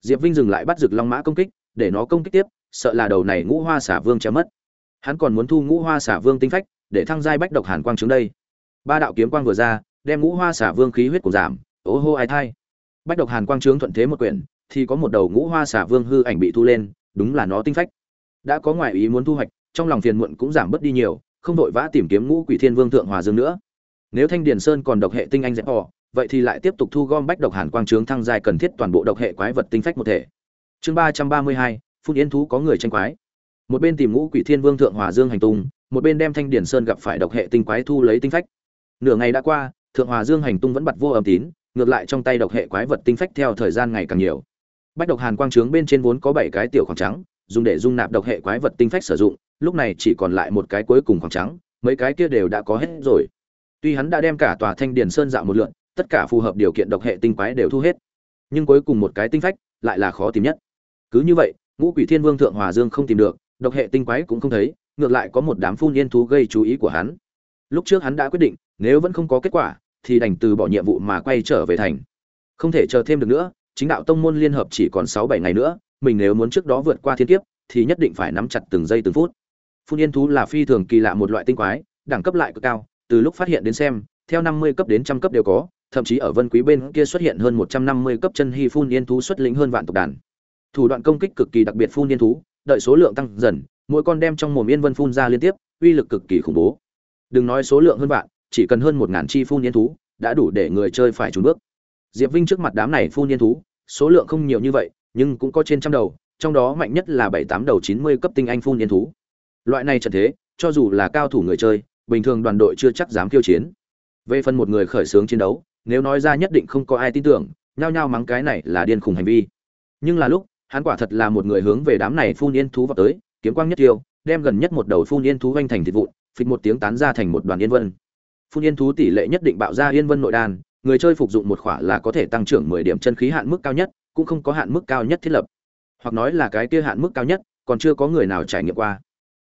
diệp vinh dừng lại bắt rực long mã công kích, để nó công kích tiếp, sợ là đầu này ngũ hoa xả vương che mất. Hắn còn muốn thu ngũ hoa xả vương tinh phách, để thăng giai bách độc hàn quang trứng đây. Ba đạo kiếm quang vừa ra, đem ngũ hoa xả vương khí huyết của giảm ố hô ai thai. Bách độc hàn quang trướng thuận thế một quyển, thì có một đầu ngũ hoa xả vương hư ảnh bị thu lên, đúng là nó tinh phách. Đã có ngoại ý muốn thu hoạch, trong lòng phiền muộn cũng giảm bớt đi nhiều, không đội vã tìm kiếm ngũ quỷ thiên vương thượng hòa dương nữa. Nếu thanh điền sơn còn độc hệ tinh anh dẹp họ vậy thì lại tiếp tục thu gom bách độc hàn quang trướng thăng giai cần thiết toàn bộ độc hệ quái vật tinh phách một thể. Chương ba trăm ba mươi hai, phun yên thú có người tranh quái. Một bên tìm ngũ quỷ thiên vương thượng hòa dương hành tung, một bên đem thanh điển sơn gặp phải độc hệ tinh quái thu lấy tinh phách. Nửa ngày đã qua, thượng hòa dương hành tung vẫn bật vô âm tín, ngược lại trong tay độc hệ quái vật tinh phách theo thời gian ngày càng nhiều. Bách độc hàn quang trướng bên trên vốn có bảy cái tiểu khoảng trắng, dùng để dung nạp độc hệ quái vật tinh phách sử dụng, lúc này chỉ còn lại một cái cuối cùng khoảng trắng, mấy cái kia đều đã có hết rồi. Tuy hắn đã đem cả tòa thanh điển sơn dạo một lượn tất cả phù hợp điều kiện độc hệ tinh quái đều thu hết. Nhưng cuối cùng một cái tinh phách lại là khó tìm nhất. Cứ như vậy, ngũ quỷ thiên vương thượng hòa dương không tìm được, độc hệ tinh quái cũng không thấy, ngược lại có một đám phun yên thú gây chú ý của hắn. Lúc trước hắn đã quyết định, nếu vẫn không có kết quả, thì đành từ bỏ nhiệm vụ mà quay trở về thành. Không thể chờ thêm được nữa, chính đạo tông môn liên hợp chỉ còn sáu bảy ngày nữa, mình nếu muốn trước đó vượt qua thiên kiếp, thì nhất định phải nắm chặt từng giây từng phút. Phun yên thú là phi thường kỳ lạ một loại tinh quái, đẳng cấp lại cực cao, từ lúc phát hiện đến xem, theo năm mươi cấp đến trăm cấp đều có thậm chí ở vân quý bên kia xuất hiện hơn một trăm năm mươi cấp chân hy phun yên thú xuất lĩnh hơn vạn tộc đàn. Thủ đoạn công kích cực kỳ đặc biệt phun yên thú, đợi số lượng tăng dần, mỗi con đem trong mồm yên vân phun ra liên tiếp, uy lực cực kỳ khủng bố. Đừng nói số lượng hơn vạn, chỉ cần hơn một ngàn chi phun yên thú, đã đủ để người chơi phải chùn bước. Diệp vinh trước mặt đám này phun yên thú, số lượng không nhiều như vậy, nhưng cũng có trên trăm đầu, trong đó mạnh nhất là bảy, tám đầu, chín mươi cấp tinh anh phun yên thú. Loại này trận thế, cho dù là cao thủ người chơi, bình thường đoàn đội chưa chắc dám khiêu chiến. Về phần một người khởi xướng chiến đấu nếu nói ra nhất định không có ai tin tưởng, nhao nhao mắng cái này là điên khùng hành vi. Nhưng là lúc, hắn quả thật là một người hướng về đám này phun yên thú vào tới, kiếm quang nhất tiêu, đem gần nhất một đầu phun yên thú vanh thành thịt vụn, phịch một tiếng tán ra thành một đoàn yên vân. Phun yên thú tỷ lệ nhất định bạo ra yên vân nội đan người chơi phục dụng một khỏa là có thể tăng trưởng mười điểm chân khí hạn mức cao nhất, cũng không có hạn mức cao nhất thiết lập. Hoặc nói là cái kia hạn mức cao nhất, còn chưa có người nào trải nghiệm qua.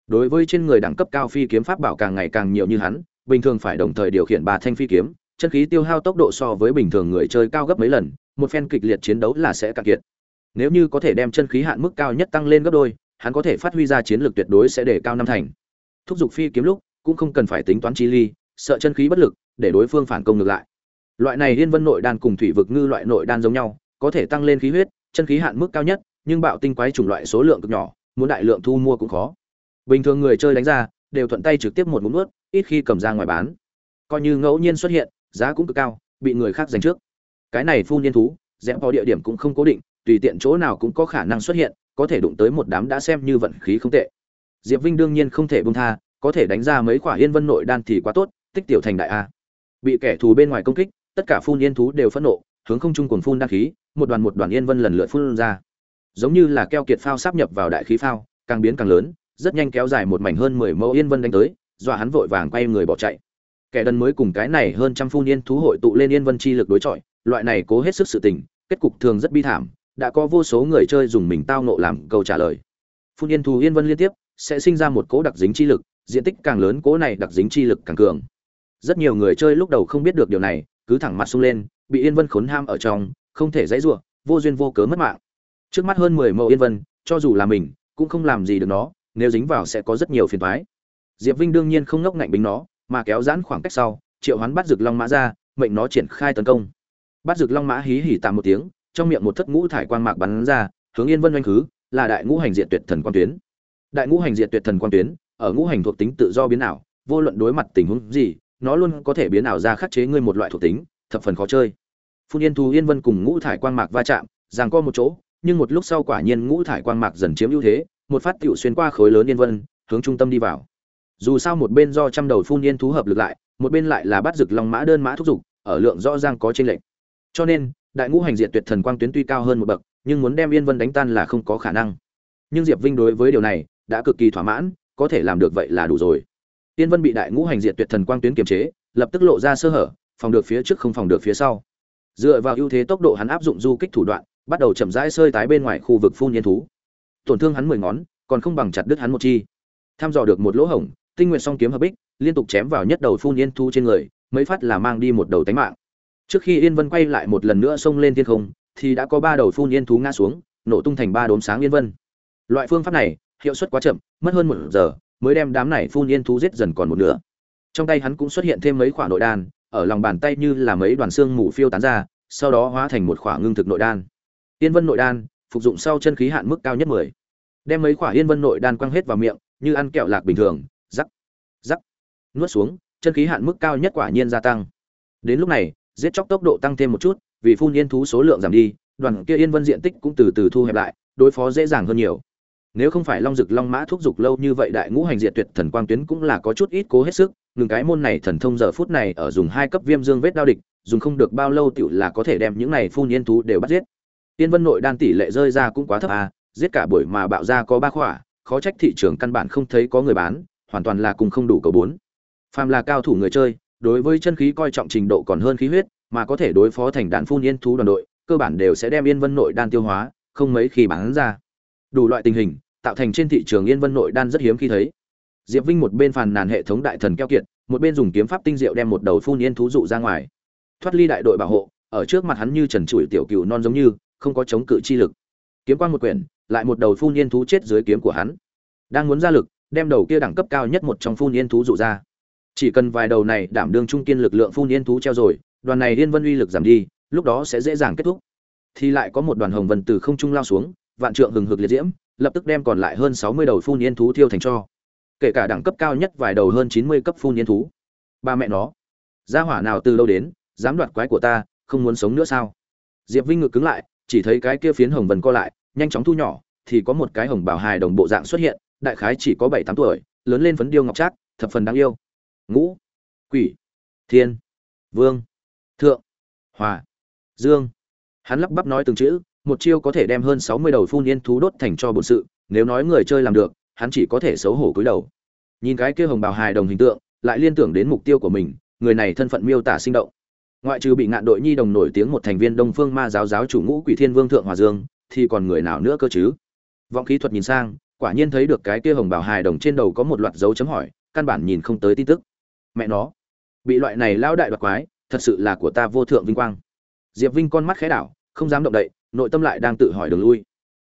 Đối với trên người đẳng cấp cao phi kiếm pháp bảo càng ngày càng nhiều như hắn, bình thường phải đồng thời điều khiển ba thanh phi kiếm chân khí tiêu hao tốc độ so với bình thường người chơi cao gấp mấy lần, một phen kịch liệt chiến đấu là sẽ cạn kiệt. Nếu như có thể đem chân khí hạn mức cao nhất tăng lên gấp đôi, hắn có thể phát huy ra chiến lược tuyệt đối sẽ để cao năm thành. Thúc dục phi kiếm lúc, cũng không cần phải tính toán chi ly, sợ chân khí bất lực, để đối phương phản công ngược lại. Loại này liên vân nội đan cùng thủy vực ngư loại nội đan giống nhau, có thể tăng lên khí huyết, chân khí hạn mức cao nhất, nhưng bạo tinh quái chủng loại số lượng cực nhỏ, muốn đại lượng thu mua cũng khó. Bình thường người chơi đánh ra, đều thuận tay trực tiếp một ngụm nuốt, ít khi cầm ra ngoài bán. Coi như ngẫu nhiên xuất hiện giá cũng cực cao, bị người khác giành trước. Cái này phun niên thú rẽ vào địa điểm cũng không cố định, tùy tiện chỗ nào cũng có khả năng xuất hiện, có thể đụng tới một đám đã xem như vận khí không tệ. Diệp vinh đương nhiên không thể buông tha, có thể đánh ra mấy quả yên vân nội đan thì quá tốt, tích tiểu thành đại a. Bị kẻ thù bên ngoài công kích, tất cả phun yên thú đều phẫn nộ, hướng không trung cuồng phun đan khí, một đoàn một đoàn yên vân lần lượt phun ra. Giống như là keo kiệt phao sáp nhập vào đại khí phao, càng biến càng lớn, rất nhanh kéo dài một mảnh hơn mười mẫu yên vân đánh tới, dọa hắn vội vàng quay người bỏ chạy kẻ đần mới cùng cái này hơn trăm phun yên thú hội tụ lên yên vân chi lực đối chọi, loại này cố hết sức sự tình, kết cục thường rất bi thảm, đã có vô số người chơi dùng mình tao nộ làm câu trả lời. Phun yên thú yên vân liên tiếp, sẽ sinh ra một cố đặc dính chi lực, diện tích càng lớn cố này đặc dính chi lực càng cường. Rất nhiều người chơi lúc đầu không biết được điều này, cứ thẳng mặt sung lên, bị yên vân khốn ham ở trong, không thể dãy giụa vô duyên vô cớ mất mạng. Trước mắt hơn mười mẫu yên vân, cho dù là mình, cũng không làm gì được nó, nếu dính vào sẽ có rất nhiều phiền thoái diệp vinh đương nhiên không ngốc ngạnh bính nó mà kéo giãn khoảng cách sau, triệu hoán bắt rực long mã ra, mệnh nó triển khai tấn công. Bắt rực long mã hí hỉ tạm một tiếng, trong miệng một thất ngũ thải quang mạc bắn ra, hướng yên vân oanh khứ, là đại ngũ hành diện tuyệt thần quan tuyến. Đại ngũ hành diện tuyệt thần quan tuyến, ở ngũ hành thuộc tính tự do biến ảo, vô luận đối mặt tình huống gì, nó luôn có thể biến ảo ra khắc chế ngươi một loại thuộc tính, thập phần khó chơi. Phun yên thù yên vân cùng ngũ thải quang mạc va chạm, giằng co một chỗ, nhưng một lúc sau quả nhiên ngũ thải quang mạc dần chiếm ưu thế, một phát tiểu xuyên qua khối lớn yên vân, hướng trung tâm đi vào dù sao một bên do trăm đầu phun yên thú hợp lực lại, một bên lại là bắt rực long mã đơn mã thúc giục, ở lượng rõ ràng có chênh lệch. Cho nên, đại ngũ hành diệt tuyệt thần quang tuyến tuy cao hơn một bậc, nhưng muốn đem yên vân đánh tan là không có khả năng. Nhưng diệp vinh đối với điều này, đã cực kỳ thỏa mãn, có thể làm được vậy là đủ rồi. Yên vân bị đại ngũ hành diệt tuyệt thần quang tuyến kiềm chế, lập tức lộ ra sơ hở, phòng được phía trước không phòng được phía sau. Dựa vào ưu thế tốc độ hắn áp dụng du kích thủ đoạn, bắt đầu chậm rãi sơi tái bên ngoài khu vực phun yên thú. Tổn thương hắn mười ngón, còn không bằng chặt đứt hắn một chi. Tham dò được một lỗ hổng tinh nguyện song kiếm hợp bích, liên tục chém vào nhất đầu phun yên thú trên người, mấy phát là mang đi một đầu tánh mạng. Trước khi yên vân quay lại một lần nữa xông lên thiên không, thì đã có ba đầu phun yên thú ngã xuống, nổ tung thành ba đốm sáng yên vân. Loại phương pháp này, hiệu suất quá chậm, mất hơn một giờ, mới đem đám này phun yên thú giết dần còn một nửa. Trong tay hắn cũng xuất hiện thêm mấy khoản nội đan, ở lòng bàn tay như là mấy đoàn xương mù phiêu tán ra, sau đó hóa thành một khoản ngưng thực nội đan. Yên vân nội đan, phục dụng sau chân khí hạn mức cao nhất mười. Đem mấy khoản yên vân nội đan quăng hết vào miệng, như ăn kẹo lạc bình thường nuốt xuống, chân khí hạn mức cao nhất quả nhiên gia tăng. Đến lúc này, giết chóc tốc độ tăng thêm một chút, vì phun yên thú số lượng giảm đi, đoàn kia yên vân diện tích cũng từ từ thu hẹp lại, đối phó dễ dàng hơn nhiều. Nếu không phải long dực long mã thúc giục lâu như vậy đại ngũ hành diệt tuyệt thần quang tuyến cũng là có chút ít cố hết sức, ngừng cái môn này thần thông giờ phút này ở dùng hai cấp viêm dương vết đao địch, dùng không được bao lâu tựu là có thể đem những này phun yên thú đều bắt giết. Tiên vân nội đan tỷ lệ rơi ra cũng quá thấp à giết cả buổi mà bạo ra có ba khỏa, khó trách thị trường căn bản không thấy có người bán, hoàn toàn là cùng không đủ cầu bốn phàm là cao thủ người chơi, đối với chân khí coi trọng trình độ còn hơn khí huyết, mà có thể đối phó thành đàn phun yên thú đoàn đội, cơ bản đều sẽ đem yên vân nội đan tiêu hóa, không mấy khi bán ra. Đủ loại tình hình, tạo thành trên thị trường yên vân nội đan rất hiếm khi thấy. Diệp vinh một bên phàn nàn hệ thống đại thần keo kiệt, một bên dùng kiếm pháp tinh diệu đem một đầu phun yên thú dụ ra ngoài. Thoát ly đại đội bảo hộ, ở trước mặt hắn như trần trụi tiểu cừu non giống như, không có chống cự chi lực. Kiếm quan một quyển, lại một đầu phun yên thú chết dưới kiếm của hắn. Đang muốn ra lực, đem đầu kia đẳng cấp cao nhất một trong phun yên thú dụ ra chỉ cần vài đầu này đảm đương trung kiên lực lượng phun yên thú treo rồi, đoàn này liên vân uy lực giảm đi, lúc đó sẽ dễ dàng kết thúc. Thì lại có một đoàn hồng vân từ không trung lao xuống, vạn trượng hừng hực liệt diễm, lập tức đem còn lại hơn sáu mươi đầu phun yên thú thiêu thành cho. Kể cả đẳng cấp cao nhất vài đầu hơn chín mươi cấp phun yên thú. Ba mẹ nó, gia hỏa nào từ đâu đến, dám đoạt quái của ta, không muốn sống nữa sao? Diệp vinh ngực cứng lại, chỉ thấy cái kia phiến hồng vân co lại, nhanh chóng thu nhỏ, thì có một cái hồng bảo hài đồng bộ dạng xuất hiện, đại khái chỉ có bảy tám tuổi, lớn lên phấn điêu ngọc trác, thập phần đáng yêu ngũ. Quỷ. Thiên. Vương. Thượng. Hòa. Dương. Hắn lắp bắp nói từng chữ, một chiêu có thể đem hơn sáu mươi đầu phun yên thú đốt thành cho bổn sự, nếu nói người chơi làm được, hắn chỉ có thể xấu hổ cúi đầu. Nhìn cái kia hồng bào hài đồng hình tượng, lại liên tưởng đến mục tiêu của mình, người này thân phận miêu tả sinh động. Ngoại trừ bị ngạn đội nhi đồng nổi tiếng một thành viên đông phương ma giáo giáo chủ ngũ quỷ thiên vương thượng hòa dương, thì còn người nào nữa cơ chứ? Vọng khí thuật nhìn sang, quả nhiên thấy được cái kia hồng bào hài đồng trên đầu có một loạt dấu chấm hỏi, căn bản nhìn không tới tin tức mẹ nó. Bị loại này lao đại đoạt quái, thật sự là của ta vô thượng vinh quang. Diệp vinh con mắt khẽ đảo, không dám động đậy, nội tâm lại đang tự hỏi đường lui.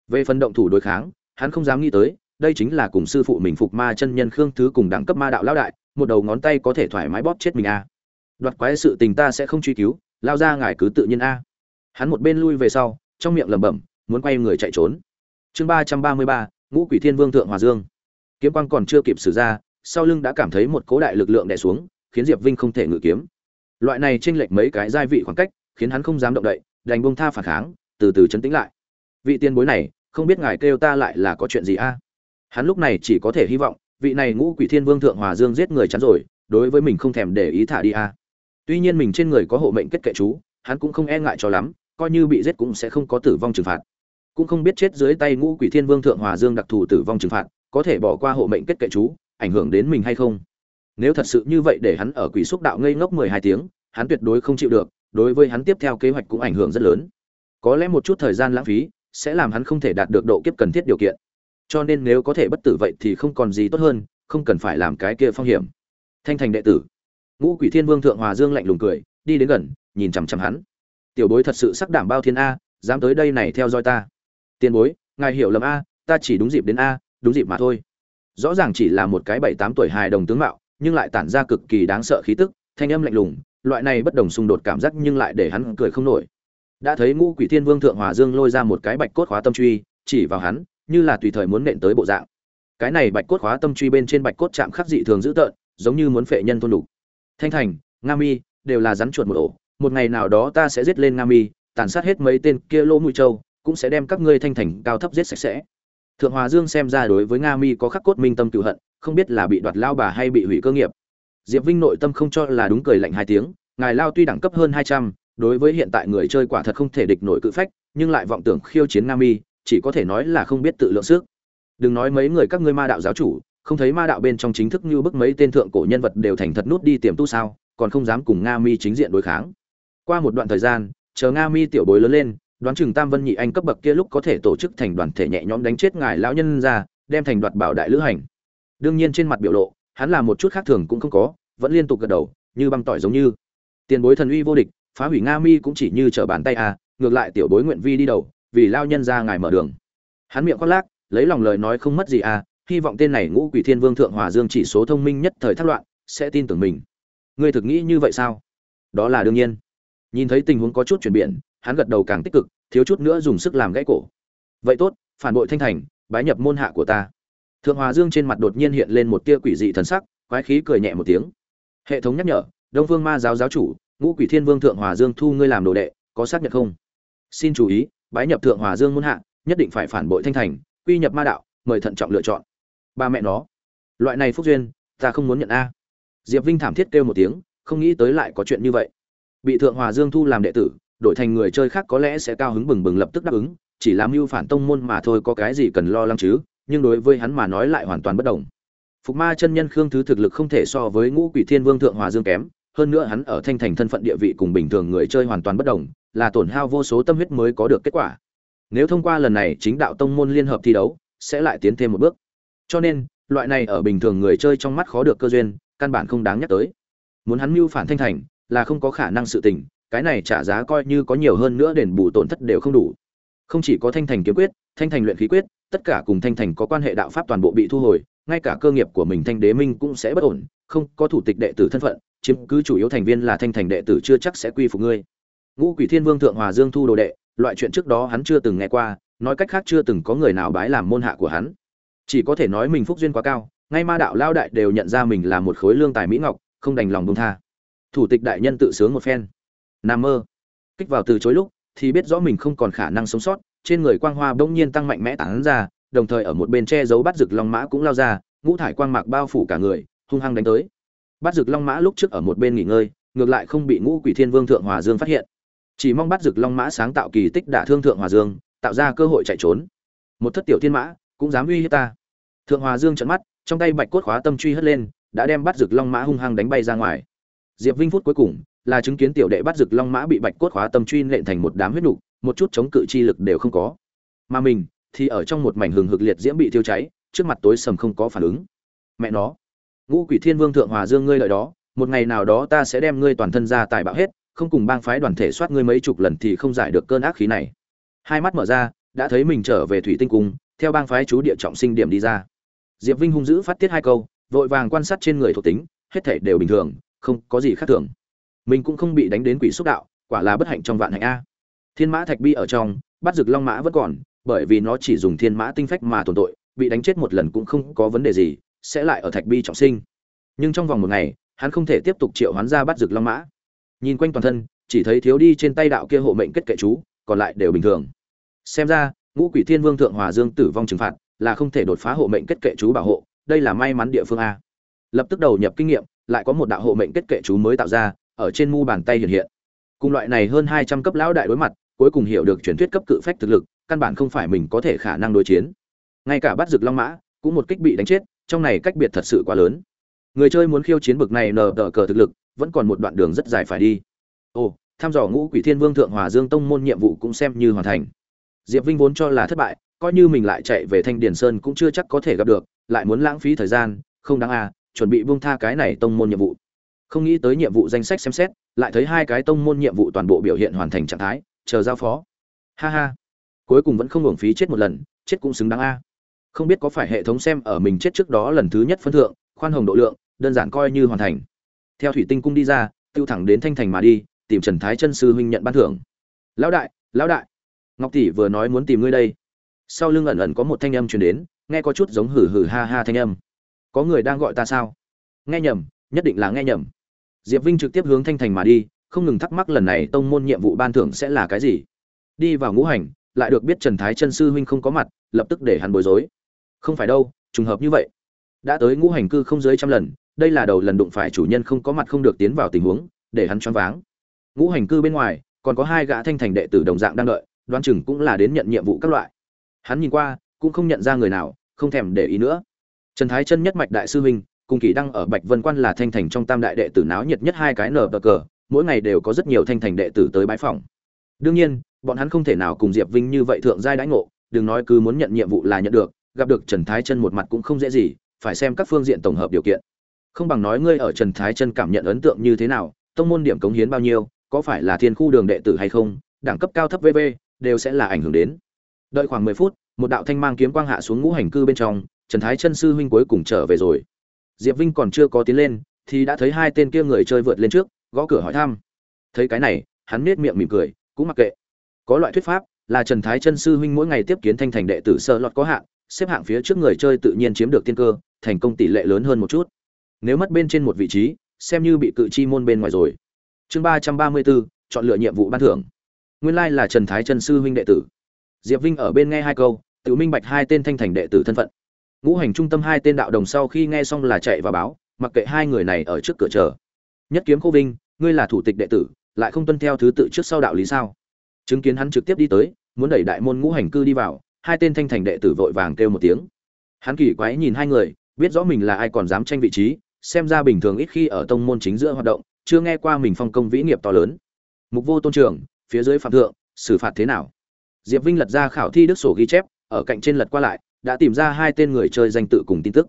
Về phần động thủ đối kháng, hắn không dám nghĩ tới, đây chính là cùng sư phụ mình phục ma chân nhân khương thứ cùng đẳng cấp ma đạo lao đại, một đầu ngón tay có thể thoải mái bóp chết mình a. À. đoạt quái sự tình ta sẽ không truy cứu, lao ra ngài cứ tự nhiên a. Hắn một bên lui về sau, trong miệng lẩm bẩm, muốn quay người chạy trốn. Chương ba trăm ba mươi ba, ngũ quỷ thiên vương thượng hòa dương. Kiếm quang còn chưa kịp xử ra sau lưng đã cảm thấy một cố đại lực lượng đè xuống, khiến diệp vinh không thể ngự kiếm. Loại này chênh lệch mấy cái giai vị khoảng cách, khiến hắn không dám động đậy, đành buông tha phản kháng, từ từ chấn tĩnh lại. Vị tiên bối này, không biết ngài kêu ta lại là có chuyện gì a? Hắn lúc này chỉ có thể hy vọng, vị này ngũ quỷ thiên vương thượng hòa dương giết người chắn rồi, đối với mình không thèm để ý thả đi a. Tuy nhiên mình trên người có hộ mệnh kết kệ chú, hắn cũng không e ngại cho lắm, coi như bị giết cũng sẽ không có tử vong trừng phạt. Cũng không biết chết dưới tay ngũ quỷ thiên vương thượng hòa dương đặc thù tử vong trừng phạt, có thể bỏ qua hộ mệnh kết kệ chú ảnh hưởng đến mình hay không. Nếu thật sự như vậy để hắn ở quỷ xúc đạo ngây ngốc mười hai tiếng, hắn tuyệt đối không chịu được, đối với hắn tiếp theo kế hoạch cũng ảnh hưởng rất lớn. Có lẽ một chút thời gian lãng phí sẽ làm hắn không thể đạt được độ kiếp cần thiết điều kiện. Cho nên nếu có thể bất tử vậy thì không còn gì tốt hơn, không cần phải làm cái kia phong hiểm. Thanh thành đệ tử. Ngũ quỷ thiên vương thượng hòa dương lạnh lùng cười, đi đến gần, nhìn chằm chằm hắn. Tiểu bối thật sự sắc đảm bao thiên a, dám tới đây này theo dõi ta. Tiền bối, ngài hiểu lầm a, ta chỉ đúng dịp đến a, đúng dịp mà thôi rõ ràng chỉ là một cái bảy tám tuổi hài đồng tướng mạo nhưng lại tản ra cực kỳ đáng sợ khí tức thanh âm lạnh lùng loại này bất đồng xung đột cảm giác nhưng lại để hắn cười không nổi. Đã thấy ngũ quỷ thiên vương thượng hòa dương lôi ra một cái bạch cốt khóa tâm truy chỉ vào hắn như là tùy thời muốn nện tới bộ dạng. Cái này bạch cốt khóa tâm truy bên trên bạch cốt chạm khắc dị thường dữ tợn giống như muốn phệ nhân thôn đủ thanh thành nga mi đều là rắn chuột một ổ. Một ngày nào đó ta sẽ giết lên nga mi tàn sát hết mấy tên kia lỗ mũi trâu, cũng sẽ đem các ngươi thanh thành cao thấp giết sạch sẽ thượng hòa dương xem ra đối với nga mi có khắc cốt minh tâm cựu hận, không biết là bị đoạt lao bà hay bị hủy cơ nghiệp. Diệp vinh nội tâm không cho là đúng cười lạnh hai tiếng, ngài lao tuy đẳng cấp hơn hai trăm, đối với hiện tại người chơi quả thật không thể địch nổi cự phách, nhưng lại vọng tưởng khiêu chiến nga mi, chỉ có thể nói là không biết tự lượng sức. Đừng nói mấy người các ngươi ma đạo giáo chủ, không thấy ma đạo bên trong chính thức như bức mấy tên thượng cổ nhân vật đều thành thật nút đi tiềm tu sao, còn không dám cùng nga mi chính diện đối kháng. Qua một đoạn thời gian, chờ nga mi tiểu bối lớn lên đoán chừng tam vân nhị anh cấp bậc kia lúc có thể tổ chức thành đoàn thể nhẹ nhõm đánh chết ngài lão nhân ra, đem thành đoạt bảo đại lữ hành. Đương nhiên trên mặt biểu lộ, hắn là một chút khác thường cũng không có, vẫn liên tục gật đầu, như băng tỏi giống như. Tiền bối thần uy vô địch, phá hủy nga mi cũng chỉ như trở bàn tay à ngược lại tiểu bối nguyện vi đi đầu, vì lao nhân ra ngài mở đường. Hắn miệng khoác lác, lấy lòng lời nói không mất gì à hy vọng tên này ngũ quỷ thiên vương thượng hòa dương chỉ số thông minh nhất thời thất loạn, sẽ tin tưởng mình. Ngươi thực nghĩ như vậy sao? Đó là đương nhiên. Nhìn thấy tình huống có chút chuyển biến hắn gật đầu càng tích cực, thiếu chút nữa dùng sức làm gãy cổ. Vậy tốt, phản bội thanh thành, bái nhập môn hạ của ta. Thượng hòa dương trên mặt đột nhiên hiện lên một tia quỷ dị thần sắc, quái khí cười nhẹ một tiếng. Hệ thống nhắc nhở, đông vương ma giáo giáo chủ, ngũ quỷ thiên vương thượng hòa dương thu ngươi làm đồ đệ, có xác nhận không? Xin chú ý, bái nhập thượng hòa dương môn hạ, nhất định phải phản bội thanh thành, quy nhập ma đạo, mời thận trọng lựa chọn. Ba mẹ nó, loại này phúc duyên, ta không muốn nhận a. Diệp vinh thảm thiết kêu một tiếng, không nghĩ tới lại có chuyện như vậy. Bị thượng hòa dương thu làm đệ tử đổi thành người chơi khác có lẽ sẽ cao hứng bừng bừng lập tức đáp ứng, chỉ làm mưu phản tông môn mà thôi có cái gì cần lo lắng chứ, nhưng đối với hắn mà nói lại hoàn toàn bất đồng. Phục ma chân nhân khương thứ thực lực không thể so với ngũ quỷ thiên vương thượng hòa dương kém, hơn nữa hắn ở thanh thành thân phận địa vị cùng bình thường người chơi hoàn toàn bất đồng, là tổn hao vô số tâm huyết mới có được kết quả. Nếu thông qua lần này chính đạo tông môn liên hợp thi đấu, sẽ lại tiến thêm một bước. Cho nên, loại này ở bình thường người chơi trong mắt khó được cơ duyên, căn bản không đáng nhắc tới. Muốn hắn mưu phản thanh thành, là không có khả năng sự tình cái này trả giá coi như có nhiều hơn nữa đền bù tổn thất đều không đủ. Không chỉ có thanh thành kiếm quyết, thanh thành luyện khí quyết, tất cả cùng thanh thành có quan hệ đạo pháp toàn bộ bị thu hồi, ngay cả cơ nghiệp của mình thanh đế minh cũng sẽ bất ổn, không có thủ tịch đệ tử thân phận, chiếm cứ chủ yếu thành viên là thanh thành đệ tử chưa chắc sẽ quy phục ngươi. Ngũ quỷ thiên vương thượng hòa dương thu đồ đệ, loại chuyện trước đó hắn chưa từng nghe qua, nói cách khác chưa từng có người nào bái làm môn hạ của hắn. Chỉ có thể nói mình phúc duyên quá cao, ngay ma đạo lao đại đều nhận ra mình là một khối lương tài mỹ ngọc, không đành lòng buông tha. Thủ tịch đại nhân tự sướng một phen nam mơ. Kích vào từ chối lúc, thì biết rõ mình không còn khả năng sống sót, trên người quang hoa bỗng nhiên tăng mạnh mẽ tản ra, đồng thời ở một bên che giấu bắt rực long mã cũng lao ra, ngũ thải quang mạc bao phủ cả người, hung hăng đánh tới. Bắt rực long mã lúc trước ở một bên nghỉ ngơi, ngược lại không bị ngũ quỷ thiên vương thượng hòa dương phát hiện. Chỉ mong bắt rực long mã sáng tạo kỳ tích đả thương thượng hòa dương, tạo ra cơ hội chạy trốn. Một thất tiểu thiên mã, cũng dám uy hiếp ta. Thượng hòa dương trận mắt, trong tay bạch cốt khóa tâm truy hất lên, đã đem bắt rực long mã hung hăng đánh bay ra ngoài. Diệp vinh phút cuối cùng là chứng kiến tiểu đệ bắt rực long mã bị bạch cốt khóa tâm truy nện thành một đám huyết nục, một chút chống cự chi lực đều không có. Mà mình thì ở trong một mảnh hừng hực liệt diễm bị thiêu cháy, trước mặt tối sầm không có phản ứng. Mẹ nó, ngũ quỷ thiên vương thượng hòa dương ngươi lợi đó, một ngày nào đó ta sẽ đem ngươi toàn thân ra tài bạo hết, không cùng bang phái đoàn thể soát ngươi mấy chục lần thì không giải được cơn ác khí này. Hai mắt mở ra, đã thấy mình trở về thủy tinh cung, theo bang phái chú địa trọng sinh điểm đi ra. Diệp vinh hung dữ phát tiết hai câu, vội vàng quan sát trên người thuộc tính, hết thể đều bình thường, không có gì khác thường mình cũng không bị đánh đến quỷ xúc đạo, quả là bất hạnh trong vạn hạnh a. Thiên mã thạch bi ở trong, bắt rực long mã vẫn còn, bởi vì nó chỉ dùng thiên mã tinh phách mà tồn tội, bị đánh chết một lần cũng không có vấn đề gì, sẽ lại ở thạch bi trọng sinh. Nhưng trong vòng một ngày, hắn không thể tiếp tục triệu hoán ra bắt rực long mã. Nhìn quanh toàn thân, chỉ thấy thiếu đi trên tay đạo kia hộ mệnh kết kệ chú, còn lại đều bình thường. Xem ra, ngũ quỷ thiên vương thượng hòa dương tử vong trừng phạt, là không thể đột phá hộ mệnh kết kệ chú bảo hộ, đây là may mắn địa phương a. Lập tức đầu nhập kinh nghiệm, lại có một đạo hộ mệnh kết kệ chú mới tạo ra ở trên mu bàn tay hiện hiện. Cùng loại này hơn hai trăm cấp lão đại đối mặt, cuối cùng hiểu được truyền thuyết cấp cự phách thực lực, căn bản không phải mình có thể khả năng đối chiến. Ngay cả bắt rực long mã, cũng một kích bị đánh chết, trong này cách biệt thật sự quá lớn. Người chơi muốn khiêu chiến bực này nờ đỡ cờ thực lực, vẫn còn một đoạn đường rất dài phải đi. Ồ thăm dò ngũ quỷ thiên vương thượng hòa dương tông môn nhiệm vụ cũng xem như hoàn thành. Diệp vinh vốn cho là thất bại, coi như mình lại chạy về thanh điền sơn cũng chưa chắc có thể gặp được, lại muốn lãng phí thời gian, không đáng à chuẩn bị buông tha cái này tông môn nhiệm vụ không nghĩ tới nhiệm vụ danh sách xem xét, lại thấy hai cái tông môn nhiệm vụ toàn bộ biểu hiện hoàn thành trạng thái, chờ giao phó. Ha ha. Cuối cùng vẫn không hưởng phí chết một lần, chết cũng xứng đáng a. Không biết có phải hệ thống xem ở mình chết trước đó lần thứ nhất phân thượng, khoan hồng độ lượng, đơn giản coi như hoàn thành. Theo thủy tinh cung đi ra, tiêu thẳng đến thanh thành mà đi, tìm trần thái chân sư huynh nhận ban thưởng. Lão đại lão đại. Ngọc tỷ vừa nói muốn tìm ngươi đây. Sau lưng ẩn ẩn có một thanh âm truyền đến, nghe có chút giống hử hử ha ha thanh âm. Có người đang gọi ta sao? Nghe nhầm nhất định là nghe nhầm. Diệp vinh trực tiếp hướng thanh thành mà đi, không ngừng thắc mắc lần này tông môn nhiệm vụ ban thưởng sẽ là cái gì. Đi vào ngũ hành, lại được biết trần thái chân sư huynh không có mặt, lập tức để hắn bối rối. Không phải đâu, trùng hợp như vậy. Đã tới ngũ hành cư không dưới trăm lần, đây là đầu lần đụng phải chủ nhân không có mặt không được tiến vào tình huống, để hắn choáng váng. Ngũ hành cư bên ngoài, còn có hai gã thanh thành đệ tử đồng dạng đang đợi, đoán chừng cũng là đến nhận nhiệm vụ các loại. Hắn nhìn qua, cũng không nhận ra người nào, không thèm để ý nữa. Trần thái chân nhất mạch đại sư huynh cùng kỳ đăng ở bạch vân quan là thanh thành trong tam đại đệ tử náo nhiệt nhất hai cái nở cờ, mỗi ngày đều có rất nhiều thanh thành đệ tử tới bãi phòng đương nhiên, bọn hắn không thể nào cùng diệp vinh như vậy thượng giai đãi ngộ, đừng nói cứ muốn nhận nhiệm vụ là nhận được, gặp được trần thái chân một mặt cũng không dễ gì, phải xem các phương diện tổng hợp điều kiện. Không bằng nói ngươi ở trần thái chân cảm nhận ấn tượng như thế nào, tông môn điểm cống hiến bao nhiêu, có phải là thiên khu đường đệ tử hay không, đẳng cấp cao thấp vv đều sẽ là ảnh hưởng đến. Đợi khoảng mười phút, một đạo thanh mang kiếm quang hạ xuống ngũ hành cư bên trong, trần thái chân sư huynh cuối cùng trở về rồi diệp vinh còn chưa có tiến lên, thì đã thấy hai tên kia người chơi vượt lên trước, gõ cửa hỏi thăm. Thấy cái này, hắn nết miệng mỉm cười, cũng mặc kệ. Có loại thuyết pháp là trần thái chân sư huynh mỗi ngày tiếp kiến thanh thành đệ tử sơ lọt có hạn, xếp hạng phía trước người chơi tự nhiên chiếm được tiên cơ, thành công tỷ lệ lớn hơn một chút. Nếu mất bên trên một vị trí, xem như bị cự chi môn bên ngoài rồi. Chương ba trăm ba mươi bốn, chọn lựa nhiệm vụ ban thưởng. Nguyên lai là trần thái chân sư huynh đệ tử. Diệp vinh ở bên nghe hai câu, tự minh bạch hai tên thanh thành đệ tử thân phận ngũ hành trung tâm hai tên đạo đồng sau khi nghe xong là chạy và báo, mặc kệ hai người này ở trước cửa chờ. Nhất kiếm khô vinh, ngươi là thủ tịch đệ tử, lại không tuân theo thứ tự trước sau đạo lý sao? Chứng kiến hắn trực tiếp đi tới, muốn đẩy đại môn ngũ hành cư đi vào, hai tên thanh thành đệ tử vội vàng kêu một tiếng. Hắn kỳ quái nhìn hai người, biết rõ mình là ai còn dám tranh vị trí, xem ra bình thường ít khi ở tông môn chính giữa hoạt động, chưa nghe qua mình phong công vĩ nghiệp to lớn. Mục vô tôn trường, phía dưới phạm thượng, xử phạt thế nào? Diệp vinh lật ra khảo thi đức sổ ghi chép, ở cạnh trên lật qua lại đã tìm ra hai tên người chơi danh tự cùng tin tức.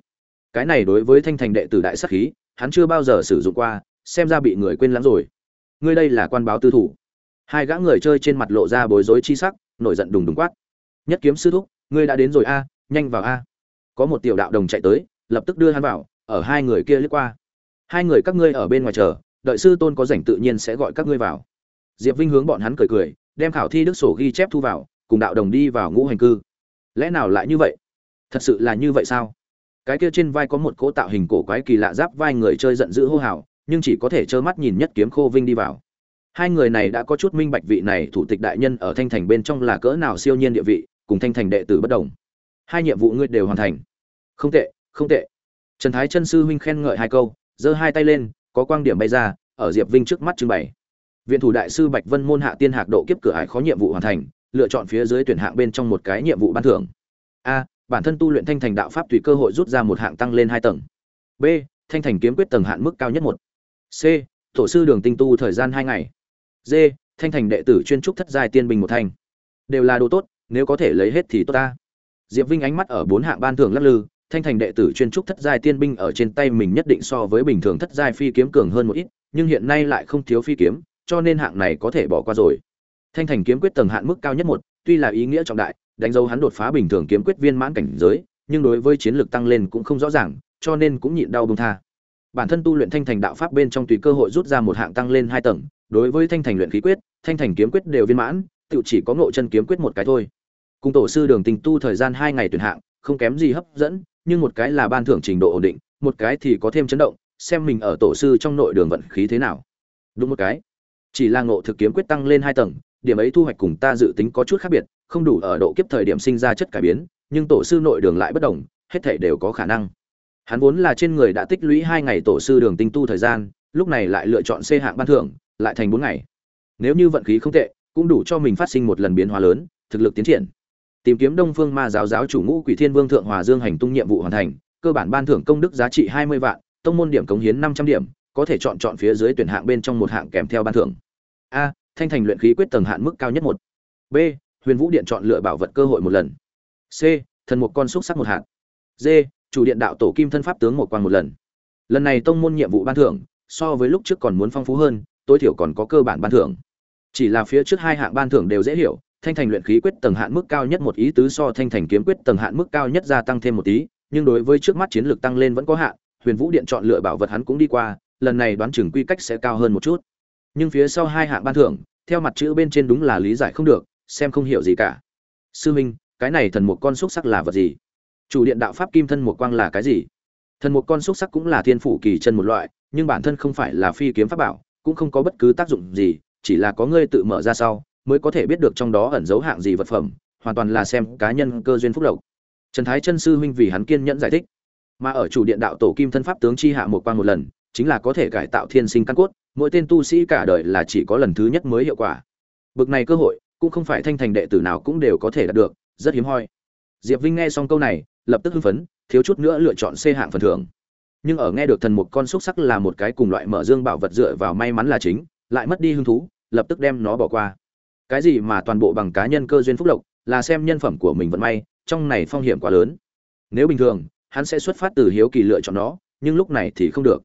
Cái này đối với thanh thành đệ tử đại sắc khí, hắn chưa bao giờ sử dụng qua, xem ra bị người quên lãng rồi. Ngươi đây là quan báo tư thủ. Hai gã người chơi trên mặt lộ ra bối rối chi sắc, nổi giận đùng đùng quát. Nhất kiếm sư thúc, ngươi đã đến rồi a, nhanh vào a. Có một tiểu đạo đồng chạy tới, lập tức đưa hắn vào, ở hai người kia lướt qua. Hai người các ngươi ở bên ngoài chờ, đợi sư tôn có rảnh tự nhiên sẽ gọi các ngươi vào. Diệp vinh hướng bọn hắn cười cười, đem khảo thi đức sổ ghi chép thu vào, cùng đạo đồng đi vào ngũ hành cư. Lẽ nào lại như vậy? Thật sự là như vậy sao? Cái kia trên vai có một cỗ tạo hình cổ quái kỳ lạ giáp vai người chơi giận dữ hô hào, nhưng chỉ có thể trơ mắt nhìn nhất kiếm khô vinh đi vào. Hai người này đã có chút minh bạch vị này thủ tịch đại nhân ở thanh thành bên trong là cỡ nào siêu nhiên địa vị, cùng thanh thành đệ tử bất đồng. Hai nhiệm vụ ngươi đều hoàn thành. Không tệ không tệ. Trần thái chân sư huynh khen ngợi hai câu, giơ hai tay lên, có quang điểm bay ra, ở diệp vinh trước mắt trưng bày. Viện thủ đại sư bạch vân môn hạ tiên hạc độ kiếp cửa ải khó nhiệm vụ hoàn thành, lựa chọn phía dưới tuyển hạng bên trong một cái nhiệm vụ ban thưởng. A bản thân tu luyện thanh thành đạo pháp tùy cơ hội rút ra một hạng tăng lên hai tầng. B, thanh thành kiếm quyết tầng hạn mức cao nhất một. C, tổ sư đường tinh tu thời gian hai ngày. D, thanh thành đệ tử chuyên trúc thất giai tiên bình một thành. Đều là đồ tốt, nếu có thể lấy hết thì tốt ta. Diệp vinh ánh mắt ở bốn hạng ban thưởng lắc lư, thanh thành đệ tử chuyên trúc thất giai tiên binh ở trên tay mình nhất định so với bình thường thất giai phi kiếm cường hơn một ít, nhưng hiện nay lại không thiếu phi kiếm, cho nên hạng này có thể bỏ qua rồi. Thanh thành kiếm quyết tầng hạn mức cao nhất một, tuy là ý nghĩa trọng đại đánh dấu hắn đột phá bình thường kiếm quyết viên mãn cảnh giới, nhưng đối với chiến lược tăng lên cũng không rõ ràng, cho nên cũng nhịn đau buông tha. Bản thân tu luyện thanh thành đạo pháp bên trong tùy cơ hội rút ra một hạng tăng lên hai tầng, đối với thanh thành luyện khí quyết, thanh thành kiếm quyết đều viên mãn tự chỉ có ngộ chân kiếm quyết một cái thôi. Cùng tổ sư đường tình tu thời gian hai ngày tuyển hạng, không kém gì hấp dẫn, nhưng một cái là ban thưởng trình độ ổn định, một cái thì có thêm chấn động, xem mình ở tổ sư trong nội đường vận khí thế nào. Đúng một cái. Chỉ là ngộ thực kiếm quyết tăng lên hai tầng, điểm ấy thu hoạch cùng ta dự tính có chút khác biệt không đủ ở độ kiếp thời điểm sinh ra chất cải biến, nhưng tổ sư nội đường lại bất đồng, hết thảy đều có khả năng. Hắn vốn là trên người đã tích lũy hai ngày tổ sư đường tinh tu thời gian, lúc này lại lựa chọn c hạng ban thưởng, lại thành bốn ngày. Nếu như vận khí không tệ, cũng đủ cho mình phát sinh một lần biến hóa lớn, thực lực tiến triển. Tìm kiếm đông phương ma giáo giáo chủ ngũ quỷ thiên vương thượng hòa dương hành tung nhiệm vụ hoàn thành, cơ bản ban thưởng công đức giá trị hai mươi vạn, tông môn điểm cống hiến năm trăm điểm, có thể chọn chọn phía dưới tuyển hạng bên trong một hạng kèm theo ban thưởng. A, thanh thành luyện khí quyết tầng hạn mức cao nhất một. B huyền vũ điện chọn lựa bảo vật cơ hội một lần. C. Thần một con xúc sắc một hạng d. Chủ điện đạo tổ kim thân pháp tướng một quan một lần. Lần này tông môn nhiệm vụ ban thưởng, so với lúc trước còn muốn phong phú hơn, tối thiểu còn có cơ bản ban thưởng. Chỉ là phía trước hai hạng ban thưởng đều dễ hiểu, thanh thành luyện khí quyết tầng hạn mức cao nhất một ý tứ so thanh thành kiếm quyết tầng hạn mức cao nhất gia tăng thêm một tí nhưng đối với trước mắt chiến lược tăng lên vẫn có hạn, huyền vũ điện chọn lựa bảo vật hắn cũng đi qua, lần này đoán chừng quy cách sẽ cao hơn một chút. Nhưng phía sau hai hạng ban thưởng, theo mặt chữ bên trên đúng là lý giải không được xem không hiểu gì cả. Sư minh, cái này thần một con xúc sắc là vật gì? Chủ điện đạo pháp kim thân một quang là cái gì? Thần một con xúc sắc cũng là thiên phủ kỳ chân một loại, nhưng bản thân không phải là phi kiếm pháp bảo, cũng không có bất cứ tác dụng gì, chỉ là có ngươi tự mở ra sau, mới có thể biết được trong đó ẩn dấu hạng gì vật phẩm, hoàn toàn là xem cá nhân cơ duyên phúc lộc. Trần thái chân sư huynh vì hắn kiên nhẫn giải thích. Mà ở chủ điện đạo tổ kim thân pháp tướng chi hạ một quang một lần, chính là có thể cải tạo thiên sinh căn cốt, mỗi tên tu sĩ cả đời là chỉ có lần thứ nhất mới hiệu quả. Bực này cơ hội cũng không phải thanh thành đệ tử nào cũng đều có thể đạt được, rất hiếm hoi. Diệp vinh nghe xong câu này, lập tức hưng phấn, thiếu chút nữa lựa chọn c hạng phần thưởng. Nhưng ở nghe được thần một con xúc sắc là một cái cùng loại mở dương bảo vật dựa vào may mắn là chính, lại mất đi hứng thú, lập tức đem nó bỏ qua. Cái gì mà toàn bộ bằng cá nhân cơ duyên phúc lộc, là xem nhân phẩm của mình vận may, trong này phong hiểm quá lớn. Nếu bình thường, hắn sẽ xuất phát từ hiếu kỳ lựa chọn nó, nhưng lúc này thì không được.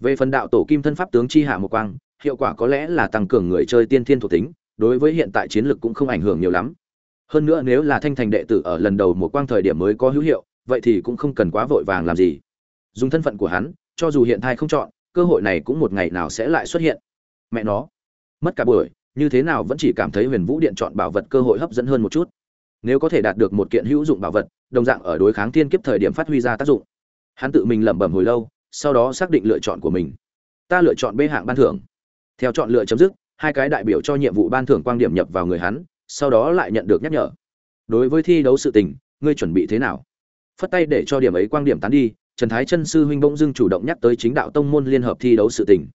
Về phần đạo tổ kim thân pháp tướng chi hạ một quang, hiệu quả có lẽ là tăng cường người chơi tiên thiên thuộc tính đối với hiện tại chiến lược cũng không ảnh hưởng nhiều lắm. Hơn nữa nếu là thanh thành đệ tử ở lần đầu một quang thời điểm mới có hữu hiệu, vậy thì cũng không cần quá vội vàng làm gì. Dùng thân phận của hắn, cho dù hiện thai không chọn, cơ hội này cũng một ngày nào sẽ lại xuất hiện. Mẹ nó, mất cả buổi, như thế nào vẫn chỉ cảm thấy huyền vũ điện chọn bảo vật cơ hội hấp dẫn hơn một chút. Nếu có thể đạt được một kiện hữu dụng bảo vật, đồng dạng ở đối kháng thiên kiếp thời điểm phát huy ra tác dụng. Hắn tự mình lẩm bẩm hồi lâu, sau đó xác định lựa chọn của mình. Ta lựa chọn b hạng ban thưởng. Theo chọn lựa chấm dứt hai cái đại biểu cho nhiệm vụ ban thưởng quang điểm nhập vào người hắn, sau đó lại nhận được nhắc nhở. Đối với thi đấu sự tình, ngươi chuẩn bị thế nào? Phất tay để cho điểm ấy quang điểm tán đi, trần thái chân sư huynh bỗng dưng chủ động nhắc tới chính đạo tông môn liên hợp thi đấu sự tình.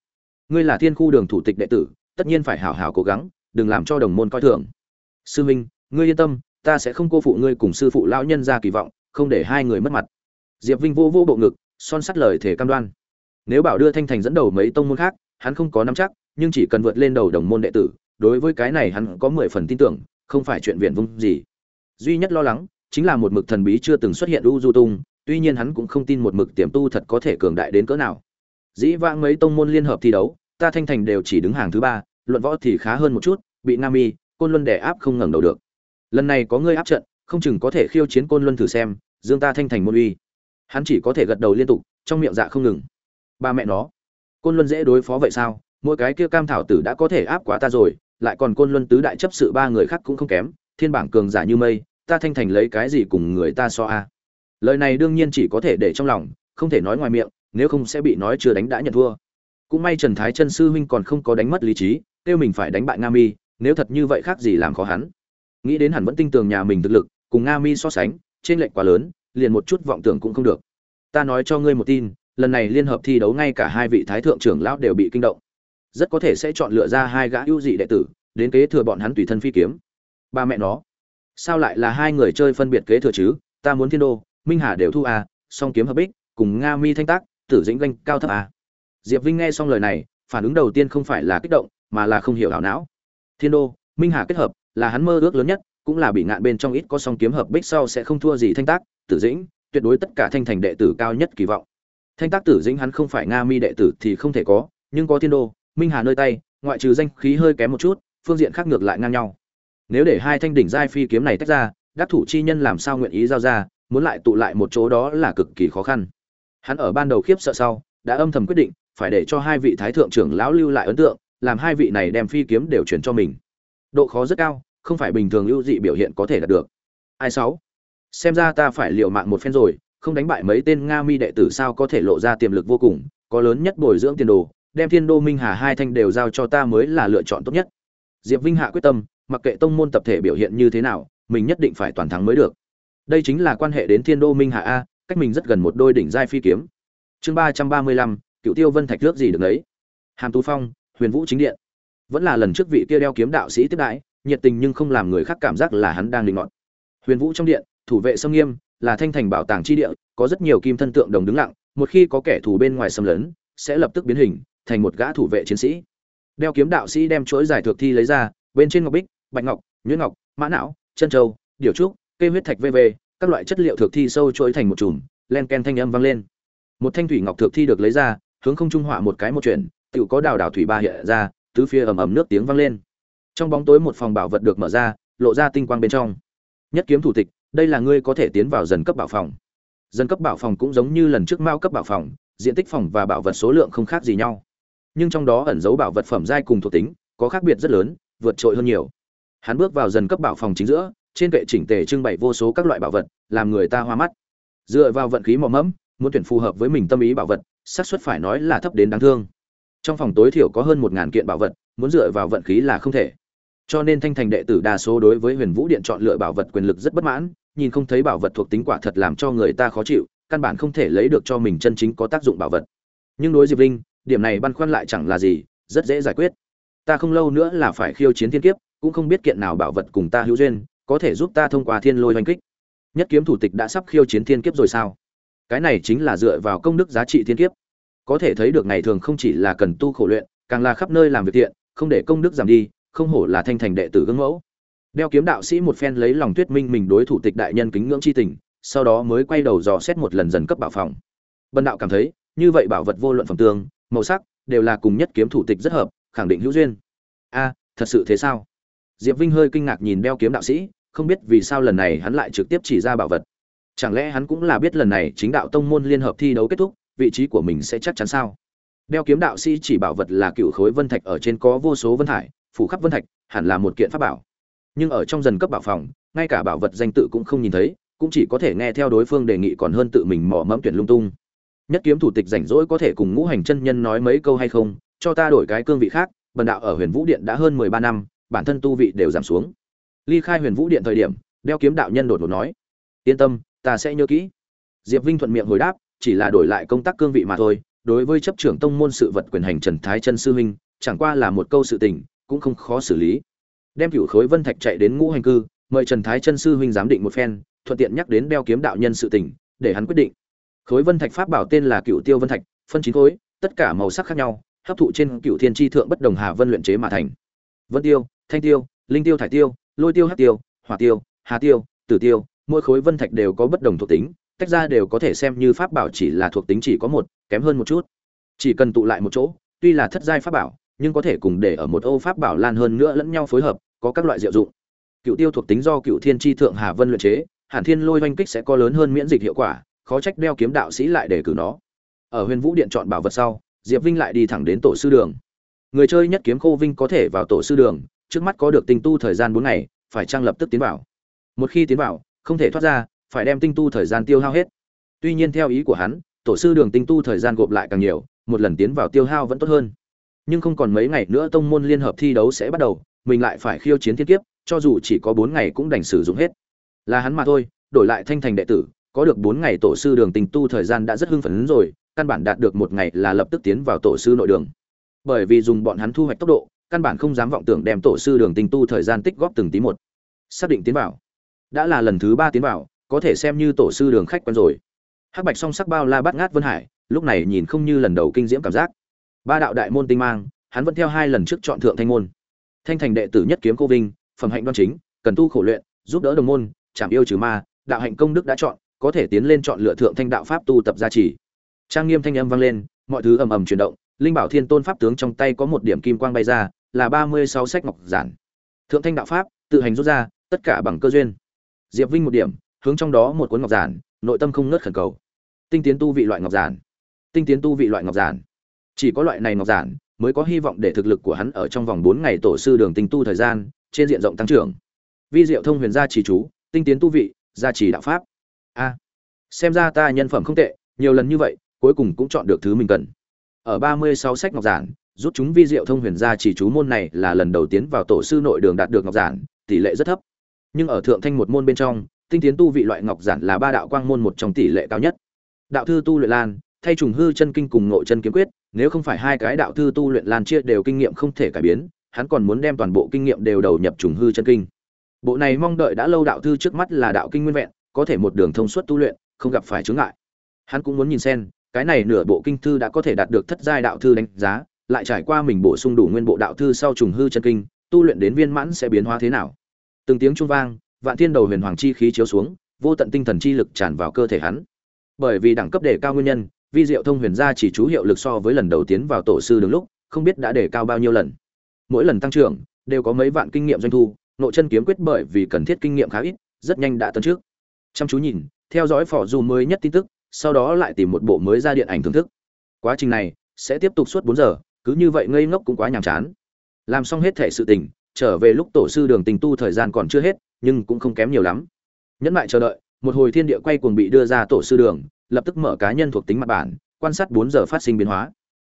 Ngươi là thiên khu đường thủ tịch đệ tử, tất nhiên phải hảo hảo cố gắng, đừng làm cho đồng môn coi thường. Sư huynh, ngươi yên tâm, ta sẽ không cô phụ ngươi cùng sư phụ lão nhân ra kỳ vọng, không để hai người mất mặt. Diệp vinh vô vô bộ ngực, son sắt lời thể cam đoan. Nếu bảo đưa thanh thành dẫn đầu mấy tông môn khác, hắn không có nắm chắc nhưng chỉ cần vượt lên đầu đồng môn đệ tử, đối với cái này hắn có mười phần tin tưởng, không phải chuyện viện vung gì. Duy nhất lo lắng chính là một mực thần bí chưa từng xuất hiện u du tung, tuy nhiên hắn cũng không tin một mực tiềm tu thật có thể cường đại đến cỡ nào. Dĩ vãng mấy tông môn liên hợp thi đấu, ta thanh thành đều chỉ đứng hàng thứ ba, luận võ thì khá hơn một chút, bị nam y côn luân đè áp không ngẩng đầu được. Lần này có ngươi áp trận, không chừng có thể khiêu chiến côn luân thử xem, dương ta thanh thành môn uy. Hắn chỉ có thể gật đầu liên tục, trong miệng dạ không ngừng. Ba mẹ nó, côn luân dễ đối phó vậy sao? Mỗi cái kia cam thảo tử đã có thể áp quá ta rồi, lại còn côn luân tứ đại chấp sự ba người khác cũng không kém, thiên bảng cường giả như mây, ta thanh thành lấy cái gì cùng người ta so a? Lời này đương nhiên chỉ có thể để trong lòng, không thể nói ngoài miệng, nếu không sẽ bị nói chưa đánh đã nhận thua. Cũng may trần thái chân sư huynh còn không có đánh mất lý trí, kêu mình phải đánh bại nga mi, nếu thật như vậy khác gì làm khó hắn. Nghĩ đến hẳn vẫn tin tưởng nhà mình thực lực, cùng nga mi so sánh, trên lệnh quá lớn, liền một chút vọng tưởng cũng không được. Ta nói cho ngươi một tin, lần này liên hợp thi đấu ngay cả hai vị thái thượng trưởng lão đều bị kinh động rất có thể sẽ chọn lựa ra hai gã ưu dị đệ tử, đến kế thừa bọn hắn tùy thân phi kiếm. Ba mẹ nó, sao lại là hai người chơi phân biệt kế thừa chứ? Ta muốn thiên đô, minh hà đều thu à song kiếm hợp bích, cùng nga mi thanh tác, tử dĩnh ganh cao thấp à diệp vinh nghe xong lời này, phản ứng đầu tiên không phải là kích động, mà là không hiểu ảo não. Thiên đô, minh hà kết hợp, là hắn mơ ước lớn nhất, cũng là bị ngạn bên trong ít có song kiếm hợp bích sau sẽ không thua gì thanh tác, tử dĩnh, tuyệt đối tất cả thanh thành đệ tử cao nhất kỳ vọng. Thanh tác, tử dĩnh hắn không phải nga mi đệ tử thì không thể có, nhưng có thiên đô minh hà nơi tay, ngoại trừ danh khí hơi kém một chút, phương diện khác ngược lại ngang nhau. Nếu để hai thanh đỉnh giai phi kiếm này tách ra, đắc thủ chi nhân làm sao nguyện ý giao ra, muốn lại tụ lại một chỗ đó là cực kỳ khó khăn. Hắn ở ban đầu khiếp sợ sau, đã âm thầm quyết định, phải để cho hai vị thái thượng trưởng lão lưu lại ấn tượng, làm hai vị này đem phi kiếm đều chuyển cho mình. Độ khó rất cao, không phải bình thường lưu dị biểu hiện có thể đạt được. Ai sáu? Xem ra ta phải liều mạng một phen rồi, không đánh bại mấy tên nga mi đệ tử sao có thể lộ ra tiềm lực vô cùng, có lớn nhất bồi dưỡng tiền đồ đem thiên đô minh hà hai thanh đều giao cho ta mới là lựa chọn tốt nhất. Diệp vinh hạ quyết tâm, mặc kệ tông môn tập thể biểu hiện như thế nào, mình nhất định phải toàn thắng mới được. Đây chính là quan hệ đến thiên đô minh hà a, cách mình rất gần một đôi đỉnh giai phi kiếm. Chương ba trăm ba mươi lăm, cựu tiêu vân thạch nước gì được đấy? Hàm tú phong, huyền vũ chính điện. Vẫn là lần trước vị kia đeo kiếm đạo sĩ tiếp đãi, nhiệt tình nhưng không làm người khác cảm giác là hắn đang định ngọn. Huyền vũ trong điện, thủ vệ sông nghiêm, là thanh thành bảo tàng chi địa, có rất nhiều kim thân tượng đồng đứng lặng, một khi có kẻ thù bên ngoài xâm lấn, sẽ lập tức biến hình thành một gã thủ vệ chiến sĩ. Đeo kiếm đạo sĩ đem chuỗi giải thược thi lấy ra, bên trên ngọc bích, bạch ngọc, nhuyễn ngọc, mã não, chân châu, điều trúc cây huyết thạch vv, các loại chất liệu thược thi sâu chuỗi thành một chùm, len ken thanh âm vang lên. Một thanh thủy ngọc thược thi được lấy ra, hướng không trung họa một cái một chuyện, tự có đào đảo thủy ba hiện ra, tứ phía ầm ầm nước tiếng vang lên. Trong bóng tối một phòng bảo vật được mở ra, lộ ra tinh quang bên trong. Nhất kiếm thủ tịch, đây là ngươi có thể tiến vào dần cấp bảo phòng. Dần cấp bảo phòng cũng giống như lần trước mao cấp bảo phòng, diện tích phòng và bảo vật số lượng không khác gì nhau nhưng trong đó ẩn giấu bảo vật phẩm giai cùng thuộc tính, có khác biệt rất lớn, vượt trội hơn nhiều. Hắn bước vào dần cấp bảo phòng chính giữa, trên kệ chỉnh tề trưng bày vô số các loại bảo vật, làm người ta hoa mắt. Dựa vào vận khí mò mẫm, muốn tuyển phù hợp với mình tâm ý bảo vật, xác suất phải nói là thấp đến đáng thương. Trong phòng tối thiểu có hơn một ngàn kiện bảo vật, muốn dựa vào vận khí là không thể. Cho nên thanh thành đệ tử đa số đối với huyền vũ điện chọn lựa bảo vật quyền lực rất bất mãn, nhìn không thấy bảo vật thuộc tính quả thật làm cho người ta khó chịu, căn bản không thể lấy được cho mình chân chính có tác dụng bảo vật. Nhưng đối diệp linh điểm này băn khoăn lại chẳng là gì, rất dễ giải quyết. Ta không lâu nữa là phải khiêu chiến thiên kiếp, cũng không biết kiện nào bảo vật cùng ta hữu duyên, có thể giúp ta thông qua thiên lôi oanh kích. Nhất kiếm thủ tịch đã sắp khiêu chiến thiên kiếp rồi sao? Cái này chính là dựa vào công đức giá trị thiên kiếp. Có thể thấy được ngày thường không chỉ là cần tu khổ luyện, càng là khắp nơi làm việc thiện, không để công đức giảm đi, không hổ là thanh thành đệ tử gương mẫu. Đeo kiếm đạo sĩ một phen lấy lòng tuyết minh mình đối thủ tịch đại nhân kính ngưỡng chi tình, sau đó mới quay đầu dò xét một lần dần cấp bảo phòng. Bần đạo cảm thấy, như vậy bảo vật vô luận phẩm tương màu sắc đều là cùng nhất kiếm thủ tịch rất hợp, khẳng định hữu duyên. A, thật sự thế sao? Diệp vinh hơi kinh ngạc nhìn đeo kiếm đạo sĩ, không biết vì sao lần này hắn lại trực tiếp chỉ ra bảo vật. Chẳng lẽ hắn cũng là biết lần này chính đạo tông môn liên hợp thi đấu kết thúc, vị trí của mình sẽ chắc chắn sao? Đeo kiếm đạo sĩ chỉ bảo vật là cựu khối vân thạch ở trên có vô số vân thải, phủ khắp vân thạch, hẳn là một kiện pháp bảo. Nhưng ở trong dần cấp bảo phòng, ngay cả bảo vật danh tự cũng không nhìn thấy, cũng chỉ có thể nghe theo đối phương đề nghị còn hơn tự mình mò mẫm tuyển lung tung nhất kiếm thủ tịch rảnh rỗi có thể cùng ngũ hành chân nhân nói mấy câu hay không? Cho ta đổi cái cương vị khác, bần đạo ở huyền vũ điện đã hơn mười ba năm, bản thân tu vị đều giảm xuống. Ly khai huyền vũ điện thời điểm, đeo kiếm đạo nhân đột ngột nói, yên tâm, ta sẽ nhớ kỹ. Diệp vinh thuận miệng hồi đáp, chỉ là đổi lại công tác cương vị mà thôi, đối với chấp trưởng tông môn sự vật quyền hành trần thái chân sư huynh, chẳng qua là một câu sự tình, cũng không khó xử lý. Đem cửu khối vân thạch chạy đến ngũ hành cư, mời trần thái chân sư huynh giám định một phen, thuận tiện nhắc đến đeo kiếm đạo nhân sự tình, để hắn quyết định khối vân thạch pháp bảo tên là cựu tiêu vân thạch, phân chín khối, tất cả màu sắc khác nhau, hấp thụ trên cựu thiên tri thượng bất đồng hà vân luyện chế mà thành. Vân tiêu, thanh tiêu, linh tiêu, thải tiêu, lôi tiêu hát tiêu, hỏa tiêu, hà tiêu, tử tiêu, mỗi khối vân thạch đều có bất đồng thuộc tính, tách ra đều có thể xem như pháp bảo chỉ là thuộc tính chỉ có một, kém hơn một chút. Chỉ cần tụ lại một chỗ, tuy là thất giai pháp bảo, nhưng có thể cùng để ở một ô pháp bảo lan hơn nữa lẫn nhau phối hợp, có các loại diệu dụng. Cựu tiêu thuộc tính do cựu thiên tri thượng hà vân luyện chế, hàn thiên lôi oanh kích sẽ có lớn hơn miễn dịch hiệu quả khó trách đeo kiếm đạo sĩ lại để cử nó. Ở huyền vũ điện chọn bảo vật sau, diệp vinh lại đi thẳng đến tổ sư đường. Người chơi nhất kiếm khô vinh có thể vào tổ sư đường, trước mắt có được tinh tu thời gian bốn ngày, phải trang lập tức tiến vào? Một khi tiến vào, không thể thoát ra, phải đem tinh tu thời gian tiêu hao hết. Tuy nhiên theo ý của hắn, tổ sư đường tinh tu thời gian gộp lại càng nhiều, một lần tiến vào tiêu hao vẫn tốt hơn. Nhưng không còn mấy ngày nữa tông môn liên hợp thi đấu sẽ bắt đầu, mình lại phải khiêu chiến thiên kiếp, cho dù chỉ có bốn ngày cũng đành sử dụng hết. Là hắn mà thôi, đổi lại thanh thành đệ tử có được bốn ngày tổ sư đường tình tu thời gian đã rất hưng phấn rồi, căn bản đạt được một ngày là lập tức tiến vào tổ sư nội đường. Bởi vì dùng bọn hắn thu hoạch tốc độ, căn bản không dám vọng tưởng đem tổ sư đường tình tu thời gian tích góp từng tí một. Xác định tiến vào. Đã là lần thứ ba tiến vào, có thể xem như tổ sư đường khách quen rồi. Hắc bạch song sắc bao la bắt ngát vân hải, lúc này nhìn không như lần đầu kinh diễm cảm giác. Ba đạo đại môn tinh mang, hắn vẫn theo hai lần trước chọn thượng thanh môn. Thanh thành đệ tử nhất kiếm cô vinh, phẩm hạnh đoan chính, cần tu khổ luyện, giúp đỡ đồng môn chảm yêu trừ ma, đạo hạnh công đức đã chọn có thể tiến lên chọn lựa thượng thanh đạo pháp tu tập gia trì. Trang nghiêm thanh âm vang lên, mọi thứ ầm ầm chuyển động, linh bảo thiên tôn pháp tướng trong tay có một điểm kim quang bay ra, là ba mươi sáu sách ngọc giản. Thượng thanh đạo pháp, tự hành rút ra, tất cả bằng cơ duyên. Diệp vinh một điểm, hướng trong đó một cuốn ngọc giản, nội tâm không ngớt khẩn cầu. Tinh tiến tu vị loại ngọc giản. Tinh tiến tu vị loại ngọc giản. Chỉ có loại này ngọc giản, mới có hy vọng để thực lực của hắn ở trong vòng bốn ngày tổ sư đường tinh tu thời gian, trên diện rộng tăng trưởng. Vi diệu thông huyền gia trì chú, tinh tiến tu vị, gia trì đạo pháp a xem ra ta nhân phẩm không tệ, nhiều lần như vậy, cuối cùng cũng chọn được thứ mình cần. Ở ba mươi sáu sách ngọc giản, rút chúng vi diệu thông huyền gia chỉ chú môn này là lần đầu tiến vào tổ sư nội đường đạt được ngọc giản, tỷ lệ rất thấp. Nhưng ở thượng thanh một môn bên trong, tinh tiến tu vị loại ngọc giản là ba đạo quang môn một trong tỷ lệ cao nhất. Đạo thư tu luyện lan, thay trùng hư chân kinh cùng ngộ chân kiếm quyết, nếu không phải hai cái đạo thư tu luyện lan chia đều kinh nghiệm không thể cải biến, hắn còn muốn đem toàn bộ kinh nghiệm đều đầu nhập trùng hư chân kinh. Bộ này mong đợi đã lâu đạo thư trước mắt là đạo kinh nguyên vẹn có thể một đường thông suốt tu luyện, không gặp phải chướng ngại. Hắn cũng muốn nhìn xem, cái này nửa bộ kinh thư đã có thể đạt được thất giai đạo thư đánh giá, lại trải qua mình bổ sung đủ nguyên bộ đạo thư sau trùng hư chân kinh, tu luyện đến viên mãn sẽ biến hóa thế nào. Từng tiếng trung vang, vạn thiên đầu huyền hoàng chi khí chiếu xuống, vô tận tinh thần chi lực tràn vào cơ thể hắn. Bởi vì đẳng cấp đề cao nguyên nhân, vi diệu thông huyền gia chỉ chú hiệu lực so với lần đầu tiến vào tổ sư đường lúc, không biết đã đề cao bao nhiêu lần. Mỗi lần tăng trưởng, đều có mấy vạn kinh nghiệm doanh thu, nội chân kiếm quyết bởi vì cần thiết kinh nghiệm khá ít, rất nhanh đã tấn trước chăm chú nhìn theo dõi phỏ dù mới nhất tin tức sau đó lại tìm một bộ mới ra điện ảnh thưởng thức. Quá trình này sẽ tiếp tục suốt bốn giờ cứ như vậy ngây ngốc cũng quá nhàm chán. Làm xong hết thể sự tình trở về lúc tổ sư đường tình tu thời gian còn chưa hết nhưng cũng không kém nhiều lắm. Nhẫn lại chờ đợi một hồi thiên địa quay cuồng bị đưa ra tổ sư đường lập tức mở cá nhân thuộc tính mặt bản quan sát bốn giờ phát sinh biến hóa.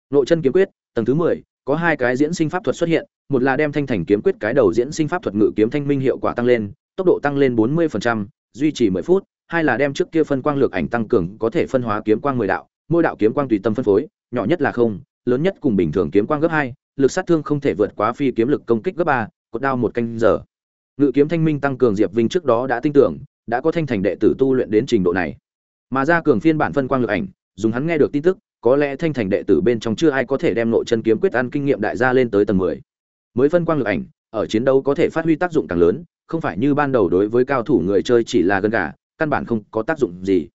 Nội chân kiếm quyết tầng thứ mười có hai cái diễn sinh pháp thuật xuất hiện một là đem thanh thành kiếm quyết cái đầu diễn sinh pháp thuật ngự kiếm thanh minh hiệu quả tăng lên tốc độ tăng lên bốn 40%, duy trì mười phút, hai là đem trước kia phân quang lược ảnh tăng cường có thể phân hóa kiếm quang mười đạo, mỗi đạo kiếm quang tùy tâm phân phối, nhỏ nhất là không, lớn nhất cùng bình thường kiếm quang gấp hai, lực sát thương không thể vượt quá phi kiếm lực công kích gấp ba, cột đao một canh giờ. Ngự kiếm thanh minh tăng cường diệp vinh trước đó đã tin tưởng, đã có thanh thành đệ tử tu luyện đến trình độ này. Mà ra cường phiên bản phân quang lực ảnh, dùng hắn nghe được tin tức, có lẽ thanh thành đệ tử bên trong chưa ai có thể đem nội chân kiếm quyết ăn kinh nghiệm đại gia lên tới tầng mười. Mới phân quang lực ảnh, ở chiến đấu có thể phát huy tác dụng càng lớn không phải như ban đầu đối với cao thủ người chơi chỉ là gân gà căn bản không có tác dụng gì.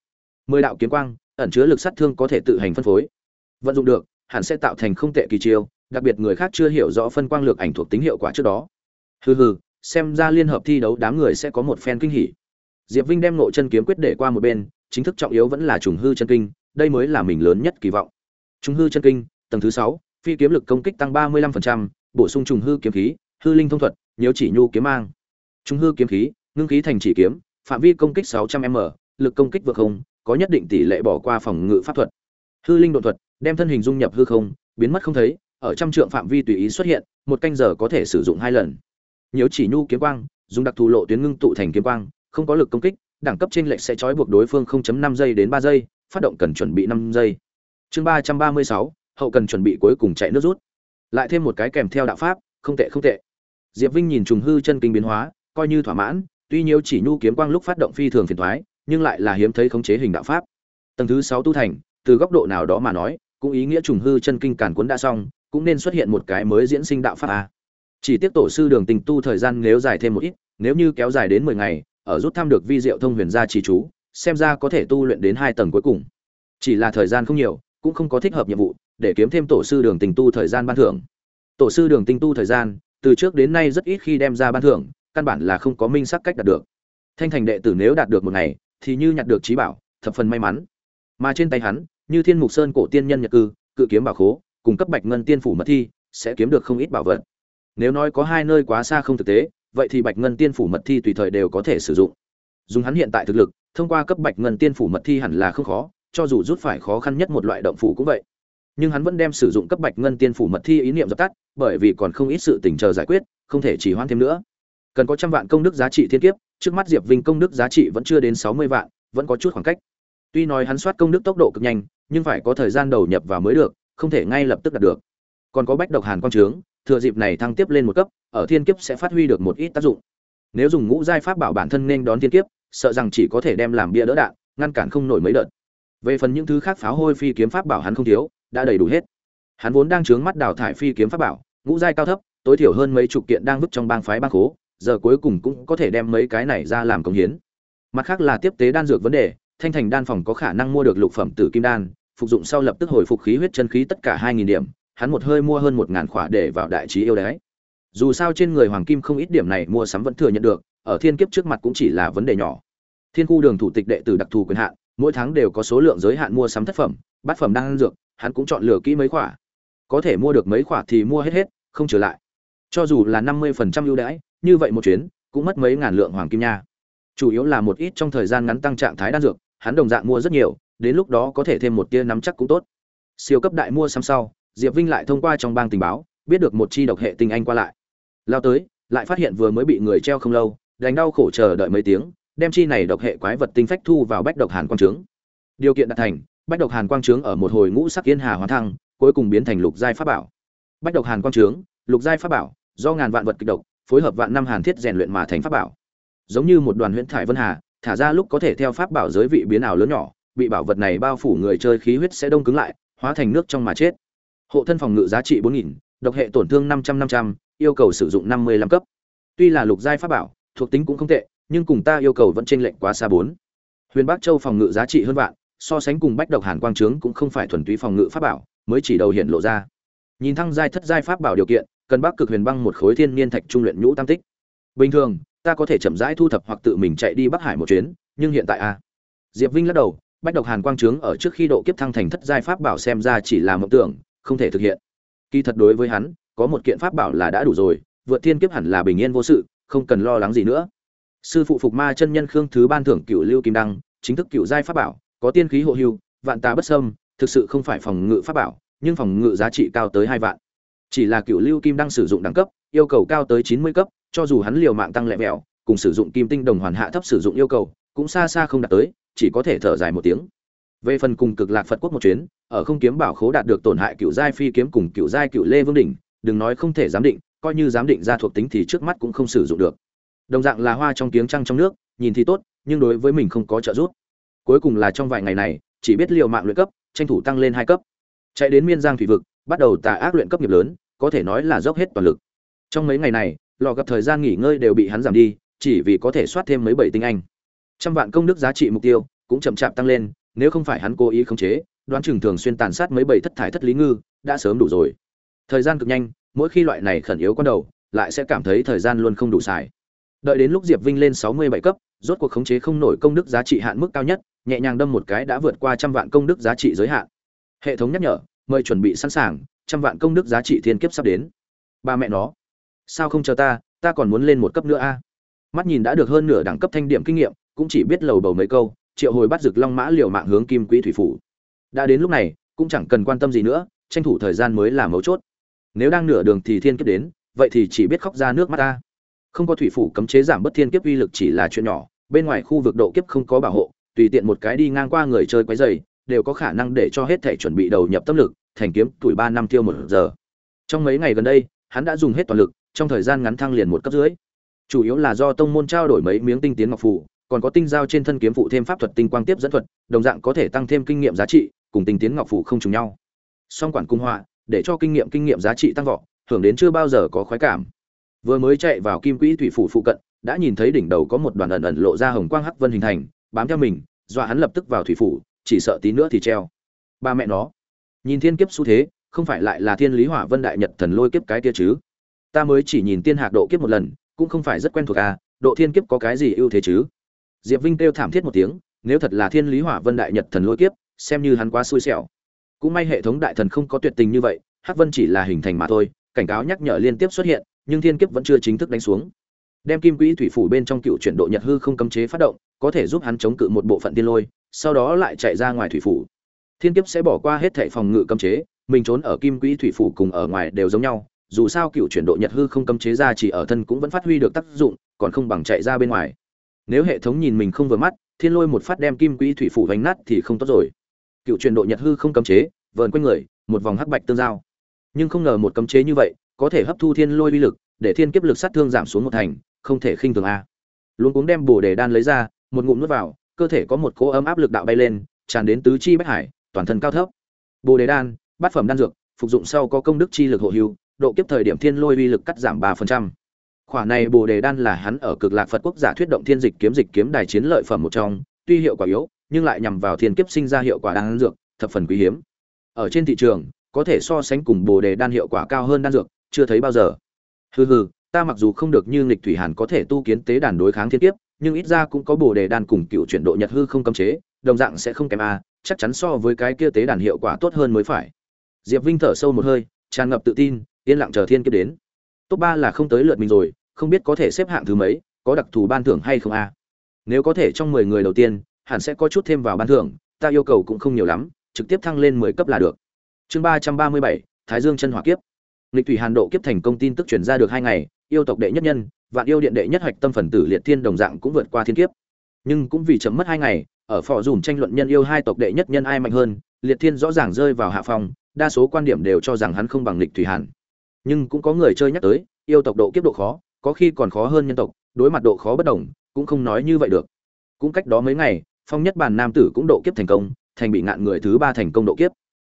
Mười đạo kiếm quang ẩn chứa lực sát thương có thể tự hành phân phối. Vận dụng được hẳn sẽ tạo thành không tệ kỳ chiêu đặc biệt người khác chưa hiểu rõ phân quang lược ảnh thuộc tính hiệu quả trước đó. Hừ hừ xem ra liên hợp thi đấu đám người sẽ có một phen kinh hỉ. Diệp vinh đem nội chân kiếm quyết để qua một bên chính thức trọng yếu vẫn là trùng hư chân kinh đây mới là mình lớn nhất kỳ vọng. Trùng hư chân kinh tầng thứ sáu phi kiếm lực công kích tăng ba mươi 35%, bổ sung trùng hư kiếm khí hư linh thông thuật nhiều chỉ nhu kiếm mang trùng hư kiếm khí ngưng khí thành chỉ kiếm phạm vi công kích 600 m lực công kích vượt không có nhất định tỷ lệ bỏ qua phòng ngự pháp thuật. Hư linh độ thuật đem thân hình dung nhập hư không biến mất không thấy ở trăm trượng phạm vi tùy ý xuất hiện một canh giờ có thể sử dụng hai lần. Nhiễu chỉ nhu kiếm quang dùng đặc thù lộ tuyến ngưng tụ thành kiếm quang không có lực công kích đẳng cấp trên lệch sẽ trói buộc đối phương 0.5 giây đến 3 giây phát động cần chuẩn bị 5 giây. Chương 336, hậu cần chuẩn bị cuối cùng chạy nước rút. Lại thêm một cái kèm theo đạo pháp không tệ không tệ. Diệp vinh nhìn trùng hư chân kinh biến hóa coi như thỏa mãn tuy nhiều chỉ nhu kiếm quang lúc phát động phi thường phiền toái, nhưng lại là hiếm thấy khống chế hình đạo pháp. Tầng thứ sáu tu thành từ góc độ nào đó mà nói cũng ý nghĩa trùng hư chân kinh cản cuốn đã xong cũng nên xuất hiện một cái mới diễn sinh đạo pháp a. Chỉ tiếc tổ sư đường tình tu thời gian nếu dài thêm một ít nếu như kéo dài đến mười ngày ở rút thăm được vi diệu thông huyền gia chỉ chú xem ra có thể tu luyện đến hai tầng cuối cùng. Chỉ là thời gian không nhiều cũng không có thích hợp nhiệm vụ để kiếm thêm tổ sư đường tình tu thời gian ban thưởng. Tổ sư đường tinh tu thời gian từ trước đến nay rất ít khi đem ra ban thưởng căn bản là không có minh xác cách đạt được. Thanh thành đệ tử nếu đạt được một ngày, thì như nhặt được trí bảo, thập phần may mắn. Mà trên tay hắn, như thiên mục sơn cổ tiên nhân nhật cư, cự kiếm bảo khố, cùng cấp bạch ngân tiên phủ mật thi, sẽ kiếm được không ít bảo vật. Nếu nói có hai nơi quá xa không thực tế, vậy thì bạch ngân tiên phủ mật thi tùy thời đều có thể sử dụng. Dùng hắn hiện tại thực lực, thông qua cấp bạch ngân tiên phủ mật thi hẳn là không khó, cho dù rút phải khó khăn nhất một loại động phủ cũng vậy. Nhưng hắn vẫn đem sử dụng cấp bạch ngân tiên phủ mật thi ý niệm dập tắt, bởi vì còn không ít sự tình chờ giải quyết, không thể chỉ hoãn thêm nữa cần có trăm vạn công đức giá trị thiên kiếp, trước mắt diệp vinh công đức giá trị vẫn chưa đến sáu mươi vạn, vẫn có chút khoảng cách. Tuy nói hắn soát công đức tốc độ cực nhanh, nhưng phải có thời gian đầu nhập vào mới được, không thể ngay lập tức đạt được. Còn có bách độc hàn quang trướng, thừa dịp này thăng tiếp lên một cấp, ở thiên kiếp sẽ phát huy được một ít tác dụng. Nếu dùng ngũ giai pháp bảo bản thân nên đón thiên kiếp, sợ rằng chỉ có thể đem làm bia đỡ đạn, ngăn cản không nổi mấy đợt. Về phần những thứ khác pháo hôi phi kiếm pháp bảo hắn không thiếu, đã đầy đủ hết. Hắn vốn đang trướng mắt đào thải phi kiếm pháp bảo, ngũ giai cao thấp, tối thiểu hơn mấy chục kiện đang vứt trong bang phái bang khố giờ cuối cùng cũng có thể đem mấy cái này ra làm công hiến. Mặt khác là tiếp tế đan dược vấn đề, thanh thành đan phòng có khả năng mua được lục phẩm tử kim đan, phục dụng sau lập tức hồi phục khí huyết chân khí tất cả hai nghìn điểm, hắn một hơi mua hơn một ngàn khỏa để vào đại trí yêu đái dù sao trên người hoàng kim không ít điểm này mua sắm vẫn thừa nhận được, ở thiên kiếp trước mặt cũng chỉ là vấn đề nhỏ. Thiên khu đường thủ tịch đệ tử đặc thù quyền hạn, mỗi tháng đều có số lượng giới hạn mua sắm thất phẩm, bát phẩm đan dược, hắn cũng chọn lựa kỹ mấy khỏa. Có thể mua được mấy khỏa thì mua hết hết, không trở lại. Cho dù là năm mươi phần trăm ưu đãi như vậy một chuyến, cũng mất mấy ngàn lượng hoàng kim nha. Chủ yếu là một ít trong thời gian ngắn tăng trạng thái đan dược, hắn đồng dạng mua rất nhiều, đến lúc đó có thể thêm một tia nắm chắc cũng tốt. Siêu cấp đại mua xăm sau, diệp vinh lại thông qua trong bang tình báo, biết được một chi độc hệ tinh anh qua lại. Lao tới, lại phát hiện vừa mới bị người treo không lâu đánh đau khổ chờ đợi mấy tiếng, đem chi này độc hệ quái vật tinh phách thu vào bách độc hàn quang trướng. Điều kiện đạt thành, bách độc hàn quang trướng ở một hồi ngũ sắc yên hà hóa thăng, cuối cùng biến thành lục giai pháp bảo. Bách độc hàn quang trướng, lục giai pháp bảo, do ngàn vạn vật kịch độc phối hợp vạn năm hàn thiết rèn luyện mà thành pháp bảo. Giống như một đoàn huyễn thải vân hà, thả ra lúc có thể theo pháp bảo giới vị biến ảo lớn nhỏ, bị bảo vật này bao phủ người chơi khí huyết sẽ đông cứng lại, hóa thành nước trong mà chết. Hộ thân phòng ngự giá trị bốn nghìn, độc hệ tổn thương năm trăm năm trăm, yêu cầu sử dụng năm mươi lăm cấp. Tuy là lục giai pháp bảo, thuộc tính cũng không tệ, nhưng cùng ta yêu cầu vẫn chênh lệch quá xa bốn. Huyền bắc châu phòng ngự giá trị hơn vạn, so sánh cùng bách độc hàn quang trướng cũng không phải thuần túy phòng ngự pháp bảo, mới chỉ đầu hiện lộ ra. Nhìn thăng giai thất giai pháp bảo điều kiện cần bắc cực huyền băng một khối thiên niên thạch trung luyện nhũ tam tích. Bình thường, ta có thể chậm rãi thu thập hoặc tự mình chạy đi bắc hải một chuyến, nhưng hiện tại a diệp vinh lắc đầu, bách độc hàn quang trướng ở trước khi độ kiếp thăng thành thất giai pháp bảo xem ra chỉ là mộng tưởng, không thể thực hiện. Kỳ thật đối với hắn, có một kiện pháp bảo là đã đủ rồi, vượt thiên kiếp hẳn là bình yên vô sự, không cần lo lắng gì nữa. Sư phụ phục ma chân nhân khương thứ ban thưởng cựu lưu kim đăng, chính thức cựu giai pháp bảo, có tiên khí hộ hưu, vạn tà bất sâm thực sự không phải phòng ngự pháp bảo, nhưng phòng ngự giá trị cao tới hai vạn chỉ là cựu lưu kim đang sử dụng đẳng cấp, yêu cầu cao tới chín mươi cấp, cho dù hắn liều mạng tăng lẹ mẹo cùng sử dụng kim tinh đồng hoàn hạ thấp sử dụng yêu cầu, cũng xa xa không đạt tới, chỉ có thể thở dài một tiếng. Về phần cùng cực lạc phật quốc một chuyến, ở không kiếm bảo khố đạt được tổn hại cựu giai phi kiếm cùng cựu giai cựu lê vương đỉnh, đừng nói không thể giám định, coi như giám định ra thuộc tính thì trước mắt cũng không sử dụng được. Đồng dạng là hoa trong tiếng trăng trong nước, nhìn thì tốt, nhưng đối với mình không có trợ giúp. Cuối cùng là trong vài ngày này, chỉ biết liều mạng luyện cấp, tranh thủ tăng lên hai cấp. Chạy đến miên giang thủy vực bắt đầu tà ác luyện cấp nghiệp lớn, có thể nói là dốc hết toàn lực. Trong mấy ngày này, lò gặp thời gian nghỉ ngơi đều bị hắn giảm đi, chỉ vì có thể soát thêm mấy bảy tinh anh. Trăm vạn công đức giá trị mục tiêu cũng chậm chạp tăng lên, nếu không phải hắn cố ý khống chế, đoán chừng thường xuyên tàn sát mấy bảy thất thải thất lý ngư, đã sớm đủ rồi. Thời gian cực nhanh, mỗi khi loại này khẩn yếu quan đầu, lại sẽ cảm thấy thời gian luôn không đủ xài. Đợi đến lúc diệp vinh lên sáu mươi bảy cấp, rốt cuộc khống chế không nổi công đức giá trị hạn mức cao nhất, nhẹ nhàng đâm một cái đã vượt qua trăm vạn công đức giá trị giới hạn. Hệ thống nhắc nhở mời chuẩn bị sẵn sàng, trăm vạn công đức giá trị thiên kiếp sắp đến. Ba mẹ nó, sao không chờ ta ta còn muốn lên một cấp nữa a? Mắt nhìn đã được hơn nửa đẳng cấp thanh điểm kinh nghiệm, cũng chỉ biết lầu bầu mấy câu, triệu hồi bắt rực long mã liều mạng hướng kim quỹ thủy phủ. Đã đến lúc này, cũng chẳng cần quan tâm gì nữa, tranh thủ thời gian mới là mấu chốt. Nếu đang nửa đường thì thiên kiếp đến, vậy thì chỉ biết khóc ra nước mắt ta. Không có thủy phủ cấm chế giảm bất thiên kiếp uy lực chỉ là chuyện nhỏ, bên ngoài khu vực độ kiếp không có bảo hộ, tùy tiện một cái đi ngang qua người chơi quấy dày đều có khả năng để cho hết thể chuẩn bị đầu nhập tâm lực, thành kiếm, tuổi ba năm tiêu một giờ. Trong mấy ngày gần đây, hắn đã dùng hết toàn lực, trong thời gian ngắn thăng liền một cấp dưới. Chủ yếu là do tông môn trao đổi mấy miếng tinh tiến ngọc phù, còn có tinh giao trên thân kiếm phụ thêm pháp thuật tinh quang tiếp dẫn thuật, đồng dạng có thể tăng thêm kinh nghiệm giá trị, cùng tinh tiến ngọc phù không trùng nhau. Song quản cung họa, để cho kinh nghiệm kinh nghiệm giá trị tăng vọt, hưởng đến chưa bao giờ có khoái cảm. Vừa mới chạy vào kim quỹ thủy phủ phụ cận, đã nhìn thấy đỉnh đầu có một đoàn ẩn ẩn lộ ra hồng quang hắc vân hình thành, bám theo mình, dọa hắn lập tức vào thủy phủ chỉ sợ tí nữa thì treo. Ba mẹ nó. Nhìn thiên kiếp xu thế, không phải lại là thiên lý hỏa vân đại nhật thần lôi kiếp cái kia chứ? Ta mới chỉ nhìn tiên hạc độ kiếp một lần, cũng không phải rất quen thuộc à độ thiên kiếp có cái gì ưu thế chứ? Diệp vinh kêu thảm thiết một tiếng, nếu thật là thiên lý hỏa vân đại nhật thần lôi kiếp, xem như hắn quá xui xẻo. Cũng may hệ thống đại thần không có tuyệt tình như vậy, hắc vân chỉ là hình thành mà thôi, cảnh cáo nhắc nhở liên tiếp xuất hiện, nhưng thiên kiếp vẫn chưa chính thức đánh xuống. Đem kim quỹ thủy phủ bên trong cựu chuyển độ nhật hư không cấm chế phát động, có thể giúp hắn chống cự một bộ phận tiên lôi sau đó lại chạy ra ngoài thủy phủ. Thiên kiếp sẽ bỏ qua hết thệ phòng ngự cấm chế, mình trốn ở kim quỹ thủy phủ cùng ở ngoài đều giống nhau, dù sao cựu chuyển độ nhật hư không cấm chế ra chỉ ở thân cũng vẫn phát huy được tác dụng, còn không bằng chạy ra bên ngoài. Nếu hệ thống nhìn mình không vừa mắt, thiên lôi một phát đem kim quỹ thủy phủ vánh nát thì không tốt rồi. Cựu chuyển độ nhật hư không cấm chế, vờn quanh người, một vòng hắc bạch tương giao. Nhưng không ngờ một cấm chế như vậy, có thể hấp thu thiên lôi uy lực, để thiên kiếp lực sát thương giảm xuống một thành, không thể khinh thường a. Luôn cuống đem bồ đề đan lấy ra, một ngụm nuốt vào cơ thể có một cỗ ấm áp lực đạo bay lên, tràn đến tứ chi bách hải, toàn thân cao thấp. Bồ đề đan, bát phẩm đan dược, phục dụng sau có công đức chi lực hộ hưu, độ kiếp thời điểm thiên lôi uy lực cắt giảm ba phần trăm. Khỏa này bồ đề đan là hắn ở cực lạc phật quốc giả thuyết động thiên dịch kiếm dịch kiếm đài chiến lợi phẩm một trong, tuy hiệu quả yếu, nhưng lại nhằm vào thiên kiếp sinh ra hiệu quả đan dược, thập phần quý hiếm. Ở trên thị trường, có thể so sánh cùng bồ đề đan hiệu quả cao hơn đan dược, chưa thấy bao giờ. Hừ hừ, ta mặc dù không được như nghịch thủy hàn có thể tu kiến tế đàn đối kháng thiên kiếp nhưng ít ra cũng có bồ đề đan cùng cựu chuyển độ nhật hư không cấm chế, đồng dạng sẽ không kém a, chắc chắn so với cái kia tế đàn hiệu quả tốt hơn mới phải. Diệp vinh thở sâu một hơi, tràn ngập tự tin, yên lặng chờ thiên kiếp đến. Top ba là không tới lượt mình rồi, không biết có thể xếp hạng thứ mấy, có đặc thù ban thưởng hay không a? Nếu có thể trong mười người đầu tiên, hẳn sẽ có chút thêm vào ban thưởng, ta yêu cầu cũng không nhiều lắm, trực tiếp thăng lên mười cấp là được. Chương ba trăm ba mươi bảy, thái dương chân hỏa kiếp. Lịch thủy hàn độ kiếp thành công tin tức truyền ra được hai ngày, yêu tộc đệ nhất nhân vạn yêu điện đệ nhất hạch tâm phần tử liệt thiên đồng dạng cũng vượt qua thiên kiếp. Nhưng cũng vì chấm mất hai ngày, ở phò dùm tranh luận nhân yêu hai tộc đệ nhất nhân ai mạnh hơn, liệt thiên rõ ràng rơi vào hạ phòng đa số quan điểm đều cho rằng hắn không bằng lịch thủy hàn. Nhưng cũng có người chơi nhắc tới, yêu tộc độ kiếp độ khó, có khi còn khó hơn nhân tộc, đối mặt độ khó bất đồng, cũng không nói như vậy được. Cũng cách đó mấy ngày, phong nhất bản nam tử cũng độ kiếp thành công, thành bị ngạn người thứ ba thành công độ kiếp.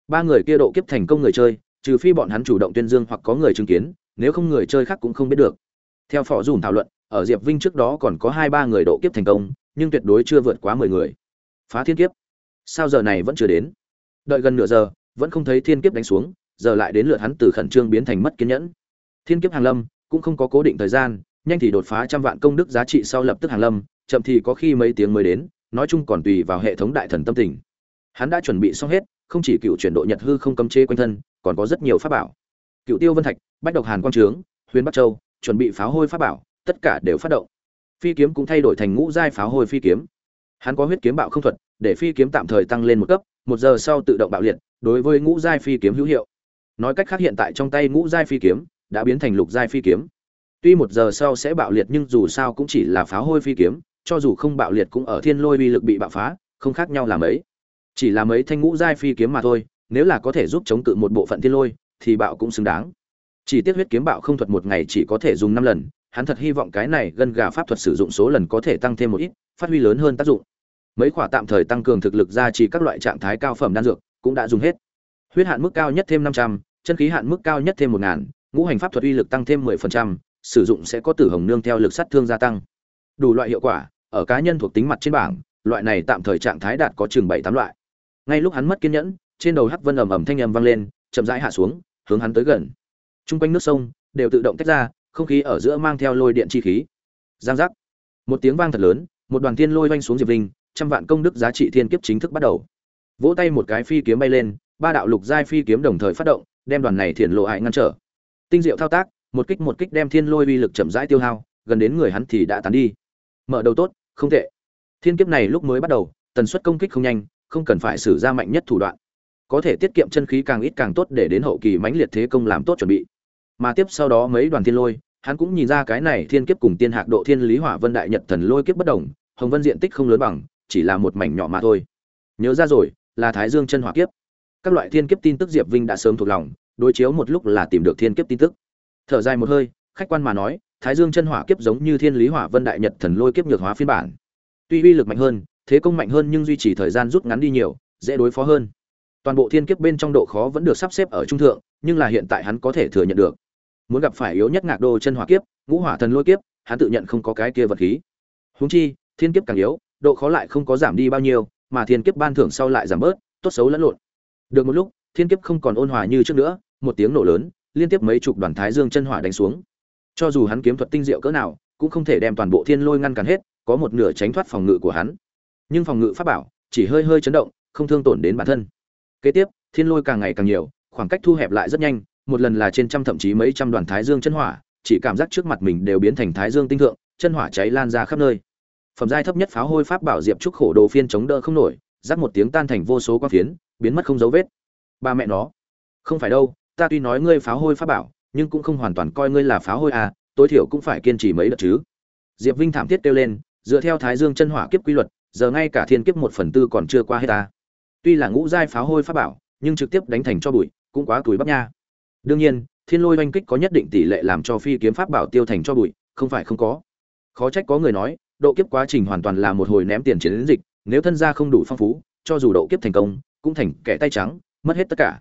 Ba người kia độ kiếp thành công người chơi, trừ phi bọn hắn chủ động tuyên dương hoặc có người chứng kiến, nếu không người chơi khác cũng không biết được theo phỏ dùm thảo luận, ở diệp vinh trước đó còn có hai ba người độ kiếp thành công, nhưng tuyệt đối chưa vượt quá mười người. Phá thiên kiếp. Sao giờ này vẫn chưa đến? Đợi gần nửa giờ, vẫn không thấy thiên kiếp đánh xuống, giờ lại đến lượt hắn từ khẩn trương biến thành mất kiên nhẫn. Thiên kiếp hàng lâm, cũng không có cố định thời gian, nhanh thì đột phá trăm vạn công đức giá trị sau lập tức hàng lâm, chậm thì có khi mấy tiếng mới đến, nói chung còn tùy vào hệ thống đại thần tâm tình. Hắn đã chuẩn bị xong hết, không chỉ cựu chuyển độ nhật hư không cấm chế quanh thân, còn có rất nhiều pháp bảo. Cựu tiêu vân thạch, bách độc hàn quang trướng, huyền bắc châu chuẩn bị pháo hôi pháp bảo, tất cả đều phát động. Phi kiếm cũng thay đổi thành ngũ giai pháo hôi phi kiếm. Hắn có huyết kiếm bạo không thuật, để phi kiếm tạm thời tăng lên một cấp, một giờ sau tự động bạo liệt, đối với ngũ giai phi kiếm hữu hiệu. Nói cách khác hiện tại trong tay ngũ giai phi kiếm đã biến thành lục giai phi kiếm. Tuy một giờ sau sẽ bạo liệt nhưng dù sao cũng chỉ là pháo hôi phi kiếm, cho dù không bạo liệt cũng ở thiên lôi uy lực bị bạo phá, không khác nhau là mấy. Chỉ là mấy thanh ngũ giai phi kiếm mà thôi, nếu là có thể giúp chống cự một bộ phận thiên lôi, thì bạo cũng xứng đáng chỉ tiếc huyết kiếm bạo không thuật một ngày chỉ có thể dùng năm lần, hắn thật hy vọng cái này gân gà pháp thuật sử dụng số lần có thể tăng thêm một ít, phát huy lớn hơn tác dụng. Mấy khoả tạm thời tăng cường thực lực ra chỉ các loại trạng thái cao phẩm đan dược, cũng đã dùng hết. Huyết hạn mức cao nhất thêm năm trăm, chân khí hạn mức cao nhất thêm một ngàn, ngũ hành pháp thuật uy lực tăng thêm mười phần trăm, sử dụng sẽ có tử hồng nương theo lực sát thương gia tăng. Đủ loại hiệu quả, ở cá nhân thuộc tính mặt trên bảng, loại này tạm thời trạng thái đạt có chừng bảy tám loại. Ngay lúc hắn mất kiên nhẫn, trên đầu hắc vân ầm ầm thanh âm vang lên, chậm rãi hạ xuống, hướng hắn tới gần chung quanh nước sông đều tự động tách ra, không khí ở giữa mang theo lôi điện chi khí. giang giác. Một tiếng vang thật lớn một đoàn thiên lôi oanh xuống diệp linh trăm vạn công đức giá trị thiên kiếp chính thức bắt đầu. Vỗ tay một cái phi kiếm bay lên ba đạo lục giai phi kiếm đồng thời phát động đem đoàn này thiền lộ hại ngăn trở. Tinh diệu thao tác một kích một kích đem thiên lôi uy lực chậm rãi tiêu hao gần đến người hắn thì đã tán đi. Mở đầu tốt không tệ. Thiên kiếp này lúc mới bắt đầu tần suất công kích không nhanh không cần phải sử ra mạnh nhất thủ đoạn. Có thể tiết kiệm chân khí càng ít càng tốt để đến hậu kỳ mãnh liệt thế công làm tốt chuẩn bị mà tiếp sau đó mấy đoàn thiên lôi, hắn cũng nhìn ra cái này thiên kiếp cùng tiên hạc độ thiên lý hỏa vân đại nhật thần lôi kiếp bất đồng, hồng vân diện tích không lớn bằng, chỉ là một mảnh nhỏ mà thôi. Nhớ ra rồi, là thái dương chân hỏa kiếp. Các loại thiên kiếp tin tức diệp vinh đã sớm thuộc lòng, đối chiếu một lúc là tìm được thiên kiếp tin tức. Thở dài một hơi, khách quan mà nói, thái dương chân hỏa kiếp giống như thiên lý hỏa vân đại nhật thần lôi kiếp nhược hóa phiên bản. Tuy uy lực mạnh hơn, thế công mạnh hơn nhưng duy trì thời gian rút ngắn đi nhiều, dễ đối phó hơn. Toàn bộ thiên kiếp bên trong độ khó vẫn được sắp xếp ở trung thượng, nhưng là hiện tại hắn có thể thừa nhận được muốn gặp phải yếu nhất ngạc đô chân hỏa kiếp, ngũ hỏa thần lôi kiếp, hắn tự nhận không có cái kia vật khí. Húng chi, thiên kiếp càng yếu, độ khó lại không có giảm đi bao nhiêu, mà thiên kiếp ban thưởng sau lại giảm bớt, tốt xấu lẫn lộn. Được một lúc, thiên kiếp không còn ôn hòa như trước nữa, một tiếng nổ lớn, liên tiếp mấy chục đoàn thái dương chân hỏa đánh xuống. Cho dù hắn kiếm thuật tinh diệu cỡ nào, cũng không thể đem toàn bộ thiên lôi ngăn cản hết, có một nửa tránh thoát phòng ngự của hắn. Nhưng phòng ngự pháp bảo, chỉ hơi hơi chấn động, không thương tổn đến bản thân. Kế tiếp, thiên lôi càng ngày càng nhiều, khoảng cách thu hẹp lại rất nhanh một lần là trên trăm thậm chí mấy trăm đoàn thái dương chân hỏa, chỉ cảm giác trước mặt mình đều biến thành thái dương tinh thượng, chân hỏa cháy lan ra khắp nơi. Phẩm giai thấp nhất pháo hôi pháp bảo diệp trúc khổ đồ phiên chống đỡ không nổi, rắc một tiếng tan thành vô số quang phiến, biến mất không dấu vết. Ba mẹ nó, không phải đâu, ta tuy nói ngươi pháo hôi pháp bảo, nhưng cũng không hoàn toàn coi ngươi là pháo hôi à tối thiểu cũng phải kiên trì mấy đợt chứ. Diệp vinh thảm thiết kêu lên, dựa theo thái dương chân hỏa kiếp quy luật, giờ ngay cả thiên kiếp một phần tư còn chưa qua hết ta. Tuy là ngũ giai pháo hôi pháp bảo, nhưng trực tiếp đánh thành cho bụi, cũng quá túi bắp nha đương nhiên, thiên lôi oanh kích có nhất định tỷ lệ làm cho phi kiếm pháp bảo tiêu thành cho bụi, không phải không có. Khó trách có người nói, độ kiếp quá trình hoàn toàn là một hồi ném tiền chiến dịch, nếu thân gia không đủ phong phú, cho dù độ kiếp thành công, cũng thành kẻ tay trắng, mất hết tất cả.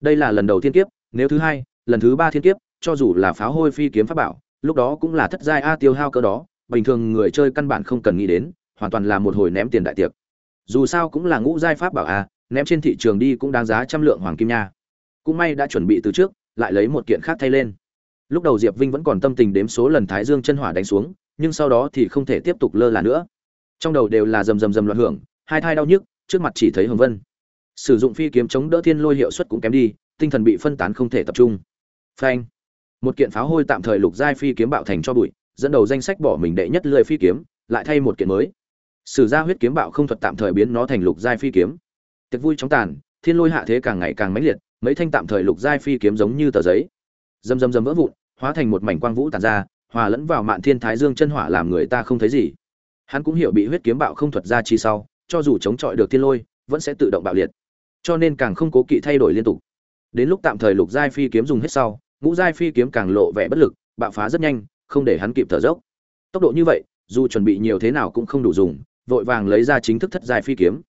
Đây là lần đầu thiên kiếp, nếu thứ hai, lần thứ ba thiên kiếp, cho dù là pháo hôi phi kiếm pháp bảo, lúc đó cũng là thất giai a tiêu hao cỡ đó, bình thường người chơi căn bản không cần nghĩ đến, hoàn toàn là một hồi ném tiền đại tiệc. Dù sao cũng là ngũ giai pháp bảo a, ném trên thị trường đi cũng đáng giá trăm lượng hoàng kim nha cũng may đã chuẩn bị từ trước, lại lấy một kiện khác thay lên. Lúc đầu diệp vinh vẫn còn tâm tình đếm số lần thái dương chân hỏa đánh xuống, nhưng sau đó thì không thể tiếp tục lơ là nữa. Trong đầu đều là rầm rầm rầm loạn hưởng, hai thai đau nhức, trước mặt chỉ thấy hồng vân. Sử dụng phi kiếm chống đỡ thiên lôi hiệu suất cũng kém đi, tinh thần bị phân tán không thể tập trung. Phanh. Một kiện pháo hôi tạm thời lục giai phi kiếm bạo thành cho bụi, dẫn đầu danh sách bỏ mình đệ nhất lười phi kiếm, lại thay một kiện mới. Sử gia huyết kiếm bạo không thuật tạm thời biến nó thành lục giai phi kiếm. Tiệc vui chóng tàn, thiên lôi hạ thế càng ngày càng mãnh liệt mấy thanh tạm thời lục giai phi kiếm giống như tờ giấy. Dầm dầm dầm vỡ vụn, hóa thành một mảnh quang vũ tàn ra, hòa lẫn vào mạn thiên thái dương chân hỏa làm người ta không thấy gì. Hắn cũng hiểu bị huyết kiếm bạo không thuật ra chi sau, cho dù chống chọi được thiên lôi, vẫn sẽ tự động bạo liệt. Cho nên càng không cố kỵ thay đổi liên tục. Đến lúc tạm thời lục giai phi kiếm dùng hết sau, ngũ giai phi kiếm càng lộ vẻ bất lực, bạo phá rất nhanh, không để hắn kịp thở dốc. Tốc độ như vậy, dù chuẩn bị nhiều thế nào cũng không đủ dùng, vội vàng lấy ra chính thức thất giai phi kiếm.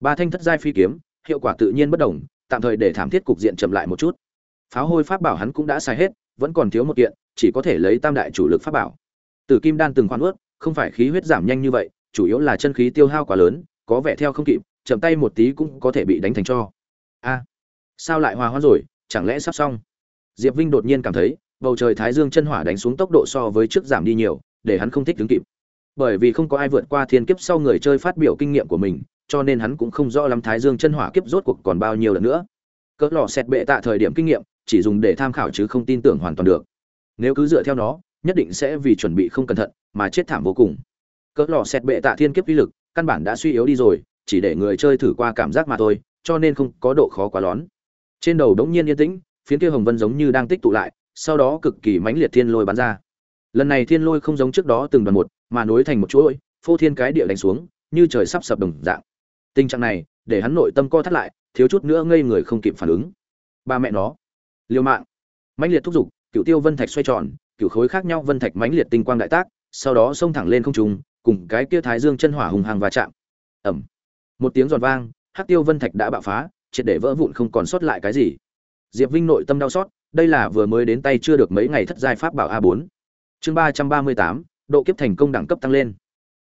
Ba thanh thất giai phi kiếm, hiệu quả tự nhiên bất đồng tạm thời để thảm thiết cục diện chậm lại một chút. Pháo hôi pháp bảo hắn cũng đã xài hết, vẫn còn thiếu một kiện, chỉ có thể lấy tam đại chủ lực pháp bảo. Tử kim đan từng khoan ướt, không phải khí huyết giảm nhanh như vậy, chủ yếu là chân khí tiêu hao quá lớn, có vẻ theo không kịp, chậm tay một tí cũng có thể bị đánh thành cho. A, sao lại hòa hoãn rồi, chẳng lẽ sắp xong? Diệp vinh đột nhiên cảm thấy, bầu trời thái dương chân hỏa đánh xuống tốc độ so với trước giảm đi nhiều, để hắn không thích đứng kịp. Bởi vì không có ai vượt qua thiên kiếp sau người chơi phát biểu kinh nghiệm của mình cho nên hắn cũng không rõ lắm thái dương chân hỏa kiếp rốt cuộc còn bao nhiêu lần nữa. Cỡ lò xẹt bệ tạ thời điểm kinh nghiệm, chỉ dùng để tham khảo chứ không tin tưởng hoàn toàn được. Nếu cứ dựa theo nó, nhất định sẽ vì chuẩn bị không cẩn thận mà chết thảm vô cùng. Cỡ lò xẹt bệ tạ thiên kiếp uy lực, căn bản đã suy yếu đi rồi, chỉ để người chơi thử qua cảm giác mà thôi, cho nên không có độ khó quá lón. Trên đầu đống nhiên yên tĩnh, phiến kia hồng vân giống như đang tích tụ lại, sau đó cực kỳ mãnh liệt thiên lôi bắn ra. Lần này thiên lôi không giống trước đó từng đoàn một, mà nối thành một chuỗi, phô thiên cái địa đánh xuống, như trời sắp sập đồng dạng tình trạng này, để hắn nội tâm co thắt lại, thiếu chút nữa ngây người không kịp phản ứng. Ba mẹ nó. Liều mạng. Mãnh liệt thúc giục cựu tiêu vân thạch xoay tròn cựu khối khác nhau vân thạch mãnh liệt tinh quang đại tác, sau đó xông thẳng lên không trung, cùng cái kia thái dương chân hỏa hùng hàng và chạm. Ẩm một tiếng giòn vang, hắc tiêu vân thạch đã bạo phá, triệt để vỡ vụn không còn sót lại cái gì. Diệp vinh nội tâm đau xót, đây là vừa mới đến tay chưa được mấy ngày thất giai pháp bảo a bốn. chương ba trăm ba mươi tám, độ kiếp thành công đẳng cấp tăng lên.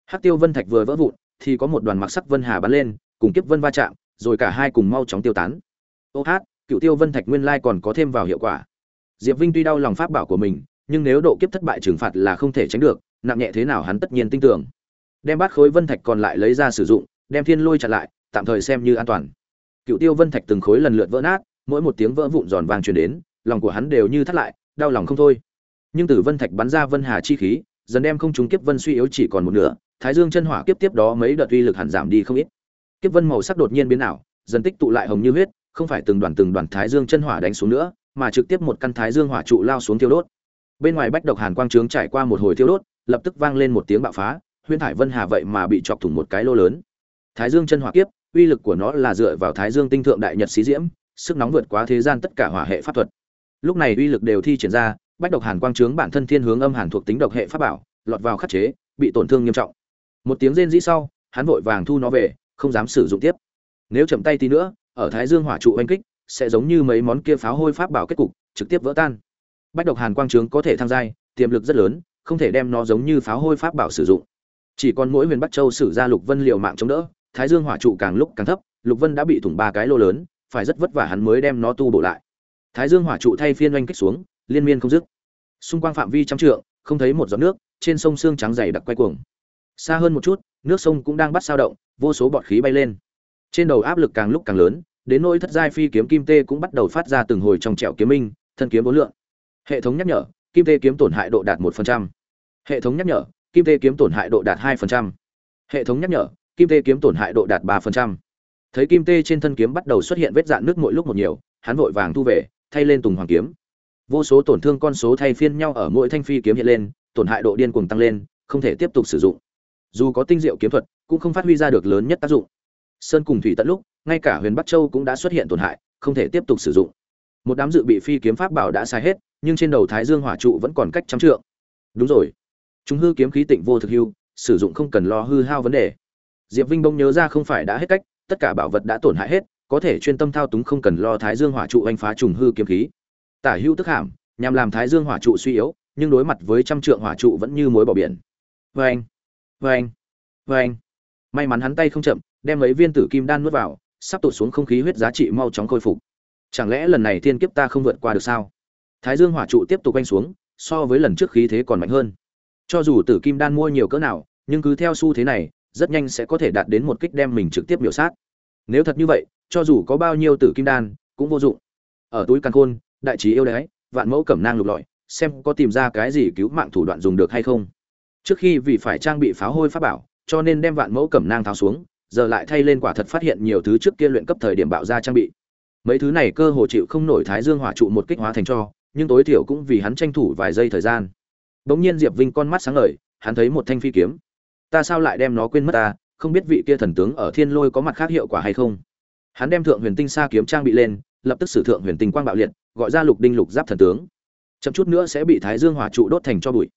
Hắc tiêu vân thạch vừa vỡ vụn thì có một đoàn mặc sắc vân hà bắn lên, cùng kiếp vân va chạm, rồi cả hai cùng mau chóng tiêu tán. Ô hát, cựu tiêu vân thạch nguyên lai còn có thêm vào hiệu quả. Diệp vinh tuy đau lòng pháp bảo của mình, nhưng nếu độ kiếp thất bại trừng phạt là không thể tránh được, nặng nhẹ thế nào hắn tất nhiên tin tưởng. Đem bát khối vân thạch còn lại lấy ra sử dụng, đem thiên lôi chặn lại, tạm thời xem như an toàn. Cựu tiêu vân thạch từng khối lần lượt vỡ nát, mỗi một tiếng vỡ vụn giòn vang truyền đến, lòng của hắn đều như thắt lại, đau lòng không thôi. Nhưng từ vân thạch bắn ra vân hà chi khí, dần đem không trúng kiếp vân suy yếu chỉ còn một nửa thái dương chân hỏa kiếp tiếp đó mấy đợt uy lực hẳn giảm đi không ít. Kiếp vân màu sắc đột nhiên biến ảo dần tích tụ lại hồng như huyết, không phải từng đoàn từng đoàn thái dương chân hỏa đánh xuống nữa, mà trực tiếp một căn thái dương hỏa trụ lao xuống thiêu đốt. Bên ngoài bách độc hàn quang trướng trải qua một hồi thiêu đốt, lập tức vang lên một tiếng bạo phá huyên thải vân hà vậy mà bị chọc thủng một cái lô lớn. Thái dương chân hỏa kiếp, uy lực của nó là dựa vào thái dương tinh thượng đại nhật xí diễm, sức nóng vượt quá thế gian tất cả hỏa hệ pháp thuật. Lúc này uy lực đều thi triển ra, bách độc hàn quang trướng bản thân thiên hướng âm hàn thuộc tính độc hệ pháp bảo, lọt vào khắc chế, bị tổn thương nghiêm trọng một tiếng rên rỉ sau, hắn vội vàng thu nó về, không dám sử dụng tiếp. Nếu chậm tay tí nữa, ở thái dương hỏa trụ oanh kích, sẽ giống như mấy món kia pháo hôi pháp bảo kết cục, trực tiếp vỡ tan. Bách độc hàn quang trướng có thể tham giai, tiềm lực rất lớn, không thể đem nó giống như pháo hôi pháp bảo sử dụng. Chỉ còn mỗi huyền bắc châu sử ra lục vân liệu mạng chống đỡ, thái dương hỏa trụ càng lúc càng thấp, lục vân đã bị thủng ba cái lô lớn, phải rất vất vả hắn mới đem nó tu bổ lại. Thái dương hỏa trụ thay phiên oanh kích xuống, liên miên không dứt. Xung quanh phạm vi trăm trượng, không thấy một giọt nước, trên sông xương trắng dày đặc quay cuồng xa hơn một chút, nước sông cũng đang bắt sao động, vô số bọt khí bay lên. Trên đầu áp lực càng lúc càng lớn, đến nỗi thất giai phi kiếm kim tê cũng bắt đầu phát ra từng hồi trong trẹo kiếm minh, thân kiếm bốn lượng. Hệ thống nhắc nhở, kim tê kiếm tổn hại độ đạt một phần trăm. Hệ thống nhắc nhở, kim tê kiếm tổn hại độ đạt hai phần trăm. Hệ thống nhắc nhở, kim tê kiếm tổn hại độ đạt ba phần trăm. Thấy kim tê trên thân kiếm bắt đầu xuất hiện vết dạn nước mỗi lúc một nhiều, hắn vội vàng thu về, thay lên tùng hoàng kiếm. Vô số tổn thương con số thay phiên nhau ở mỗi thanh phi kiếm hiện lên, tổn hại độ điên cuồng tăng lên, không thể tiếp tục sử dụng dù có tinh diệu kiếm thuật, cũng không phát huy ra được lớn nhất tác dụng. Sơn cùng thủy tận lúc, ngay cả huyền bắc châu cũng đã xuất hiện tổn hại, không thể tiếp tục sử dụng. Một đám dự bị phi kiếm pháp bảo đã sai hết, nhưng trên đầu thái dương hỏa trụ vẫn còn cách trăm trượng. Đúng rồi. Chúng hư kiếm khí tịnh vô thực hưu, sử dụng không cần lo hư hao vấn đề. Diệp vinh bông nhớ ra không phải đã hết cách, tất cả bảo vật đã tổn hại hết, có thể chuyên tâm thao túng không cần lo thái dương hỏa trụ anh phá trùng hư kiếm khí. Tả hưu tức hàm, nhằm làm thái dương hỏa trụ suy yếu, nhưng đối mặt với trăm trượng hỏa trụ vẫn như mối bỏ biển. Vê anh vê anh. Vê anh. May mắn hắn tay không chậm, đem mấy viên tử kim đan nuốt vào, sắp tụt xuống không khí huyết giá trị mau chóng khôi phục. Chẳng lẽ lần này thiên kiếp ta không vượt qua được sao? Thái dương hỏa trụ tiếp tục quanh xuống, so với lần trước khí thế còn mạnh hơn. Cho dù tử kim đan mua nhiều cỡ nào, nhưng cứ theo xu thế này, rất nhanh sẽ có thể đạt đến một kích đem mình trực tiếp biểu sát. Nếu thật như vậy, cho dù có bao nhiêu tử kim đan, cũng vô dụng. Ở túi căn khôn, đại trí yêu đái, vạn mẫu cẩm nang lục lọi, xem có tìm ra cái gì cứu mạng thủ đoạn dùng được hay không trước khi vì phải trang bị pháo hôi pháp bảo, cho nên đem vạn mẫu cẩm nang tháo xuống, giờ lại thay lên quả thật phát hiện nhiều thứ trước kia luyện cấp thời điểm bạo ra trang bị. Mấy thứ này cơ hồ chịu không nổi thái dương hỏa trụ một kích hóa thành cho, nhưng tối thiểu cũng vì hắn tranh thủ vài giây thời gian. Bỗng nhiên diệp vinh con mắt sáng ngời, hắn thấy một thanh phi kiếm. Ta sao lại đem nó quên mất ta, không biết vị kia thần tướng ở thiên lôi có mặt khác hiệu quả hay không? Hắn đem thượng huyền tinh sa kiếm trang bị lên, lập tức sử thượng huyền tinh quang bạo liệt, gọi ra lục đinh lục giáp thần tướng. Chậm chút nữa sẽ bị thái dương hỏa trụ đốt thành cho bụi.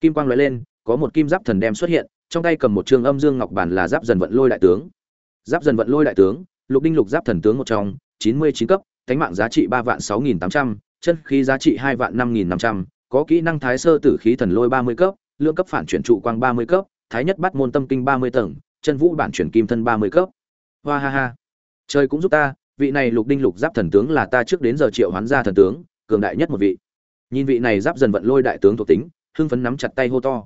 Kim quang lóe lên có một kim giáp thần đem xuất hiện, trong tay cầm một trương âm dương ngọc bản là giáp dần vận lôi đại tướng. Giáp dần vận lôi đại tướng, lục đinh lục giáp thần tướng một trong, chín mươi chín cấp cánh mạng giá trị ba vạn sáu nghìn tám trăm, chân khí giá trị hai vạn năm nghìn năm trăm, có kỹ năng thái sơ tử khí thần lôi ba mươi cấp, lượng cấp phản chuyển trụ quang ba mươi cấp, thái nhất bắt môn tâm kinh ba mươi tầng, chân vũ bản chuyển kim thân ba mươi cấp. Hoa ha ha. Trời cũng giúp ta, vị này lục đinh lục giáp thần tướng là ta trước đến giờ triệu hoán gia thần tướng, cường đại nhất một vị. Nhìn vị này giáp dần vận lôi đại tướng thuộc tính, hưng phấn nắm chặt tay hô to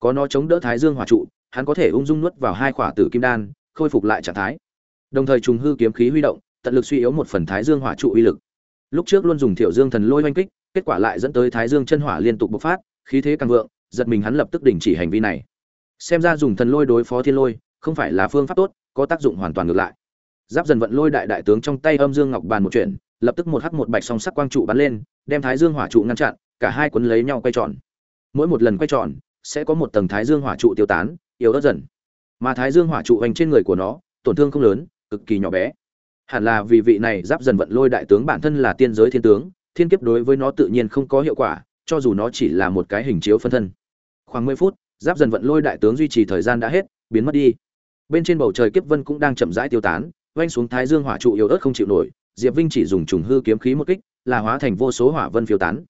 có nó chống đỡ thái dương hỏa trụ, hắn có thể ung dung nuốt vào hai khỏa tử kim đan, khôi phục lại trạng thái. Đồng thời trùng hư kiếm khí huy động, tận lực suy yếu một phần thái dương hỏa trụ uy lực. Lúc trước luôn dùng thiểu dương thần lôi oanh kích, kết quả lại dẫn tới thái dương chân hỏa liên tục bộc phát, khí thế càng vượng, giật mình hắn lập tức đình chỉ hành vi này. Xem ra dùng thần lôi đối phó thiên lôi, không phải là phương pháp tốt, có tác dụng hoàn toàn ngược lại. Giáp dần vận lôi đại đại tướng trong tay âm dương ngọc bàn một chuyện, lập tức một h một bạch song sắc quang trụ bắn lên, đem thái dương hỏa trụ ngăn chặn, cả hai quấn lấy nhau quay tròn. Mỗi một lần quay tròn sẽ có một tầng thái dương hỏa trụ tiêu tán, yếu ớt dần. Mà thái dương hỏa trụ hành trên người của nó, tổn thương không lớn, cực kỳ nhỏ bé. Hẳn là vì vị này giáp dần vận lôi đại tướng bản thân là tiên giới thiên tướng, thiên kiếp đối với nó tự nhiên không có hiệu quả, cho dù nó chỉ là một cái hình chiếu phân thân. Khoảng mười phút, giáp dần vận lôi đại tướng duy trì thời gian đã hết, biến mất đi. Bên trên bầu trời kiếp vân cũng đang chậm rãi tiêu tán oanh xuống thái dương hỏa trụ yếu ớt không chịu nổi, diệp vinh chỉ dùng trùng hư kiếm khí một kích, là hóa thành vô số hỏa vân phiêu tán.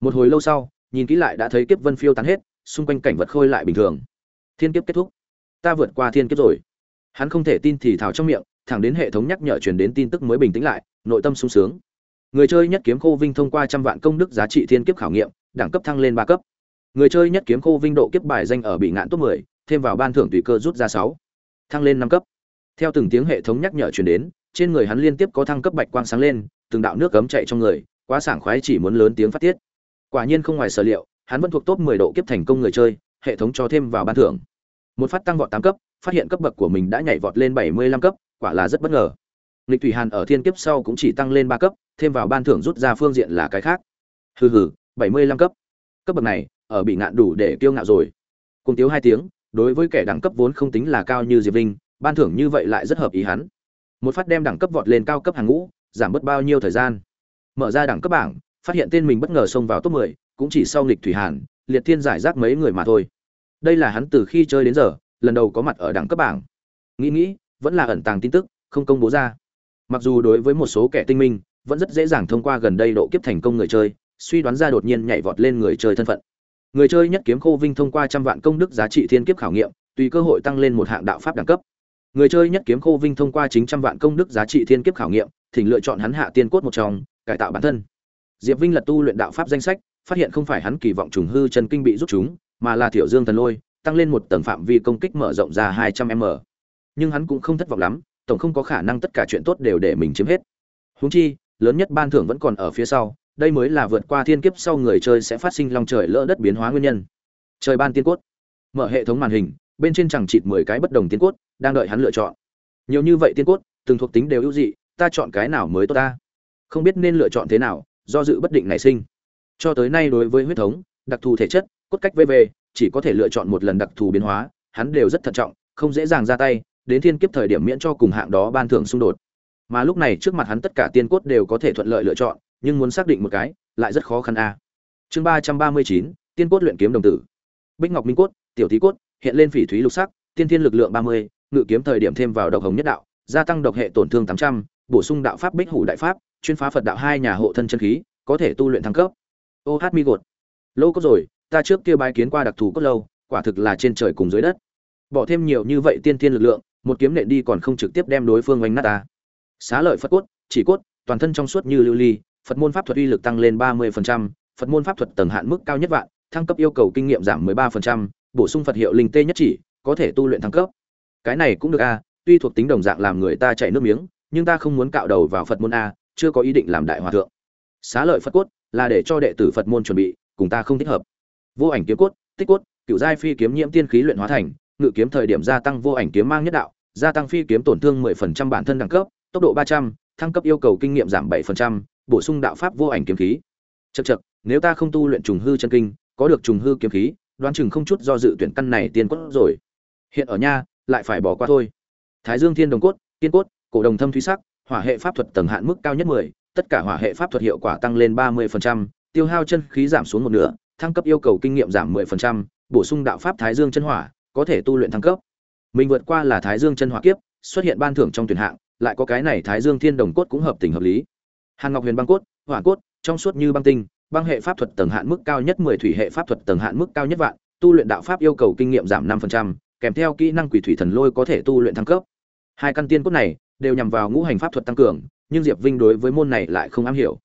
Một hồi lâu sau, nhìn kỹ lại đã thấy kiếp vân phiêu tán hết xung quanh cảnh vật khôi lại bình thường. Thiên kiếp kết thúc. Ta vượt qua thiên kiếp rồi. Hắn không thể tin thì thào trong miệng thẳng đến hệ thống nhắc nhở truyền đến tin tức mới bình tĩnh lại nội tâm sung sướng. Người chơi nhất kiếm khô vinh thông qua trăm vạn công đức giá trị thiên kiếp khảo nghiệm đẳng cấp thăng lên ba cấp. Người chơi nhất kiếm khô vinh độ kiếp bài danh ở bị ngạn top 10, thêm vào ban thưởng tùy cơ rút ra 6. thăng lên năm cấp. Theo từng tiếng hệ thống nhắc nhở truyền đến trên người hắn liên tiếp có thăng cấp bạch quang sáng lên từng đạo nước cấm chạy trong người quá sảng khoái chỉ muốn lớn tiếng phát tiết. Quả nhiên không ngoài sở liệu hắn vẫn thuộc top 10 độ kiếp thành công người chơi hệ thống cho thêm vào ban thưởng. Một phát tăng vọt 8 cấp phát hiện cấp bậc của mình đã nhảy vọt lên 75 cấp quả là rất bất ngờ. Lịch thủy hàn ở thiên kiếp sau cũng chỉ tăng lên 3 cấp thêm vào ban thưởng rút ra phương diện là cái khác. Hừ hừ 75 cấp. Cấp bậc này ở bị ngạn đủ để kiêu ngạo rồi. Cùng thiếu hai tiếng đối với kẻ đẳng cấp vốn không tính là cao như diệp vinh ban thưởng như vậy lại rất hợp ý hắn. Một phát đem đẳng cấp vọt lên cao cấp hàng ngũ giảm bớt bao nhiêu thời gian. Mở ra đẳng cấp bảng phát hiện tên mình bất ngờ xông vào top 10, cũng chỉ sau nghịch thủy hàn, liệt thiên giải rác mấy người mà thôi. Đây là hắn từ khi chơi đến giờ, lần đầu có mặt ở đẳng cấp bảng. Nghĩ nghĩ, vẫn là ẩn tàng tin tức, không công bố ra. Mặc dù đối với một số kẻ tinh minh, vẫn rất dễ dàng thông qua gần đây độ kiếp thành công người chơi, suy đoán ra đột nhiên nhảy vọt lên người chơi thân phận. Người chơi nhất kiếm khô vinh thông qua trăm vạn công đức giá trị thiên kiếp khảo nghiệm, tùy cơ hội tăng lên một hạng đạo pháp đẳng cấp. Người chơi nhất kiếm khô vinh thông qua chính trăm vạn công đức giá trị thiên kiếp khảo nghiệm, thỉnh lựa chọn hắn hạ tiên cốt một trong, cải tạo bản thân. Diệp vinh lật tu luyện đạo pháp danh sách phát hiện không phải hắn kỳ vọng trùng hư chân kinh bị rút chúng, mà là tiểu dương thần lôi, tăng lên một tầng phạm vi công kích mở rộng ra hai trăm m. Nhưng hắn cũng không thất vọng lắm, tổng không có khả năng tất cả chuyện tốt đều để mình chiếm hết. Huống chi, lớn nhất ban thưởng vẫn còn ở phía sau, đây mới là vượt qua thiên kiếp sau người chơi sẽ phát sinh long trời lỡ đất biến hóa nguyên nhân. Trời ban tiên cốt. Mở hệ thống màn hình, bên trên chẳng chịt mười cái bất đồng tiên cốt, đang đợi hắn lựa chọn. Nhiều như vậy tiên cốt, từng thuộc tính đều ưu dị, ta chọn cái nào mới tốt ta? Không biết nên lựa chọn thế nào, do dự bất định nảy sinh cho tới nay đối với huyết thống, đặc thù thể chất, cốt cách vv chỉ có thể lựa chọn một lần đặc thù biến hóa, hắn đều rất thận trọng, không dễ dàng ra tay, đến thiên kiếp thời điểm miễn cho cùng hạng đó ban thưởng xung đột. Mà lúc này trước mặt hắn tất cả tiên cốt đều có thể thuận lợi lựa chọn, nhưng muốn xác định một cái, lại rất khó khăn a. Chương ba trăm ba mươi chín, tiên cốt luyện kiếm đồng tử. Bích ngọc minh cốt, tiểu thí cốt, hiện lên phỉ thúy lục sắc, tiên thiên lực lượng ba mươi, ngự kiếm thời điểm thêm vào độc hồng nhất đạo, gia tăng độc hệ tổn thương tám trăm, bổ sung đạo pháp bích hủ đại pháp, chuyên phá phật đạo hai nhà hộ thân chân khí, có thể tu luyện thăng cấp ô hát mi gột. Lâu có rồi ta trước kia bái kiến qua đặc thù cốt lâu quả thực là trên trời cùng dưới đất. Bỏ thêm nhiều như vậy tiên thiên lực lượng một kiếm nện đi còn không trực tiếp đem đối phương oanh nát ta. Xá lợi phật cốt chỉ cốt toàn thân trong suốt như lưu ly phật môn pháp thuật uy lực tăng lên ba mươi phật môn pháp thuật tầng hạn mức cao nhất vạn thăng cấp yêu cầu kinh nghiệm giảm 13%, bổ sung phật hiệu linh tê nhất chỉ có thể tu luyện thăng cấp. Cái này cũng được a tuy thuộc tính đồng dạng làm người ta chạy nước miếng nhưng ta không muốn cạo đầu vào phật môn a chưa có ý định làm đại hòa thượng. Xá lợi phật cốt là để cho đệ tử phật môn chuẩn bị cùng ta không thích hợp. Vô ảnh kiếm cốt tích cốt cựu giai phi kiếm nhiễm tiên khí luyện hóa thành ngự kiếm thời điểm gia tăng vô ảnh kiếm mang nhất đạo gia tăng phi kiếm tổn thương 10% bản thân đẳng cấp tốc độ 300, thăng cấp yêu cầu kinh nghiệm giảm 7%, bổ sung đạo pháp vô ảnh kiếm khí. Chật chật nếu ta không tu luyện trùng hư chân kinh có được trùng hư kiếm khí đoán chừng không chút do dự tuyển căn này tiên cốt rồi. Hiện ở nha lại phải bỏ qua thôi. Thái dương thiên đồng cốt tiên cốt cổ đồng thâm thúy sắc hỏa hệ pháp thuật tầng hạn mức cao nhất 10, tất cả hỏa hệ pháp thuật hiệu quả tăng lên 30%, tiêu hao chân khí giảm xuống một nửa thăng cấp yêu cầu kinh nghiệm giảm 10%, bổ sung đạo pháp thái dương chân hỏa có thể tu luyện thăng cấp mình vượt qua là thái dương chân hỏa kiếp xuất hiện ban thưởng trong tuyển hạng lại có cái này thái dương thiên đồng cốt cũng hợp tình hợp lý hàn ngọc huyền băng cốt hỏa cốt trong suốt như băng tinh băng hệ pháp thuật tầng hạn mức cao nhất 10 thủy hệ pháp thuật tầng hạn mức cao nhất vạn, tu luyện đạo pháp yêu cầu kinh nghiệm giảm 5%, kèm theo kỹ năng quỷ thủy thần lôi có thể tu luyện thăng cấp. Hai căn tiên cốt này đều nhằm vào ngũ hành pháp thuật tăng cường, nhưng Diệp Vinh đối với môn này lại không am hiểu.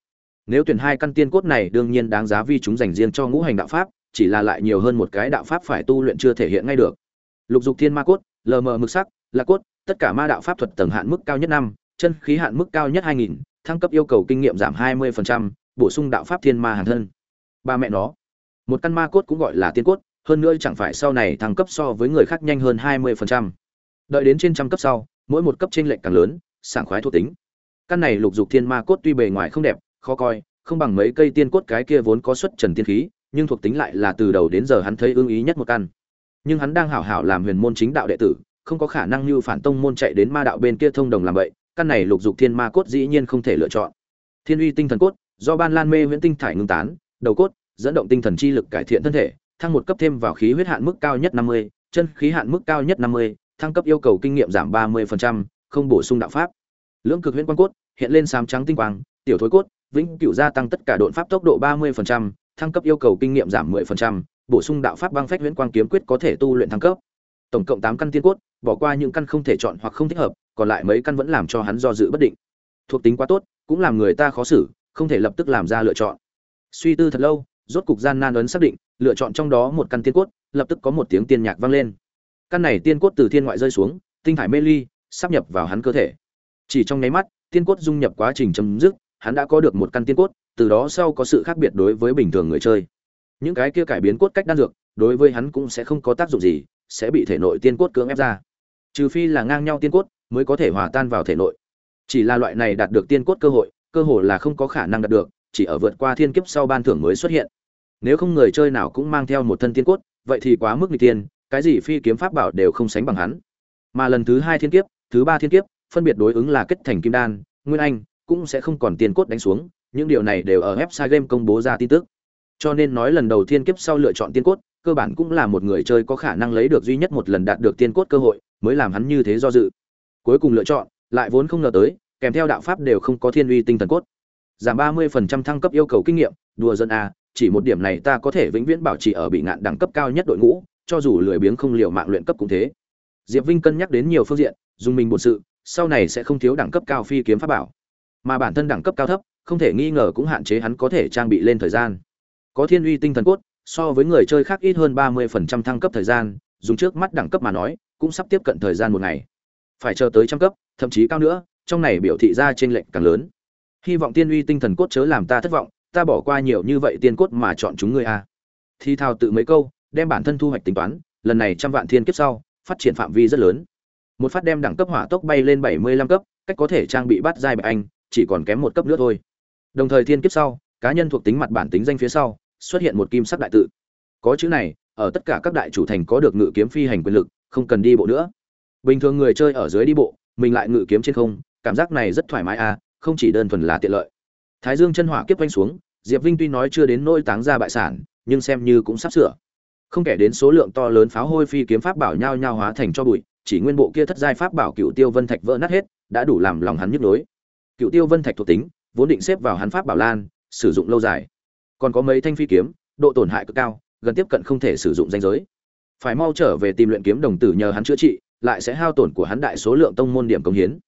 Nếu tuyển hai căn tiên cốt này đương nhiên đáng giá vì chúng dành riêng cho ngũ hành đạo pháp, chỉ là lại nhiều hơn một cái đạo pháp phải tu luyện chưa thể hiện ngay được. Lục dục thiên ma cốt, lờ mờ mực sắc, là cốt, tất cả ma đạo pháp thuật tầng hạn mức cao nhất năm, chân khí hạn mức cao nhất 2000, thăng cấp yêu cầu kinh nghiệm giảm 20%, bổ sung đạo pháp thiên ma hàn thân ba mẹ nó một căn ma cốt cũng gọi là tiên cốt hơn nữa chẳng phải sau này thăng cấp so với người khác nhanh hơn hai mươi phần trăm đợi đến trên trăm cấp sau mỗi một cấp trên lệch càng lớn sảng khoái thuộc tính căn này lục dục thiên ma cốt tuy bề ngoài không đẹp, khó coi, không bằng mấy cây tiên cốt cái kia vốn có xuất trần tiên khí, nhưng thuộc tính lại là từ đầu đến giờ hắn thấy ưng ý nhất một căn. Nhưng hắn đang hảo hảo làm huyền môn chính đạo đệ tử, không có khả năng như phản tông môn chạy đến ma đạo bên kia thông đồng làm vậy, căn này lục dục thiên ma cốt dĩ nhiên không thể lựa chọn. Thiên uy tinh thần cốt, do ban lan mê huyễn tinh thải ngưng tán, đầu cốt, dẫn động tinh thần chi lực cải thiện thân thể, thăng một cấp thêm vào khí huyết hạn mức cao nhất năm mươi, chân khí hạn mức cao nhất năm mươi, thăng cấp yêu cầu kinh nghiệm giảm ba mươi không bổ sung đạo pháp lưỡng cực huyễn quang cốt hiện lên sám trắng tinh quang tiểu thối cốt vĩnh cửu gia tăng tất cả độn pháp tốc độ ba mươi thăng cấp yêu cầu kinh nghiệm giảm 10%, bổ sung đạo pháp băng phách huyễn quang kiếm quyết có thể tu luyện thăng cấp. Tổng cộng 8 căn tiên cốt, bỏ qua những căn không thể chọn hoặc không thích hợp, còn lại mấy căn vẫn làm cho hắn do dự bất định. Thuộc tính quá tốt, cũng làm người ta khó xử, không thể lập tức làm ra lựa chọn suy tư thật lâu rốt cục gian nan ấn xác định lựa chọn trong đó một căn tiên cốt lập tức có một tiếng tiên nhạc vang lên căn này tiên cốt từ thiên ngoại rơi xuống tinh thải mê ly sắp nhập vào hắn cơ thể chỉ trong nháy mắt, tiên cốt dung nhập quá trình chấm dứt, hắn đã có được một căn tiên cốt, từ đó sau có sự khác biệt đối với bình thường người chơi. Những cái kia cải biến cốt cách đan dược, đối với hắn cũng sẽ không có tác dụng gì, sẽ bị thể nội tiên cốt cưỡng ép ra. Trừ phi là ngang nhau tiên cốt, mới có thể hòa tan vào thể nội. Chỉ là loại này đạt được tiên cốt cơ hội cơ hội là không có khả năng đạt được, chỉ ở vượt qua thiên kiếp sau ban thưởng mới xuất hiện. Nếu không người chơi nào cũng mang theo một thân tiên cốt, vậy thì quá mức n tiên, cái gì phi kiếm pháp bảo đều không sánh bằng hắn. Mà lần thứ hai thiên kiếp, thứ ba thiên kiếp phân biệt đối ứng là kết thành kim đan, nguyên anh, cũng sẽ không còn tiên cốt đánh xuống, những điều này đều ở website game công bố ra tin tức. Cho nên nói lần đầu tiên kiếp sau lựa chọn tiên cốt, cơ bản cũng là một người chơi có khả năng lấy được duy nhất một lần đạt được tiên cốt cơ hội, mới làm hắn như thế do dự. Cuối cùng lựa chọn, lại vốn không ngờ tới, kèm theo đạo pháp đều không có thiên uy tinh thần cốt. Giảm ba mươi phần trăm thăng cấp yêu cầu kinh nghiệm, đùa dân a à, chỉ một điểm này ta có thể vĩnh viễn bảo trì ở bị ngạn đẳng cấp cao nhất đội ngũ, cho dù lười biếng không liều mạng luyện cấp cũng thế. Diệp vinh cân nhắc đến nhiều phương diện, dùng mình bổn sự sau này sẽ không thiếu đẳng cấp cao phi kiếm pháp bảo. Mà bản thân đẳng cấp cao thấp, không thể nghi ngờ cũng hạn chế hắn có thể trang bị lên thời gian. Có thiên uy tinh thần cốt, so với người chơi khác ít hơn ba mươi phần trăm thăng cấp thời gian, dùng trước mắt đẳng cấp mà nói, cũng sắp tiếp cận thời gian một ngày. Phải chờ tới trăm cấp, thậm chí cao nữa, trong này biểu thị ra trên lệnh càng lớn. Hy vọng tiên uy tinh thần cốt chớ làm ta thất vọng, ta bỏ qua nhiều như vậy tiên cốt mà chọn chúng ngươi a. Thi thao tự mấy câu, đem bản thân thu hoạch tính toán, lần này trăm vạn thiên kiếp sau, phát triển phạm vi rất lớn một phát đem đẳng cấp hỏa tốc bay lên bảy mươi lăm cấp, cách có thể trang bị bắt giai bạch anh, chỉ còn kém một cấp nữa thôi. Đồng thời thiên kiếp sau, cá nhân thuộc tính mặt bản tính danh phía sau, xuất hiện một kim sắc đại tự. Có chữ này, ở tất cả các đại chủ thành có được ngự kiếm phi hành quyền lực, không cần đi bộ nữa. Bình thường người chơi ở dưới đi bộ, mình lại ngự kiếm trên không, cảm giác này rất thoải mái à không chỉ đơn thuần là tiện lợi. Thái dương chân hỏa kiếp quanh xuống, diệp vinh tuy nói chưa đến nỗi táng ra bại sản, nhưng xem như cũng sắp sửa. Không kể đến số lượng to lớn pháo hôi phi kiếm pháp bảo nhau nhau hóa thành cho bụi chỉ nguyên bộ kia thất giai pháp bảo cựu tiêu vân thạch vỡ nát hết, đã đủ làm lòng hắn nhức lối cựu tiêu vân thạch thuộc tính, vốn định xếp vào hắn pháp bảo lan, sử dụng lâu dài. Còn có mấy thanh phi kiếm, độ tổn hại cực cao, gần tiếp cận không thể sử dụng danh giới. Phải mau trở về tìm luyện kiếm đồng tử nhờ hắn chữa trị, lại sẽ hao tổn của hắn đại số lượng tông môn điểm công hiến.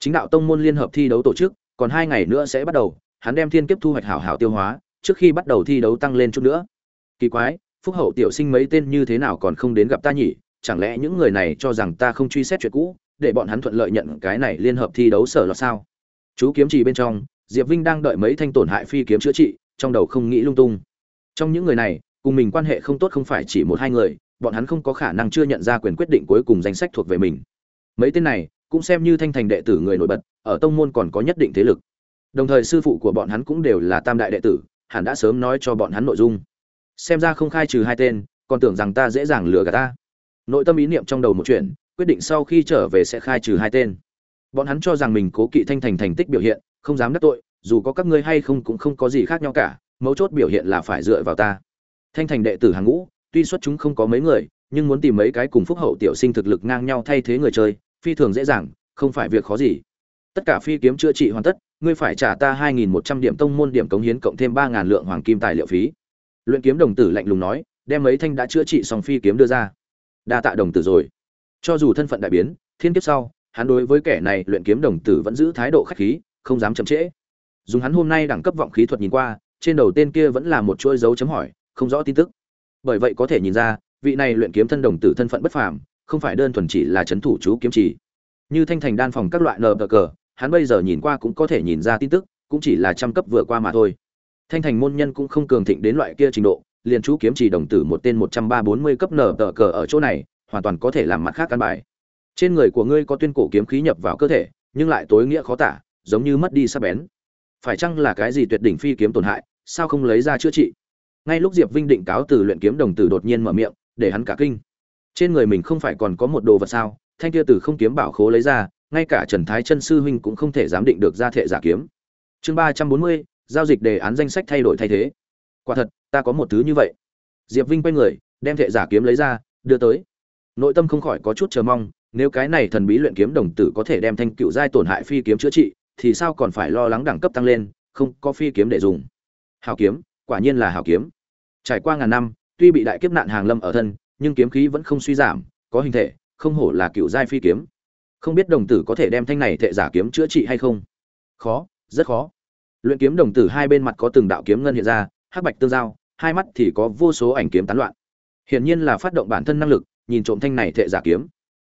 Chính đạo tông môn liên hợp thi đấu tổ chức, còn hai ngày nữa sẽ bắt đầu, hắn đem thiên kiếp thu hoạch hảo hảo tiêu hóa, trước khi bắt đầu thi đấu tăng lên chút nữa. Kỳ quái, phúc hậu tiểu sinh mấy tên như thế nào còn không đến gặp ta nhỉ? Chẳng lẽ những người này cho rằng ta không truy xét chuyện cũ, để bọn hắn thuận lợi nhận cái này liên hợp thi đấu sở lọt sao? Chú kiếm trì bên trong, diệp vinh đang đợi mấy thanh tổn hại phi kiếm chữa trị, trong đầu không nghĩ lung tung. Trong những người này, cùng mình quan hệ không tốt không phải chỉ một hai người, bọn hắn không có khả năng chưa nhận ra quyền quyết định cuối cùng danh sách thuộc về mình. Mấy tên này, cũng xem như thanh thành đệ tử người nổi bật, ở tông môn còn có nhất định thế lực. Đồng thời sư phụ của bọn hắn cũng đều là tam đại đệ tử, hẳn đã sớm nói cho bọn hắn nội dung. Xem ra không khai trừ hai tên, còn tưởng rằng ta dễ dàng lừa gạt ta nội tâm ý niệm trong đầu một chuyện, quyết định sau khi trở về sẽ khai trừ hai tên. Bọn hắn cho rằng mình cố kỵ thanh thành thành tích biểu hiện, không dám đắc tội, dù có các ngươi hay không cũng không có gì khác nhau cả, mấu chốt biểu hiện là phải dựa vào ta. Thanh thành đệ tử hàng ngũ, tuy xuất chúng không có mấy người, nhưng muốn tìm mấy cái cùng phúc hậu tiểu sinh thực lực ngang nhau thay thế người chơi, phi thường dễ dàng, không phải việc khó gì. Tất cả phi kiếm chữa trị hoàn tất, ngươi phải trả ta hai nghìn một trăm điểm tông môn điểm cống hiến cộng thêm ba ngàn lượng hoàng kim tài liệu phí. Luyện kiếm đồng tử lạnh lùng nói, đem mấy thanh đã chữa trị xong phi kiếm đưa ra đa tạ đồng tử rồi. Cho dù thân phận đại biến, thiên kiếp sau, hắn đối với kẻ này luyện kiếm đồng tử vẫn giữ thái độ khách khí, không dám chậm trễ. Dùng hắn hôm nay đẳng cấp vọng khí thuật nhìn qua, trên đầu tên kia vẫn là một chuỗi dấu chấm hỏi, không rõ tin tức. Bởi vậy có thể nhìn ra, vị này luyện kiếm thân đồng tử thân phận bất phàm, không phải đơn thuần chỉ là c h ấ n thủ chú kiếm chỉ. Như thanh thành đan phòng các loại nờ bờ cờ, hắn bây giờ nhìn qua cũng có thể nhìn ra tin tức, cũng chỉ là trăm cấp vừa qua mà thôi. Thanh thành môn nhân cũng không cường thịnh đến loại kia trình độ liền chú kiếm chỉ đồng tử một tên một trăm ba bốn mươi cấp nở tờ cờ ở chỗ này, hoàn toàn có thể làm mặt khác căn bài. Trên người của ngươi có tuyên cổ kiếm khí nhập vào cơ thể, nhưng lại tối nghĩa khó tả, giống như mất đi sắc bén. Phải chăng là cái gì tuyệt đỉnh phi kiếm tổn hại, sao không lấy ra chữa trị? Ngay lúc diệp vinh định cáo từ luyện kiếm đồng tử đột nhiên mở miệng, để hắn cả kinh. Trên người mình không phải còn có một đồ vật sao? Thanh kia từ không kiếm bảo khố lấy ra, ngay cả trần thái chân sư huynh cũng không thể giám định được ra thể giả kiếm. Chương ba trăm bốn mươi, giao dịch đề án danh sách thay đổi thay thế quả thật, ta có một thứ như vậy. Diệp vinh quay người, đem thệ giả kiếm lấy ra, đưa tới. Nội tâm không khỏi có chút chờ mong, nếu cái này thần bí luyện kiếm đồng tử có thể đem thanh cựu giai tổn hại phi kiếm chữa trị, thì sao còn phải lo lắng đẳng cấp tăng lên, không có phi kiếm để dùng. Hào kiếm, quả nhiên là hào kiếm. Trải qua ngàn năm, tuy bị đại kiếp nạn hàng lâm ở thân, nhưng kiếm khí vẫn không suy giảm, có hình thể, không hổ là cựu giai phi kiếm. Không biết đồng tử có thể đem thanh này thệ giả kiếm chữa trị hay không? Khó, rất khó. Luyện kiếm đồng tử hai bên mặt có từng đạo kiếm ngân hiện ra hắc bạch tương giao, hai mắt thì có vô số ảnh kiếm tán loạn. Hiển nhiên là phát động bản thân năng lực, nhìn trộm thanh này thệ giả kiếm.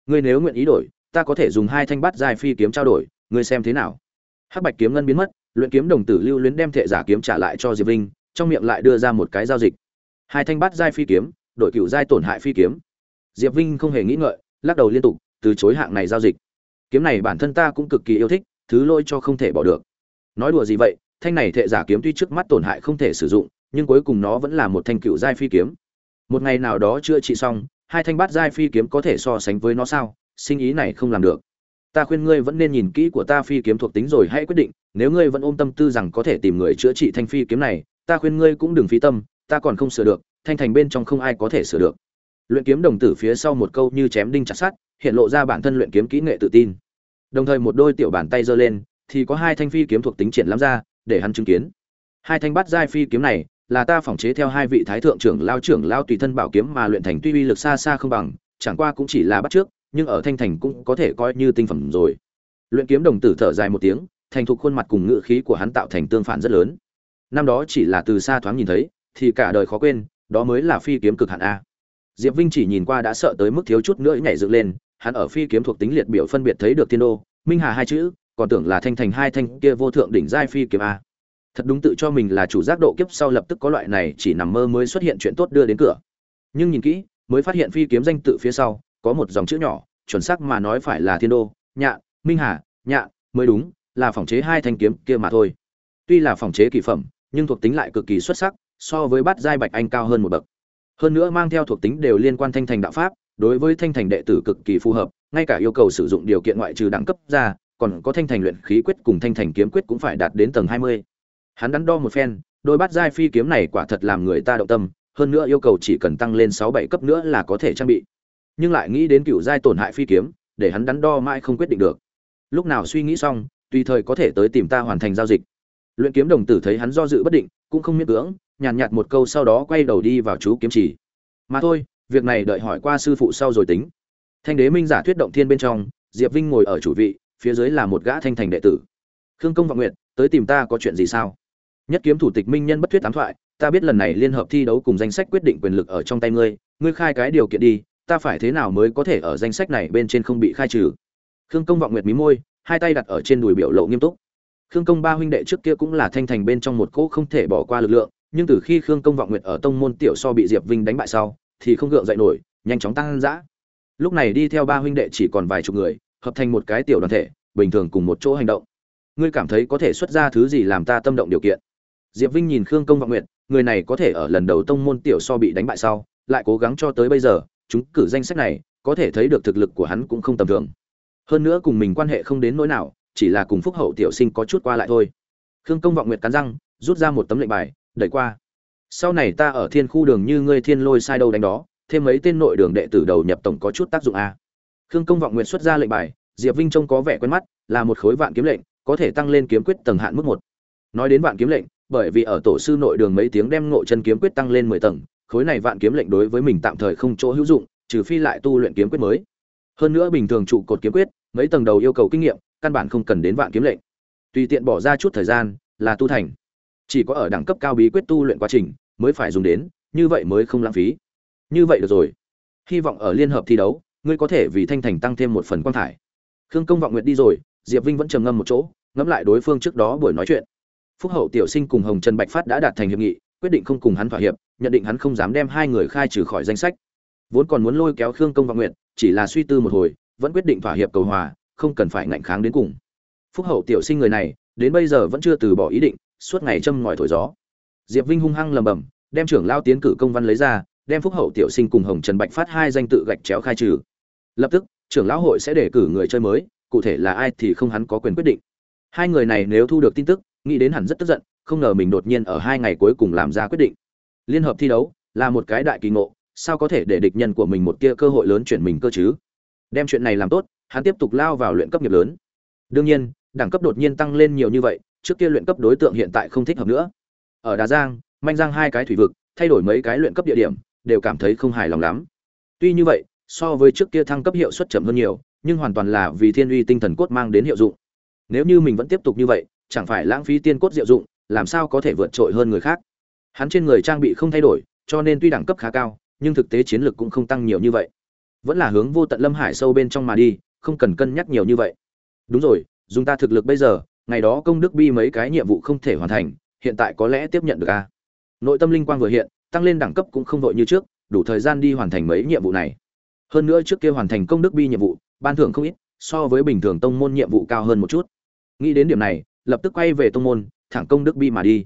Ngươi nếu nguyện ý đổi, ta có thể dùng hai thanh bát dài phi kiếm trao đổi, ngươi xem thế nào? Hắc bạch kiếm ngân biến mất, luyện kiếm đồng tử lưu luyến đem thệ giả kiếm trả lại cho diệp vinh, trong miệng lại đưa ra một cái giao dịch. Hai thanh bát giai phi kiếm đổi cựu giai tổn hại phi kiếm. Diệp vinh không hề nghĩ ngợi, lắc đầu liên tục, từ chối hạng này giao dịch. Kiếm này bản thân ta cũng cực kỳ yêu thích, thứ lôi cho không thể bỏ được. Nói đùa gì vậy thanh này thệ giả kiếm tuy trước mắt tổn hại không thể sử dụng, nhưng cuối cùng nó vẫn là một thanh cựu giai phi kiếm. Một ngày nào đó chữa trị xong, hai thanh bát giai phi kiếm có thể so sánh với nó sao? Sinh ý này không làm được. Ta khuyên ngươi vẫn nên nhìn kỹ của ta phi kiếm thuộc tính rồi hãy quyết định, nếu ngươi vẫn ôm tâm tư rằng có thể tìm người chữa trị thanh phi kiếm này, ta khuyên ngươi cũng đừng phí tâm, ta còn không sửa được, thanh thành bên trong không ai có thể sửa được. Luyện kiếm đồng tử phía sau một câu như chém đinh chặt sắt, hiện lộ ra bản thân luyện kiếm kỹ nghệ tự tin. Đồng thời một đôi tiểu bàn tay giơ lên, thì có hai thanh phi kiếm thuộc tính triển lắm ra để hắn chứng kiến. Hai thanh bát giai phi kiếm này là ta phỏng chế theo hai vị thái thượng trưởng lao trưởng lao tùy thân bảo kiếm mà luyện thành tuy uy lực xa xa không bằng, chẳng qua cũng chỉ là bắt trước, nhưng ở thanh thành cũng có thể coi như tinh phẩm rồi. Luyện kiếm đồng tử thở dài một tiếng, thành thục khuôn mặt cùng ngự khí của hắn tạo thành tương phản rất lớn. Năm đó chỉ là từ xa thoáng nhìn thấy, thì cả đời khó quên, đó mới là phi kiếm cực hạn a. Diệp vinh chỉ nhìn qua đã sợ tới mức thiếu chút nữa nhảy dựng lên, hắn ở phi kiếm thuộc tính liệt biểu phân biệt thấy được thiên đô, minh hà hai chữ còn tưởng là thanh thành hai thanh kia vô thượng đỉnh giai phi kiếm a. Thật đúng tự cho mình là chủ giác độ kiếp sau lập tức có loại này chỉ nằm mơ mới xuất hiện chuyện tốt đưa đến cửa. Nhưng nhìn kỹ, mới phát hiện phi kiếm danh tự phía sau, có một dòng chữ nhỏ, chuẩn xác mà nói phải là thiên đô, nhạ, minh hà, nhạ, mới đúng, là phòng chế hai thanh kiếm kia mà thôi. Tuy là phòng chế kỳ phẩm, nhưng thuộc tính lại cực kỳ xuất sắc, so với bát giai bạch anh cao hơn một bậc. Hơn nữa mang theo thuộc tính đều liên quan thanh thành đạo pháp, đối với thanh thành đệ tử cực kỳ phù hợp, ngay cả yêu cầu sử dụng điều kiện ngoại trừ đẳng cấp ra còn có thanh thành luyện khí quyết cùng thanh thành kiếm quyết cũng phải đạt đến tầng hai mươi. Hắn đắn đo một phen, đôi bát giai phi kiếm này quả thật làm người ta động tâm, hơn nữa yêu cầu chỉ cần tăng lên sáu bảy cấp nữa là có thể trang bị. Nhưng lại nghĩ đến cựu giai tổn hại phi kiếm, để hắn đắn đo mãi không quyết định được. Lúc nào suy nghĩ xong, tùy thời có thể tới tìm ta hoàn thành giao dịch. Luyện kiếm đồng tử thấy hắn do dự bất định, cũng không miễn cưỡng, nhàn nhạt một câu sau đó quay đầu đi vào chú kiếm chỉ. Mà thôi, việc này đợi hỏi qua sư phụ sau rồi tính. Thanh đế minh giả thuyết động thiên bên trong, diệp vinh ngồi ở chủ vị phía dưới là một gã thanh thành đệ tử. Khương công vọng nguyện tới tìm ta có chuyện gì sao? Nhất kiếm thủ tịch minh nhân bất thuyết tám thoại, ta biết lần này liên hợp thi đấu cùng danh sách quyết định quyền lực ở trong tay ngươi ngươi khai cái điều kiện đi, ta phải thế nào mới có thể ở danh sách này bên trên không bị khai trừ? Khương công vọng nguyệt mí môi, hai tay đặt ở trên đùi biểu lộ nghiêm túc. Khương công ba huynh đệ trước kia cũng là thanh thành bên trong một cỗ không thể bỏ qua lực lượng, nhưng từ khi khương công vọng nguyệt ở tông môn tiểu so bị diệp vinh đánh bại sau, thì không gượng dậy nổi, nhanh chóng tăng dã. Lúc này đi theo ba huynh đệ chỉ còn vài chục người hợp thành một cái tiểu đoàn thể, bình thường cùng một chỗ hành động. Ngươi cảm thấy có thể xuất ra thứ gì làm ta tâm động điều kiện? Diệp vinh nhìn khương công vọng nguyệt, người này có thể ở lần đầu tông môn tiểu so bị đánh bại sau, lại cố gắng cho tới bây giờ, chúng cử danh sách này, có thể thấy được thực lực của hắn cũng không tầm thường. Hơn nữa cùng mình quan hệ không đến nỗi nào, chỉ là cùng phúc hậu tiểu sinh có chút qua lại thôi. Khương công vọng nguyệt cắn răng, rút ra một tấm lệnh bài, đẩy qua. Sau này ta ở thiên khu đường như ngươi thiên lôi sai đâu đánh đó, thêm mấy tên nội đường đệ tử đầu nhập tổng có chút tác dụng a khương công vọng nguyện xuất ra lệnh bài, diệp vinh trông có vẻ quen mắt, là một khối vạn kiếm lệnh, có thể tăng lên kiếm quyết tầng hạn mức một. Nói đến vạn kiếm lệnh, bởi vì ở tổ sư nội đường mấy tiếng đem ngộ chân kiếm quyết tăng lên mười tầng, khối này vạn kiếm lệnh đối với mình tạm thời không chỗ hữu dụng, trừ phi lại tu luyện kiếm quyết mới. Hơn nữa bình thường trụ cột kiếm quyết, mấy tầng đầu yêu cầu kinh nghiệm, căn bản không cần đến vạn kiếm lệnh. Tùy tiện bỏ ra chút thời gian, là tu thành. Chỉ có ở đẳng cấp cao bí quyết tu luyện quá trình, mới phải dùng đến, như vậy mới không lãng phí. Như vậy được rồi. Hy vọng ở liên hợp thi đấu ngươi có thể vì thanh thành tăng thêm một phần quan thải. Khương công vọng nguyện đi rồi, diệp vinh vẫn trầm ngâm một chỗ, ngẫm lại đối phương trước đó buổi nói chuyện. Phúc hậu tiểu sinh cùng hồng trần bạch phát đã đạt thành hiệp nghị, quyết định không cùng hắn thỏa hiệp, nhận định hắn không dám đem hai người khai trừ khỏi danh sách. Vốn còn muốn lôi kéo khương công vọng nguyện, chỉ là suy tư một hồi, vẫn quyết định thỏa hiệp cầu hòa, không cần phải ngạnh kháng đến cùng. Phúc hậu tiểu sinh người này, đến bây giờ vẫn chưa từ bỏ ý định, suốt ngày châm ngòi thổi gió. Diệp vinh hung hăng lầm bầm đem trưởng lao tiến cử công văn lấy ra, đem phúc hậu tiểu sinh cùng hồng trần bạch phát hai danh tự gạch chéo khai trừ lập tức, trưởng lão hội sẽ đề cử người chơi mới, cụ thể là ai thì không hắn có quyền quyết định. Hai người này nếu thu được tin tức, nghĩ đến hẳn rất tức giận, không ngờ mình đột nhiên ở hai ngày cuối cùng làm ra quyết định. Liên hợp thi đấu là một cái đại kỳ ngộ, sao có thể để địch nhân của mình một tia cơ hội lớn chuyển mình cơ chứ? Đem chuyện này làm tốt, hắn tiếp tục lao vào luyện cấp nghiệp lớn. Đương nhiên, đẳng cấp đột nhiên tăng lên nhiều như vậy, trước kia luyện cấp đối tượng hiện tại không thích hợp nữa. Ở đà giang, manh giang hai cái thủy vực, thay đổi mấy cái luyện cấp địa điểm, đều cảm thấy không hài lòng lắm. Tuy như vậy so với trước kia thăng cấp hiệu suất chậm hơn nhiều, nhưng hoàn toàn là vì thiên uy tinh thần cốt mang đến hiệu dụng. Nếu như mình vẫn tiếp tục như vậy, chẳng phải lãng phí tiên cốt diệu dụng, làm sao có thể vượt trội hơn người khác? Hắn trên người trang bị không thay đổi, cho nên tuy đẳng cấp khá cao, nhưng thực tế chiến lược cũng không tăng nhiều như vậy. Vẫn là hướng vô tận lâm hải sâu bên trong mà đi, không cần cân nhắc nhiều như vậy. Đúng rồi, dùng ta thực lực bây giờ, ngày đó công đức bi mấy cái nhiệm vụ không thể hoàn thành, hiện tại có lẽ tiếp nhận được a nội tâm linh quang vừa hiện, tăng lên đẳng cấp cũng không vội như trước, đủ thời gian đi hoàn thành mấy nhiệm vụ này hơn nữa trước kia hoàn thành công đức bi nhiệm vụ, ban thưởng không ít, so với bình thường tông môn nhiệm vụ cao hơn một chút. Nghĩ đến điểm này, lập tức quay về tông môn, thẳng công đức bi mà đi.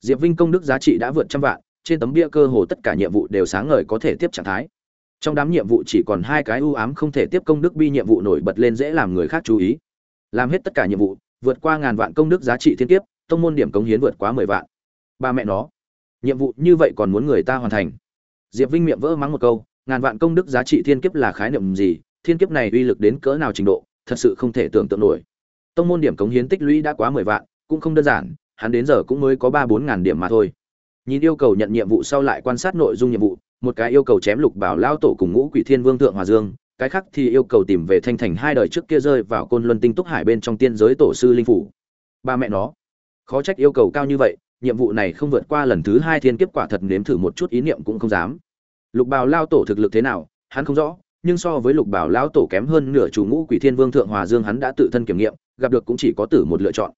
Diệp vinh công đức giá trị đã vượt trăm vạn, trên tấm bia cơ hồ tất cả nhiệm vụ đều sáng ngời có thể tiếp trạng thái. Trong đám nhiệm vụ chỉ còn hai cái ưu ám không thể tiếp công đức bi nhiệm vụ nổi bật lên dễ làm người khác chú ý. Làm hết tất cả nhiệm vụ, vượt qua ngàn vạn công đức giá trị thiên kiếp, tông môn điểm cống hiến vượt quá mười vạn. Ba mẹ nó, nhiệm vụ như vậy còn muốn người ta hoàn thành. Diệp vinh miệng vỡ mắng một câu ngàn vạn công đức giá trị thiên kiếp là khái niệm gì? Thiên kiếp này uy lực đến cỡ nào trình độ? Thật sự không thể tưởng tượng nổi. Tông môn điểm cống hiến tích lũy đã quá mười vạn, cũng không đơn giản, hắn đến giờ cũng mới có ba bốn ngàn điểm mà thôi. Nhìn yêu cầu nhận nhiệm vụ sau lại quan sát nội dung nhiệm vụ, một cái yêu cầu chém lục bảo lao tổ cùng ngũ quỷ thiên vương thượng hòa dương, cái khác thì yêu cầu tìm về thanh thành hai đời trước kia rơi vào côn luân tinh túc hải bên trong tiên giới tổ sư linh phủ. Ba mẹ nó, khó trách yêu cầu cao như vậy, nhiệm vụ này không vượt qua lần thứ hai thiên kiếp quả thật nếm thử một chút ý niệm cũng không dám lục bảo lao tổ thực lực thế nào, hắn không rõ, nhưng so với lục bảo lao tổ kém hơn nửa chủ ngũ quỷ thiên vương thượng hòa dương hắn đã tự thân kiểm nghiệm, gặp được cũng chỉ có tử một lựa chọn.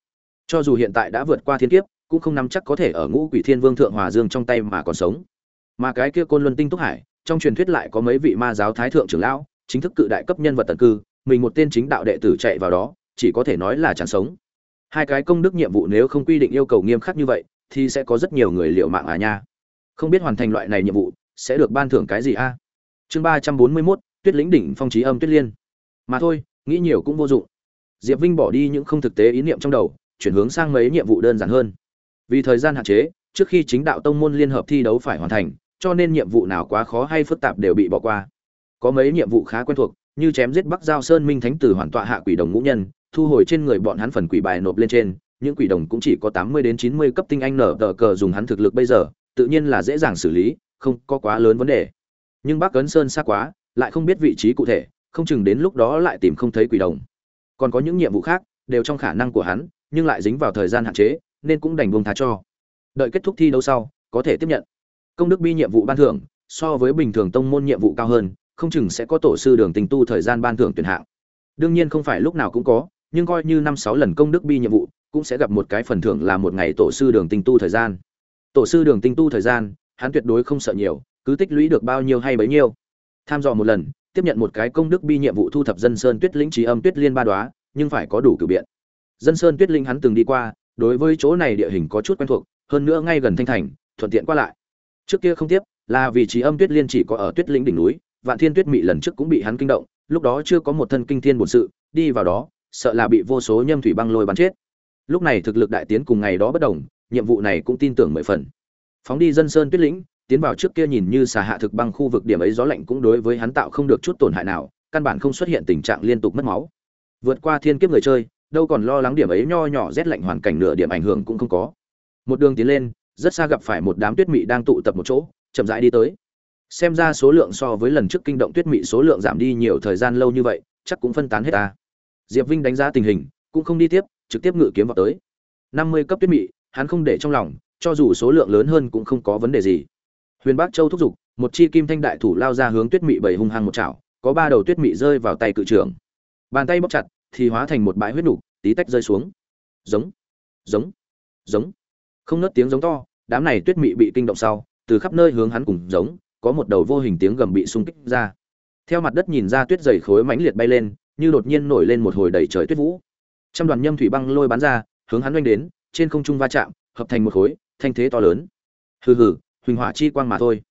Cho dù hiện tại đã vượt qua thiên kiếp, cũng không nắm chắc có thể ở ngũ quỷ thiên vương thượng hòa dương trong tay mà còn sống. Mà cái kia côn luân tinh túc hải, trong truyền thuyết lại có mấy vị ma giáo thái thượng trưởng lão, chính thức cự đại cấp nhân vật tần cư, mình một tên chính đạo đệ tử chạy vào đó, chỉ có thể nói là chẳng sống. Hai cái công đức nhiệm vụ nếu không quy định yêu cầu nghiêm khắc như vậy, thì sẽ có rất nhiều người liệu mạng à nha. Không biết hoàn thành loại này nhiệm vụ sẽ được ban thưởng cái gì a? Chương ba trăm bốn mươi mốt, tuyết lĩnh đỉnh phong trí âm tuyết liên. Mà thôi, nghĩ nhiều cũng vô dụng. Diệp vinh bỏ đi những không thực tế ý niệm trong đầu, chuyển hướng sang mấy nhiệm vụ đơn giản hơn. Vì thời gian hạn chế, trước khi chính đạo tông môn liên hợp thi đấu phải hoàn thành, cho nên nhiệm vụ nào quá khó hay phức tạp đều bị bỏ qua. Có mấy nhiệm vụ khá quen thuộc, như chém giết bắc giao sơn minh thánh tử hoàn tọa hạ quỷ đồng ngũ nhân, thu hồi trên người bọn hắn phần quỷ bài nộp lên trên, những quỷ đồng cũng chỉ có tám mươi đến chín mươi cấp tinh anh nở tờ cờ dùng hắn thực lực bây giờ, tự nhiên là dễ dàng xử lý không có quá lớn vấn đề. Nhưng bắc cấn sơn xa quá, lại không biết vị trí cụ thể, không chừng đến lúc đó lại tìm không thấy quỷ đồng. Còn có những nhiệm vụ khác đều trong khả năng của hắn, nhưng lại dính vào thời gian hạn chế, nên cũng đành buông tha cho. Đợi kết thúc thi đấu sau, có thể tiếp nhận. Công đức bi nhiệm vụ ban thưởng, so với bình thường tông môn nhiệm vụ cao hơn, không chừng sẽ có tổ sư đường tình tu thời gian ban thưởng tuyển hạng. Đương nhiên không phải lúc nào cũng có, nhưng coi như năm sáu lần công đức bi nhiệm vụ, cũng sẽ gặp một cái phần thưởng là một ngày tổ sư đường tinh tu thời gian. Tổ sư đường tinh tu thời gian hắn tuyệt đối không sợ nhiều cứ tích lũy được bao nhiêu hay bấy nhiêu. Tham dò một lần tiếp nhận một cái công đức bi nhiệm vụ thu thập dân sơn tuyết lĩnh trí âm tuyết liên ba đóa, nhưng phải có đủ cử biện. Dân sơn tuyết linh hắn từng đi qua đối với chỗ này địa hình có chút quen thuộc hơn nữa ngay gần thanh thành thuận tiện qua lại. Trước kia không tiếp là vì trí âm tuyết liên chỉ có ở tuyết lĩnh đỉnh núi vạn thiên tuyết mị lần trước cũng bị hắn kinh động lúc đó chưa có một thân kinh thiên bổn sự đi vào đó sợ là bị vô số nhâm thủy băng lôi bắn chết. Lúc này thực lực đại tiến cùng ngày đó bất đồng nhiệm vụ này cũng tin tưởng mười phần phóng đi dân sơn tuyết lĩnh, tiến vào trước kia nhìn như xà hạ thực băng khu vực, điểm ấy gió lạnh cũng đối với hắn tạo không được chút tổn hại nào, căn bản không xuất hiện tình trạng liên tục mất máu. Vượt qua thiên kiếp người chơi, đâu còn lo lắng điểm ấy nho nhỏ rét lạnh hoàn cảnh nửa điểm ảnh hưởng cũng không có. Một đường tiến lên, rất xa gặp phải một đám tuyết mị đang tụ tập một chỗ, chậm rãi đi tới. Xem ra số lượng so với lần trước kinh động tuyết mị số lượng giảm đi nhiều thời gian lâu như vậy, chắc cũng phân tán hết ta. Diệp vinh đánh giá tình hình, cũng không đi tiếp, trực tiếp ngự kiếm vào tới. Năm mươi cấp tuyết mị, hắn không để trong lòng cho dù số lượng lớn hơn cũng không có vấn đề gì. Huyền bác châu thúc giục, một chi kim thanh đại thủ lao ra hướng tuyết mị bảy hung hăng một chảo, có ba đầu tuyết mị rơi vào tay cự trưởng. Bàn tay bóc chặt, thì hóa thành một bãi huyết nục, tí tách rơi xuống. Giống giống giống. Không nớt tiếng giống to, đám này tuyết mị bị kinh động sau, từ khắp nơi hướng hắn cùng giống, có một đầu vô hình tiếng gầm bị xung kích ra. Theo mặt đất nhìn ra tuyết dày khối mãnh liệt bay lên, như đột nhiên nổi lên một hồi đầy trời tuyết vũ. Trăm đoàn nhâm thủy băng lôi bắn ra, hướng hắn oanh đến, trên không trung va chạm, hợp thành một khối thanh thế to lớn. Hừ hừ, huỳnh hỏa chi quang mà thôi.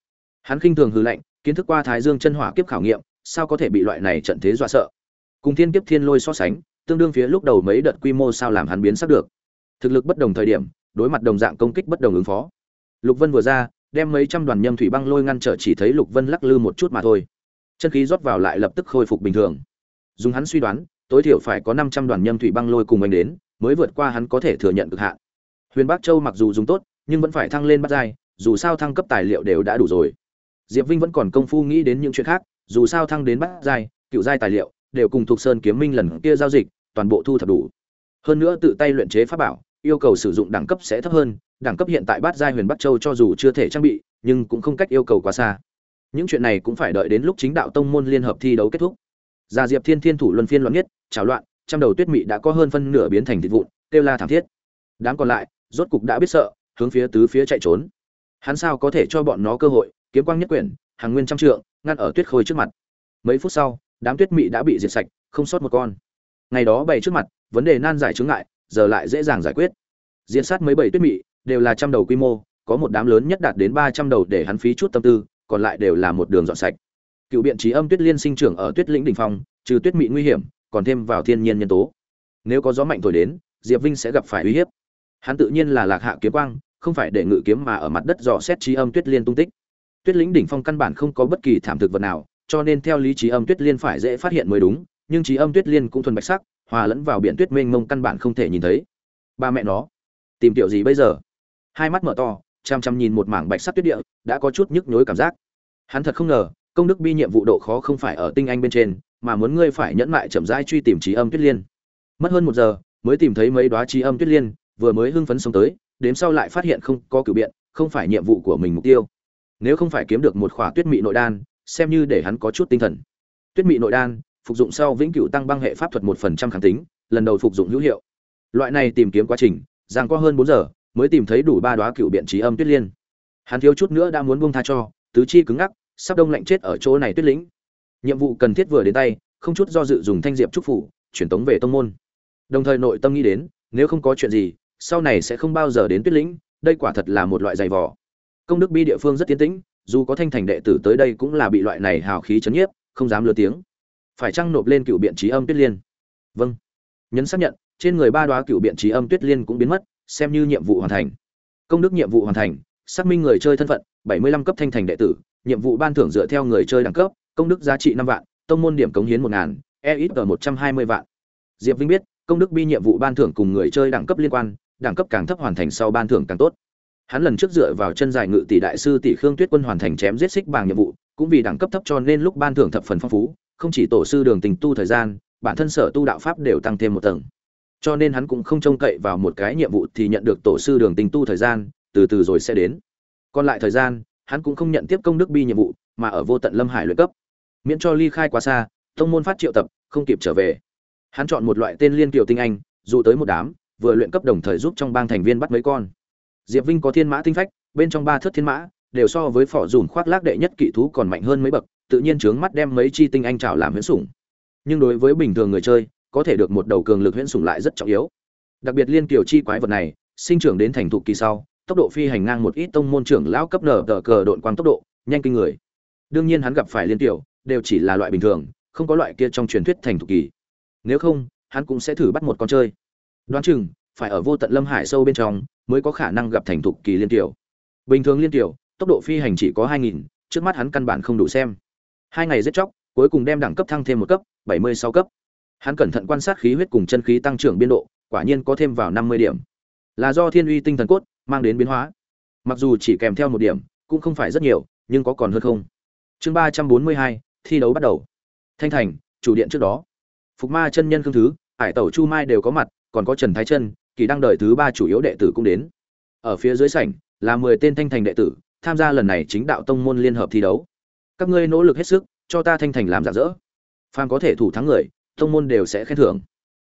Hắn khinh thường hừ lạnh, kiến thức qua thái dương chân hỏa kiếp khảo nghiệm, sao có thể bị loại này trận thế dọa sợ? Cùng thiên kiếp thiên lôi so sánh, tương đương phía lúc đầu mấy đợt quy mô sao làm hắn biến sắc được. Thực lực bất đồng thời điểm, đối mặt đồng dạng công kích bất đồng ứng phó. Lục vân vừa ra, đem mấy trăm đoàn nhâm thủy băng lôi ngăn trở chỉ thấy lục vân lắc lư một chút mà thôi. Chân khí rót vào lại lập tức khôi phục bình thường. Dùng hắn suy đoán, tối thiểu phải có năm trăm đoàn nhâm thủy băng lôi cùng anh đến, mới vượt qua hắn có thể thừa nhận cực hạn. Huyền bắc châu mặc dù dùng tốt nhưng vẫn phải thăng lên bắt giai, dù sao thăng cấp tài liệu đều đã đủ rồi. Diệp vinh vẫn còn công phu nghĩ đến những chuyện khác, dù sao thăng đến bắt giai, cựu giai tài liệu đều cùng thuộc sơn kiếm minh lần kia giao dịch, toàn bộ thu thập đủ. Hơn nữa tự tay luyện chế pháp bảo, yêu cầu sử dụng đẳng cấp sẽ thấp hơn, đẳng cấp hiện tại bát giai huyền bắc châu cho dù chưa thể trang bị, nhưng cũng không cách yêu cầu quá xa. Những chuyện này cũng phải đợi đến lúc chính đạo tông môn liên hợp thi đấu kết thúc. Gia diệp thiên thiên thủ luân phiên loạn nhất, trào loạn, trăm đầu tuyết mị đã có hơn phân nửa biến thành thịt vụn, kêu la thảm thiết. Đám còn lại, rốt cục đã biết sợ hướng phía tứ phía chạy trốn. Hắn sao có thể cho bọn nó cơ hội, kiếm quang nhất quyển, hàng nguyên trăm trượng, ngăn ở tuyết khôi trước mặt. Mấy phút sau, đám tuyết mị đã bị diệt sạch, không sót một con. Ngày đó bày trước mặt, vấn đề nan giải chướng ngại, giờ lại dễ dàng giải quyết. Diệt sát mấy bảy tuyết mị, đều là trăm đầu quy mô, có một đám lớn nhất đạt đến ba trăm đầu để hắn phí chút tâm tư, còn lại đều là một đường dọn sạch. Cựu biện trí âm tuyết liên sinh trưởng ở tuyết lĩnh đỉnh phong, trừ tuyết mị nguy hiểm, còn thêm vào thiên nhiên nhân tố. Nếu có gió mạnh thổi đến, diệp vinh sẽ gặp phải uy hiếp. Hắn tự nhiên là lạc hạ kiếm quang không phải để ngự kiếm mà ở mặt đất dò xét trí âm tuyết liên tung tích. Tuyết lĩnh đỉnh phong căn bản không có bất kỳ thảm thực vật nào, cho nên theo lý trí âm tuyết liên phải dễ phát hiện mới đúng, nhưng trí âm tuyết liên cũng thuần bạch sắc, hòa lẫn vào biển tuyết mênh mông căn bản không thể nhìn thấy. Ba mẹ nó, tìm tiểu gì bây giờ? Hai mắt mở to, chăm chăm nhìn một mảng bạch sắc tuyết địa, đã có chút nhức nhối cảm giác. Hắn thật không ngờ, công đức bi nhiệm vụ độ khó không phải ở tinh anh bên trên, mà muốn ngươi phải nhẫn mại chậm rãi truy tìm trí âm tuyết liên. Mất hơn một giờ, mới tìm thấy mấy đoá trí âm tuyết liên, vừa mới hưng phấn sống tới đếm sau lại phát hiện không có cử biện, không phải nhiệm vụ của mình mục tiêu. Nếu không phải kiếm được một khỏa tuyết mị nội đan, xem như để hắn có chút tinh thần. Tuyết mị nội đan, phục dụng sau vĩnh cửu tăng băng hệ pháp thuật một phần trăm kháng tính, lần đầu phục dụng hữu hiệu. Loại này tìm kiếm quá trình, giang qua hơn bốn giờ, mới tìm thấy đủ ba đoá cựu biện trí âm tuyết liên. Hắn thiếu chút nữa đã muốn buông tha cho, tứ chi cứng ngắc, sắp đông lạnh chết ở chỗ này tuyết lĩnh. Nhiệm vụ cần thiết vừa đến tay, không chút do dự dùng thanh diệp trúc phủ truyền tống về tông môn. Đồng thời nội tâm nghĩ đến, nếu không có chuyện gì sau này sẽ không bao giờ đến tuyết lĩnh, đây quả thật là một loại giày vò. Công đức bi địa phương rất tiến tĩnh, dù có thanh thành đệ tử tới đây cũng là bị loại này hào khí chấn nhiếp, không dám lừa tiếng. Phải chăng nộp lên cựu biện trí âm tuyết liên? Vâng. Nhấn xác nhận, trên người ba đoá cựu biện trí âm tuyết liên cũng biến mất, xem như nhiệm vụ hoàn thành. Công đức nhiệm vụ hoàn thành, xác minh người chơi thân phận 75 cấp thanh thành đệ tử, nhiệm vụ ban thưởng dựa theo người chơi đẳng cấp, công đức giá trị năm vạn, tông môn điểm cống hiến một ngàn e ít ở một trăm hai mươi vạn. Diệp vinh biết, công đức bi nhiệm vụ ban thưởng cùng người chơi đẳng cấp liên quan đẳng cấp càng thấp hoàn thành sau ban thưởng càng tốt. Hắn lần trước dựa vào chân dài ngự tỷ đại sư tỷ khương tuyết quân hoàn thành chém giết xích bằng nhiệm vụ, cũng vì đẳng cấp thấp cho nên lúc ban thưởng thập phần phong phú, không chỉ tổ sư đường tình tu thời gian, bản thân sở tu đạo pháp đều tăng thêm một tầng. Cho nên hắn cũng không trông cậy vào một cái nhiệm vụ thì nhận được tổ sư đường tình tu thời gian, từ từ rồi sẽ đến. Còn lại thời gian, hắn cũng không nhận tiếp công đức bi nhiệm vụ, mà ở vô tận lâm hải luyện cấp. Miễn cho ly khai quá xa, thông môn phát triệu tập, không kịp trở về. Hắn chọn một loại tên liên kiều tinh anh dụ tới một đám vừa luyện cấp đồng thời giúp trong bang thành viên bắt mấy con. Diệp vinh có thiên mã tinh phách, bên trong ba thước thiên mã, đều so với phỏ dùn khoác lác đệ nhất kỵ thú còn mạnh hơn mấy bậc, tự nhiên trướng mắt đem mấy chi tinh anh trào làm huyễn sủng. Nhưng đối với bình thường người chơi, có thể được một đầu cường lực huyễn sủng lại rất trọng yếu. Đặc biệt liên kiều chi quái vật này, sinh trưởng đến thành thục kỳ sau, tốc độ phi hành ngang một ít tông môn trưởng lão cấp nở tờ cờ độn quang tốc độ, nhanh kinh người. Đương nhiên hắn gặp phải liên tiểu đều chỉ là loại bình thường, không có loại kia trong truyền thuyết thành thục kỳ. Nếu không, hắn cũng sẽ thử bắt một con chơi đoán chừng, phải ở vô tận lâm hải sâu bên trong mới có khả năng gặp thành thục kỳ liên tiểu. Bình thường liên tiểu, tốc độ phi hành chỉ có hai nghìn, trước mắt hắn căn bản không đủ xem. Hai ngày giết chóc, cuối cùng đem đẳng cấp thăng thêm một cấp, bảy mươi sáu cấp. Hắn cẩn thận quan sát khí huyết cùng chân khí tăng trưởng biên độ, quả nhiên có thêm vào năm mươi điểm. Là do thiên uy tinh thần cốt mang đến biến hóa. Mặc dù chỉ kèm theo một điểm, cũng không phải rất nhiều, nhưng có còn hơn không. Chương ba trăm bốn mươi hai, thi đấu bắt đầu. Thanh thành, chủ điện trước đó. Phục ma chân nhân khương thứ, hải tẩu chu mai đều có mặt còn có trần thái chân, kỳ đăng đợi thứ ba chủ yếu đệ tử cũng đến. Ở phía dưới sảnh, là mười tên thanh thành đệ tử, tham gia lần này chính đạo tông môn liên hợp thi đấu. Các ngươi nỗ lực hết sức, cho ta thanh thành làm giả dỡ. Phàm có thể thủ thắng người, tông môn đều sẽ khen thưởng.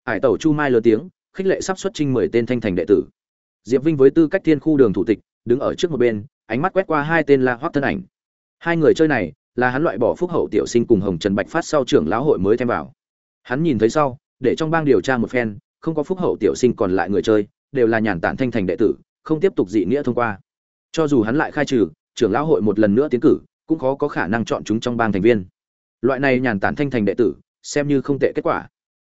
Hải tẩu chu mai lớn tiếng, khích lệ sắp xuất trình mười tên thanh thành đệ tử. Diệp vinh với tư cách thiên khu đường thủ tịch, đứng ở trước một bên, ánh mắt quét qua hai tên la hoắc thân ảnh. Hai người chơi này, là hắn loại bỏ phúc hậu tiểu sinh cùng hồng trần bạch phát sau trưởng lão hội mới thêm vào. Hắn nhìn thấy sau, để trong bang điều tra một phen không có phúc hậu tiểu sinh còn lại người chơi, đều là nhàn tản thanh thành đệ tử, không tiếp tục dị nghĩa thông qua. Cho dù hắn lại khai trừ, trưởng lão hội một lần nữa tiến cử, cũng khó có khả năng chọn chúng trong bang thành viên. Loại này nhàn tản thanh thành đệ tử, xem như không tệ kết quả.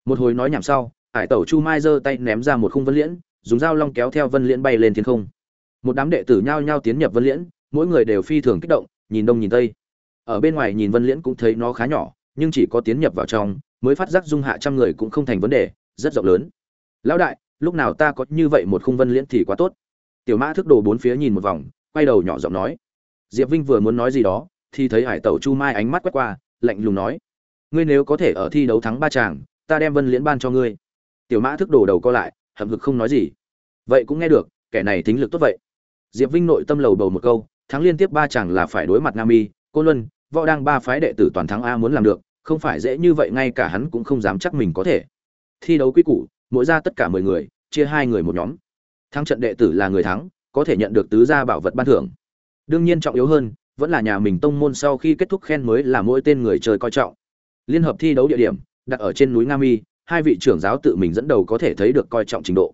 Một hồi nói nhảm sau, hải tẩu chu mai giơ tay ném ra một khung vân liễn, dùng dao long kéo theo vân liễn bay lên thiên không. Một đám đệ tử nhao nhao tiến nhập vân liễn, mỗi người đều phi thường kích động, nhìn đông nhìn tây. Ở bên ngoài nhìn vân liễn cũng thấy nó khá nhỏ, nhưng chỉ có tiến nhập vào trong, mới phát giác dung hạ trăm người cũng không thành vấn đề, rất rộng lớn lão đại, lúc nào ta có như vậy một khung vân liễn thì quá tốt. Tiểu mã thức đồ bốn phía nhìn một vòng, quay đầu nhỏ giọng nói. Diệp vinh vừa muốn nói gì đó, thì thấy hải tẩu chu mai ánh mắt quét qua, lạnh lùng nói. Ngươi nếu có thể ở thi đấu thắng ba chàng, ta đem vân liễn ban cho ngươi. Tiểu mã thức đồ đầu co lại, hậm hực không nói gì. Vậy cũng nghe được, kẻ này tính lực tốt vậy. Diệp vinh nội tâm lầu bầu một câu, thắng liên tiếp ba chàng là phải đối mặt nam y cô luân, võ đang ba phái đệ tử toàn thắng a muốn làm được, không phải dễ như vậy, ngay cả hắn cũng không dám chắc mình có thể. Thi đấu quy củ mỗi ra tất cả mười người, chia hai người một nhóm. Thắng trận đệ tử là người thắng, có thể nhận được tứ gia bảo vật ban thưởng. Đương nhiên trọng yếu hơn, vẫn là nhà mình tông môn sau khi kết thúc khen mới là mỗi tên người chơi coi trọng. Liên hợp thi đấu địa điểm, đặt ở trên núi nga mi hai vị trưởng giáo tự mình dẫn đầu có thể thấy được coi trọng trình độ.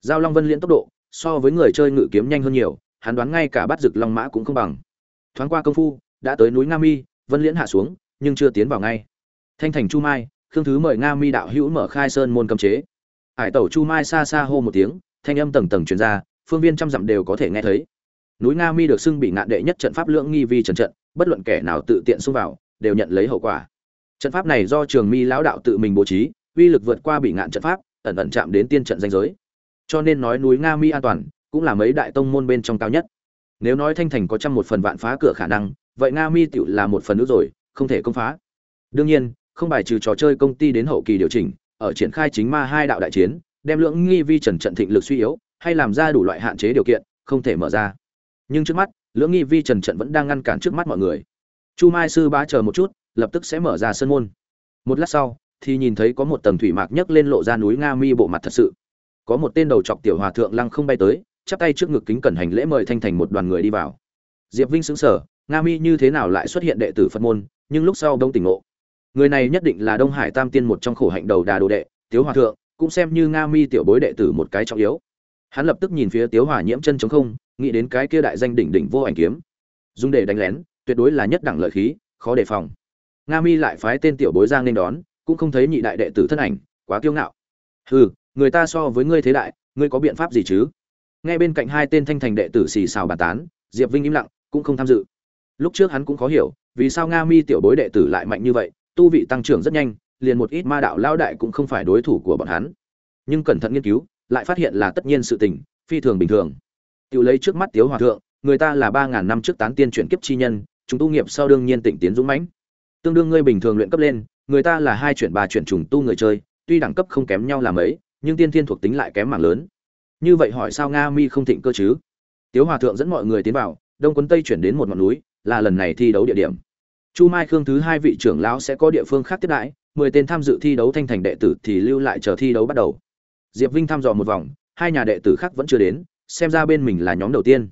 Giao long vân liên tốc độ, so với người chơi ngự kiếm nhanh hơn nhiều, hắn đoán ngay cả bắt rực long mã cũng không bằng. Thoáng qua công phu, đã tới núi nga mi vân liễn hạ xuống, nhưng chưa tiến vào ngay. Thanh thành chu mai, khương thứ mời nga mi đạo hữu mở khai sơn môn cấm chế hải tẩu chu mai xa xa hô một tiếng, thanh âm tầng tầng truyền ra, phương viên trăm dặm đều có thể nghe thấy. Núi nga mi được xưng bị ngạn đệ nhất trận pháp lưỡng nghi vi trần trận, bất luận kẻ nào tự tiện xông vào, đều nhận lấy hậu quả. Trận pháp này do trường mi lão đạo tự mình bố trí, uy lực vượt qua bị ngạn trận pháp, ẩn ẩn chạm đến tiên trận danh giới. Cho nên nói núi nga mi an toàn, cũng là mấy đại tông môn bên trong cao nhất. Nếu nói thanh thành có trăm một phần vạn phá cửa khả năng, vậy nga mi tựu là một phần nữa rồi, không thể công phá. Đương nhiên, không bài trừ trò chơi công ty đến hậu kỳ điều chỉnh ở triển khai chính ma hai đạo đại chiến, đem lượng nghi vi trần trận thịnh lực suy yếu, hay làm ra đủ loại hạn chế điều kiện, không thể mở ra. Nhưng trước mắt, lưỡng nghi vi trần trận vẫn đang ngăn cản trước mắt mọi người. Chu mai sư bá chờ một chút, lập tức sẽ mở ra sân môn. Một lát sau, thì nhìn thấy có một tầng thủy mạc nhấc lên lộ ra núi nga mi bộ mặt thật sự. Có một tên đầu chọc tiểu hòa thượng lăng không bay tới, chắp tay trước ngực kính cẩn hành lễ mời thanh thành một đoàn người đi vào. Diệp vinh xứng sở nga mi như thế nào lại xuất hiện đệ tử phật môn, nhưng lúc sau đông tỉnh ngộ người này nhất định là đông hải tam tiên một trong khổ hạnh đầu đà đồ đệ, tiếu hòa thượng, cũng xem như nga mi tiểu bối đệ tử một cái trọng yếu. Hắn lập tức nhìn phía tiếu hòa nhiễm chân chống không, nghĩ đến cái kia đại danh đỉnh đỉnh vô ảnh kiếm. Dùng để đánh lén, tuyệt đối là nhất đẳng lợi khí, khó đề phòng. Nga mi lại phái tên tiểu bối giang nên đón, cũng không thấy nhị đại đệ tử thân ảnh, quá kiêu ngạo. Hừ, người ta so với ngươi thế đại, ngươi có biện pháp gì chứ? Nghe bên cạnh hai tên thanh thành đệ tử xì xào bàn tán, diệp vinh im lặng, cũng không tham dự. Lúc trước hắn cũng khó hiểu, vì sao nga mi tiểu bối đệ tử lại mạnh như vậy tu vị tăng trưởng rất nhanh, liền một ít ma đạo lao đại cũng không phải đối thủ của bọn hắn. Nhưng cẩn thận nghiên cứu, lại phát hiện là tất nhiên sự tình, phi thường bình thường. Tự lấy trước mắt tiếu hòa thượng, người ta là ba ngàn năm trước tán tiên chuyển kiếp chi nhân, chúng tu nghiệp sau đương nhiên tỉnh tiến dũng mãnh. Tương đương ngươi bình thường luyện cấp lên, người ta là hai chuyển ba chuyển trùng tu người chơi, tuy đẳng cấp không kém nhau là mấy, nhưng tiên thiên thuộc tính lại kém mảng lớn. Như vậy hỏi sao nga mi không thịnh cơ chứ? Tiếu hòa thượng dẫn mọi người tiến vào, đông quân tây chuyển đến một ngọn núi, là lần này thi đấu địa điểm chu mai khương thứ hai vị trưởng lão sẽ có địa phương khác tiếp đãi, mười tên tham dự thi đấu thanh thành đệ tử thì lưu lại chờ thi đấu bắt đầu. Diệp vinh thăm dò một vòng, hai nhà đệ tử khác vẫn chưa đến, xem ra bên mình là nhóm đầu tiên.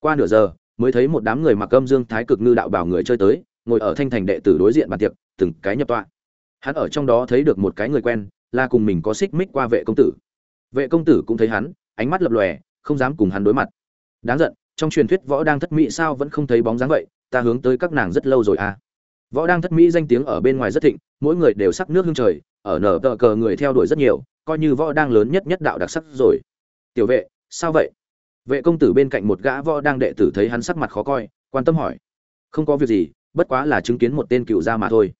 Qua nửa giờ, mới thấy một đám người mặc âm dương thái cực ngư đạo bảo người chơi tới, ngồi ở thanh thành đệ tử đối diện bàn tiệc, từng cái nhập tọa. Hắn ở trong đó thấy được một cái người quen, là cùng mình có xích mích qua vệ công tử. Vệ công tử cũng thấy hắn, ánh mắt lập lòe, không dám cùng hắn đối mặt. Đáng giận, trong truyền thuyết võ đang thất mỹ sao vẫn không thấy bóng dáng vậy ta hướng tới các nàng rất lâu rồi à. Võ đang thất mỹ danh tiếng ở bên ngoài rất thịnh, mỗi người đều sắc nước hương trời, ở nở tờ cờ người theo đuổi rất nhiều, coi như võ đang lớn nhất nhất đạo đặc sắc rồi. Tiểu vệ, sao vậy? Vệ công tử bên cạnh một gã võ đang đệ tử thấy hắn sắc mặt khó coi, quan tâm hỏi. Không có việc gì, bất quá là chứng kiến một tên cựu gia mà thôi.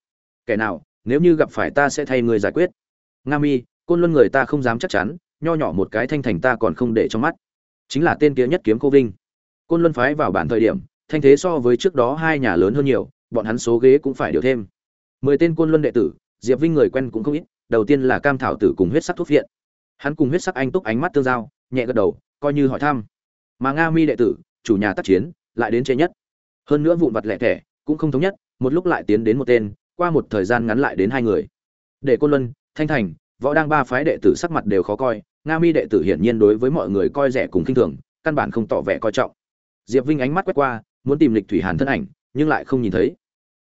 Kẻ nào, nếu như gặp phải ta sẽ thay người giải quyết. Nga mi, côn luân người ta không dám chắc chắn, nho nhỏ một cái thanh thành ta còn không để trong mắt. Chính là tên kia nhất kiếm cô vinh. Côn luân phái vào bản thời điểm thanh thế so với trước đó hai nhà lớn hơn nhiều, bọn hắn số ghế cũng phải điều thêm. Mười tên côn luân đệ tử, diệp vinh người quen cũng không ít, đầu tiên là cam thảo tử cùng huyết sắc thuốc viện. Hắn cùng huyết sắc anh túc ánh mắt tương giao, nhẹ gật đầu, coi như hỏi thăm. Mà nga mi đệ tử, chủ nhà tác chiến, lại đến chế nhất. Hơn nữa vụn vặt lẻ thẻ, cũng không thống nhất, một lúc lại tiến đến một tên, qua một thời gian ngắn lại đến hai người. Để côn luân, thanh thành, võ đang ba phái đệ tử sắc mặt đều khó coi, nga mi đệ tử hiển nhiên đối với mọi người coi rẻ cùng kinh thường, căn bản không tỏ vẻ coi trọng. Diệp vinh ánh mắt quét qua muốn tìm lịch thủy hàn thân ảnh, nhưng lại không nhìn thấy.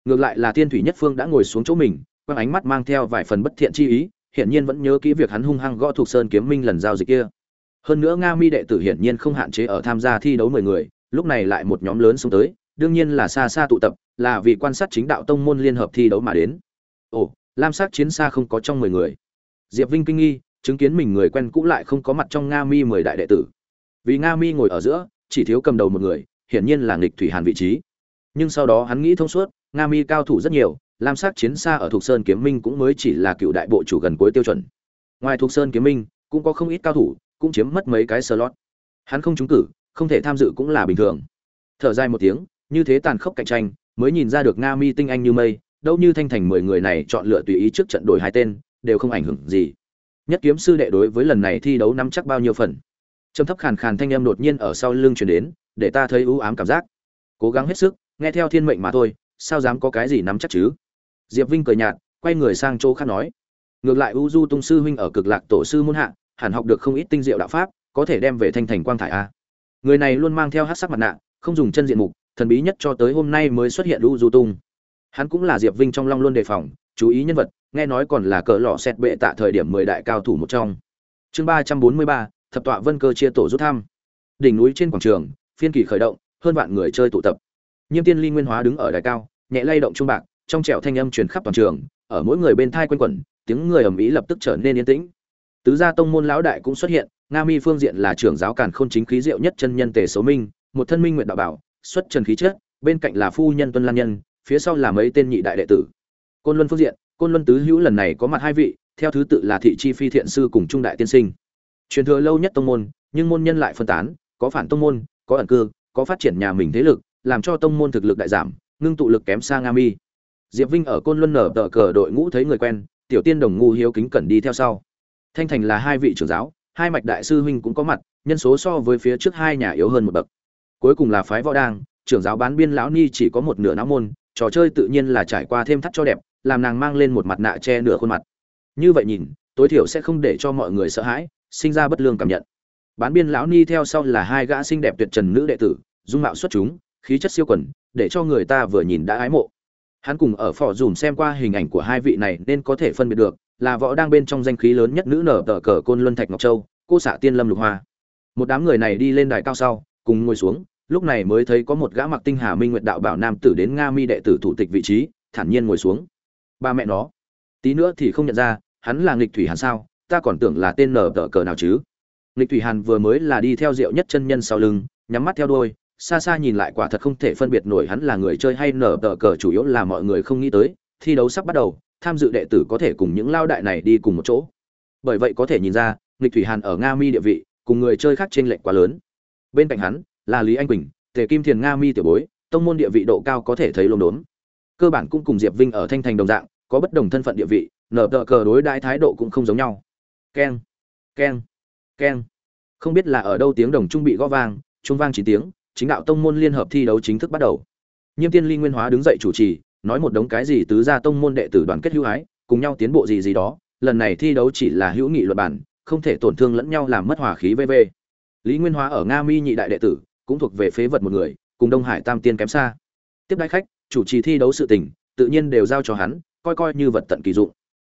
Ngược lại là thiên thủy nhất phương đã ngồi xuống chỗ mình, quang ánh mắt mang theo vài phần bất thiện chi ý, hiển nhiên vẫn nhớ kỹ việc hắn hung hăng gõ thuộc sơn kiếm minh lần giao dịch kia. Hơn nữa nga mi đệ tử hiển nhiên không hạn chế ở tham gia thi đấu mười người, lúc này lại một nhóm lớn xuống tới, đương nhiên là xa xa tụ tập, là vì quan sát chính đạo tông môn liên hợp thi đấu mà đến. Ồ, lam sắc chiến xa không có trong mười người. Diệp vinh kinh nghi, chứng kiến mình người quen cũ lại không có mặt trong nga mi mười đại đệ tử. Vì nga mi ngồi ở giữa, chỉ thiếu cầm đầu một người hiển nhiên là nghịch thủy hàn vị trí. Nhưng sau đó hắn nghĩ thông suốt, nga mi cao thủ rất nhiều, lam sắc chiến xa ở thục sơn kiếm minh cũng mới chỉ là cựu đại bộ chủ gần cuối tiêu chuẩn. Ngoài thục sơn kiếm minh, cũng có không ít cao thủ, cũng chiếm mất mấy cái slot. Hắn không trúng cử, không thể tham dự cũng là bình thường. Thở dài một tiếng, như thế tàn khốc cạnh tranh, mới nhìn ra được nga mi tinh anh như mây, đâu như thanh thành mười người này chọn lựa tùy ý trước trận đổi hai tên, đều không ảnh hưởng gì. Nhất kiếm sư đệ đối với lần này thi đấu nắm chắc bao nhiêu phần. Trầm thấp khàn khàn thanh âm đột nhiên ở sau lưng truyền đến để ta thấy ưu ám cảm giác. Cố gắng hết sức, nghe theo thiên mệnh mà thôi, sao dám có cái gì nắm chắc chứ? Diệp vinh cười nhạt, quay người sang chỗ khác nói. Ngược lại u du tung sư huynh ở cực lạc tổ sư muôn hạ, hẳn học được không ít tinh diệu đạo pháp, có thể đem về thanh thành quang thải a. Người này luôn mang theo hát sắc mặt nạ, không dùng chân diện mục, thần bí nhất cho tới hôm nay mới xuất hiện u du tung hắn cũng là diệp vinh trong long luôn đề phòng, chú ý nhân vật, nghe nói còn là cỡ lọ xẹt bệ tạ thời điểm mười đại cao thủ một trong. Chương ba trăm bốn mươi ba, thập tọa vân cơ chia tổ rút thăm. Đỉnh núi trên quảng trường phiên kỳ khởi động, hơn vạn người chơi tụ tập. Nhiêm tiên ly nguyên hóa đứng ở đài cao, nhẹ lay động trung bạc, trong trẻo thanh âm truyền khắp toàn trường, ở mỗi người bên thai quanh quẩn, tiếng người ầm ĩ lập tức trở nên yên tĩnh. Tứ gia tông môn lão đại cũng xuất hiện, nga mi phương diện là trưởng giáo càn khôn chính khí diệu nhất chân nhân tề số minh, một thân minh nguyện đạo bảo, xuất trần khí chất, bên cạnh là phu nhân tuân lan nhân, phía sau là mấy tên nhị đại đệ tử. Côn luân phương diện, côn luân tứ hữu lần này có mặt hai vị, theo thứ tự là thị chi phi thiện sư cùng trung đại tiên sinh. Truyền thừa lâu nhất tông môn, nhưng môn nhân lại phân tán, có phản tông môn có ẩn cư, có phát triển nhà mình thế lực, làm cho tông môn thực lực đại giảm, ngưng tụ lực kém xa nga mi diệp vinh ở côn luân nở tờ cờ đội ngũ thấy người quen, tiểu tiên đồng ngu hiếu kính cẩn đi theo sau. Thanh thành là hai vị trưởng giáo, hai mạch đại sư huynh cũng có mặt, nhân số so với phía trước hai nhà yếu hơn một bậc. Cuối cùng là phái võ đang, trưởng giáo bán biên lão ni chỉ có một nửa não môn, trò chơi tự nhiên là trải qua thêm thắt cho đẹp, làm nàng mang lên một mặt nạ che nửa khuôn mặt. Như vậy nhìn, tối thiểu sẽ không để cho mọi người sợ hãi, sinh ra bất lương cảm nhận bán biên lão ni theo sau là hai gã xinh đẹp tuyệt trần nữ đệ tử, dung mạo xuất chúng, khí chất siêu quần, để cho người ta vừa nhìn đã ái mộ. Hắn cùng ở phò dùm xem qua hình ảnh của hai vị này nên có thể phân biệt được, là võ đang bên trong danh khí lớn nhất nữ nở tờ cờ côn luân thạch ngọc châu, cô xạ tiên lâm lục hoa. Một đám người này đi lên đài cao sau, cùng ngồi xuống, lúc này mới thấy có một gã mặc tinh hà minh nguyệt đạo bảo nam tử đến nga mi đệ tử thủ tịch vị trí, thản nhiên ngồi xuống. Ba mẹ nó, tí nữa thì không nhận ra, hắn là nghịch thủy hắn sao, ta còn tưởng là tên nở tờ cờ nào chứ? Lịch thủy hàn vừa mới là đi theo diệu nhất chân nhân sau lưng nhắm mắt theo đuôi, xa xa nhìn lại quả thật không thể phân biệt nổi hắn là người chơi hay nở tờ cờ chủ yếu là mọi người không nghĩ tới thi đấu sắp bắt đầu tham dự đệ tử có thể cùng những lao đại này đi cùng một chỗ. Bởi vậy có thể nhìn ra Lịch thủy hàn ở nga mi địa vị cùng người chơi khác trên lệch quá lớn. Bên cạnh hắn là lý anh quỳnh tề kim thiền nga mi tiểu bối tông môn địa vị độ cao có thể thấy lốm đốm. Cơ bản cũng cùng diệp vinh ở thanh thành đồng dạng có bất đồng thân phận địa vị nở tờ cờ đối đãi thái độ cũng không giống nhau. Keng keng keng. Không biết là ở đâu tiếng đồng trung bị gõ vang, trung vang chín tiếng, chính đạo tông môn liên hợp thi đấu chính thức bắt đầu. Nhiêm tiên ly nguyên hóa đứng dậy chủ trì, nói một đống cái gì tứ gia tông môn đệ tử đoàn kết hữu ái, cùng nhau tiến bộ gì gì đó, lần này thi đấu chỉ là hữu nghị luật bản không thể tổn thương lẫn nhau làm mất hòa khí vv lý nguyên hóa ở nga mi nhị đại đệ tử, cũng thuộc về phế vật một người, cùng đông hải tam tiên kém xa. Tiếp đãi khách, chủ trì thi đấu sự tình, tự nhiên đều giao cho hắn, coi coi như vật tận kỳ dụng.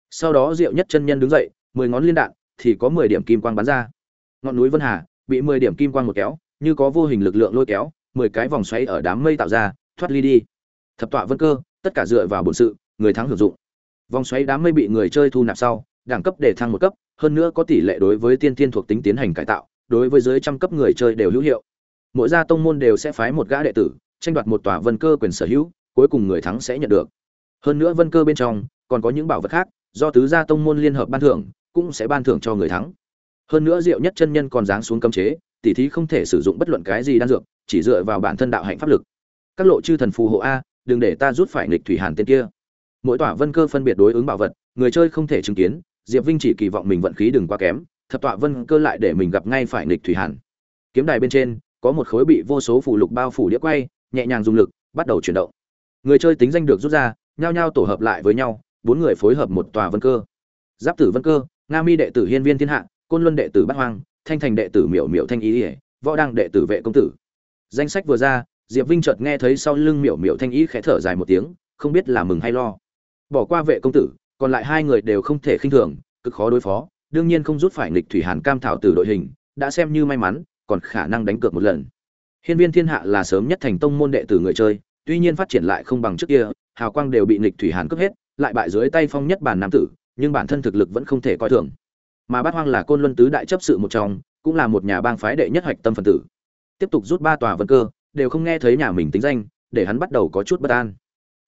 Sau đó diệu nhất chân nhân đứng dậy, mười ngón liên đạn, thì có mười điểm kim quang bắn ra ngọn núi vân hà, bị mười điểm kim quang một kéo, như có vô hình lực lượng lôi kéo, mười cái vòng xoáy ở đám mây tạo ra, thoát ly đi. Thập tọa vân cơ, tất cả dựa vào bổn sự, người thắng hưởng dụng. Vòng xoáy đám mây bị người chơi thu nạp sau, đẳng cấp để thăng một cấp, hơn nữa có tỷ lệ đối với tiên tiên thuộc tính tiến hành cải tạo, đối với dưới trăm cấp người chơi đều hữu hiệu. Mỗi gia tông môn đều sẽ phái một gã đệ tử, tranh đoạt một tòa vân cơ quyền sở hữu, cuối cùng người thắng sẽ nhận được. Hơn nữa vân cơ bên trong, còn có những bảo vật khác, do tứ gia tông môn liên hợp ban thưởng, cũng sẽ ban thưởng cho người thắng hơn nữa diệu nhất chân nhân còn giáng xuống cấm chế tỷ thí không thể sử dụng bất luận cái gì đan dược, chỉ dựa vào bản thân đạo hạnh pháp lực. Các lộ chư thần phù hộ a, đừng để ta rút phải nghịch thủy hàn tên kia. Mỗi tỏa vân cơ phân biệt đối ứng bảo vật, người chơi không thể chứng kiến, diệp vinh chỉ kỳ vọng mình vận khí đừng quá kém, thập tọa vân cơ lại để mình gặp ngay phải nghịch thủy hàn. Kiếm đài bên trên, có một khối bị vô số phù lục bao phủ đĩa quay, nhẹ nhàng dùng lực, bắt đầu chuyển động. Người chơi tính danh được rút ra, nhao nhao tổ hợp lại với nhau, bốn người phối hợp một tòa vân cơ. Giáp tử vân cơ, nga mi đệ tử hiên viên thiên hạ côn luân đệ tử bát hoang, thanh thành đệ tử miểu miểu thanh ý ỉa võ đăng đệ tử vệ công tử. Danh sách vừa ra, diệp vinh chợt nghe thấy sau lưng miểu miểu thanh ý khẽ thở dài một tiếng, không biết là mừng hay lo. Bỏ qua vệ công tử, còn lại hai người đều không thể khinh thường, cực khó đối phó, đương nhiên không rút phải nghịch thủy hàn cam thảo từ đội hình, đã xem như may mắn, còn khả năng đánh cược một lần. Hiên viên thiên hạ là sớm nhất thành tông môn đệ tử người chơi, tuy nhiên phát triển lại không bằng trước kia, hào quang đều bị nghịch thủy hàn cướp hết, lại bại dưới tay phong nhất bản nam tử, nhưng bản thân thực lực vẫn không thể coi thường mà bát hoang là côn luân tứ đại chấp sự một trong, cũng là một nhà bang phái đệ nhất hoạch tâm phần tử. Tiếp tục rút ba tòa vân cơ, đều không nghe thấy nhà mình tính danh, để hắn bắt đầu có chút bất an.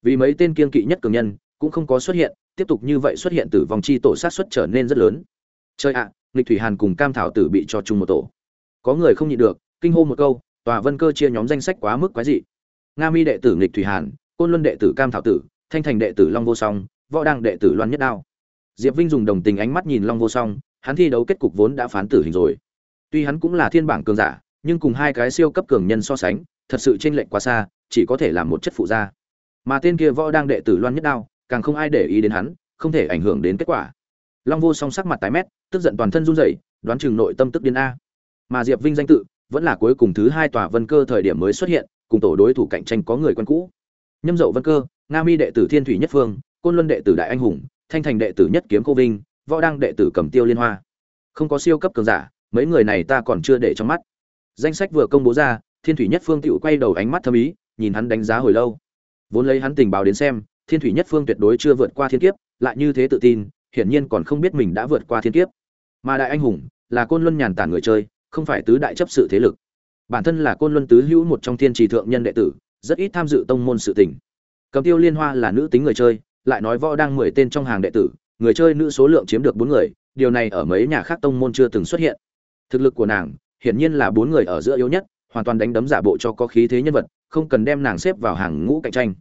Vì mấy tên kiên kỵ nhất cường nhân, cũng không có xuất hiện, tiếp tục như vậy xuất hiện tử vong chi tổ sát xuất trở nên rất lớn. Chơi ạ, nghịch thủy hàn cùng cam thảo tử bị cho chung một tổ. Có người không nhịn được, kinh hô một câu, tòa vân cơ chia nhóm danh sách quá mức quái dị. Nga mi đệ tử nghịch thủy hàn, côn luân đệ tử cam thảo tử, thanh thành đệ tử long vô song, võ đăng đệ tử loan nhất đao diệp vinh dùng đồng tình ánh mắt nhìn long vô song, hắn thi đấu kết cục vốn đã phán tử hình rồi. Tuy hắn cũng là thiên bảng cường giả, nhưng cùng hai cái siêu cấp cường nhân so sánh, thật sự chênh lệch quá xa, chỉ có thể làm một chất phụ gia. Mà tên kia võ đang đệ tử loan nhất đao, càng không ai để ý đến hắn, không thể ảnh hưởng đến kết quả. Long vô song sắc mặt tái mét, tức giận toàn thân run rẩy, đoán chừng nội tâm tức điên a. Mà diệp vinh danh tự, vẫn là cuối cùng thứ hai tòa vân cơ thời điểm mới xuất hiện, cùng tổ đối thủ cạnh tranh có người quen cũ. Nhâm dậu vân cơ, nga mi đệ tử thiên thủy nhất phương, côn luân đệ tử đại anh hùng thanh thành đệ tử nhất kiếm cô vinh, võ đăng đệ tử cầm tiêu liên hoa. Không có siêu cấp cường giả, mấy người này ta còn chưa để trong mắt. Danh sách vừa công bố ra, thiên thủy nhất phương tựu quay đầu ánh mắt thâm ý, nhìn hắn đánh giá hồi lâu. Vốn lấy hắn tình báo đến xem, thiên thủy nhất phương tuyệt đối chưa vượt qua thiên kiếp, lại như thế tự tin, hiển nhiên còn không biết mình đã vượt qua thiên kiếp. Mà đại anh hùng là côn luân nhàn tản người chơi, không phải tứ đại chấp sự thế lực. Bản thân là côn luân tứ hữu một trong thiên trì thượng nhân đệ tử, rất ít tham dự tông môn sự tình. Cầm tiêu liên hoa là nữ tính người chơi lại nói võ đang mười tên trong hàng đệ tử, người chơi nữ số lượng chiếm được bốn người, điều này ở mấy nhà khác tông môn chưa từng xuất hiện. Thực lực của nàng, hiển nhiên là bốn người ở giữa yếu nhất, hoàn toàn đánh đấm giả bộ cho có khí thế nhân vật, không cần đem nàng xếp vào hàng ngũ cạnh tranh.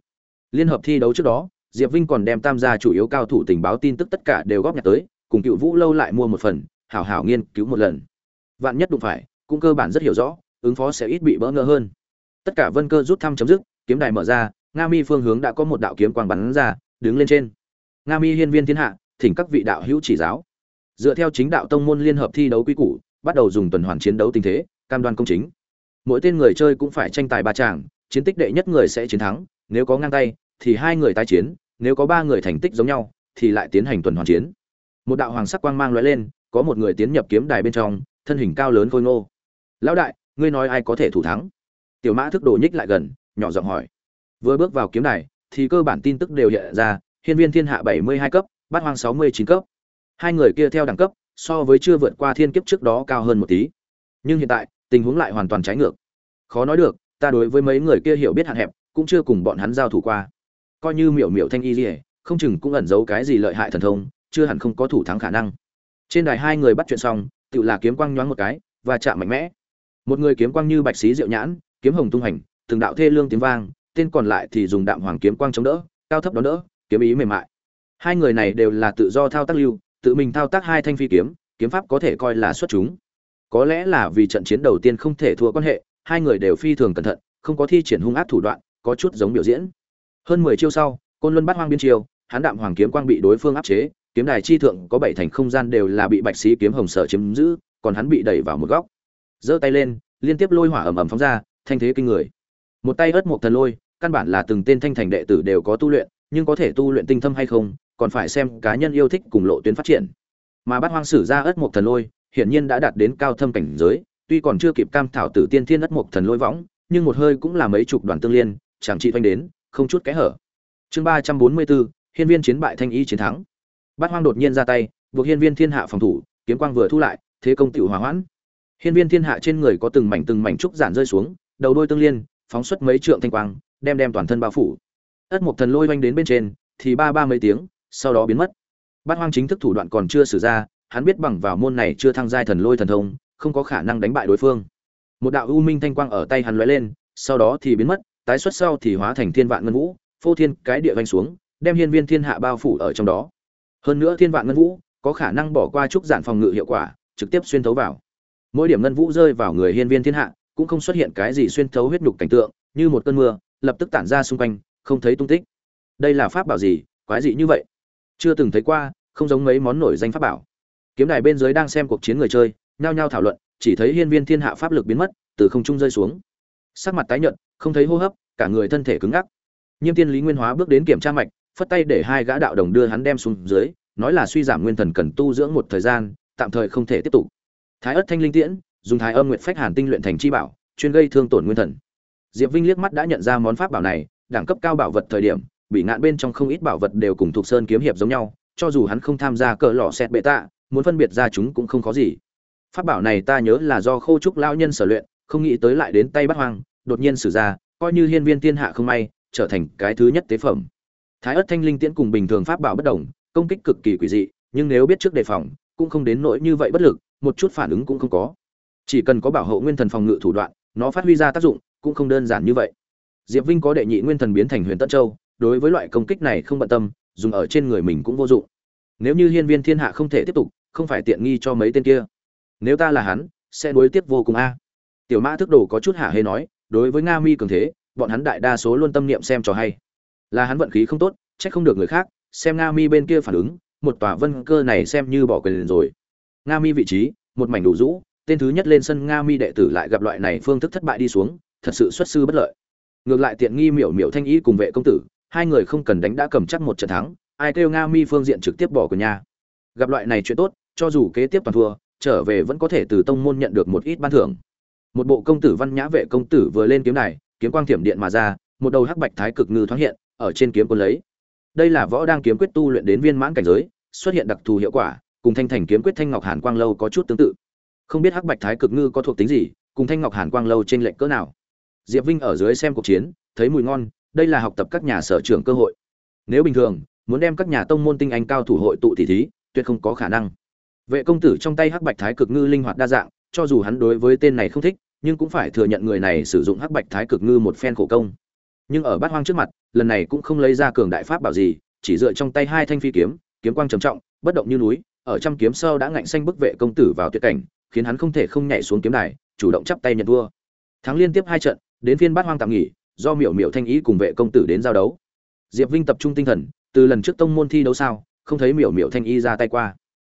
Liên hợp thi đấu trước đó, diệp vinh còn đem tam gia chủ yếu cao thủ tình báo tin tức tất cả đều góp nhặt tới, cùng cựu vũ lâu lại mua một phần, hảo hảo nghiên cứu một lần. Vạn nhất đụng phải, cũng cơ bản rất hiểu rõ, ứng phó sẽ ít bị bỡ ngỡ hơn. Tất cả vân cơ rút thăm chấm dứt, kiếm đài mở ra, nga mi phương hướng đã có một đạo kiếm quang bắn ra đứng lên trên. Nga mi hiên viên thiên hạ, thỉnh các vị đạo hữu chỉ giáo. Dựa theo chính đạo tông môn liên hợp thi đấu quy củ, bắt đầu dùng tuần hoàn chiến đấu tình thế, cam đoan công chính. Mỗi tên người chơi cũng phải tranh tài ba tràng chiến tích đệ nhất người sẽ chiến thắng, nếu có ngang tay, thì hai người tái chiến, nếu có ba người thành tích giống nhau, thì lại tiến hành tuần hoàn chiến. Một đạo hoàng sắc quang mang lóe lên, có một người tiến nhập kiếm đài bên trong, thân hình cao lớn khôi ngô. Lão đại, ngươi nói ai có thể thủ thắng? Tiểu mã thức đồ nhích lại gần, nhỏ giọng hỏi. Vừa bước vào kiếm đài thì cơ bản tin tức đều hiện ra hiên viên thiên hạ bảy mươi hai cấp bát hoang sáu mươi chín cấp. Hai người kia theo đẳng cấp so với chưa vượt qua thiên kiếp trước đó cao hơn một tí. Nhưng hiện tại tình huống lại hoàn toàn trái ngược. Khó nói được ta đối với mấy người kia hiểu biết hạn hẹp cũng chưa cùng bọn hắn giao thủ qua. Coi như miểu miểu thanh y liễu, không chừng cũng ẩn giấu cái gì lợi hại thần thông chưa hẳn không có thủ thắng khả năng. Trên đài hai người bắt chuyện xong tự là kiếm quang nhoáng một cái và chạm mạnh mẽ. Một người kiếm quang như bạch xí rượu nhãn kiếm hồng tung hành từng đạo thê lương tiếng vang tên còn lại thì dùng đạm hoàng kiếm quang chống đỡ, cao thấp đón đỡ, kiếm ý mềm mại. Hai người này đều là tự do thao tác lưu, tự mình thao tác hai thanh phi kiếm kiếm pháp có thể coi là xuất chúng. Có lẽ là vì trận chiến đầu tiên không thể thua quan hệ, hai người đều phi thường cẩn thận, không có thi triển hung ác thủ đoạn, có chút giống biểu diễn. Hơn mười chiêu sau, côn luân bắt hoang biên chiêu hán đạm hoàng kiếm quang bị đối phương áp chế, kiếm đài chi thượng có bảy thành không gian đều là bị bạch sĩ kiếm hồng sở chiếm giữ, còn hắn bị đẩy vào một góc. Giơ tay lên, liên tiếp lôi hỏa ầm ầm phóng ra, thanh thế kinh người. Một tay ớt một thần lôi căn bản là từng tên thanh thành đệ tử đều có tu luyện, nhưng có thể tu luyện tinh thâm hay không, còn phải xem cá nhân yêu thích cùng lộ tuyến phát triển. Mà bát hoang sử ra ớt một thần lôi, hiển nhiên đã đạt đến cao thâm cảnh giới, tuy còn chưa kịp cam thảo tử tiên thiên ất một thần lôi võng, nhưng một hơi cũng là mấy chục đoàn tương liên, chẳng trị thanh đến, không chút kẽ hở. Chương ba trăm bốn mươi bốn hiên viên chiến bại thanh y chiến thắng. Bát hoang đột nhiên ra tay, buộc hiên viên thiên hạ phòng thủ, kiếm quang vừa thu lại, thế công tiểu hòa hoãn. Hiên viên thiên hạ trên người có từng mảnh từng mảnh trúc giản rơi xuống, đầu đôi tương liên, phóng xuất mấy trượng thanh quang đem đem toàn thân bao phủ. Ất một thần lôi oanh đến bên trên, thì ba ba mấy tiếng, sau đó biến mất. Bát hoang chính thức thủ đoạn còn chưa sử ra, hắn biết bằng vào môn này chưa thăng giai thần lôi thần thông, không có khả năng đánh bại đối phương. Một đạo u minh thanh quang ở tay hắn lóe lên, sau đó thì biến mất, tái xuất sau thì hóa thành thiên vạn ngân vũ, phô thiên cái địa vanh xuống, đem hiên viên thiên hạ bao phủ ở trong đó. Hơn nữa thiên vạn ngân vũ, có khả năng bỏ qua trúc giản phòng ngự hiệu quả, trực tiếp xuyên thấu vào. Mỗi điểm ngân vũ rơi vào người hiên viên thiên hạ, cũng không xuất hiện cái gì xuyên thấu huyết nhục cảnh tượng, như một cơn mưa lập tức tản ra xung quanh, không thấy tung tích. Đây là pháp bảo gì? Quái dị như vậy. Chưa từng thấy qua, không giống mấy món nổi danh pháp bảo. Kiếm đài bên dưới đang xem cuộc chiến người chơi, nhao nhao thảo luận, chỉ thấy hiên viên thiên hạ pháp lực biến mất, từ không trung rơi xuống. Sắc mặt tái nhợt, không thấy hô hấp, cả người thân thể cứng ngắc. Nhiêm tiên lý nguyên hóa bước đến kiểm tra mạch, phất tay để hai gã đạo đồng đưa hắn đem xuống dưới, nói là suy giảm nguyên thần cần tu dưỡng một thời gian, tạm thời không thể tiếp tục. Thái ất thanh linh tiễn, dùng thái âm nguyện phách hàn tinh luyện thành chi bảo, chuyên gây thương tổn nguyên thần diệp vinh liếc mắt đã nhận ra món pháp bảo này, đẳng cấp cao bảo vật thời điểm bị ngạn bên trong không ít bảo vật đều cùng thuộc sơn kiếm hiệp giống nhau, cho dù hắn không tham gia cờ lọ xét bệ tạ, muốn phân biệt ra chúng cũng không có gì. Pháp bảo này ta nhớ là do khô trúc lão nhân sở luyện, không nghĩ tới lại đến tay bát hoang, đột nhiên sử ra, coi như hiên viên thiên hạ không may, trở thành cái thứ nhất tế phẩm. Thái ớt thanh linh tiễn cùng bình thường pháp bảo bất đồng, công kích cực kỳ quỷ dị, nhưng nếu biết trước đề phòng, cũng không đến nỗi như vậy bất lực, một chút phản ứng cũng không có. Chỉ cần có bảo hộ nguyên thần phòng ngự thủ đoạn, nó phát huy ra tác dụng cũng không đơn giản như vậy. Diệp vinh có đệ nhị nguyên thần biến thành huyền tân châu, đối với loại công kích này không bận tâm, dùng ở trên người mình cũng vô dụng. Nếu như hiên viên thiên hạ không thể tiếp tục, không phải tiện nghi cho mấy tên kia. Nếu ta là hắn, sẽ đối tiếc vô cùng a. Tiểu mã thức đồ có chút hả hê nói, đối với nga mi cường thế, bọn hắn đại đa số luôn tâm niệm xem trò hay. Là hắn vận khí không tốt chết không được người khác, xem nga mi bên kia phản ứng, một tòa vân cơ này xem như bỏ quyền rồi. Nga mi vị trí, một mảnh đủ rũ, tên thứ nhất lên sân nga mi đệ tử lại gặp loại này phương thức thất bại đi xuống thật sự xuất sư bất lợi. Ngược lại tiện nghi miểu miểu thanh ý cùng vệ công tử, hai người không cần đánh đã cầm chắc một trận thắng, ai kêu nga mi phương diện trực tiếp bỏ của nhà. Gặp loại này chuyện tốt, cho dù kế tiếp toàn thua, trở về vẫn có thể từ tông môn nhận được một ít ban thưởng. Một bộ công tử văn nhã vệ công tử vừa lên kiếm này kiếm quang thiểm điện mà ra, một đầu hắc bạch thái cực ngư thoáng hiện, ở trên kiếm quân lấy. Đây là võ đang kiếm quyết tu luyện đến viên mãn cảnh giới, xuất hiện đặc thù hiệu quả, cùng thanh thành kiếm quyết thanh ngọc hàn quang lâu có chút tương tự. Không biết hắc bạch thái cực ngư có thuộc tính gì, cùng thanh ngọc hàn quang lâu trên lệnh cỡ nào diệp vinh ở dưới xem cuộc chiến, thấy mùi ngon, đây là học tập các nhà sở trưởng cơ hội. Nếu bình thường, muốn đem các nhà tông môn tinh anh cao thủ hội tụ tỷ thí, tuyệt không có khả năng. Vệ công tử trong tay hắc bạch thái cực ngư linh hoạt đa dạng, cho dù hắn đối với tên này không thích, nhưng cũng phải thừa nhận người này sử dụng hắc bạch thái cực ngư một phen khổ công. Nhưng ở bát hoang trước mặt, lần này cũng không lấy ra cường đại pháp bảo gì, chỉ dựa trong tay hai thanh phi kiếm kiếm quang trầm trọng, bất động như núi, ở trăm kiếm sâu đã ngạnh xanh bức vệ công tử vào tuyệt cảnh, khiến hắn không thể không nhảy xuống kiếm đài, chủ động chắp tay nhận vua. Thắng liên tiếp hai trận đến phiên bát hoang tạm nghỉ, do miểu miểu thanh ý cùng vệ công tử đến giao đấu. Diệp vinh tập trung tinh thần, từ lần trước tông môn thi đấu sao, không thấy miểu miểu thanh y ra tay qua.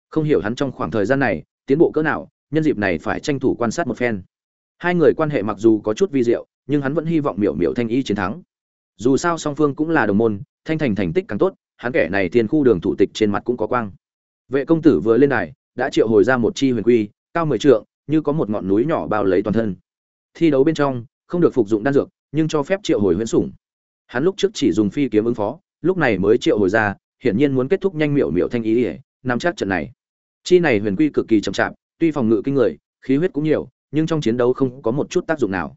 Không hiểu hắn trong khoảng thời gian này, tiến bộ cỡ nào, nhân dịp này phải tranh thủ quan sát một phen. Hai người quan hệ mặc dù có chút vi diệu, nhưng hắn vẫn hy vọng miểu miểu thanh y chiến thắng. Dù sao song phương cũng là đồng môn, thanh thành thành tích càng tốt, hắn kẻ này thiên khu đường thủ tịch trên mặt cũng có quang. Vệ công tử vừa lên đài, đã triệu hồi ra một chi huyền quy, cao mười trượng, như có một ngọn núi nhỏ bao lấy toàn thân. Thi đấu bên trong không được phục dụng đan dược nhưng cho phép triệu hồi huyễn sủng. Hắn lúc trước chỉ dùng phi kiếm ứng phó lúc này mới triệu hồi ra hiển nhiên muốn kết thúc nhanh miểu miểu thanh ý đi, nắm chắc trận này. Chi này huyền quy cực kỳ chậm chạp tuy phòng ngự kinh người khí huyết cũng nhiều nhưng trong chiến đấu không có một chút tác dụng nào.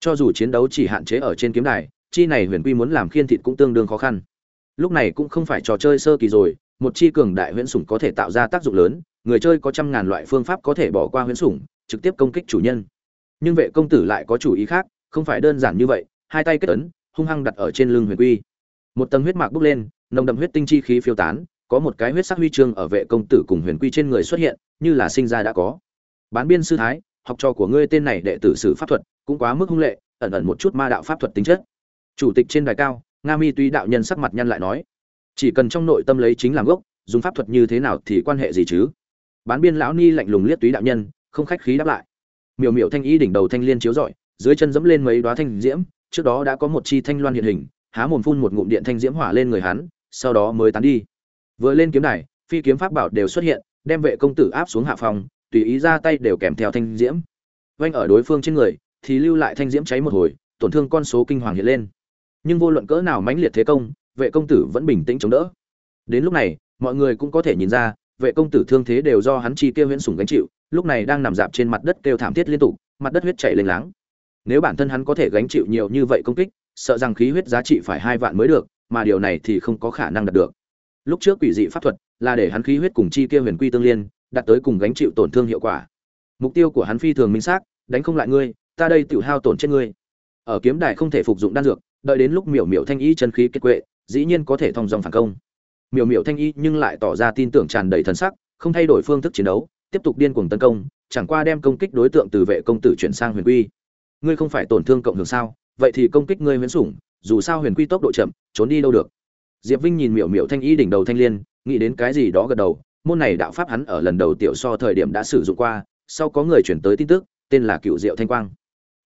Cho dù chiến đấu chỉ hạn chế ở trên kiếm đài chi này huyền quy muốn làm khiên thịt cũng tương đương khó khăn. Lúc này cũng không phải trò chơi sơ kỳ rồi một chi cường đại huyễn sủng có thể tạo ra tác dụng lớn người chơi có trăm ngàn loại phương pháp có thể bỏ qua huyễn sủng trực tiếp công kích chủ nhân nhưng vệ công tử lại có chủ ý khác, không phải đơn giản như vậy, hai tay kết ấn, hung hăng đặt ở trên lưng huyền quy. Một tầng huyết mạc bốc lên, nồng đậm huyết tinh chi khí phiêu tán, có một cái huyết sắc huy chương ở vệ công tử cùng huyền quy trên người xuất hiện, như là sinh ra đã có. Bán biên sư thái, học trò của ngươi tên này đệ tử sử pháp thuật, cũng quá mức hung lệ, ẩn ẩn một chút ma đạo pháp thuật tính chất. Chủ tịch trên đài cao, nga mi tuy đạo nhân sắc mặt nhăn lại nói, chỉ cần trong nội tâm lấy chính làm gốc, dùng pháp thuật như thế nào thì quan hệ gì chứ? Bán biên lão ni lạnh lùng liếc túy đạo nhân, không khách khí đáp lại miểu miểu thanh y đỉnh đầu thanh liên chiếu rọi, dưới chân dẫm lên mấy đoá thanh diễm, trước đó đã có một chi thanh loan hiện hình, há mồm phun một ngụm điện thanh diễm hỏa lên người hắn, sau đó mới tán đi. Vừa lên kiếm đài, phi kiếm pháp bảo đều xuất hiện, đem vệ công tử áp xuống hạ phòng, tùy ý ra tay đều kèm theo thanh diễm. Vanh ở đối phương trên người, thì lưu lại thanh diễm cháy một hồi, tổn thương con số kinh hoàng hiện lên. Nhưng vô luận cỡ nào mãnh liệt thế công, vệ công tử vẫn bình tĩnh chống đỡ. Đến lúc này, mọi người cũng có thể nhìn ra, vệ công tử thương thế đều do hắn chi tiêu huyễn sủng gánh chịu lúc này đang nằm dạp trên mặt đất kêu thảm thiết liên tục, mặt đất huyết chảy lênh láng. Nếu bản thân hắn có thể gánh chịu nhiều như vậy công kích, sợ rằng khí huyết giá trị phải hai vạn mới được, mà điều này thì không có khả năng đạt được. Lúc trước quỷ dị pháp thuật là để hắn khí huyết cùng chi kia huyền quy tương liên, đạt tới cùng gánh chịu tổn thương hiệu quả. Mục tiêu của hắn phi thường minh xác, đánh không lại ngươi, ta đây tự hao tổn chết ngươi. Ở kiếm đài không thể phục dụng đan dược, đợi đến lúc miểu miểu thanh y chân khí kết quệ, dĩ nhiên có thể thông dòng phản công. Miểu miểu thanh y nhưng lại tỏ ra tin tưởng tràn đầy thần sắc, không thay đổi phương thức chiến đấu tiếp tục điên cuồng tấn công, chẳng qua đem công kích đối tượng từ vệ công tử chuyển sang huyền quy. Ngươi không phải tổn thương cộng hưởng sao? Vậy thì công kích ngươi huyễn sủng, dù sao huyền quy tốc độ chậm, trốn đi đâu được. Diệp vinh nhìn miểu miểu thanh y đỉnh đầu thanh liên, nghĩ đến cái gì đó gật đầu, môn này đạo pháp hắn ở lần đầu tiểu so thời điểm đã sử dụng qua, sau có người chuyển tới tin tức, tên là cựu diệu thanh quang.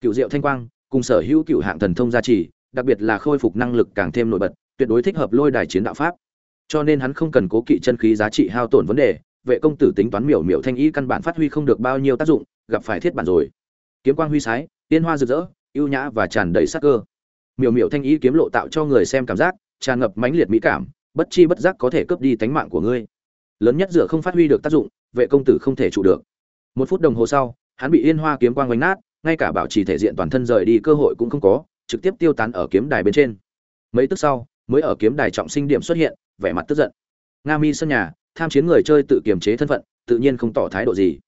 Cựu diệu thanh quang, cùng sở hữu cựu hạng thần thông gia trì, đặc biệt là khôi phục năng lực càng thêm nổi bật, tuyệt đối thích hợp lôi đài chiến đạo pháp. Cho nên hắn không cần cố kỵ chân khí giá trị hao tổn vấn đề vệ công tử tính toán miểu miểu thanh ý căn bản phát huy không được bao nhiêu tác dụng, gặp phải thiết bản rồi. Kiếm quang huy sái, tiên hoa rực rỡ, ưu nhã và tràn đầy sắc cơ. Miểu miểu thanh ý kiếm lộ tạo cho người xem cảm giác, tràn ngập mãnh liệt mỹ cảm, bất chi bất giác có thể cướp đi tánh mạng của ngươi. Lớn nhất dựa không phát huy được tác dụng, vệ công tử không thể trụ được. Một phút đồng hồ sau, hắn bị yên hoa kiếm quang quanh nát, ngay cả bảo trì thể diện toàn thân rời đi cơ hội cũng không có, trực tiếp tiêu tán ở kiếm đài bên trên. Mấy tức sau, mới ở kiếm đài trọng sinh điểm xuất hiện, vẻ mặt tức giận. Nga mi sân nhà tham chiến người chơi tự kiềm chế thân phận, tự nhiên không tỏ thái độ gì.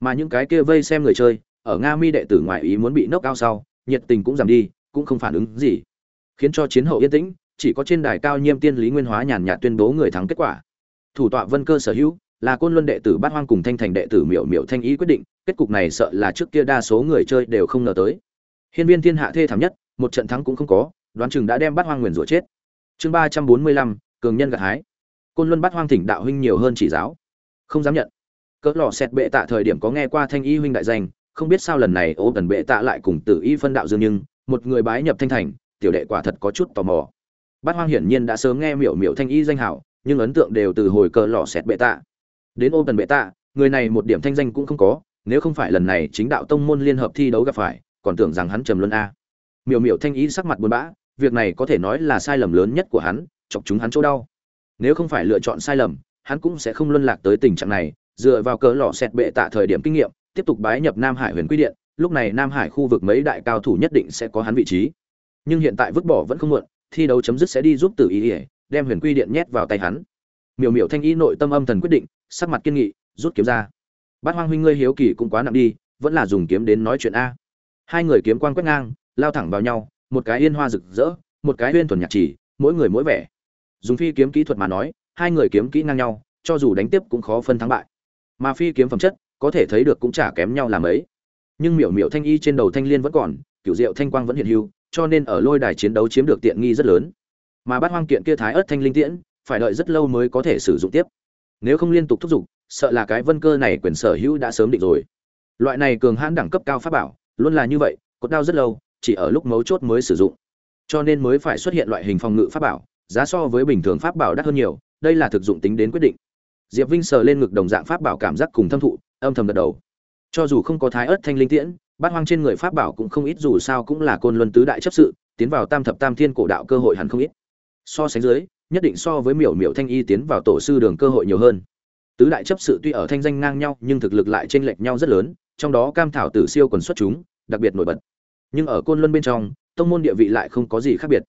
Mà những cái kia vây xem người chơi, ở nga mi đệ tử ngoại ý muốn bị nốc cao sau, nhiệt tình cũng giảm đi, cũng không phản ứng gì. Khiến cho chiến hậu yên tĩnh, chỉ có trên đài cao nhiêm tiên lý nguyên hóa nhàn nhạt tuyên bố người thắng kết quả. Thủ tọa vân cơ sở hữu, là côn luân đệ tử bát hoang cùng thanh thành đệ tử miểu miểu thanh ý quyết định, kết cục này sợ là trước kia đa số người chơi đều không ngờ tới. Hiên viên thiên hạ thê thảm nhất, một trận thắng cũng không có, đoán chừng đã đem bát hoang nguyền rủa chết. Chương ba trăm bốn mươi lăm, cường nhân gặt hái côn luân bắt hoang thỉnh đạo huynh nhiều hơn chỉ giáo. Không dám nhận. Cỡ lò xẹt bệ tạ thời điểm có nghe qua thanh y huynh đại danh, không biết sao lần này ô tần bệ tạ lại cùng tử y phân đạo dương nhưng, một người bái nhập thanh thành, tiểu đệ quả thật có chút tò mò. Bát hoang hiển nhiên đã sớm nghe miểu miểu thanh y danh hảo, nhưng ấn tượng đều từ hồi cờ lò xẹt bệ tạ. Đến ô tần bệ tạ, người này một điểm thanh danh cũng không có, nếu không phải lần này chính đạo tông môn liên hợp thi đấu gặp phải, còn tưởng rằng hắn trầm luân a. Miểu miểu thanh y sắc mặt buồn bã, việc này có thể nói là sai lầm lớn nhất của hắn, chọc chúng hắn chỗ đau nếu không phải lựa chọn sai lầm, hắn cũng sẽ không luân lạc tới tình trạng này, dựa vào cớ lò xẹt bệ tạ thời điểm kinh nghiệm, tiếp tục bái nhập nam hải huyền quy điện, lúc này nam hải khu vực mấy đại cao thủ nhất định sẽ có hắn vị trí. Nhưng hiện tại vứt bỏ vẫn không muộn, thi đấu chấm dứt sẽ đi giúp tử ý ỉa đem huyền quy điện nhét vào tay hắn. Miểu miểu thanh ý nội tâm âm thần quyết định, sắc mặt kiên nghị, rút kiếm ra. Bát hoang huynh ngươi hiếu kỳ cũng quá nặng đi, vẫn là dùng kiếm đến nói chuyện a. Hai người kiếm quan quét ngang, lao thẳng vào nhau, một cái yên hoa rực rỡ, một cái uyên thuần nhạc chỉ, mỗi người mỗi vẻ dùng phi kiếm kỹ thuật mà nói, hai người kiếm kỹ ngang nhau, cho dù đánh tiếp cũng khó phân thắng bại. Mà phi kiếm phẩm chất, có thể thấy được cũng chả kém nhau làm ấy nhưng miểu miểu thanh y trên đầu thanh liên vẫn còn cửu diệu thanh quang vẫn hiện hưu cho nên ở lôi đài chiến đấu chiếm được tiện nghi rất lớn. Mà bát hoang kiện kia thái ớt thanh linh tiễn, phải đợi rất lâu mới có thể sử dụng tiếp. Nếu không liên tục thúc giục, sợ là cái vân cơ này quyền sở hữu đã sớm định rồi. Loại này cường hãn đẳng cấp cao pháp bảo, luôn là như vậy, cột đao rất lâu, chỉ ở lúc mấu chốt mới sử dụng. Cho nên mới phải xuất hiện loại hình phòng ngự pháp bảo giá so với bình thường pháp bảo đắt hơn nhiều, đây là thực dụng tính đến quyết định. Diệp vinh sờ lên ngực đồng dạng pháp bảo cảm giác cùng thâm thụ, âm thầm gật đầu. Cho dù không có thái ớt thanh linh tiễn, bát hoang trên người pháp bảo cũng không ít, dù sao cũng là côn luân tứ đại chấp sự, tiến vào tam thập tam thiên cổ đạo cơ hội hẳn không ít. So sánh dưới, nhất định so với miểu miểu thanh y tiến vào tổ sư đường cơ hội nhiều hơn. Tứ đại chấp sự tuy ở thanh danh ngang nhau, nhưng thực lực lại chênh lệch nhau rất lớn, trong đó cam thảo tử siêu quần xuất chúng, đặc biệt nổi bật. Nhưng ở côn luân bên trong, tông môn địa vị lại không có gì khác biệt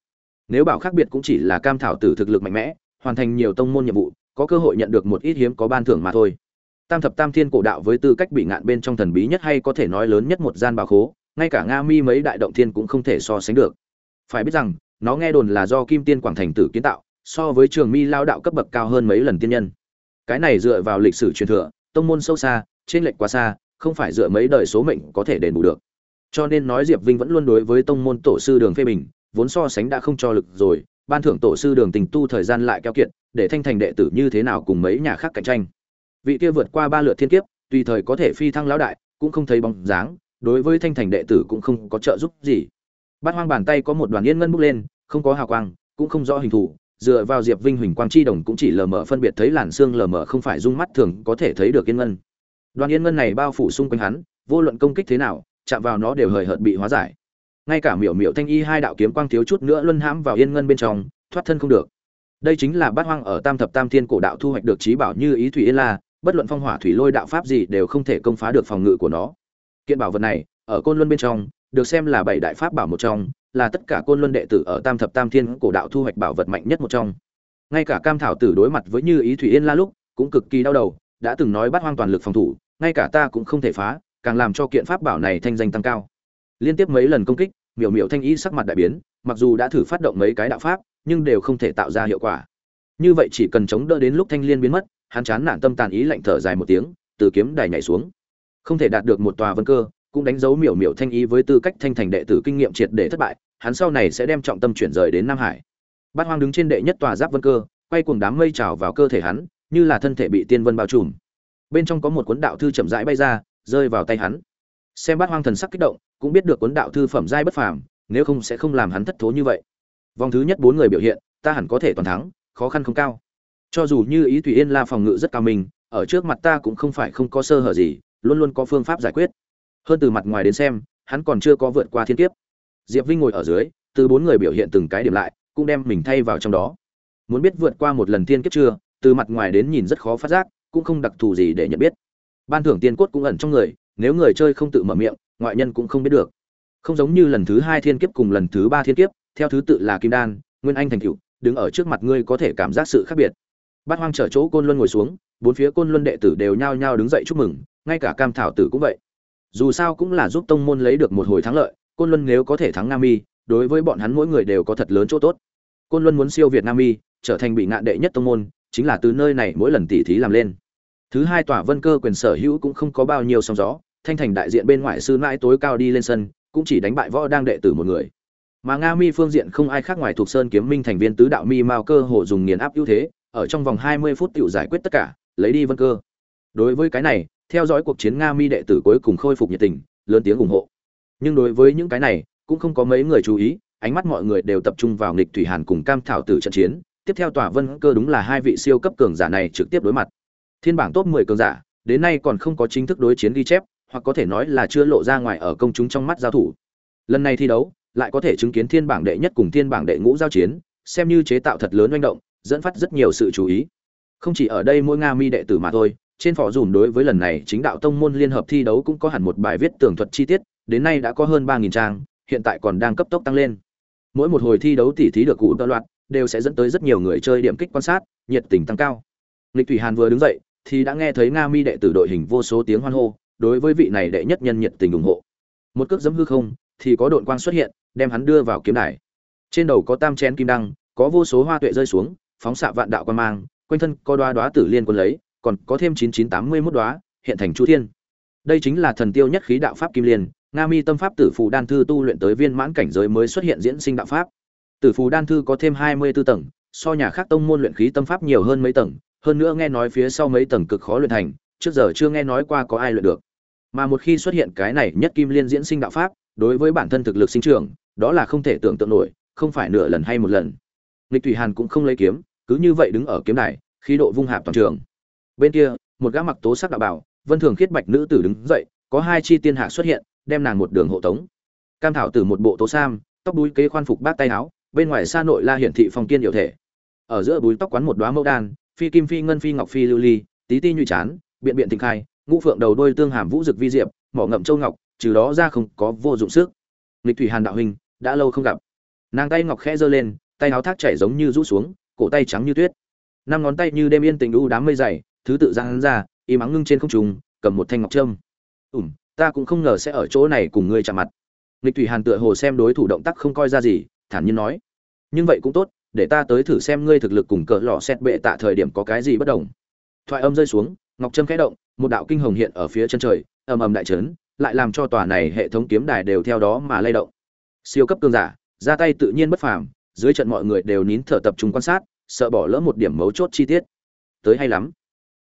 nếu bảo khác biệt cũng chỉ là cam thảo tử thực lực mạnh mẽ, hoàn thành nhiều tông môn nhiệm vụ, có cơ hội nhận được một ít hiếm có ban thưởng mà thôi. Tam thập tam thiên cổ đạo với tư cách bị ngạn bên trong thần bí nhất hay có thể nói lớn nhất một gian bảo khố, ngay cả nga mi mấy đại động thiên cũng không thể so sánh được. Phải biết rằng, nó nghe đồn là do kim tiên quảng thành tử kiến tạo, so với trường mi lao đạo cấp bậc cao hơn mấy lần tiên nhân. Cái này dựa vào lịch sử truyền thừa, tông môn sâu xa trên lệch quá xa, không phải dựa mấy đời số mệnh có thể đền bù được. Cho nên nói diệp vinh vẫn luôn đối với tông môn tổ sư đường phê bình vốn so sánh đã không cho lực rồi, ban thưởng tổ sư đường tình tu thời gian lại keo kiệt, để thanh thành đệ tử như thế nào cùng mấy nhà khác cạnh tranh. Vị kia vượt qua ba lượt thiên kiếp, tùy thời có thể phi thăng lão đại, cũng không thấy bóng dáng, đối với thanh thành đệ tử cũng không có trợ giúp gì. Bát hoang bàn tay có một đoàn yên ngân bốc lên, không có hào quang, cũng không rõ hình thù, dựa vào diệp vinh huỳnh quang chi đồng cũng chỉ lờ mờ phân biệt thấy làn xương lờ mờ không phải dung mắt thường có thể thấy được yên ngân. Đoàn yên ngân này bao phủ xung quanh hắn, vô luận công kích thế nào, chạm vào nó đều hời hợt bị hóa giải ngay cả miểu miểu thanh y hai đạo kiếm quang thiếu chút nữa luân hãm vào yên ngân bên trong, thoát thân không được. Đây chính là bát hoang ở tam thập tam thiên cổ đạo thu hoạch được trí bảo như ý thủy yên la, bất luận phong hỏa thủy lôi đạo pháp gì đều không thể công phá được phòng ngự của nó. Kiện bảo vật này, ở côn luân bên trong, được xem là bảy đại pháp bảo một trong, là tất cả côn luân đệ tử ở tam thập tam thiên cổ đạo thu hoạch bảo vật mạnh nhất một trong. Ngay cả cam thảo tử đối mặt với như ý thủy yên la lúc, cũng cực kỳ đau đầu, đã từng nói bát hoang toàn lực phòng thủ, ngay cả ta cũng không thể phá, càng làm cho kiện pháp bảo này thanh danh tăng cao liên tiếp mấy lần công kích, miểu miểu thanh Y sắc mặt đại biến, mặc dù đã thử phát động mấy cái đạo pháp, nhưng đều không thể tạo ra hiệu quả. Như vậy chỉ cần chống đỡ đến lúc thanh liên biến mất, hắn chán nản tâm tàn ý lạnh thở dài một tiếng, từ kiếm đài nhảy xuống. Không thể đạt được một tòa vân cơ, cũng đánh dấu miểu miểu thanh ý với tư cách thanh thành đệ tử kinh nghiệm triệt để thất bại, hắn sau này sẽ đem trọng tâm chuyển rời đến nam hải. Bát hoang đứng trên đệ nhất tòa giáp vân cơ, quay cuồng đám mây trào vào cơ thể hắn, như là thân thể bị tiên vân bao trùm. Bên trong có một cuốn đạo thư chậm rãi bay ra, rơi vào tay hắn. Xem bát hoang thần sắc kích động cũng biết được cuốn đạo thư phẩm giai bất phàm, nếu không sẽ không làm hắn thất thố như vậy. Vòng thứ nhất bốn người biểu hiện, ta hẳn có thể toàn thắng, khó khăn không cao. Cho dù như ý thủy yên la phòng ngự rất cao mình, ở trước mặt ta cũng không phải không có sơ hở gì, luôn luôn có phương pháp giải quyết. Hơn từ mặt ngoài đến xem, hắn còn chưa có vượt qua thiên kiếp. Diệp vinh ngồi ở dưới, từ bốn người biểu hiện từng cái điểm lại, cũng đem mình thay vào trong đó. Muốn biết vượt qua một lần thiên kiếp chưa, từ mặt ngoài đến nhìn rất khó phát giác, cũng không đặc thù gì để nhận biết. Ban thưởng tiên cốt cũng ẩn trong người, nếu người chơi không tự mở miệng ngoại nhân cũng không biết được. Không giống như lần thứ hai thiên kiếp cùng lần thứ ba thiên kiếp, theo thứ tự là kim đan, nguyên anh thành cựu, đứng ở trước mặt ngươi có thể cảm giác sự khác biệt. Bát hoang trở chỗ côn luân ngồi xuống, bốn phía côn luân đệ tử đều nhao nhao đứng dậy chúc mừng, ngay cả cam thảo tử cũng vậy. Dù sao cũng là giúp tông môn lấy được một hồi thắng lợi, côn luân nếu có thể thắng nam y đối với bọn hắn mỗi người đều có thật lớn chỗ tốt. Côn luân muốn siêu việt nam y trở thành bị ngạn đệ nhất tông môn, chính là từ nơi này mỗi lần tỉ thí làm lên. Thứ hai tòa vân cơ quyền sở hữu cũng không có bao nhiêu sóng gió thanh thành đại diện bên ngoài sư mãi tối cao đi lên sân, cũng chỉ đánh bại võ đang đệ tử một người. Mà nga mi phương diện không ai khác ngoài thuộc sơn kiếm minh thành viên tứ đạo mi mao cơ hồ dùng nghiền áp ưu thế, ở trong vòng 20 phút tự giải quyết tất cả, lấy đi vân cơ. Đối với cái này, theo dõi cuộc chiến nga mi đệ tử cuối cùng khôi phục nhiệt tình, lớn tiếng ủng hộ. Nhưng đối với những cái này, cũng không có mấy người chú ý, ánh mắt mọi người đều tập trung vào nghịch thủy hàn cùng cam thảo tử trận chiến. Tiếp theo tòa vân cơ đúng là hai vị siêu cấp cường giả này trực tiếp đối mặt. Thiên bảng top 10 cường giả, đến nay còn không có chính thức đối chiến ghi chép hoặc có thể nói là chưa lộ ra ngoài ở công chúng trong mắt giao thủ. Lần này thi đấu, lại có thể chứng kiến thiên bảng đệ nhất cùng thiên bảng đệ ngũ giao chiến, xem như chế tạo thật lớn hoành động, dẫn phát rất nhiều sự chú ý. Không chỉ ở đây mỗi nga mi đệ tử mà thôi, trên phỏ dùm đối với lần này chính đạo tông môn liên hợp thi đấu cũng có hẳn một bài viết tường thuật chi tiết, đến nay đã có hơn 3000 trang, hiện tại còn đang cấp tốc tăng lên. Mỗi một hồi thi đấu tỉ thí được cụ tơ loạt đều sẽ dẫn tới rất nhiều người chơi điểm kích quan sát, nhiệt tình tăng cao. Lịch thủy hàn vừa đứng dậy, thì đã nghe thấy nga mi đệ tử đội hình vô số tiếng hoan hô đối với vị này đệ nhất nhân nhiệt tình ủng hộ. Một cước giấm hư không, thì có đội quang xuất hiện, đem hắn đưa vào kiếm đài. Trên đầu có tam chén kim đăng, có vô số hoa tuệ rơi xuống, phóng xạ vạn đạo quan mang, quanh thân có đoá đoá tử liên quân lấy, còn có thêm chín chín tám mươi mốt đoá hiện thành chu thiên. Đây chính là thần tiêu nhất khí đạo pháp kim liên, nga mi tâm pháp tử phù đan thư tu luyện tới viên mãn cảnh giới mới xuất hiện diễn sinh đạo pháp. Tử phù đan thư có thêm hai mươi 24 tầng, so nhà khác tông môn luyện khí tâm pháp nhiều hơn mấy tầng, hơn nữa nghe nói phía sau mấy tầng cực khó luyện thành trước giờ chưa nghe nói qua có ai luyện được. Mà một khi xuất hiện cái này nhất kim liên diễn sinh đạo pháp, đối với bản thân thực lực sinh trưởng, đó là không thể tưởng tượng nổi, không phải nửa lần hay một lần. Nghịch thủy hàn cũng không lấy kiếm, cứ như vậy đứng ở kiếm đài, khí độ vung hạp toàn trường. Bên kia, một gã mặc tố sắc đạo bảo, vân thường khiết bạch nữ tử đứng dậy, có hai chi tiên hạ xuất hiện, đem nàng một đường hộ tống. Cam thảo tử một bộ tố sam, tóc đuôi kế khoan phục bát tay áo, bên ngoài xa nội la hiển thị phong kiên hiệu thể. Ở giữa búi tóc quán một đóa mẫu đan, phi kim phi ngân phi ngọc phi lưu ly, tí ti nhụy chán biện biện thịnh khai, ngũ phượng đầu đôi tương hàm vũ dực vi diệp, mỏ ngậm châu ngọc, trừ đó ra không có vô dụng sức. Nghịch thủy hàn đạo huynh đã lâu không gặp. Nàng tay ngọc khẽ giơ lên, tay áo thác chảy giống như rũ xuống, cổ tay trắng như tuyết. Năm ngón tay như đêm yên tình u đám mây dày, thứ tự giang hắn ra, im ắng ngưng trên không trùng cầm một thanh ngọc trâm. Ủm ta cũng không ngờ sẽ ở chỗ này cùng ngươi chạm mặt. Nghịch thủy hàn tựa hồ xem đối thủ động tác không coi ra gì, thản nhiên nói. Nhưng vậy cũng tốt, để ta tới thử xem ngươi thực lực cùng cỡ lọ xét bệ tạ thời điểm có cái gì bất đồng. Thoại âm rơi xuống ngọc trâm khẽ động, một đạo kinh hồng hiện ở phía chân trời, ầm ầm đại trấn lại làm cho tòa này hệ thống kiếm đài đều theo đó mà lay động. Siêu cấp cương giả, ra tay tự nhiên bất phàm, dưới trận mọi người đều nín thở tập trung quan sát, sợ bỏ lỡ một điểm mấu chốt chi tiết. Tới hay lắm.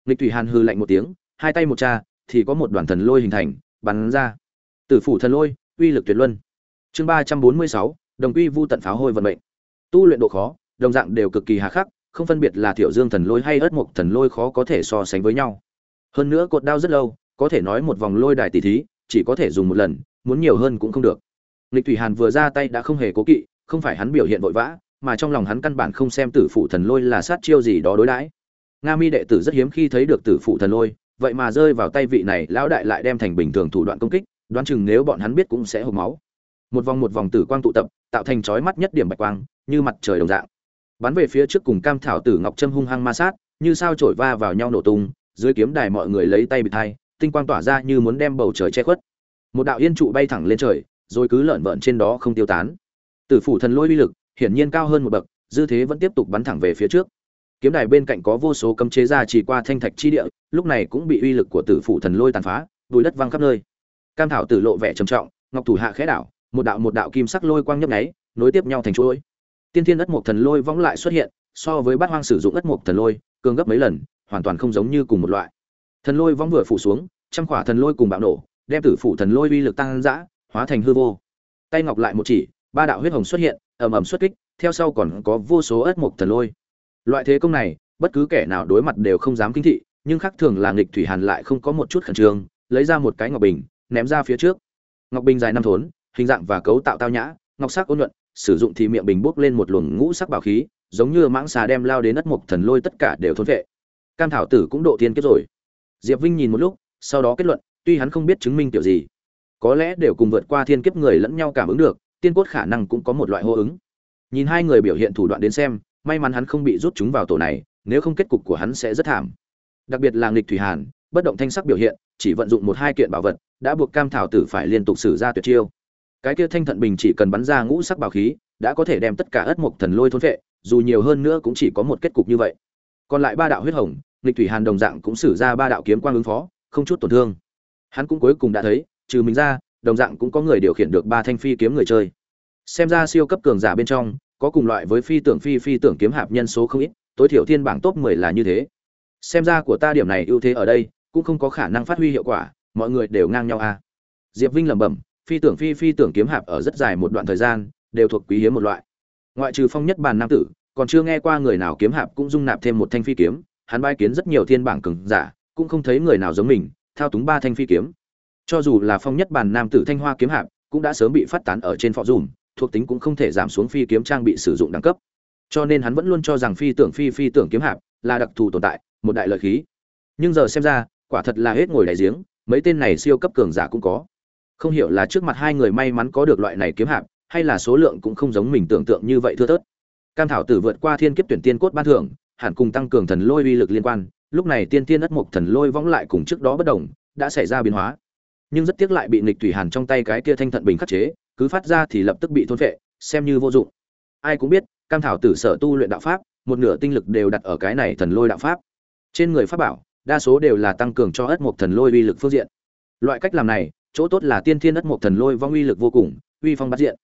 Lịch thủy hàn hư lạnh một tiếng, hai tay một cha thì có một đoàn thần lôi hình thành, bắn ra. Tử phủ thần lôi, uy lực tuyệt luân. Chương ba trăm bốn mươi sáu, đồng quy vu tận pháo hôi vận mệnh. Tu luyện độ khó, đồng dạng đều cực kỳ hà khắc không phân biệt là thiểu dương thần lôi hay ớt Mục thần lôi khó có thể so sánh với nhau. Hơn nữa cột đao rất lâu, có thể nói một vòng lôi đài tỷ thí, chỉ có thể dùng một lần, muốn nhiều hơn cũng không được. Lịch thủy hàn vừa ra tay đã không hề cố kỵ, không phải hắn biểu hiện vội vã, mà trong lòng hắn căn bản không xem tử phụ thần lôi là sát chiêu gì đó đối đãi. Nga mi đệ tử rất hiếm khi thấy được tử phụ thần lôi, vậy mà rơi vào tay vị này, lão đại lại đem thành bình thường thủ đoạn công kích, đoán chừng nếu bọn hắn biết cũng sẽ hộc máu. Một vòng một vòng tử quang tụ tập, tạo thành chói mắt nhất điểm bạch quang, như mặt trời đồng dạng bắn về phía trước cùng cam thảo tử ngọc trâm hung hăng ma sát, như sao trổi va vào nhau nổ tung, dưới kiếm đài mọi người lấy tay bị thay tinh quang tỏa ra như muốn đem bầu trời che khuất. Một đạo yên trụ bay thẳng lên trời, rồi cứ lợn vợn trên đó không tiêu tán. Tử phủ thần lôi uy lực, hiển nhiên cao hơn một bậc, dư thế vẫn tiếp tục bắn thẳng về phía trước. Kiếm đài bên cạnh có vô số cấm chế ra chỉ qua thanh thạch chi địa, lúc này cũng bị uy lực của tử phủ thần lôi tàn phá, bùi đất văng khắp nơi. Cam thảo tử lộ vẻ trầm trọng, ngọc thủ hạ khẽ đảo, một đạo một đạo kim sắc lôi quang nhấp nháy, nối tiếp nhau thành chuỗi tiên thiên ất mộc thần lôi võng lại xuất hiện, so với bát hoang sử dụng ất mộc thần lôi, cường gấp mấy lần, hoàn toàn không giống như cùng một loại. Thần lôi võng vừa phủ xuống, trăm khỏa thần lôi cùng bạo nổ, đem tử phủ thần lôi uy lực tăng dã, hóa thành hư vô. Tay ngọc lại một chỉ, ba đạo huyết hồng xuất hiện, ầm ầm xuất kích, theo sau còn có vô số ất mộc thần lôi. Loại thế công này, bất cứ kẻ nào đối mặt đều không dám kinh thị, nhưng khác thường là nghịch thủy hàn lại không có một chút khẩn trương, lấy ra một cái ngọc bình, ném ra phía trước. Ngọc bình dài năm thốn, hình dạng và cấu tạo tao nhã, ngọc sắc ôn nhuận sử dụng thì miệng bình bốc lên một luồng ngũ sắc bảo khí, giống như mãng xà đem lao đến đất mục thần lôi tất cả đều thôn vệ. Cam thảo tử cũng độ thiên kiếp rồi. Diệp vinh nhìn một lúc, sau đó kết luận, tuy hắn không biết chứng minh tiểu gì, có lẽ đều cùng vượt qua thiên kiếp người lẫn nhau cảm ứng được, tiên cốt khả năng cũng có một loại hô ứng. Nhìn hai người biểu hiện thủ đoạn đến xem, may mắn hắn không bị rút chúng vào tổ này, nếu không kết cục của hắn sẽ rất thảm. Đặc biệt là nghịch thủy hàn, bất động thanh sắc biểu hiện, chỉ vận dụng một hai kiện bảo vật, đã buộc cam thảo tử phải liên tục sử ra tuyệt chiêu cái kia thanh thận bình chỉ cần bắn ra ngũ sắc bảo khí, đã có thể đem tất cả ất mộc thần lôi thôn vệ dù nhiều hơn nữa cũng chỉ có một kết cục như vậy. Còn lại ba đạo huyết hồng, nghịch thủy hàn đồng dạng cũng sử ra ba đạo kiếm quang ứng phó, không chút tổn thương. Hắn cũng cuối cùng đã thấy, trừ mình ra, đồng dạng cũng có người điều khiển được ba thanh phi kiếm người chơi. Xem ra siêu cấp cường giả bên trong, có cùng loại với phi tưởng phi phi tưởng kiếm hạp nhân số không ít, tối thiểu thiên bảng top 10 là như thế. Xem ra của ta điểm này ưu thế ở đây, cũng không có khả năng phát huy hiệu quả, mọi người đều ngang nhau à. Diệp vinh lẩm bẩm phi tưởng phi phi tưởng kiếm hạp ở rất dài một đoạn thời gian, đều thuộc quý hiếm một loại. Ngoại trừ phong nhất bàn nam tử, còn chưa nghe qua người nào kiếm hạp cũng dung nạp thêm một thanh phi kiếm, hắn bai kiến rất nhiều thiên bảng cường giả, cũng không thấy người nào giống mình, thao túng ba thanh phi kiếm. Cho dù là phong nhất bàn nam tử thanh hoa kiếm hạp, cũng đã sớm bị phát tán ở trên phò dùm, thuộc tính cũng không thể giảm xuống phi kiếm trang bị sử dụng đẳng cấp. Cho nên hắn vẫn luôn cho rằng phi tưởng phi phi tưởng kiếm hạp là đặc thù tồn tại, một đại lợi khí. Nhưng giờ xem ra, quả thật là hết ngồi đại giếng, mấy tên này siêu cấp cường giả cũng có không hiểu là trước mặt hai người may mắn có được loại này kiếm hạp, hay là số lượng cũng không giống mình tưởng tượng như vậy thưa thớt. Cam thảo tử vượt qua thiên kiếp tuyển tiên cốt ban thưởng, hẳn cùng tăng cường thần lôi uy lực liên quan, lúc này tiên tiên ất mục thần lôi võng lại cùng trước đó bất đồng, đã xảy ra biến hóa. Nhưng rất tiếc lại bị nghịch thủy hàn trong tay cái kia thanh thận bình khắc chế, cứ phát ra thì lập tức bị thôn vệ xem như vô dụng. Ai cũng biết, cam thảo tử sở tu luyện đạo pháp, một nửa tinh lực đều đặt ở cái này thần lôi đạo pháp. Trên người pháp bảo, đa số đều là tăng cường cho ất mục thần lôi uy lực phương diện. Loại cách làm này chỗ tốt là tiên thiên đất một thần lôi vong uy lực vô cùng, uy phong bắt diện.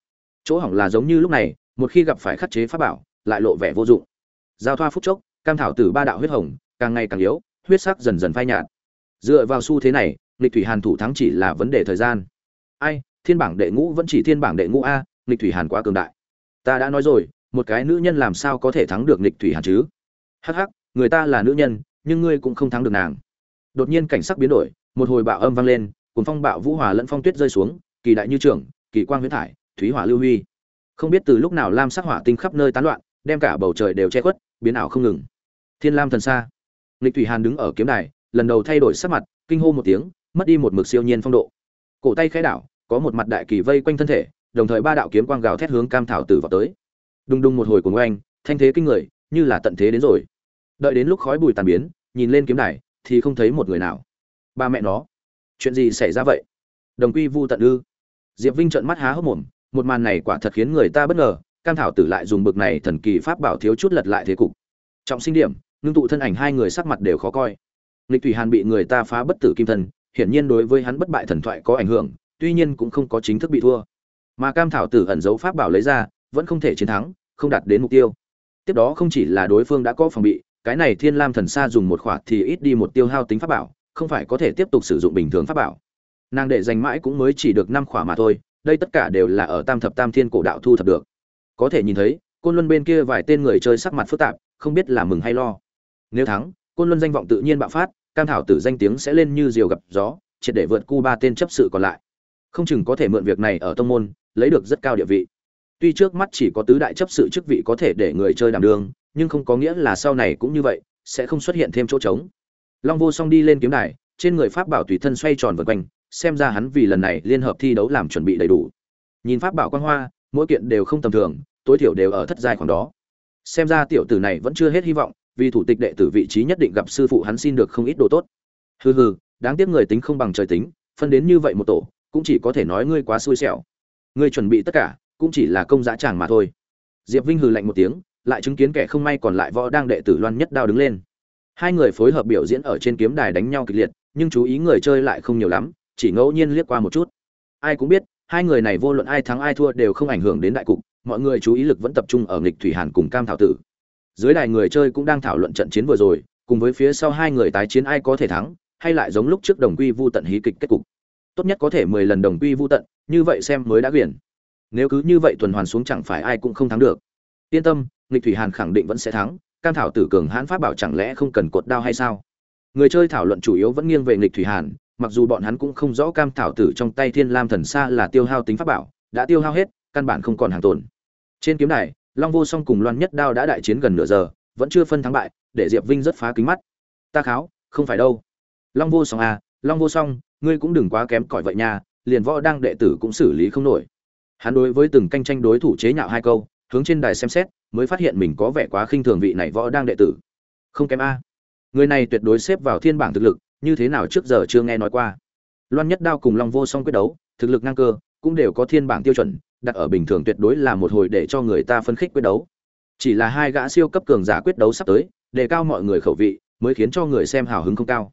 Chỗ hỏng là giống như lúc này, một khi gặp phải khắc chế pháp bảo, lại lộ vẻ vô dụng. Giao thoa phút chốc, cam thảo tử ba đạo huyết hồng, càng ngày càng yếu, huyết sắc dần dần phai nhạt. Dựa vào xu thế này lịch thủy hàn thủ thắng chỉ là vấn đề thời gian. Ai, thiên bảng đệ ngũ vẫn chỉ thiên bảng đệ ngũ a lịch thủy hàn quá cường đại. Ta đã nói rồi, một cái nữ nhân làm sao có thể thắng được lịch thủy hàn chứ? Hắc hắc, người ta là nữ nhân, nhưng ngươi cũng không thắng được nàng. Đột nhiên cảnh sắc biến đổi, một hồi bạo âm vang lên cùng phong bạo vũ hòa lẫn phong tuyết rơi xuống, kỳ đại như trưởng kỳ quang huyễn thải, thúy hỏa lưu huy. Không biết từ lúc nào lam sắc hỏa tinh khắp nơi tán loạn, đem cả bầu trời đều che khuất, biến ảo không ngừng. Thiên lam thần xa. Nghịch thủy hàn đứng ở kiếm đài, lần đầu thay đổi sắc mặt, kinh hô một tiếng, mất đi một mực siêu nhiên phong độ. Cổ tay khẽ đảo, có một mặt đại kỳ vây quanh thân thể, đồng thời ba đạo kiếm quang gào thét hướng cam thảo tử vào tới. Đùng đùng một hồi của oanh, thanh thế kinh người, như là tận thế đến rồi. Đợi đến lúc khói bụi tàn biến, nhìn lên kiếm đài, thì không thấy một người nào. Ba mẹ nó chuyện gì xảy ra vậy? Đồng quy vu tận ư? Diệp vinh trợn mắt há hốc mồm, một màn này quả thật khiến người ta bất ngờ, cam thảo tử lại dùng bực này thần kỳ pháp bảo thiếu chút lật lại thế cục. Trọng sinh điểm, ngưng tụ thân ảnh hai người sắc mặt đều khó coi. Nghịch thủy hàn bị người ta phá bất tử kim thân, hiển nhiên đối với hắn bất bại thần thoại có ảnh hưởng, tuy nhiên cũng không có chính thức bị thua. Mà cam thảo tử ẩn giấu pháp bảo lấy ra, vẫn không thể chiến thắng, không đạt đến mục tiêu. Tiếp đó không chỉ là đối phương đã có phòng bị, cái này thiên lam thần sa dùng một khỏa thì ít đi một tiêu hao tính pháp bảo không phải có thể tiếp tục sử dụng bình thường pháp bảo. Nàng để dành mãi cũng mới chỉ được năm khỏa mà thôi, đây tất cả đều là ở tam thập tam thiên cổ đạo thu thập được. Có thể nhìn thấy, côn luân bên kia vài tên người chơi sắc mặt phức tạp, không biết là mừng hay lo. Nếu thắng, côn luân danh vọng tự nhiên bạo phát, cam thảo tử danh tiếng sẽ lên như diều gặp gió, triệt để vượt cu ba tên chấp sự còn lại. Không chừng có thể mượn việc này ở tông môn, lấy được rất cao địa vị. Tuy trước mắt chỉ có tứ đại chấp sự chức vị có thể để người chơi đảm đương nhưng không có nghĩa là sau này cũng như vậy, sẽ không xuất hiện thêm chỗ trống long vô song đi lên kiếm đài, trên người pháp bảo tùy thân xoay tròn vần quanh, xem ra hắn vì lần này liên hợp thi đấu làm chuẩn bị đầy đủ. Nhìn pháp bảo quan hoa, mỗi kiện đều không tầm thường, tối thiểu đều ở thất giai khoảng đó. Xem ra tiểu tử này vẫn chưa hết hy vọng, vì thủ tịch đệ tử vị trí nhất định gặp sư phụ hắn xin được không ít đồ tốt. Hừ hừ, đáng tiếc người tính không bằng trời tính, phân đến như vậy một tổ, cũng chỉ có thể nói ngươi quá xui xẻo. Ngươi chuẩn bị tất cả, cũng chỉ là công giá tràng mà thôi. Diệp vinh hừ lạnh một tiếng, lại chứng kiến kẻ không may còn lại võ đang đệ tử loan nhất đao đứng lên hai người phối hợp biểu diễn ở trên kiếm đài đánh nhau kịch liệt, nhưng chú ý người chơi lại không nhiều lắm, chỉ ngẫu nhiên liếc qua một chút. Ai cũng biết, hai người này vô luận ai thắng ai thua đều không ảnh hưởng đến đại cục, mọi người chú ý lực vẫn tập trung ở nghịch thủy hàn cùng cam thảo tử. Dưới đài người chơi cũng đang thảo luận trận chiến vừa rồi, cùng với phía sau hai người tái chiến ai có thể thắng, hay lại giống lúc trước đồng quy vu tận hí kịch kết cục. Tốt nhất có thể mười lần đồng quy vu tận, như vậy xem mới đã quyển nếu cứ như vậy tuần hoàn xuống chẳng phải ai cũng không thắng được. Yên tâm, nghịch thủy hàn khẳng định vẫn sẽ thắng cam thảo tử cường hãn pháp bảo chẳng lẽ không cần cột đao hay sao? Người chơi thảo luận chủ yếu vẫn nghiêng về nghịch thủy hàn, mặc dù bọn hắn cũng không rõ cam thảo tử trong tay thiên lam thần xa là tiêu hao tính pháp bảo, đã tiêu hao hết, căn bản không còn hàng tồn. Trên kiếm này, long vô song cùng loan nhất đao đã đại chiến gần nửa giờ, vẫn chưa phân thắng bại, để diệp vinh rất phá kính mắt. Ta kháo, không phải đâu. Long vô song à long vô song, ngươi cũng đừng quá kém cỏi vậy nha, liền võ đang đệ tử cũng xử lý không nổi. Hắn đối với từng canh tranh đối thủ chế nhạo hai câu hướng trên đài xem xét, mới phát hiện mình có vẻ quá khinh thường vị này võ đang đệ tử. Không kém a. Người này tuyệt đối xếp vào thiên bảng thực lực, như thế nào trước giờ chưa nghe nói qua. Loan nhất đao cùng long vô song quyết đấu, thực lực ngang cơ, cũng đều có thiên bảng tiêu chuẩn, đặt ở bình thường tuyệt đối là một hồi để cho người ta phân khích quyết đấu. Chỉ là hai gã siêu cấp cường giả quyết đấu sắp tới đề cao mọi người khẩu vị, mới khiến cho người xem hào hứng không cao.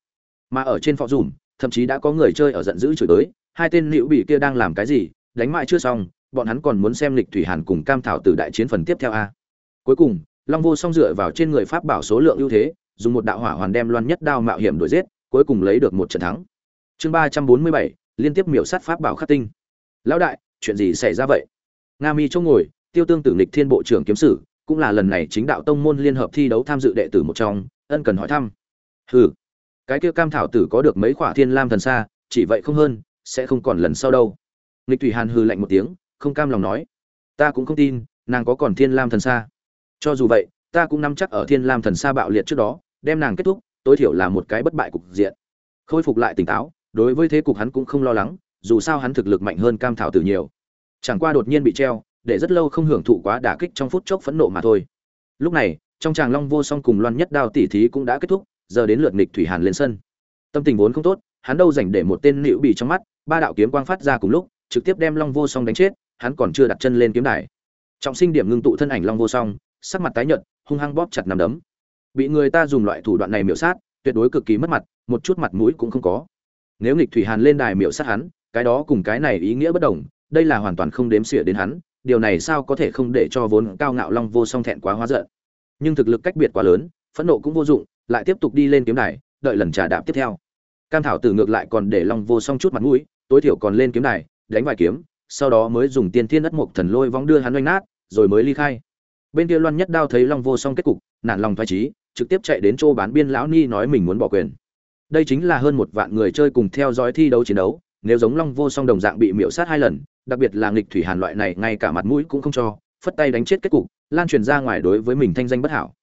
Mà ở trên phò dùm, thậm chí đã có người chơi ở giận dữ chửi tới, hai tên liễu bị kia đang làm cái gì, đánh mãi chưa xong bọn hắn còn muốn xem lịch thủy hàn cùng cam thảo từ đại chiến phần tiếp theo a. Cuối cùng, long vô song dựa vào trên người pháp bảo số lượng ưu thế, dùng một đạo hỏa hoàn đem loan nhất đao mạo hiểm đuổi giết, cuối cùng lấy được một trận thắng. Chương ba trăm bốn mươi bảy, liên tiếp miểu sát pháp bảo khắc tinh. Lão đại, chuyện gì xảy ra vậy? Nga mi chỗ ngồi, tiêu tương tử lịch thiên bộ trưởng kiếm sử, cũng là lần này chính đạo tông môn liên hợp thi đấu tham dự đệ tử một trong, ân cần hỏi thăm. Hừ, cái kia cam thảo tử có được mấy khỏa thiên lam thần xa, chỉ vậy không hơn, sẽ không còn lần sau đâu. Lịch thủy hàn hừ lạnh một tiếng không cam lòng nói. Ta cũng không tin, nàng có còn thiên lam thần xa. Cho dù vậy, ta cũng nắm chắc ở thiên lam thần xa bạo liệt trước đó, đem nàng kết thúc, tối thiểu là một cái bất bại cục diện. Khôi phục lại tỉnh táo, đối với thế cục hắn cũng không lo lắng, dù sao hắn thực lực mạnh hơn cam thảo tử nhiều. Chẳng qua đột nhiên bị treo, để rất lâu không hưởng thụ quá đả kích trong phút chốc phẫn nộ mà thôi. Lúc này, trong tràng long vô song cùng loan nhất đao tỉ thí cũng đã kết thúc, giờ đến lượt nghịch thủy hàn lên sân. Tâm tình vốn không tốt, hắn đâu dành để một tên nữ bị trong mắt, ba đạo kiếm quang phát ra cùng lúc, trực tiếp đem long vô song đánh chết hắn còn chưa đặt chân lên kiếm đài. Trọng sinh điểm ngưng tụ thân ảnh long vô song, sắc mặt tái nhợt, hung hăng bóp chặt nằm đấm. Bị người ta dùng loại thủ đoạn này miểu sát, tuyệt đối cực kỳ mất mặt, một chút mặt mũi cũng không có. Nếu nghịch thủy hàn lên đài miểu sát hắn, cái đó cùng cái này ý nghĩa bất đồng, đây là hoàn toàn không đếm xỉa đến hắn, điều này sao có thể không để cho vốn cao ngạo long vô song thẹn quá hóa giận. Nhưng thực lực cách biệt quá lớn, phẫn nộ cũng vô dụng, lại tiếp tục đi lên kiếm đài, đợi lần trả đạp tiếp theo. Cam thảo tử ngược lại còn để long vô song chút mặt mũi, tối thiểu còn lên kiếm đài, đánh vài kiếm sau đó mới dùng tiên thiên đất mục thần lôi vong đưa hắn oanh nát, rồi mới ly khai. Bên kia loan nhất đao thấy long vô song kết cục, nản lòng thoái trí trực tiếp chạy đến chỗ bán biên lão ni nói mình muốn bỏ quyền. Đây chính là hơn một vạn người chơi cùng theo dõi thi đấu chiến đấu, nếu giống long vô song đồng dạng bị miễu sát hai lần, đặc biệt là nghịch thủy hàn loại này ngay cả mặt mũi cũng không cho, phất tay đánh chết kết cục, lan truyền ra ngoài đối với mình thanh danh bất hảo.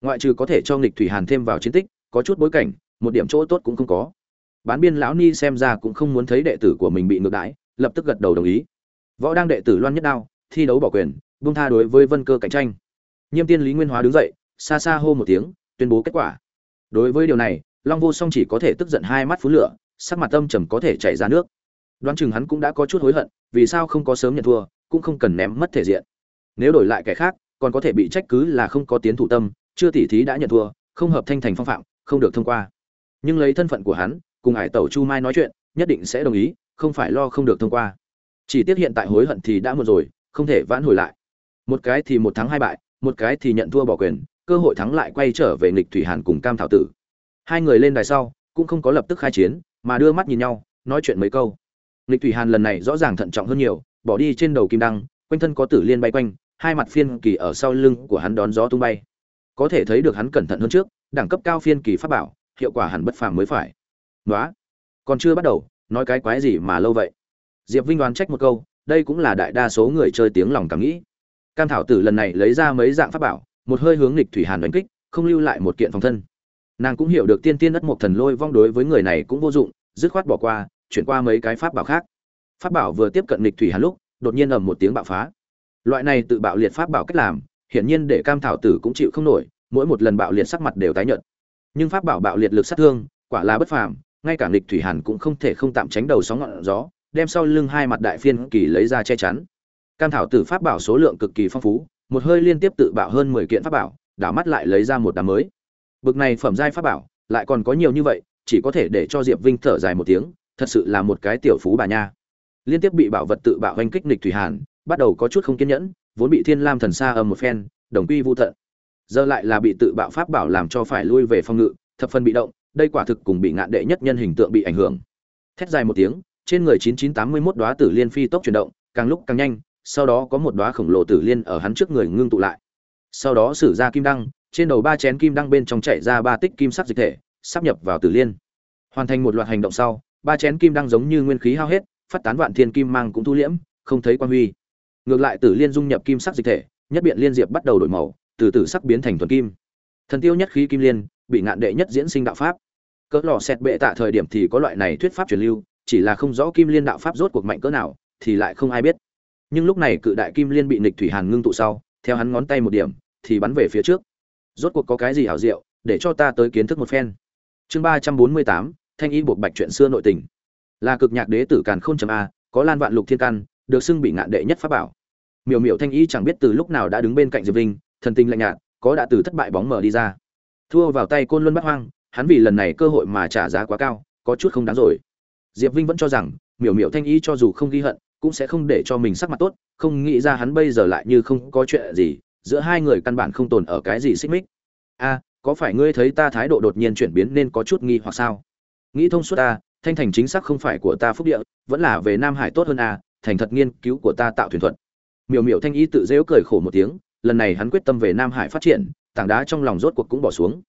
Ngoại trừ có thể cho nghịch thủy hàn thêm vào chiến tích, có chút bối cảnh, một điểm chỗ tốt cũng không có. Bán biên lão ni xem ra cũng không muốn thấy đệ tử của mình bị ngược đãi, lập tức gật đầu đồng ý võ đang đệ tử loan nhất đao, thi đấu bỏ quyền, buông tha đối với vân cơ cạnh tranh. Nhiêm tiên lý nguyên hóa đứng dậy, xa xa hô một tiếng, tuyên bố kết quả. Đối với điều này, long vô song chỉ có thể tức giận hai mắt phú lửa, sắc mặt tâm trầm có thể chảy ra nước. Đoán chừng hắn cũng đã có chút hối hận, vì sao không có sớm nhận thua, cũng không cần ném mất thể diện. Nếu đổi lại kẻ khác, còn có thể bị trách cứ là không có tiến thủ tâm, chưa tỉ thí đã nhận thua, không hợp thanh thành phong phạm, không được thông qua. Nhưng lấy thân phận của hắn, cùng hải tẩu chu mai nói chuyện, nhất định sẽ đồng ý, không phải lo không được thông qua chỉ tiếc hiện tại hối hận thì đã một rồi, không thể vãn hồi lại. Một cái thì một thắng hai bại, một cái thì nhận thua bỏ quyền, cơ hội thắng lại quay trở về nghịch thủy hàn cùng cam thảo tử. Hai người lên đài sau, cũng không có lập tức khai chiến, mà đưa mắt nhìn nhau, nói chuyện mấy câu. Nghịch thủy hàn lần này rõ ràng thận trọng hơn nhiều, bỏ đi trên đầu kim đăng, quanh thân có tử liên bay quanh, hai mặt phiên kỳ ở sau lưng của hắn đón gió tung bay. Có thể thấy được hắn cẩn thận hơn trước, đẳng cấp cao phiên kỳ pháp bảo, hiệu quả hẳn bất phàm mới phải. Nói còn chưa bắt đầu, nói cái quái gì mà lâu vậy? Diệp vinh đoán trách một câu, đây cũng là đại đa số người chơi tiếng lòng cảm nghĩ. Cam thảo tử lần này lấy ra mấy dạng pháp bảo, một hơi hướng lịch thủy hàn đánh kích, không lưu lại một kiện phòng thân. Nàng cũng hiểu được tiên tiên đất một thần lôi vong đối với người này cũng vô dụng, dứt khoát bỏ qua, chuyển qua mấy cái pháp bảo khác. Pháp bảo vừa tiếp cận lịch thủy hàn lúc, đột nhiên ầm một tiếng bạo phá. Loại này tự bạo liệt pháp bảo cách làm, hiển nhiên để cam thảo tử cũng chịu không nổi, mỗi một lần bạo liệt sắc mặt đều tái nhợt. Nhưng pháp bảo bạo liệt lực sát thương, quả là bất phàm, ngay cả lịch thủy hàn cũng không thể không tạm tránh đầu sóng ngọn gió đem sau lưng hai mặt đại phiên kỳ lấy ra che chắn. Cam thảo tử pháp bảo số lượng cực kỳ phong phú, một hơi liên tiếp tự bạo hơn mười kiện pháp bảo, đảo mắt lại lấy ra một đám mới. Bực này phẩm giai pháp bảo, lại còn có nhiều như vậy, chỉ có thể để cho diệp vinh thở dài một tiếng, thật sự là một cái tiểu phú bà nha. Liên tiếp bị bảo vật tự bạo hành kích nịch thủy hàn, bắt đầu có chút không kiên nhẫn, vốn bị thiên lam thần xa ầm một phen, đồng quy vô tận. Giờ lại là bị tự bạo pháp bảo làm cho phải lui về phòng ngự, thập phần bị động, đây quả thực cùng bị ngạn đệ nhất nhân hình tượng bị ảnh hưởng. Thét dài một tiếng trên người 9981 đóa tử liên phi tốc chuyển động, càng lúc càng nhanh, sau đó có một đóa khổng lồ tử liên ở hắn trước người ngưng tụ lại. Sau đó sử ra kim đăng, trên đầu ba chén kim đăng bên trong chảy ra ba tích kim sắc dịch thể sắp nhập vào tử liên. Hoàn thành một loạt hành động sau, ba chén kim đăng giống như nguyên khí hao hết, phát tán vạn thiên kim mang cũng thu liễm, không thấy quan huy. Ngược lại tử liên dung nhập kim sắc dịch thể, nhất biện liên diệp bắt đầu đổi màu, từ từ sắc biến thành thuần kim. Thần tiêu nhất khí kim liên, bị ngạn đệ nhất diễn sinh đạo pháp. Cỡ lò xẹt bệ tạ thời điểm thì có loại này thuyết pháp truyền lưu chỉ là không rõ kim liên đạo pháp rốt cuộc mạnh cỡ nào, thì lại không ai biết. Nhưng lúc này cự đại kim liên bị nịch thủy hàn ngưng tụ sau, theo hắn ngón tay một điểm, thì bắn về phía trước. Rốt cuộc có cái gì hảo diệu, để cho ta tới kiến thức một phen. Chương ba trăm bốn mươi tám, thanh y buộc bạch chuyện xưa nội tình. Là cực nhạc đế tử càn khôn chấm a, có lan vạn lục thiên căn, được xưng bị ngạn đệ nhất pháp bảo. Miểu miểu thanh y chẳng biết từ lúc nào đã đứng bên cạnh diệp vinh, thần tình lạnh nhạt, có đã từ thất bại bóng mở đi ra. Thua vào tay côn luân bắt hoang, hắn vì lần này cơ hội mà trả giá quá cao, có chút không đáng rồi diệp vinh vẫn cho rằng, miểu miểu thanh ý cho dù không ghi hận, cũng sẽ không để cho mình sắc mặt tốt, không nghĩ ra hắn bây giờ lại như không có chuyện gì, giữa hai người căn bản không tồn ở cái gì xích mích. A, có phải ngươi thấy ta thái độ đột nhiên chuyển biến nên có chút nghi hoặc sao? Nghĩ thông suốt ta, thanh thành chính xác không phải của ta phúc địa, vẫn là về nam hải tốt hơn a, thành thật nghiên cứu của ta tạo thuyền thuật. Miểu miểu thanh ý tự dễu cười khổ một tiếng, lần này hắn quyết tâm về nam hải phát triển, tảng đá trong lòng rốt cuộc cũng bỏ xuống.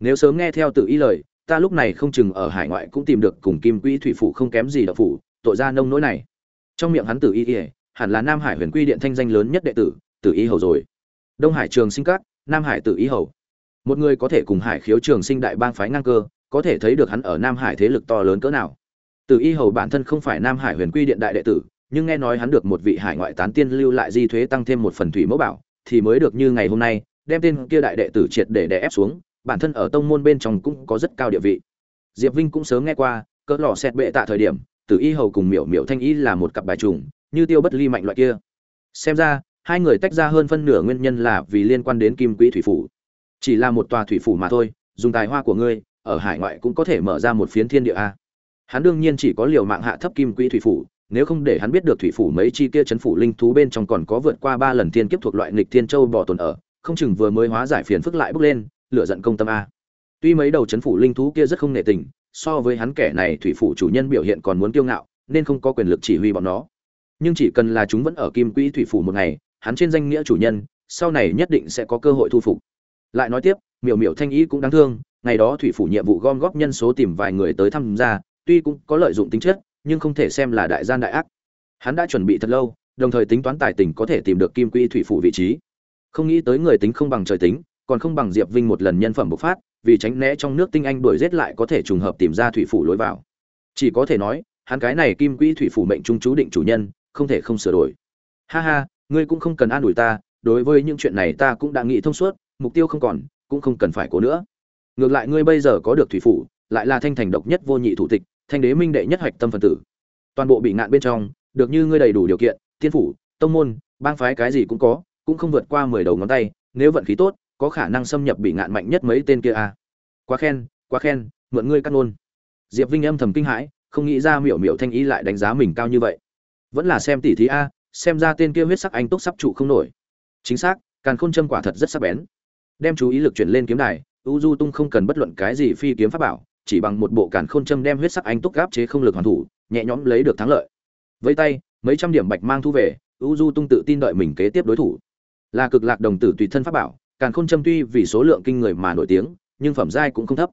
Nếu sớm nghe theo tự ý lời ta lúc này không chừng ở hải ngoại cũng tìm được cùng kim quỹ thủy phủ không kém gì đạo phủ, tội ra nông nỗi này. Trong miệng hắn tự ý ỉa hẳn là nam hải huyền quy điện thanh danh lớn nhất đệ tử tự ý hầu rồi. Đông hải trường sinh các, nam hải tự ý hầu. Một người có thể cùng hải khiếu trường sinh đại bang phái ngang cơ, có thể thấy được hắn ở nam hải thế lực to lớn cỡ nào. Tự ý hầu bản thân không phải nam hải huyền quy điện đại đệ tử, nhưng nghe nói hắn được một vị hải ngoại tán tiên lưu lại di thuế tăng thêm một phần thủy mẫu bảo, thì mới được như ngày hôm nay, đem tên kia đại đệ tử triệt để đè ép xuống bản thân ở tông môn bên trong cũng có rất cao địa vị. Diệp vinh cũng sớm nghe qua, cỡ lò xẹt bệ tạ thời điểm, tử y hầu cùng miểu miểu thanh y là một cặp bài trùng, như tiêu bất ly mạnh loại kia. Xem ra, hai người tách ra hơn phân nửa nguyên nhân là vì liên quan đến kim quỹ thủy phủ. Chỉ là một tòa thủy phủ mà thôi, dùng tài hoa của ngươi, ở hải ngoại cũng có thể mở ra một phiến thiên địa a. Hắn đương nhiên chỉ có liều mạng hạ thấp kim quỹ thủy phủ, nếu không để hắn biết được thủy phủ mấy chi kia chấn phủ linh thú bên trong còn có vượt qua ba lần thiên kiếp thuộc loại nghịch thiên châu bò tồn ở, không chừng vừa mới hóa giải phiền phức lại bước lên lửa giận công tâm a. Tuy mấy đầu chấn phủ linh thú kia rất không nệ tình, so với hắn kẻ này thủy phủ chủ nhân biểu hiện còn muốn kiêu ngạo, nên không có quyền lực chỉ huy bọn nó. Nhưng chỉ cần là chúng vẫn ở kim quỹ thủy phủ một ngày, hắn trên danh nghĩa chủ nhân, sau này nhất định sẽ có cơ hội thu phục. Lại nói tiếp, miểu miểu thanh ý cũng đáng thương, ngày đó thủy phủ nhiệm vụ gom góp nhân số tìm vài người tới tham gia tuy cũng có lợi dụng tính chất, nhưng không thể xem là đại gian đại ác. Hắn đã chuẩn bị thật lâu, đồng thời tính toán tài tình có thể tìm được kim quỹ thủy phủ vị trí. Không nghĩ tới người tính không bằng trời tính còn không bằng diệp vinh một lần nhân phẩm bộc phát, vì tránh né trong nước tinh anh đuổi giết lại có thể trùng hợp tìm ra thủy phủ lối vào. Chỉ có thể nói, hắn cái này kim quỹ thủy phủ mệnh trung chú định chủ nhân, không thể không sửa đổi. Ha ha, ngươi cũng không cần an ủi ta, đối với những chuyện này ta cũng đã nghĩ thông suốt, mục tiêu không còn, cũng không cần phải cố nữa. Ngược lại ngươi bây giờ có được thủy phủ, lại là thanh thành độc nhất vô nhị thủ tịch, thanh đế minh đệ nhất hoạch tâm phần tử. Toàn bộ bị ngạn bên trong, được như ngươi đầy đủ điều kiện thiên phủ, tông môn, bang phái cái gì cũng có, cũng không vượt qua mười đầu ngón tay, nếu vận khí tốt có khả năng xâm nhập bị ngạn mạnh nhất mấy tên kia à. quá khen quá khen, mượn ngươi cắt nôn diệp vinh âm thầm kinh hãi, không nghĩ ra miểu miểu thanh ý lại đánh giá mình cao như vậy. Vẫn là xem tỷ thí a, xem ra tên kia huyết sắc anh túc sắp trụ không nổi. Chính xác, càn khôn châm quả thật rất sắc bén. Đem chú ý lực chuyển lên kiếm đài, u du tung không cần bất luận cái gì phi kiếm pháp bảo, chỉ bằng một bộ càn khôn châm đem huyết sắc anh túc gáp chế không lực hoàn thủ, nhẹ nhõm lấy được thắng lợi. Vây tay, mấy trăm điểm bạch mang thu về, u du tung tự tin đợi mình kế tiếp đối thủ. Là cực lạc đồng tử tùy thân pháp bảo càn khôn châm tuy vì số lượng kinh người mà nổi tiếng, nhưng phẩm giai cũng không thấp.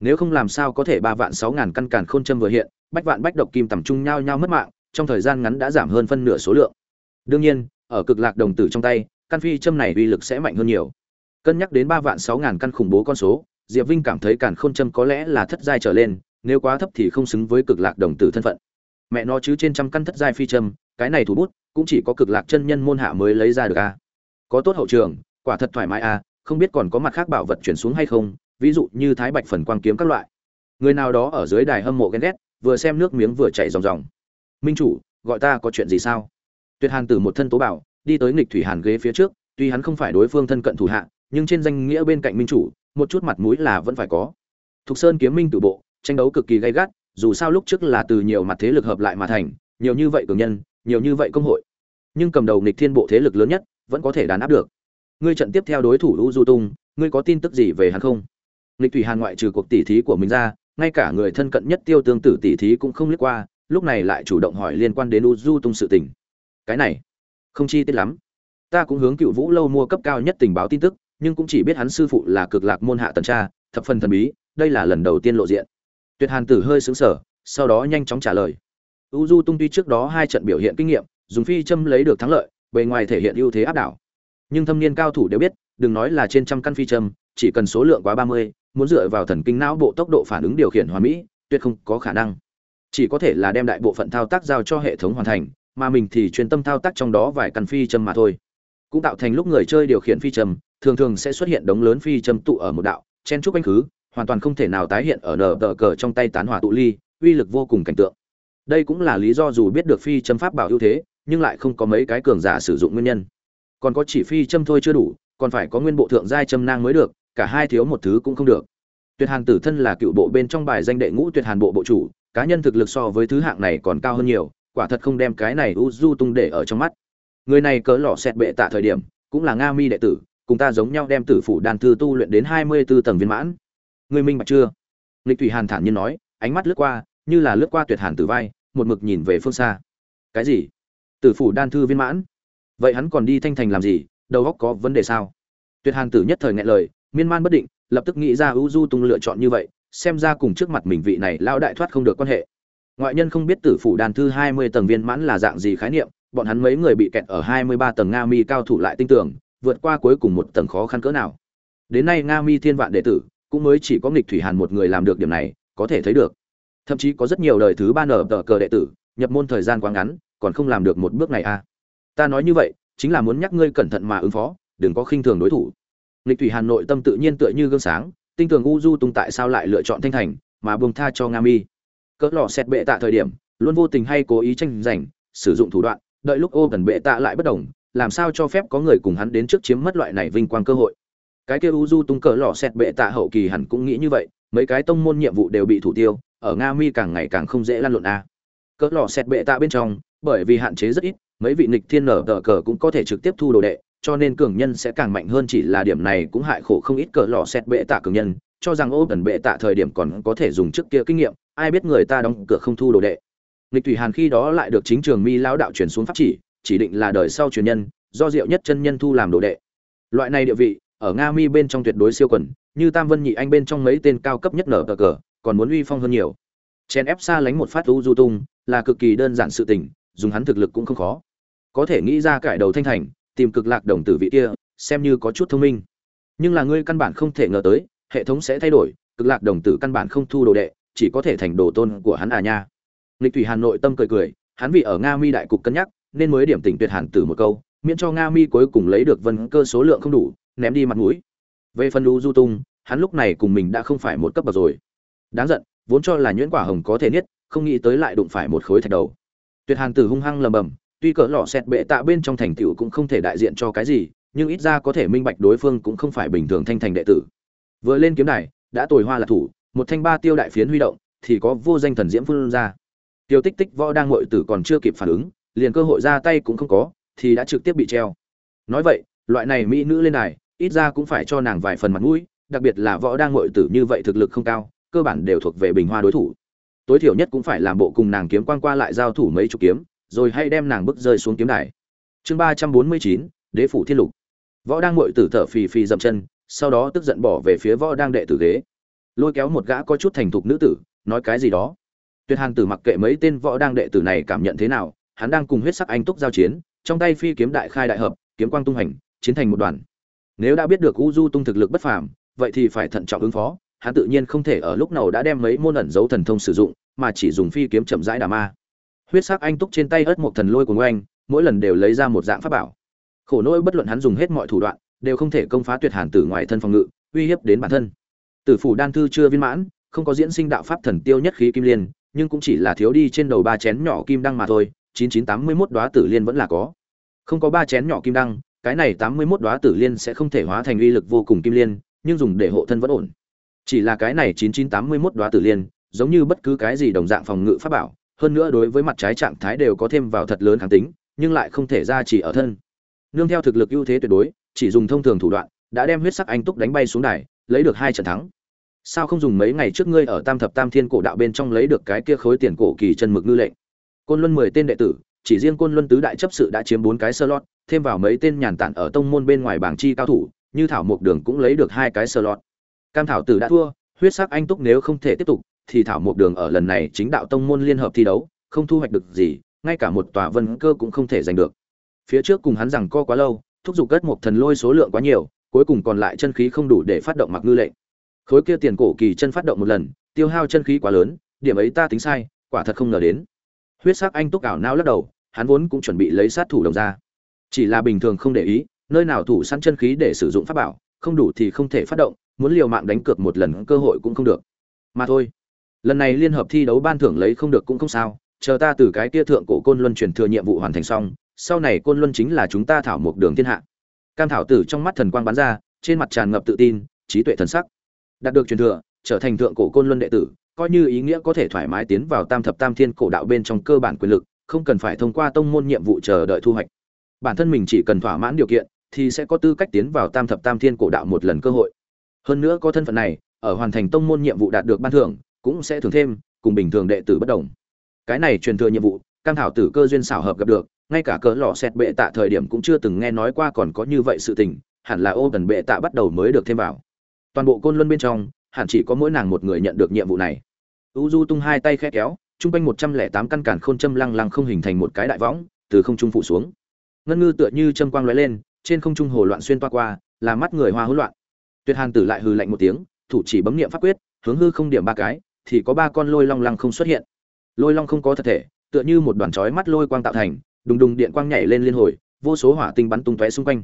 Nếu không làm sao có thể ba vạn sáu ngàn căn càn khôn châm vừa hiện, bách vạn bách độc kim tầm trung nhau nhau mất mạng, trong thời gian ngắn đã giảm hơn phân nửa số lượng. Đương nhiên, ở cực lạc đồng tử trong tay, căn phi châm này uy lực sẽ mạnh hơn nhiều. Cân nhắc đến ba vạn sáu ngàn căn khủng bố con số, diệp vinh cảm thấy càn khôn châm có lẽ là thất giai trở lên, nếu quá thấp thì không xứng với cực lạc đồng tử thân phận. Mẹ nó chứ trên trăm căn thất giai phi châm, cái này thủ bút, cũng chỉ có cực lạc chân nhân môn hạ mới lấy ra được a. Có tốt hậu trường quả thật thoải mái à, không biết còn có mặt khác bảo vật chuyển xuống hay không ví dụ như thái bạch phần quang kiếm các loại. Người nào đó ở dưới đài hâm mộ ghen ghét vừa xem nước miếng vừa chảy ròng ròng. Minh chủ gọi ta có chuyện gì sao? Tuyệt hàn từ một thân tố bảo đi tới nghịch thủy hàn ghế phía trước tuy hắn không phải đối phương thân cận thủ hạ nhưng trên danh nghĩa bên cạnh minh chủ một chút mặt mũi là vẫn phải có. Thục sơn kiếm minh tự bộ tranh đấu cực kỳ gay gắt dù sao lúc trước là từ nhiều mặt thế lực hợp lại mà thành nhiều như vậy cường nhân nhiều như vậy công hội. Nhưng cầm đầu nghịch thiên bộ thế lực lớn nhất vẫn có thể đàn áp được ngươi trận tiếp theo đối thủ u du tung ngươi có tin tức gì về hắn không? Lịch thủy hàn ngoại trừ cuộc tỉ thí của mình ra ngay cả người thân cận nhất tiêu tương tử tỉ thí cũng không liếc qua lúc này lại chủ động hỏi liên quan đến u du tung sự tình. Cái này không chi tiết lắm. Ta cũng hướng cựu vũ lâu mua cấp cao nhất tình báo tin tức nhưng cũng chỉ biết hắn sư phụ là cực lạc môn hạ tần tra thập phần thần bí đây là lần đầu tiên lộ diện. Tuyệt hàn tử hơi sững sờ, sau đó nhanh chóng trả lời. U du tung tuy trước đó hai trận biểu hiện kinh nghiệm dùng phi châm lấy được thắng lợi bề ngoài thể hiện ưu thế áp đảo nhưng thâm niên cao thủ đều biết, đừng nói là trên trăm căn phi châm, chỉ cần số lượng quá ba mươi, muốn dựa vào thần kinh não bộ tốc độ phản ứng điều khiển hoàn mỹ, tuyệt không có khả năng. Chỉ có thể là đem đại bộ phận thao tác giao cho hệ thống hoàn thành, mà mình thì chuyên tâm thao tác trong đó vài căn phi châm mà thôi. Cũng tạo thành lúc người chơi điều khiển phi châm, thường thường sẽ xuất hiện đống lớn phi châm tụ ở một đạo, chen chúc anh khứ, hoàn toàn không thể nào tái hiện ở nở tờ cờ trong tay tán hỏa tụ ly, uy lực vô cùng cảnh tượng. Đây cũng là lý do dù biết được phi châm pháp bảo ưu thế, nhưng lại không có mấy cái cường giả sử dụng nguyên nhân còn có chỉ phi châm thôi chưa đủ, còn phải có nguyên bộ thượng giai châm nang mới được, cả hai thiếu một thứ cũng không được. Tuyệt hàn tử thân là cựu bộ bên trong bài danh đệ ngũ tuyệt hàn bộ bộ chủ, cá nhân thực lực so với thứ hạng này còn cao hơn nhiều, quả thật không đem cái này u du tung để ở trong mắt. Người này cỡ lọ xẹt bệ tạ thời điểm, cũng là nga mi đệ tử, cùng ta giống nhau đem tử phủ đan thư tu luyện đến hai mươi 24 tầng viên mãn. Người minh bạch chưa? Lịch thủy hàn thản nhiên nói, ánh mắt lướt qua, như là lướt qua tuyệt hàn tử vai, một mực nhìn về phương xa. Cái gì? Tử phủ đan thư viên mãn? Vậy hắn còn đi thanh thành làm gì? Đầu óc có vấn đề sao? Tuyệt hàn tử nhất thời ngại lời, miên man bất định, lập tức nghĩ ra ưu du tung lựa chọn như vậy, xem ra cùng trước mặt mình vị này lao đại thoát không được quan hệ. Ngoại nhân không biết tử phủ đan thư hai mươi tầng viên mãn là dạng gì khái niệm, bọn hắn mấy người bị kẹt ở hai mươi ba tầng nga mi cao thủ lại tinh tưởng, vượt qua cuối cùng một tầng khó khăn cỡ nào. Đến nay nga mi thiên vạn đệ tử, cũng mới chỉ có nghịch thủy hàn một người làm được điểm này, có thể thấy được. Thậm chí có rất nhiều đời thứ ba nở tờ cờ đệ tử, nhập môn thời gian quá ngắn, còn không làm được một bước này a à ta nói như vậy, chính là muốn nhắc ngươi cẩn thận mà ứng phó, đừng có khinh thường đối thủ. Lịch thủy hàn nội tâm tự nhiên tựa như gương sáng, tinh tường u du tung tại sao lại lựa chọn thanh thành, mà buông tha cho nga mi. Cỡ lò xét bệ tạ thời điểm, luôn vô tình hay cố ý tranh giành, sử dụng thủ đoạn, đợi lúc ô cần bệ tạ lại bất đồng, làm sao cho phép có người cùng hắn đến trước chiếm mất loại này vinh quang cơ hội. Cái kia u du tung cỡ lò xét bệ tạ hậu kỳ hẳn cũng nghĩ như vậy, mấy cái tông môn nhiệm vụ đều bị thủ tiêu, ở nga mi càng ngày càng không dễ lan lộn a. Cỡ lò xét bệ tạ bên trong, bởi vì hạn chế rất ít mấy vị nịch thiên nở tờ cờ cũng có thể trực tiếp thu đồ đệ, cho nên cường nhân sẽ càng mạnh hơn chỉ là điểm này cũng hại khổ không ít cờ lò xét bệ tạ cường nhân, cho rằng ô tần bệ tạ thời điểm còn có thể dùng trước kia kinh nghiệm, ai biết người ta đóng cửa không thu đồ đệ. Nghịch thủy hàn khi đó lại được chính trường mi lão đạo truyền xuống pháp chỉ chỉ định là đời sau truyền nhân, do diệu nhất chân nhân thu làm đồ đệ. Loại này địa vị, ở nga mi bên trong tuyệt đối siêu quần, như tam vân nhị anh bên trong mấy tên cao cấp nhất nở cờ cờ, còn muốn uy phong hơn nhiều. Chen ép xa lánh một phát u du tung, là cực kỳ đơn giản sự tình, dùng hắn thực lực cũng không khó có thể nghĩ ra cải đầu thanh thành, tìm cực lạc đồng tử vị kia, xem như có chút thông minh. Nhưng là ngươi căn bản không thể ngờ tới, hệ thống sẽ thay đổi, cực lạc đồng tử căn bản không thu đồ đệ, chỉ có thể thành đồ tôn của hắn à nha. Lịch thủy hà nội tâm cười cười, hắn vì ở nga mi đại cục cân nhắc, nên mới điểm tỉnh tuyệt hàn tử một câu, miễn cho nga mi cuối cùng lấy được vân cơ số lượng không đủ, ném đi mặt mũi. Về phần lũ du tung, hắn lúc này cùng mình đã không phải một cấp bậc rồi. Đáng giận, vốn cho là nhuyễn quả hồng có thể niết, không nghĩ tới lại đụng phải một khối thạch đầu. Tuyệt hàn tử hung hăng lầm bầm tuy cỡ lọ xẹt bệ tạ bên trong thành tựu cũng không thể đại diện cho cái gì, nhưng ít ra có thể minh bạch đối phương cũng không phải bình thường thanh thành đệ tử. Vừa lên kiếm đài, đã tồi hoa là thủ, một thanh ba tiêu đại phiến huy động, thì có vô danh thần diễm phương ra. Tiêu tích tích võ đang ngội tử còn chưa kịp phản ứng, liền cơ hội ra tay cũng không có, thì đã trực tiếp bị treo. Nói vậy, loại này mỹ nữ lên đài, ít ra cũng phải cho nàng vài phần mặt mũi, đặc biệt là võ đang ngội tử như vậy thực lực không cao, cơ bản đều thuộc về bình hoa đối thủ. Tối thiểu nhất cũng phải làm bộ cùng nàng kiếm quang qua lại giao thủ mấy chục kiếm rồi hay đem nàng bước rơi xuống kiếm đài. Chương ba trăm bốn mươi chín, đế phủ thiên lục. Võ đang ngội tử thở phì phì dậm chân, sau đó tức giận bỏ về phía võ đang đệ tử ghế. Lôi kéo một gã có chút thành thục nữ tử, nói cái gì đó. Tuyệt hàn tử mặc kệ mấy tên võ đang đệ tử này cảm nhận thế nào, hắn đang cùng huyết sắc anh túc giao chiến, trong tay phi kiếm đại khai đại hợp, kiếm quang tung hành, chiến thành một đoàn. Nếu đã biết được u du tung thực lực bất phàm, vậy thì phải thận trọng ứng phó, hắn tự nhiên không thể ở lúc nào đã đem mấy môn ẩn dấu thần thông sử dụng, mà chỉ dùng phi kiếm chậm rãi đà ma huyết sắc anh túc trên tay ớt một thần lôi của ngoanh mỗi lần đều lấy ra một dạng pháp bảo. Khổ nỗi bất luận hắn dùng hết mọi thủ đoạn, đều không thể công phá tuyệt hàn tử ngoài thân phòng ngự, uy hiếp đến bản thân. Tử phủ đan thư chưa viên mãn, không có diễn sinh đạo pháp thần tiêu nhất khí kim liên, nhưng cũng chỉ là thiếu đi trên đầu ba chén nhỏ kim đăng mà thôi, chín chín tám mươi mốt đoá tử liên vẫn là có. Không có ba chén nhỏ kim đăng, cái này tám mươi mốt đoá tử liên sẽ không thể hóa thành uy lực vô cùng kim liên, nhưng dùng để hộ thân vẫn ổn. Chỉ là cái này chín chín tám mươi mốt đoá tử liên, giống như bất cứ cái gì đồng dạng phòng ngự pháp bảo hơn nữa đối với mặt trái trạng thái đều có thêm vào thật lớn kháng tính, nhưng lại không thể ra chỉ ở thân. Nương theo thực lực ưu thế tuyệt đối, chỉ dùng thông thường thủ đoạn, đã đem huyết sắc anh túc đánh bay xuống đài, lấy được hai trận thắng. Sao không dùng mấy ngày trước ngươi ở tam thập tam thiên cổ đạo bên trong lấy được cái kia khối tiền cổ kỳ chân mực ngư lệnh? Côn luân mười tên đệ tử, chỉ riêng côn luân tứ đại chấp sự đã chiếm bốn cái sơ lót, thêm vào mấy tên nhàn tản ở tông môn bên ngoài bảng chi cao thủ, như thảo mộc đường cũng lấy được hai cái sơ lót. Cam thảo tử đã thua, huyết sắc anh túc nếu không thể tiếp tục thì thảo một đường ở lần này chính đạo tông môn liên hợp thi đấu, không thu hoạch được gì, ngay cả một tòa vân cơ cũng không thể giành được. Phía trước cùng hắn rằng co quá lâu, thúc giục cất một thần lôi số lượng quá nhiều, cuối cùng còn lại chân khí không đủ để phát động mặc ngư lệnh. Khối kia tiền cổ kỳ chân phát động một lần, tiêu hao chân khí quá lớn, điểm ấy ta tính sai, quả thật không ngờ đến. Huyết sắc anh túc ảo nao lắc đầu, hắn vốn cũng chuẩn bị lấy sát thủ đồng ra. Chỉ là bình thường không để ý, nơi nào thủ săn chân khí để sử dụng pháp bảo, không đủ thì không thể phát động, muốn liều mạng đánh cược một lần cơ hội cũng không được. Mà thôi lần này liên hợp thi đấu ban thưởng lấy không được cũng không sao, chờ ta từ cái kia thượng cổ côn luân truyền thừa nhiệm vụ hoàn thành xong, sau này côn luân chính là chúng ta thảo một đường thiên hạ. Cam thảo tử trong mắt thần quang bắn ra, trên mặt tràn ngập tự tin, trí tuệ thần sắc. Đạt được truyền thừa, trở thành thượng cổ côn luân đệ tử, coi như ý nghĩa có thể thoải mái tiến vào tam thập tam thiên cổ đạo bên trong cơ bản quyền lực, không cần phải thông qua tông môn nhiệm vụ chờ đợi thu hoạch. Bản thân mình chỉ cần thỏa mãn điều kiện, thì sẽ có tư cách tiến vào tam thập tam thiên cổ đạo một lần cơ hội. Hơn nữa có thân phận này, ở hoàn thành tông môn nhiệm vụ đạt được ban thưởng cũng sẽ thường thêm, cùng bình thường đệ tử bất đồng. Cái này truyền thừa nhiệm vụ, cam thảo tử cơ duyên xảo hợp gặp được, ngay cả cỡ lò xét bệ tạ thời điểm cũng chưa từng nghe nói qua còn có như vậy sự tình, hẳn là ô tần bệ tạ bắt đầu mới được thêm vào. Toàn bộ côn luân bên trong, hẳn chỉ có mỗi nàng một người nhận được nhiệm vụ này. U du tung hai tay khẽ kéo trung quanh một trăm lẻ tám căn cản khôn châm lăng lăng không hình thành một cái đại võng, từ không trung phụ xuống. Ngân ngư tựa như châm quang lóe lên, trên không trung hồ loạn xuyên toa qua làm mắt người hoa hỗn loạn. Tuyệt hàn tử lại hừ lạnh một tiếng, thủ chỉ bấm niệm pháp quyết, hướng hư không điểm ba cái thì có ba con lôi long lăng không xuất hiện. Lôi long không có thật thể, tựa như một đoàn chói mắt lôi quang tạo thành, đùng đùng điện quang nhảy lên liên hồi, vô số hỏa tinh bắn tung tóe xung quanh.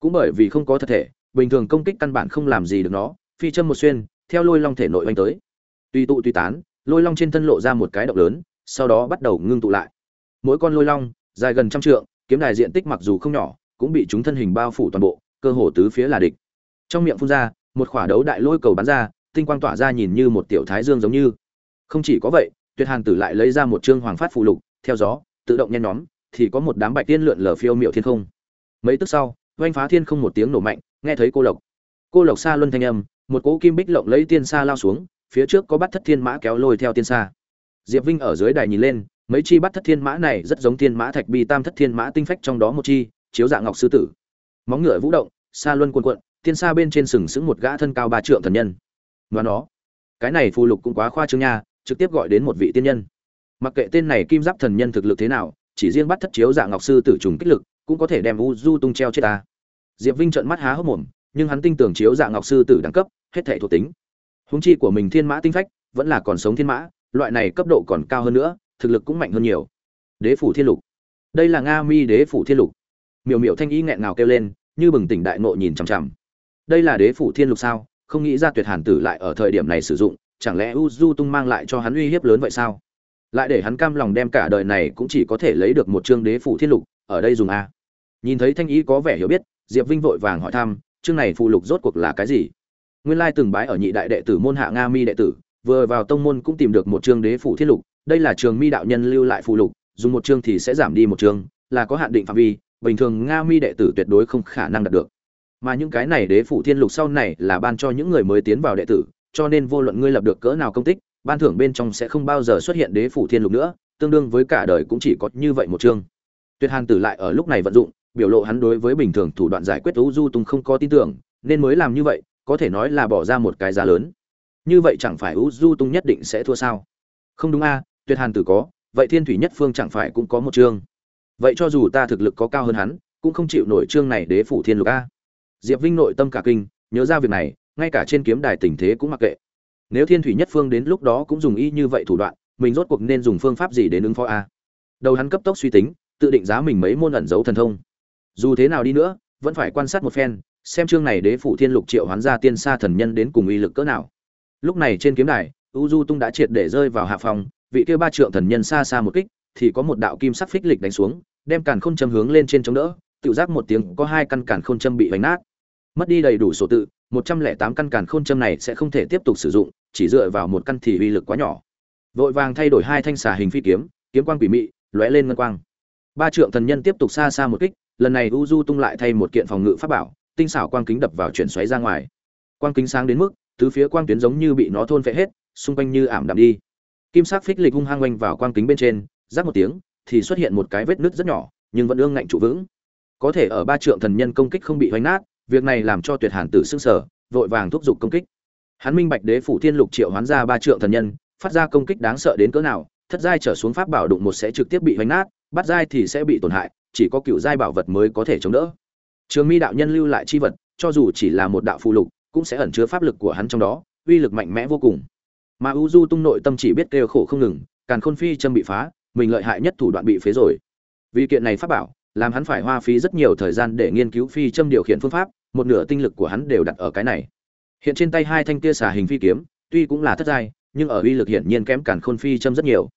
Cũng bởi vì không có thật thể, bình thường công kích căn bản không làm gì được nó, phi châm một xuyên, theo lôi long thể nội oanh tới. Tùy tụ tùy tán, lôi long trên thân lộ ra một cái động lớn, sau đó bắt đầu ngưng tụ lại. Mỗi con lôi long, dài gần trăm trượng, kiếm đài diện tích mặc dù không nhỏ, cũng bị chúng thân hình bao phủ toàn bộ, cơ hồ tứ phía là địch. Trong miệng phun ra, một khỏa đấu đại lôi cầu bắn ra tinh quang tỏa ra nhìn như một tiểu thái dương giống như. Không chỉ có vậy, tuyệt hàn tử lại lấy ra một chương hoàng phát phụ lục, theo gió, tự động nhen nhóm, thì có một đám bạch tiên lượn lờ phiêu miệu thiên không. Mấy tức sau, oanh phá thiên không một tiếng nổ mạnh, nghe thấy cô lộc. Cô lộc xa luân thanh âm, một cỗ kim bích lộng lấy tiên xa lao xuống, phía trước có bắt thất thiên mã kéo lôi theo tiên xa diệp vinh ở dưới đài nhìn lên, mấy chi bắt thất thiên mã này rất giống thiên mã thạch bi tam thất thiên mã tinh phách trong đó một chi, chiếu dạng ngọc sư tử. Móng ngựa vũ động xa luân cuộn cuộn, tiên xa bên trên sừng sững một gã thân cao ba trượng thần nhân và nó. Cái này phù lục cũng quá khoa trương nha, trực tiếp gọi đến một vị tiên nhân. Mặc kệ tên này kim giáp thần nhân thực lực thế nào, chỉ riêng bắt thất chiếu dạng ngọc sư tử trùng kích lực, cũng có thể đem u du tung treo chết ta. Diệp vinh trợn mắt há hốc mồm, nhưng hắn tin tưởng chiếu dạng ngọc sư tử đẳng cấp, hết thể thuộc tính. Húng chi của mình thiên mã tinh phách, vẫn là còn sống thiên mã, loại này cấp độ còn cao hơn nữa, thực lực cũng mạnh hơn nhiều. Đế phủ thiên lục. Đây là nga mi đế phủ thiên lục. Miểu miểu thanh ý nghẹn ngào kêu lên, như bừng tỉnh đại nộ nhìn chằm chằm. Đây là đế phủ thiên lục sao? Không nghĩ ra tuyệt hàn tử lại ở thời điểm này sử dụng, chẳng lẽ u du tung mang lại cho hắn uy hiếp lớn vậy sao? Lại để hắn cam lòng đem cả đời này cũng chỉ có thể lấy được một chương đế phủ thiên lục, ở đây dùng a. Nhìn thấy thanh ý có vẻ hiểu biết, diệp vinh vội vàng hỏi thăm, chương này phụ lục rốt cuộc là cái gì? Nguyên lai từng bái ở nhị đại đệ tử môn hạ nga mi đệ tử, vừa vào tông môn cũng tìm được một chương đế phủ thiên lục, đây là trường mi đạo nhân lưu lại phụ lục, dùng một chương thì sẽ giảm đi một chương, là có hạn định phạm vi, bình thường nga mi đệ tử tuyệt đối không khả năng đạt được mà những cái này đế phủ thiên lục sau này là ban cho những người mới tiến vào đệ tử, cho nên vô luận ngươi lập được cỡ nào công tích, ban thưởng bên trong sẽ không bao giờ xuất hiện đế phủ thiên lục nữa, tương đương với cả đời cũng chỉ có như vậy một chương. Tuyệt hàn tử lại ở lúc này vận dụng, biểu lộ hắn đối với bình thường thủ đoạn giải quyết u du tung không có tin tưởng, nên mới làm như vậy, có thể nói là bỏ ra một cái giá lớn. Như vậy chẳng phải u du tung nhất định sẽ thua sao? Không đúng a, tuyệt hàn tử có, vậy thiên thủy nhất phương chẳng phải cũng có một chương. Vậy cho dù ta thực lực có cao hơn hắn, cũng không chịu nổi chương này đế phủ thiên lục a diệp vinh nội tâm cả kinh, nhớ ra việc này, ngay cả trên kiếm đài tình thế cũng mặc kệ. Nếu thiên thủy nhất phương đến lúc đó cũng dùng y như vậy thủ đoạn, mình rốt cuộc nên dùng phương pháp gì để ứng phó a? Đầu hắn cấp tốc suy tính, tự định giá mình mấy môn ẩn dấu thần thông. Dù thế nào đi nữa, vẫn phải quan sát một phen, xem chương này đế phủ thiên lục triệu hoán ra tiên sa thần nhân đến cùng uy lực cỡ nào. Lúc này trên kiếm đài, u du tung đã triệt để rơi vào hạ phòng, vị kia ba trượng thần nhân xa xa một kích, thì có một đạo kim sắc phích lịch đánh xuống, đem càn khôn châm hướng lên trên chống đỡ, tự giác một tiếng, có hai căn càn khôn châm bị vánh nát mất đi đầy đủ sổ tự, một trăm lẻ tám căn càn khôn châm này sẽ không thể tiếp tục sử dụng, chỉ dựa vào một căn thì uy lực quá nhỏ. Vội vàng thay đổi hai thanh xà hình phi kiếm kiếm quang quỷ mị, lóe lên ngân quang. Ba trượng thần nhân tiếp tục xa xa một kích, lần này u du tung lại thay một kiện phòng ngự pháp bảo, tinh xảo quang kính đập vào chuyển xoáy ra ngoài. Quang kính sáng đến mức, tứ phía quang tuyến giống như bị nó thôn phệ hết, xung quanh như ảm đạm đi. Kim sắc phích lịch hung hăng quanh vào quang kính bên trên rác một tiếng, thì xuất hiện một cái vết nứt rất nhỏ, nhưng vẫn ương ngạnh trụ vững. Có thể ở ba trượng thần nhân công kích không bị hoành nát việc này làm cho tuyệt hàn tử sưng sở vội vàng thúc giục công kích. Hắn minh bạch đế phủ thiên lục triệu hoán ra ba trượng thần nhân, phát ra công kích đáng sợ đến cỡ nào, thất giai trở xuống pháp bảo đụng một sẽ trực tiếp bị hoành nát, bắt giai thì sẽ bị tổn hại, chỉ có cựu giai bảo vật mới có thể chống đỡ. Trường mi đạo nhân lưu lại chi vật, cho dù chỉ là một đạo phù lục, cũng sẽ ẩn chứa pháp lực của hắn trong đó, uy lực mạnh mẽ vô cùng. Mà u du tung nội tâm chỉ biết kêu khổ không ngừng, càn khôn phi châm bị phá, mình lợi hại nhất thủ đoạn bị phế rồi. Vì kiện này pháp bảo, làm hắn phải hoa phí rất nhiều thời gian để nghiên cứu phi châm điều khiển phương pháp một nửa tinh lực của hắn đều đặt ở cái này. Hiện trên tay hai thanh kia xà hình phi kiếm, tuy cũng là thất giai, nhưng ở uy lực hiển nhiên kém càn khôn phi châm rất nhiều.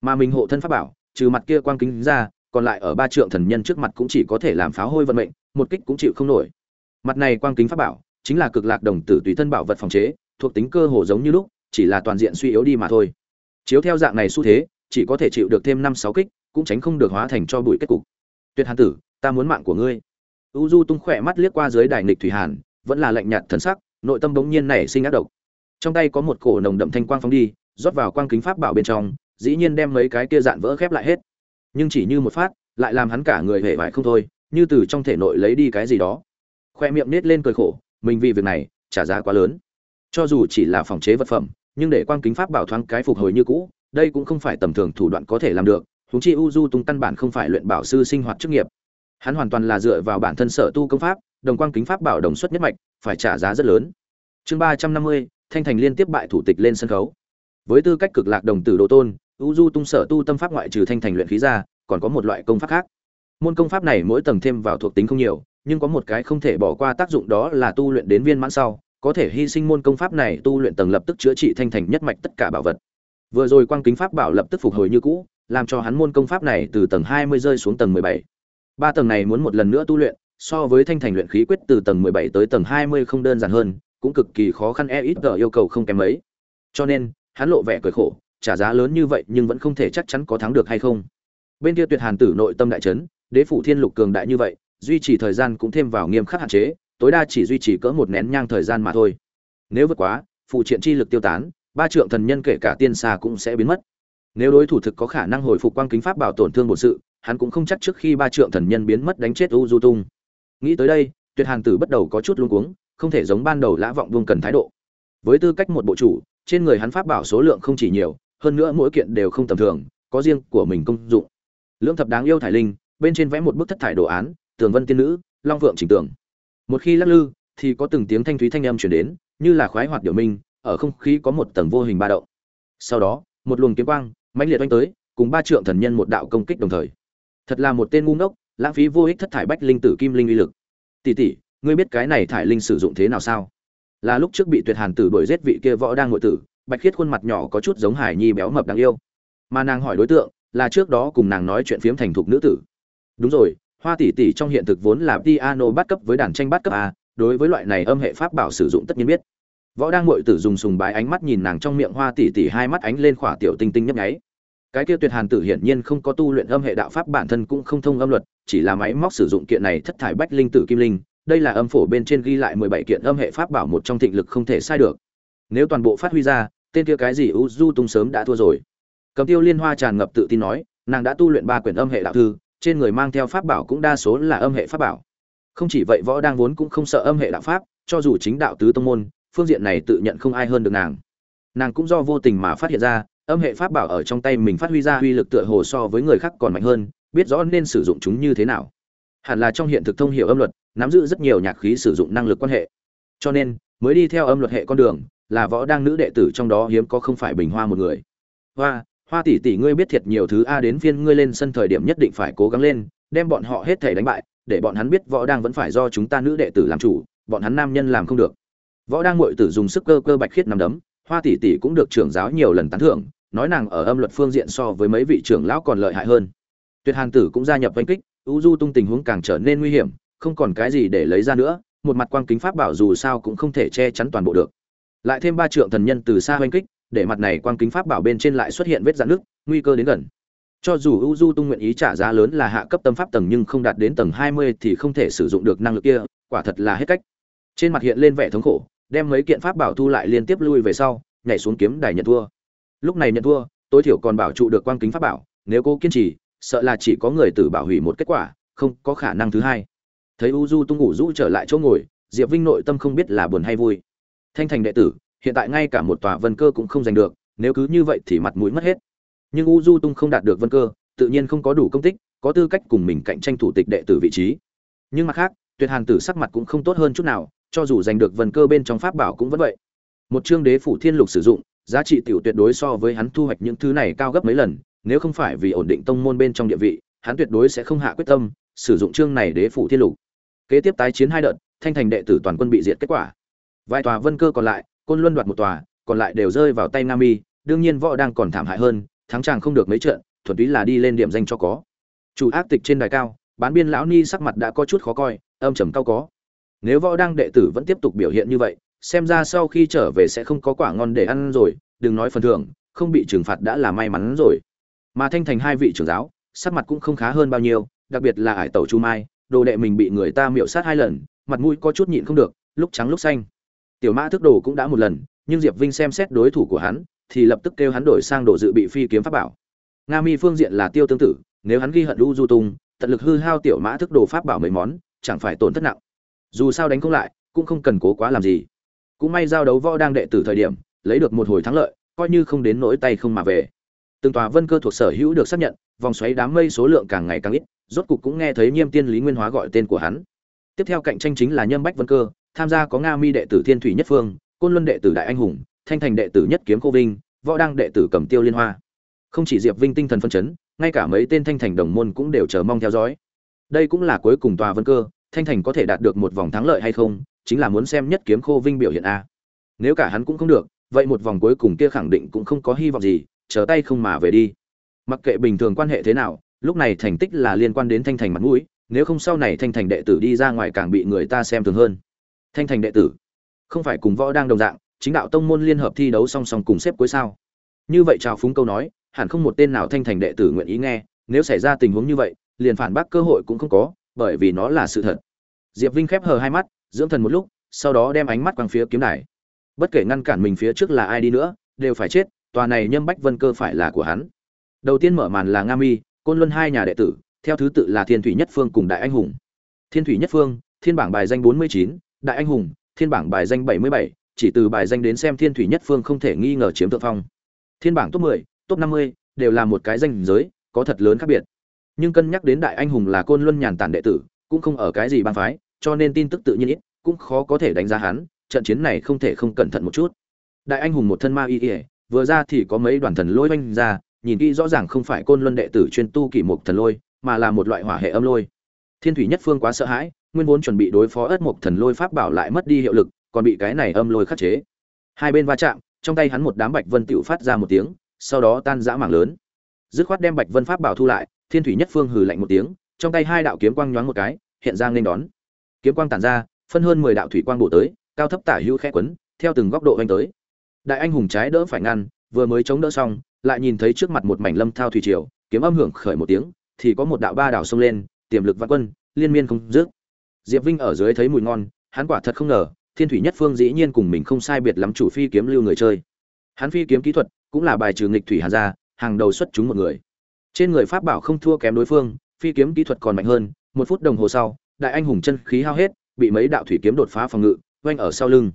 Mà mình hộ thân pháp bảo, trừ mặt kia quang kính ra, còn lại ở ba trượng thần nhân trước mặt cũng chỉ có thể làm pháo hôi vận mệnh, một kích cũng chịu không nổi. Mặt này quang kính pháp bảo, chính là cực lạc đồng tử tùy thân bảo vật phòng chế, thuộc tính cơ hồ giống như lúc, chỉ là toàn diện suy yếu đi mà thôi. Chiếu theo dạng này xu thế, chỉ có thể chịu được thêm năm sáu kích, cũng tránh không được hóa thành cho bụi kết cục. Tuyệt hàn tử, ta muốn mạng của ngươi u du tung khỏe mắt liếc qua dưới đài nghịch thủy hàn, vẫn là lạnh nhạt thần sắc, nội tâm bỗng nhiên nảy sinh ác độc. Trong tay có một cổ nồng đậm thanh quang phóng đi, rót vào quang kính pháp bảo bên trong, dĩ nhiên đem mấy cái kia dạn vỡ khép lại hết. Nhưng chỉ như một phát, lại làm hắn cả người hề vải không thôi, như từ trong thể nội lấy đi cái gì đó. Khoe miệng nết lên cười khổ, mình vì việc này, trả giá quá lớn. Cho dù chỉ là phòng chế vật phẩm, nhưng để quang kính pháp bảo thoáng cái phục hồi như cũ, đây cũng không phải tầm thường thủ đoạn có thể làm được. Chúng chi u du tung căn bản không phải luyện bảo sư sinh hoạt chức nghiệp hắn hoàn toàn là dựa vào bản thân sở tu công pháp, đồng quang kính pháp bảo đồng xuất nhất mạch, phải trả giá rất lớn. Chương ba trăm năm mươi, thanh thành liên tiếp bại thủ tịch lên sân khấu. Với tư cách cực lạc đồng tử độ tôn, u du tung sở tu tâm pháp ngoại trừ thanh thành luyện khí ra, còn có một loại công pháp khác. Môn công pháp này mỗi tầng thêm vào thuộc tính không nhiều, nhưng có một cái không thể bỏ qua tác dụng đó là tu luyện đến viên mãn sau, có thể hy sinh môn công pháp này tu luyện tầng lập tức chữa trị thanh thành nhất mạch tất cả bảo vật. Vừa rồi quang kính pháp bảo lập tức phục hồi như cũ, làm cho hắn môn công pháp này từ tầng hai mươi rơi xuống tầng mười bảy ba tầng này muốn một lần nữa tu luyện, so với thanh thành luyện khí quyết từ tầng mười bảy tới tầng hai mươi không đơn giản hơn, cũng cực kỳ khó khăn e ít tờ yêu cầu không kém mấy. Cho nên, hắn lộ vẻ cười khổ, trả giá lớn như vậy nhưng vẫn không thể chắc chắn có thắng được hay không. Bên kia tuyệt hàn tử nội tâm đại trấn đế phủ thiên lục cường đại như vậy, duy trì thời gian cũng thêm vào nghiêm khắc hạn chế, tối đa chỉ duy trì cỡ một nén nhang thời gian mà thôi. Nếu vượt quá phụ triện chi lực tiêu tán, ba trượng thần nhân kể cả tiên xa cũng sẽ biến mất. Nếu đối thủ thực có khả năng hồi phục quang kính pháp bảo tổn thương bổn sự hắn cũng không chắc trước khi ba trượng thần nhân biến mất đánh chết u du tung. Nghĩ tới đây, tuyệt hàn tử bắt đầu có chút luống cuống, không thể giống ban đầu lã vọng vương cần thái độ. Với tư cách một bộ chủ, trên người hắn pháp bảo số lượng không chỉ nhiều, hơn nữa mỗi kiện đều không tầm thường, có riêng của mình công dụng. Lưỡng thập đáng yêu thải linh, bên trên vẽ một bức thất thải đồ án, tường vân tiên nữ, long vượng chỉnh tường. Một khi lắc lư, thì có từng tiếng thanh thúy thanh âm chuyển đến, như là khoái hoạt điều minh, ở không khí có một tầng vô hình ba động. Sau đó, một luồng kiếm quang, mãnh liệt oanh tới, cùng ba trượng thần nhân một đạo công kích đồng thời thật là một tên ngu ngốc, lãng phí vô ích thất thải bách linh tử kim linh uy lực. Tỷ tỷ, ngươi biết cái này thải linh sử dụng thế nào sao? Là lúc trước bị tuyệt hàn tử đuổi giết vị kia võ đang ngội tử, bạch khiết khuôn mặt nhỏ có chút giống hải nhi béo mập đáng yêu. Mà nàng hỏi đối tượng, là trước đó cùng nàng nói chuyện phiếm thành thục nữ tử. Đúng rồi, hoa tỷ tỷ trong hiện thực vốn là piano bắt cấp với đàn tranh bắt cấp a, đối với loại này âm hệ pháp bảo sử dụng tất nhiên biết. Võ đang ngội tử dùng sùng bái ánh mắt nhìn nàng trong miệng hoa tỷ tỷ hai mắt ánh lên khỏa tiểu tinh tinh nhấp nháy cái kia tuyệt hàn tử hiển nhiên không có tu luyện âm hệ đạo pháp, bản thân cũng không thông âm luật, chỉ là máy móc sử dụng kiện này thất thải bách linh tử kim linh. Đây là âm phổ bên trên ghi lại mười bảy kiện âm hệ pháp bảo một trong thịnh lực không thể sai được. Nếu toàn bộ phát huy ra, tên kia cái gì u du tung sớm đã thua rồi. Cầm tiêu liên hoa tràn ngập tự tin nói, nàng đã tu luyện ba quyển âm hệ đạo thư, trên người mang theo pháp bảo cũng đa số là âm hệ pháp bảo. Không chỉ vậy, võ đang vốn cũng không sợ âm hệ đạo pháp, cho dù chính đạo tứ tông môn, phương diện này tự nhận không ai hơn được nàng. Nàng cũng do vô tình mà phát hiện ra âm hệ pháp bảo ở trong tay mình phát huy ra uy lực tựa hồ so với người khác còn mạnh hơn, biết rõ nên sử dụng chúng như thế nào. Hẳn là trong hiện thực thông hiểu âm luật, nắm giữ rất nhiều nhạc khí sử dụng năng lực quan hệ. Cho nên, mới đi theo âm luật hệ con đường, là võ đang nữ đệ tử trong đó hiếm có không phải bình hoa một người. Hoa hoa tỷ tỷ ngươi biết thiệt nhiều thứ a đến phiên ngươi lên sân thời điểm nhất định phải cố gắng lên, đem bọn họ hết thể đánh bại, để bọn hắn biết võ đang vẫn phải do chúng ta nữ đệ tử làm chủ, bọn hắn nam nhân làm không được. Võ đang ngội tử dùng sức cơ cơ bạch khiết nằm đấm, hoa tỷ tỷ cũng được trưởng giáo nhiều lần tán thưởng nói nàng ở âm luật phương diện so với mấy vị trưởng lão còn lợi hại hơn. Tuyệt hàn tử cũng gia nhập oanh kích u du tung tình huống càng trở nên nguy hiểm, không còn cái gì để lấy ra nữa, một mặt quang kính pháp bảo dù sao cũng không thể che chắn toàn bộ được. Lại thêm ba trượng thần nhân từ xa oanh kích, để mặt này quang kính pháp bảo bên trên lại xuất hiện vết dạn nước nguy cơ đến gần. Cho dù u du tung nguyện ý trả giá lớn là hạ cấp tâm pháp tầng nhưng không đạt đến tầng hai mươi thì không thể sử dụng được năng lực kia, quả thật là hết cách. Trên mặt hiện lên vẻ thống khổ, đem mấy kiện pháp bảo thu lại liên tiếp lui về sau, nhảy xuống kiếm đài nhận thua lúc này nhận thua, tối thiểu còn bảo trụ được quang kính pháp bảo, nếu cô kiên trì, sợ là chỉ có người tử bảo hủy một kết quả, không có khả năng thứ hai. Thấy u du tung ngủ rũ trở lại chỗ ngồi, diệp vinh nội tâm không biết là buồn hay vui. Thanh thành đệ tử, hiện tại ngay cả một tòa vân cơ cũng không giành được, nếu cứ như vậy thì mặt mũi mất hết. Nhưng u du tung không đạt được vân cơ, tự nhiên không có đủ công tích, có tư cách cùng mình cạnh tranh thủ tịch đệ tử vị trí. Nhưng mặt khác, tuyệt hàn tử sắc mặt cũng không tốt hơn chút nào, cho dù giành được vân cơ bên trong pháp bảo cũng vẫn vậy. Một chương đế phủ thiên lục sử dụng giá trị tiểu tuyệt đối so với hắn thu hoạch những thứ này cao gấp mấy lần, nếu không phải vì ổn định tông môn bên trong địa vị, hắn tuyệt đối sẽ không hạ quyết tâm, sử dụng chương này đế phủ thiên lục. Kế tiếp tái chiến hai đợt, thanh thành đệ tử toàn quân bị diệt kết quả. Vài tòa vân cơ còn lại, côn luân đoạt một tòa, còn lại đều rơi vào tay nam mi đương nhiên võ đang còn thảm hại hơn, thắng chàng không được mấy trận, thuần túy là đi lên điểm danh cho có. Chủ ác tịch trên đài cao, bán biên lão ni sắc mặt đã có chút khó coi, âm trầm cao có. Nếu võ đang đệ tử vẫn tiếp tục biểu hiện như vậy xem ra sau khi trở về sẽ không có quả ngon để ăn rồi, đừng nói phần thưởng, không bị trừng phạt đã là may mắn rồi. Mà thanh thành hai vị trưởng giáo, sắc mặt cũng không khá hơn bao nhiêu, đặc biệt là ải tẩu chu mai, đồ đệ mình bị người ta miệu sát hai lần, mặt mũi có chút nhịn không được, lúc trắng lúc xanh. Tiểu mã thức đồ cũng đã một lần, nhưng diệp vinh xem xét đối thủ của hắn, thì lập tức kêu hắn đổi sang đồ dự bị phi kiếm pháp bảo. Nga mi phương diện là tiêu tương tự, nếu hắn ghi hận u du tung, tận lực hư hao tiểu mã thức đồ pháp bảo mấy món, chẳng phải tổn thất nặng. Dù sao đánh không lại, cũng không cần cố quá làm gì cũng may giao đấu võ đang đệ tử thời điểm, lấy được một hồi thắng lợi, coi như không đến nỗi tay không mà về. Từng tòa vân cơ thuộc sở hữu được xác nhận, vòng xoáy đám mây số lượng càng ngày càng ít, rốt cục cũng nghe thấy nhiêm tiên lý nguyên hóa gọi tên của hắn. Tiếp theo cạnh tranh chính là nhâm bách vân cơ, tham gia có nga mi đệ tử thiên thủy nhất phương, côn luân đệ tử đại anh hùng, thanh thành đệ tử nhất kiếm cô vinh, võ đăng đệ tử cầm tiêu liên hoa. Không chỉ diệp vinh tinh thần phân chấn, ngay cả mấy tên thanh thành đồng môn cũng đều chờ mong theo dõi. Đây cũng là cuối cùng tòa vân cơ, thanh thành có thể đạt được một vòng thắng lợi hay không chính là muốn xem nhất kiếm khô vinh biểu hiện a. Nếu cả hắn cũng không được, vậy một vòng cuối cùng kia khẳng định cũng không có hy vọng gì, chờ tay không mà về đi. Mặc kệ bình thường quan hệ thế nào, lúc này thành tích là liên quan đến thanh thành mặt mũi, nếu không sau này thanh thành đệ tử đi ra ngoài càng bị người ta xem thường hơn. Thanh thành đệ tử, không phải cùng võ đang đồng dạng, chính đạo tông môn liên hợp thi đấu song song cùng xếp cuối sao. Như vậy chào phúng câu nói, hẳn không một tên nào thanh thành đệ tử nguyện ý nghe, nếu xảy ra tình huống như vậy, liền phản bác cơ hội cũng không có, bởi vì nó là sự thật. Diệp vinh khép hờ hai mắt dưỡng thần một lúc, sau đó đem ánh mắt quang phía kiếm đài. Bất kể ngăn cản mình phía trước là ai đi nữa, đều phải chết, tòa này nhâm bách vân cơ phải là của hắn. Đầu tiên mở màn là nga mi, côn luân hai nhà đệ tử, theo thứ tự là thiên thủy nhất phương cùng đại anh hùng. Thiên thủy nhất phương, thiên bảng bài danh bốn mươi chín, đại anh hùng, thiên bảng bài danh bảy mươi bảy, chỉ từ bài danh đến xem thiên thủy nhất phương không thể nghi ngờ chiếm thượng phong. Thiên bảng top mười, top năm mươi đều là một cái danh giới, có thật lớn khác biệt. Nhưng cân nhắc đến đại anh hùng là côn luân nhàn tản đệ tử, cũng không ở cái gì bang phái cho nên tin tức tự nhiên ít cũng khó có thể đánh giá hắn trận chiến này không thể không cẩn thận một chút. Đại anh hùng một thân ma y y, vừa ra thì có mấy đoàn thần lôi oanh ra nhìn kỹ rõ ràng không phải côn luân đệ tử chuyên tu kỷ mục thần lôi mà là một loại hỏa hệ âm lôi. Thiên thủy nhất phương quá sợ hãi nguyên vốn chuẩn bị đối phó ất mục thần lôi pháp bảo lại mất đi hiệu lực còn bị cái này âm lôi khắc chế. Hai bên va chạm trong tay hắn một đám bạch vân tựu phát ra một tiếng sau đó tan rã mảng lớn. Dứt khoát đem bạch vân pháp bảo thu lại thiên thủy nhất phương hừ lạnh một tiếng trong tay hai đạo kiếm quang nhoáng một cái hiện ra nên đón kiếm quang tản ra phân hơn mười đạo thủy quang bổ tới cao thấp tả hữu khẽ quấn theo từng góc độ anh tới. Đại anh hùng trái đỡ phải ngăn vừa mới chống đỡ xong lại nhìn thấy trước mặt một mảnh lâm thao thủy triều kiếm âm hưởng khởi một tiếng thì có một đạo ba đảo xông lên tiềm lực văn quân liên miên không dứt. Diệp vinh ở dưới thấy mùi ngon hắn quả thật không ngờ thiên thủy nhất phương dĩ nhiên cùng mình không sai biệt lắm chủ phi kiếm lưu người chơi. Hắn phi kiếm kỹ thuật cũng là bài trừ nghịch thủy hàn ra, hàng đầu xuất chúng một người. Trên người pháp bảo không thua kém đối phương phi kiếm kỹ thuật còn mạnh hơn một phút đồng hồ sau đại anh hùng chân khí hao hết, bị mấy đạo thủy kiếm đột phá phòng ngự oanh ở sau lưng.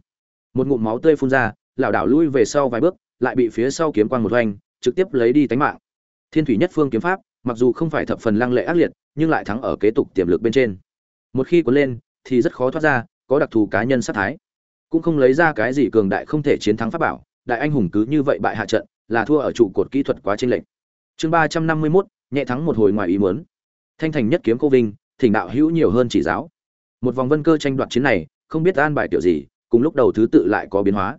Một ngụm máu tươi phun ra, lảo đảo lui về sau vài bước, lại bị phía sau kiếm quang một oanh trực tiếp lấy đi tánh mạng. Thiên thủy nhất phương kiếm pháp, mặc dù không phải thập phần lăng lệ ác liệt, nhưng lại thắng ở kế tục tiềm lực bên trên. Một khi cuốn lên, thì rất khó thoát ra, có đặc thù cá nhân sát thái. Cũng không lấy ra cái gì cường đại không thể chiến thắng pháp bảo, đại anh hùng cứ như vậy bại hạ trận, là thua ở trụ cột kỹ thuật quá chênh lệch. Chương ba trăm năm mươi mốt, nhẹ thắng một hồi ngoài ý muốn. Thanh thành nhất kiếm cô vinh thỉnh đạo hữu nhiều hơn chỉ giáo. Một vòng vân cơ tranh đoạt chiến này, không biết an bài tiểu gì, cùng lúc đầu thứ tự lại có biến hóa.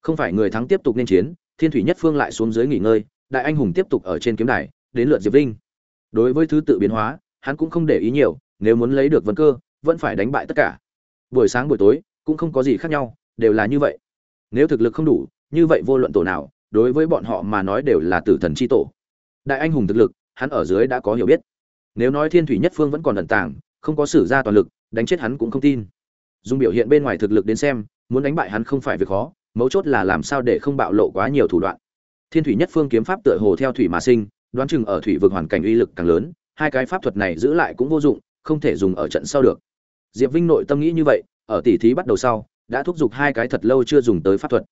Không phải người thắng tiếp tục nên chiến, thiên thủy nhất phương lại xuống dưới nghỉ ngơi, đại anh hùng tiếp tục ở trên kiếm đài, đến lượt diệp vinh. Đối với thứ tự biến hóa, hắn cũng không để ý nhiều, nếu muốn lấy được vân cơ, vẫn phải đánh bại tất cả. Buổi sáng buổi tối, cũng không có gì khác nhau, đều là như vậy. Nếu thực lực không đủ, như vậy vô luận tổ nào, đối với bọn họ mà nói đều là tử thần chi tổ. Đại anh hùng thực lực, hắn ở dưới đã có hiểu biết nếu nói thiên thủy nhất phương vẫn còn ẩn tàng, không có sử ra toàn lực, đánh chết hắn cũng không tin. Dùng biểu hiện bên ngoài thực lực đến xem, muốn đánh bại hắn không phải việc khó, mấu chốt là làm sao để không bạo lộ quá nhiều thủ đoạn. Thiên thủy nhất phương kiếm pháp tựa hồ theo thủy mà sinh, đoán chừng ở thủy vực hoàn cảnh uy lực càng lớn, hai cái pháp thuật này giữ lại cũng vô dụng, không thể dùng ở trận sau được. Diệp vinh nội tâm nghĩ như vậy, ở tỷ thí bắt đầu sau, đã thúc giục hai cái thật lâu chưa dùng tới pháp thuật.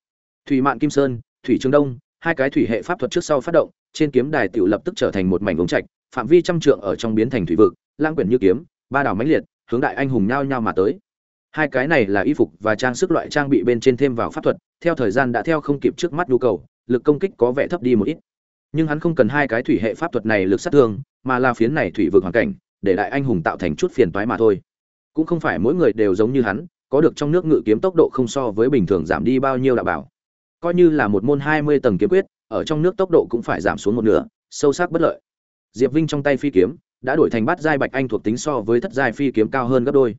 Thủy mạn kim sơn, thủy trường đông, hai cái thủy hệ pháp thuật trước sau phát động, trên kiếm đài tiểu lập tức trở thành một mảnh ống trạch phạm vi trăm trượng ở trong biến thành thủy vực lang quyển như kiếm, ba đảo mãnh liệt, hướng đại anh hùng nhao nhao mà tới. Hai cái này là y phục và trang sức loại trang bị bên trên thêm vào pháp thuật, theo thời gian đã theo không kịp trước mắt nhu cầu, lực công kích có vẻ thấp đi một ít. Nhưng hắn không cần hai cái thủy hệ pháp thuật này lực sát thương, mà là phiến này thủy vực hoàn cảnh, để đại anh hùng tạo thành chút phiền toái mà thôi. Cũng không phải mỗi người đều giống như hắn, có được trong nước ngự kiếm tốc độ không so với bình thường giảm đi bao nhiêu đạo bảo. Coi như là một môn hai mươi tầng kiếm quyết, ở trong nước tốc độ cũng phải giảm xuống một nửa, sâu sắc bất lợi diệp vinh trong tay phi kiếm, đã đổi thành bát giai bạch anh thuộc tính so với thất giai phi kiếm cao hơn gấp đôi.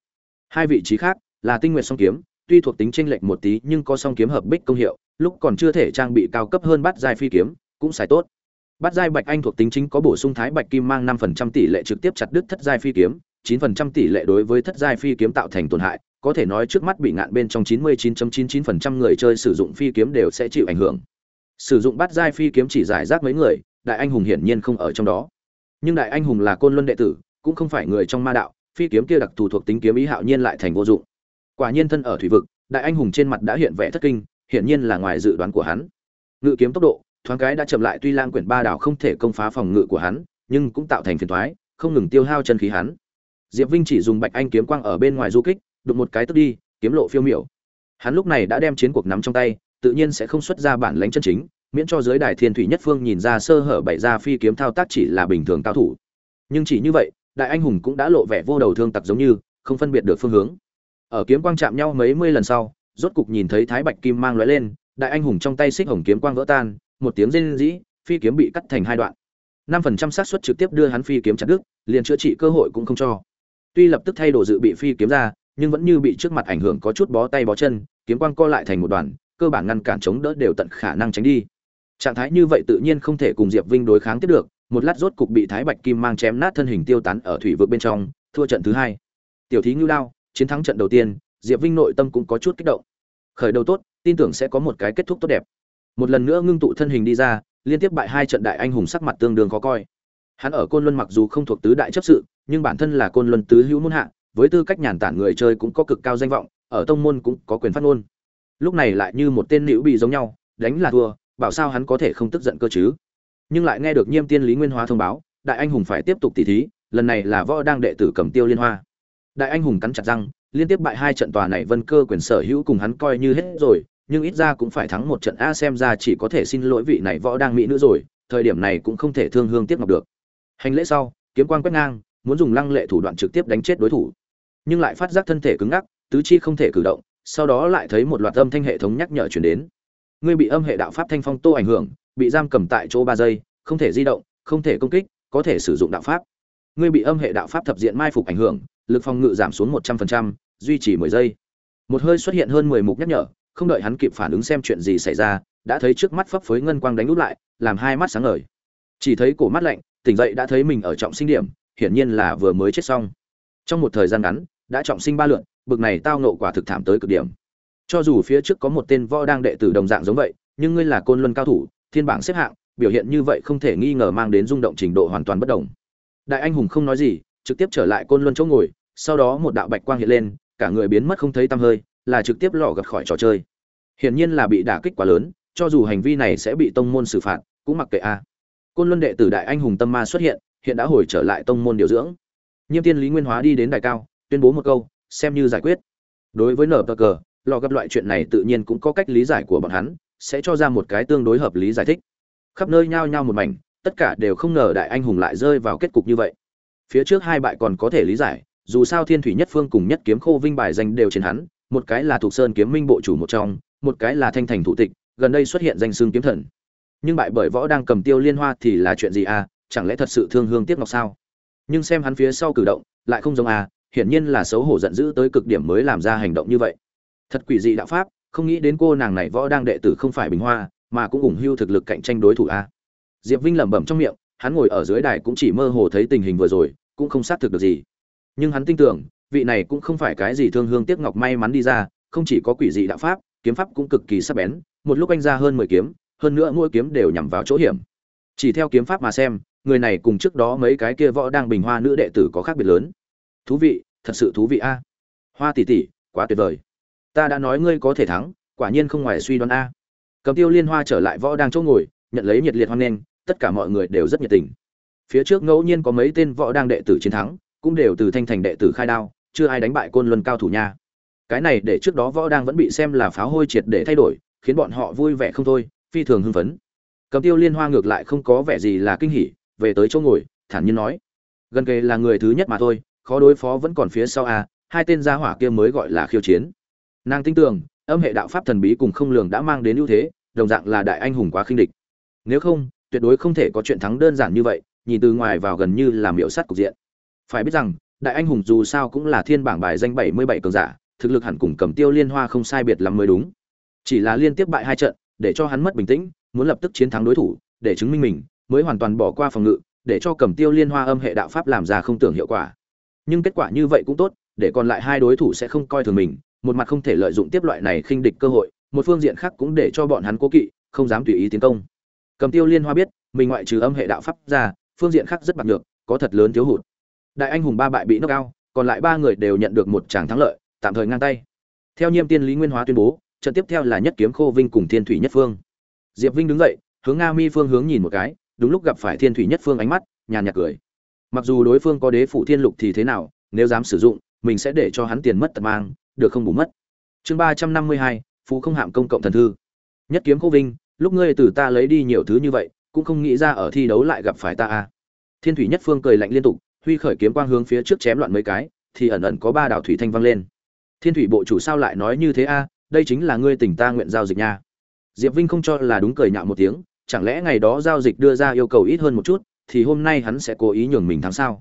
Hai vị trí khác là tinh nguyện song kiếm, tuy thuộc tính chênh lệch một tí nhưng có song kiếm hợp bích công hiệu, lúc còn chưa thể trang bị cao cấp hơn bát giai phi kiếm, cũng xài tốt. Bát giai bạch anh thuộc tính chính có bổ sung thái bạch kim mang 5% tỷ lệ trực tiếp chặt đứt thất giai phi kiếm 9% tỷ lệ đối với thất giai phi kiếm tạo thành tổn hại, có thể nói trước mắt bị ngạn bên trong 99.99% người chơi sử dụng phi kiếm đều sẽ chịu ảnh hưởng. Sử dụng bát giai phi kiếm chỉ giải rác mấy người, đại anh hùng hiển nhiên không ở trong đó nhưng đại anh hùng là côn luân đệ tử, cũng không phải người trong ma đạo, phi kiếm kia đặc thù thuộc tính kiếm ý hạo nhiên lại thành vô dụng. Quả nhiên thân ở thủy vực, đại anh hùng trên mặt đã hiện vẻ thất kinh, hiển nhiên là ngoài dự đoán của hắn. Ngự kiếm tốc độ, thoáng cái đã chậm lại tuy lang quyển ba đảo không thể công phá phòng ngự của hắn, nhưng cũng tạo thành phiền thoái không ngừng tiêu hao chân khí hắn. Diệp vinh chỉ dùng bạch anh kiếm quang ở bên ngoài du kích, đụng một cái tức đi, kiếm lộ phiêu miểu. Hắn lúc này đã đem chiến cuộc nắm trong tay, tự nhiên sẽ không xuất ra bản lãnh chân chính miễn cho giới đài thiên thủy nhất phương nhìn ra sơ hở bày ra phi kiếm thao tác chỉ là bình thường cao thủ. Nhưng chỉ như vậy, đại anh hùng cũng đã lộ vẻ vô đầu thương tặc giống như, không phân biệt được phương hướng. Ở kiếm quang chạm nhau mấy mươi lần sau, rốt cục nhìn thấy thái bạch kim mang lóe lên, đại anh hùng trong tay xích hồng kiếm quang vỡ tan, một tiếng rên rỉ, phi kiếm bị cắt thành hai đoạn. Năm phần trăm xác suất trực tiếp đưa hắn phi kiếm chặt đứt, liền chữa trị cơ hội cũng không cho. Tuy lập tức thay đổi dự bị phi kiếm ra, nhưng vẫn như bị trước mặt ảnh hưởng có chút bó tay bó chân, kiếm quang co lại thành một đoàn, cơ bản ngăn cản chống đỡ đều tận khả năng tránh đi trạng thái như vậy tự nhiên không thể cùng diệp vinh đối kháng tiếp được, một lát rốt cục bị thái bạch kim mang chém nát thân hình tiêu tán ở thủy vực bên trong, thua trận thứ hai. Tiểu thí ngưu đao, chiến thắng trận đầu tiên, diệp vinh nội tâm cũng có chút kích động. Khởi đầu tốt, tin tưởng sẽ có một cái kết thúc tốt đẹp. Một lần nữa ngưng tụ thân hình đi ra, liên tiếp bại hai trận đại anh hùng sắc mặt tương đương khó coi. Hắn ở côn luân mặc dù không thuộc tứ đại chấp sự, nhưng bản thân là côn luân tứ hữu môn hạ, với tư cách nhàn tản người chơi cũng có cực cao danh vọng, ở tông môn cũng có quyền phát ngôn. Lúc này lại như một tên nữ bị giống nhau, đánh là thua bảo sao hắn có thể không tức giận cơ chứ? Nhưng lại nghe được nhiêm tiên lý nguyên hóa thông báo, đại anh hùng phải tiếp tục tỉ thí, lần này là võ đang đệ tử cầm tiêu liên hoa. Đại anh hùng cắn chặt răng, liên tiếp bại hai trận tòa này vân cơ quyền sở hữu cùng hắn coi như hết rồi, nhưng ít ra cũng phải thắng một trận a xem ra chỉ có thể xin lỗi vị này võ đang mỹ nữa rồi, thời điểm này cũng không thể thương hương tiếc ngọc được. Hành lễ sau, kiếm quang quét ngang, muốn dùng lăng lệ thủ đoạn trực tiếp đánh chết đối thủ. Nhưng lại phát giác thân thể cứng ngắc, tứ chi không thể cử động, sau đó lại thấy một loạt âm thanh hệ thống nhắc nhở chuyển đến ngươi bị âm hệ đạo pháp thanh phong tô ảnh hưởng, bị giam cầm tại chỗ ba giây, không thể di động, không thể công kích, có thể sử dụng đạo pháp. Ngươi bị âm hệ đạo pháp thập diện mai phục ảnh hưởng, lực phòng ngự giảm xuống một trăm phần trăm, duy trì mười giây. Một hơi xuất hiện hơn mười mục nhắc nhở, không đợi hắn kịp phản ứng xem chuyện gì xảy ra, đã thấy trước mắt phấp phới ngân quang đánh úp lại, làm hai mắt sáng ngời. Chỉ thấy cổ mắt lạnh, tỉnh dậy đã thấy mình ở trọng sinh điểm, hiển nhiên là vừa mới chết xong. Trong một thời gian ngắn, đã trọng sinh ba lượn, bực này tao nộ quả thực thảm tới cực điểm cho dù phía trước có một tên võ đang đệ tử đồng dạng giống vậy, nhưng ngươi là côn luân cao thủ, thiên bảng xếp hạng, biểu hiện như vậy không thể nghi ngờ mang đến rung động trình độ hoàn toàn bất đồng. Đại anh hùng không nói gì, trực tiếp trở lại côn luân chỗ ngồi, sau đó một đạo bạch quang hiện lên, cả người biến mất không thấy tăm hơi, là trực tiếp lọ gật khỏi trò chơi. Hiển nhiên là bị đả kích quá lớn, cho dù hành vi này sẽ bị tông môn xử phạt, cũng mặc kệ a. Côn luân đệ tử đại anh hùng tâm ma xuất hiện hiện đã hồi trở lại tông môn điều dưỡng. Nhiêm tiên lý nguyên hóa đi đến đài cao, tuyên bố một câu, xem như giải quyết. Đối với nở cờ lò gặp loại chuyện này tự nhiên cũng có cách lý giải của bọn hắn, sẽ cho ra một cái tương đối hợp lý giải thích. Khắp nơi nhao nhao một mảnh, tất cả đều không ngờ đại anh hùng lại rơi vào kết cục như vậy. Phía trước hai bại còn có thể lý giải, dù sao thiên thủy nhất phương cùng nhất kiếm khô vinh bài danh đều trên hắn, một cái là thuộc sơn kiếm minh bộ chủ một trong, một cái là thanh thành thủ tịch, gần đây xuất hiện danh xương kiếm thần. Nhưng bại bởi võ đang cầm tiêu liên hoa thì là chuyện gì à? Chẳng lẽ thật sự thương hương tiếc ngọc sao? Nhưng xem hắn phía sau cử động, lại không giống à hiển nhiên là xấu hổ giận dữ tới cực điểm mới làm ra hành động như vậy thật quỷ dị đạo pháp, không nghĩ đến cô nàng này võ đang đệ tử không phải bình hoa, mà cũng ủng hưu thực lực cạnh tranh đối thủ a. Diệp vinh lẩm bẩm trong miệng, hắn ngồi ở dưới đài cũng chỉ mơ hồ thấy tình hình vừa rồi, cũng không xác thực được gì. Nhưng hắn tin tưởng, vị này cũng không phải cái gì thương hương tiếc ngọc may mắn đi ra, không chỉ có quỷ dị đạo pháp, kiếm pháp cũng cực kỳ sắc bén, một lúc anh ra hơn mười kiếm, hơn nữa mỗi kiếm đều nhằm vào chỗ hiểm. Chỉ theo kiếm pháp mà xem, người này cùng trước đó mấy cái kia võ đang bình hoa nữ đệ tử có khác biệt lớn. Thú vị, thật sự thú vị a. Hoa tỷ tỷ, quá tuyệt vời ta đã nói ngươi có thể thắng, quả nhiên không ngoài suy đoán a. Cầm tiêu liên hoa trở lại võ đang chỗ ngồi, nhận lấy nhiệt liệt hoan nghênh, tất cả mọi người đều rất nhiệt tình. Phía trước ngẫu nhiên có mấy tên võ đang đệ tử chiến thắng, cũng đều từ thanh thành đệ tử khai đao, chưa ai đánh bại côn luân cao thủ nha. Cái này để trước đó võ đang vẫn bị xem là pháo hôi triệt để thay đổi, khiến bọn họ vui vẻ không thôi, phi thường hưng phấn. Cầm tiêu liên hoa ngược lại không có vẻ gì là kinh hỉ, về tới chỗ ngồi, thản nhiên nói. Gần kề là người thứ nhất mà thôi, khó đối phó vẫn còn phía sau a, hai tên gia hỏa kia mới gọi là khiêu chiến nàng tin tưởng, âm hệ đạo pháp thần bí cùng không lường đã mang đến ưu thế, đồng dạng là đại anh hùng quá khinh địch. Nếu không, tuyệt đối không thể có chuyện thắng đơn giản như vậy, nhìn từ ngoài vào gần như là miễu sát cục diện. Phải biết rằng, đại anh hùng dù sao cũng là thiên bảng bài danh bảy mươi bảy cường giả, thực lực hẳn cùng cầm tiêu liên hoa không sai biệt lắm mới đúng. Chỉ là liên tiếp bại hai trận, để cho hắn mất bình tĩnh, muốn lập tức chiến thắng đối thủ, để chứng minh mình, mới hoàn toàn bỏ qua phòng ngự, để cho cầm tiêu liên hoa âm hệ đạo pháp làm ra không tưởng hiệu quả. Nhưng kết quả như vậy cũng tốt, để còn lại hai đối thủ sẽ không coi thường mình một mặt không thể lợi dụng tiếp loại này khinh địch cơ hội một phương diện khác cũng để cho bọn hắn cố kỵ không dám tùy ý tiến công. Cầm tiêu liên hoa biết mình ngoại trừ âm hệ đạo pháp ra phương diện khác rất bạc nhược, có thật lớn thiếu hụt. Đại anh hùng ba bại bị knock out còn lại ba người đều nhận được một tràng thắng lợi tạm thời ngang tay. Theo nhiêm tiên lý nguyên hóa tuyên bố trận tiếp theo là nhất kiếm khô vinh cùng thiên thủy nhất phương. Diệp vinh đứng dậy hướng nga mi phương hướng nhìn một cái đúng lúc gặp phải thiên thủy nhất phương ánh mắt nhàn nhạt cười. Mặc dù đối phương có đế phủ thiên lục thì thế nào nếu dám sử dụng mình sẽ để cho hắn tiền mất tật mang được không bù mất. Chương ba trăm năm mươi hai, phú không hạm công cộng thần thư. Nhất kiếm khô vinh, lúc ngươi từ ta lấy đi nhiều thứ như vậy, cũng không nghĩ ra ở thi đấu lại gặp phải ta a thiên thủy nhất phương cười lạnh liên tục, huy khởi kiếm quang hướng phía trước chém loạn mấy cái, thì ẩn ẩn có ba đạo thủy thanh vang lên. Thiên thủy bộ chủ sao lại nói như thế a đây chính là ngươi tỉnh ta nguyện giao dịch nha. Diệp vinh không cho là đúng cười nhạo một tiếng, chẳng lẽ ngày đó giao dịch đưa ra yêu cầu ít hơn một chút, thì hôm nay hắn sẽ cố ý nhường mình thắng sao?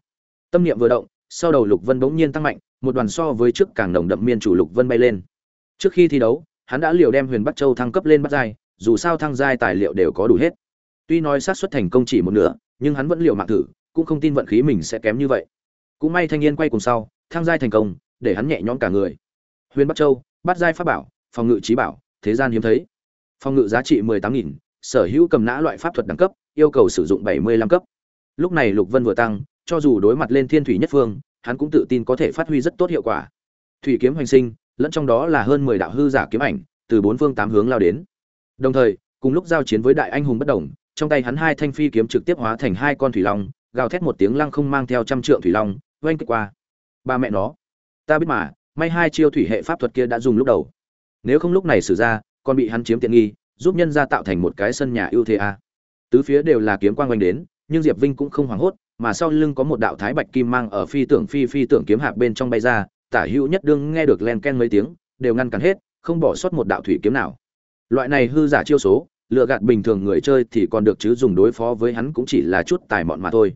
Tâm niệm vừa động, sau đầu lục vân bỗng nhiên tăng mạnh một đoàn so với trước càng nồng đậm miên chủ lục vân bay lên. Trước khi thi đấu, hắn đã liều đem huyền bắc châu thăng cấp lên bắt giai, dù sao thăng giai tài liệu đều có đủ hết. Tuy nói sát xuất thành công chỉ một nửa, nhưng hắn vẫn liều mạng thử, cũng không tin vận khí mình sẽ kém như vậy. Cũng may thanh niên quay cùng sau, thăng giai thành công, để hắn nhẹ nhõm cả người. Huyền bắc châu, bắt giai pháp bảo, phòng ngự trí bảo, thế gian hiếm thấy. Phòng ngự giá trị mười tám nghìn, sở hữu cầm nã loại pháp thuật đẳng cấp, yêu cầu sử dụng bảy mươi lăm cấp. Lúc này lục vân vừa tăng, cho dù đối mặt lên thiên thủy nhất phương hắn cũng tự tin có thể phát huy rất tốt hiệu quả. Thủy kiếm hoành sinh lẫn trong đó là hơn mười đạo hư giả kiếm ảnh từ bốn phương tám hướng lao đến. Đồng thời cùng lúc giao chiến với đại anh hùng bất động, trong tay hắn hai thanh phi kiếm trực tiếp hóa thành hai con thủy long gào thét một tiếng lăng không mang theo trăm trượng thủy long oanh kích qua. Ba mẹ nó. Ta biết mà may hai chiêu thủy hệ pháp thuật kia đã dùng lúc đầu. Nếu không lúc này xử ra còn bị hắn chiếm tiện nghi giúp nhân gia tạo thành một cái sân nhà ưu thế a. Tứ phía đều là kiếm quang quanh đến nhưng diệp vinh cũng không hoảng hốt mà sau lưng có một đạo thái bạch kim mang ở phi tưởng phi phi tưởng kiếm hạc bên trong bay ra, tả hữu nhất đương nghe được len ken mấy tiếng, đều ngăn cản hết, không bỏ sót một đạo thủy kiếm nào. Loại này hư giả chiêu số, lựa gạt bình thường người chơi thì còn được chứ dùng đối phó với hắn cũng chỉ là chút tài mọn mà thôi.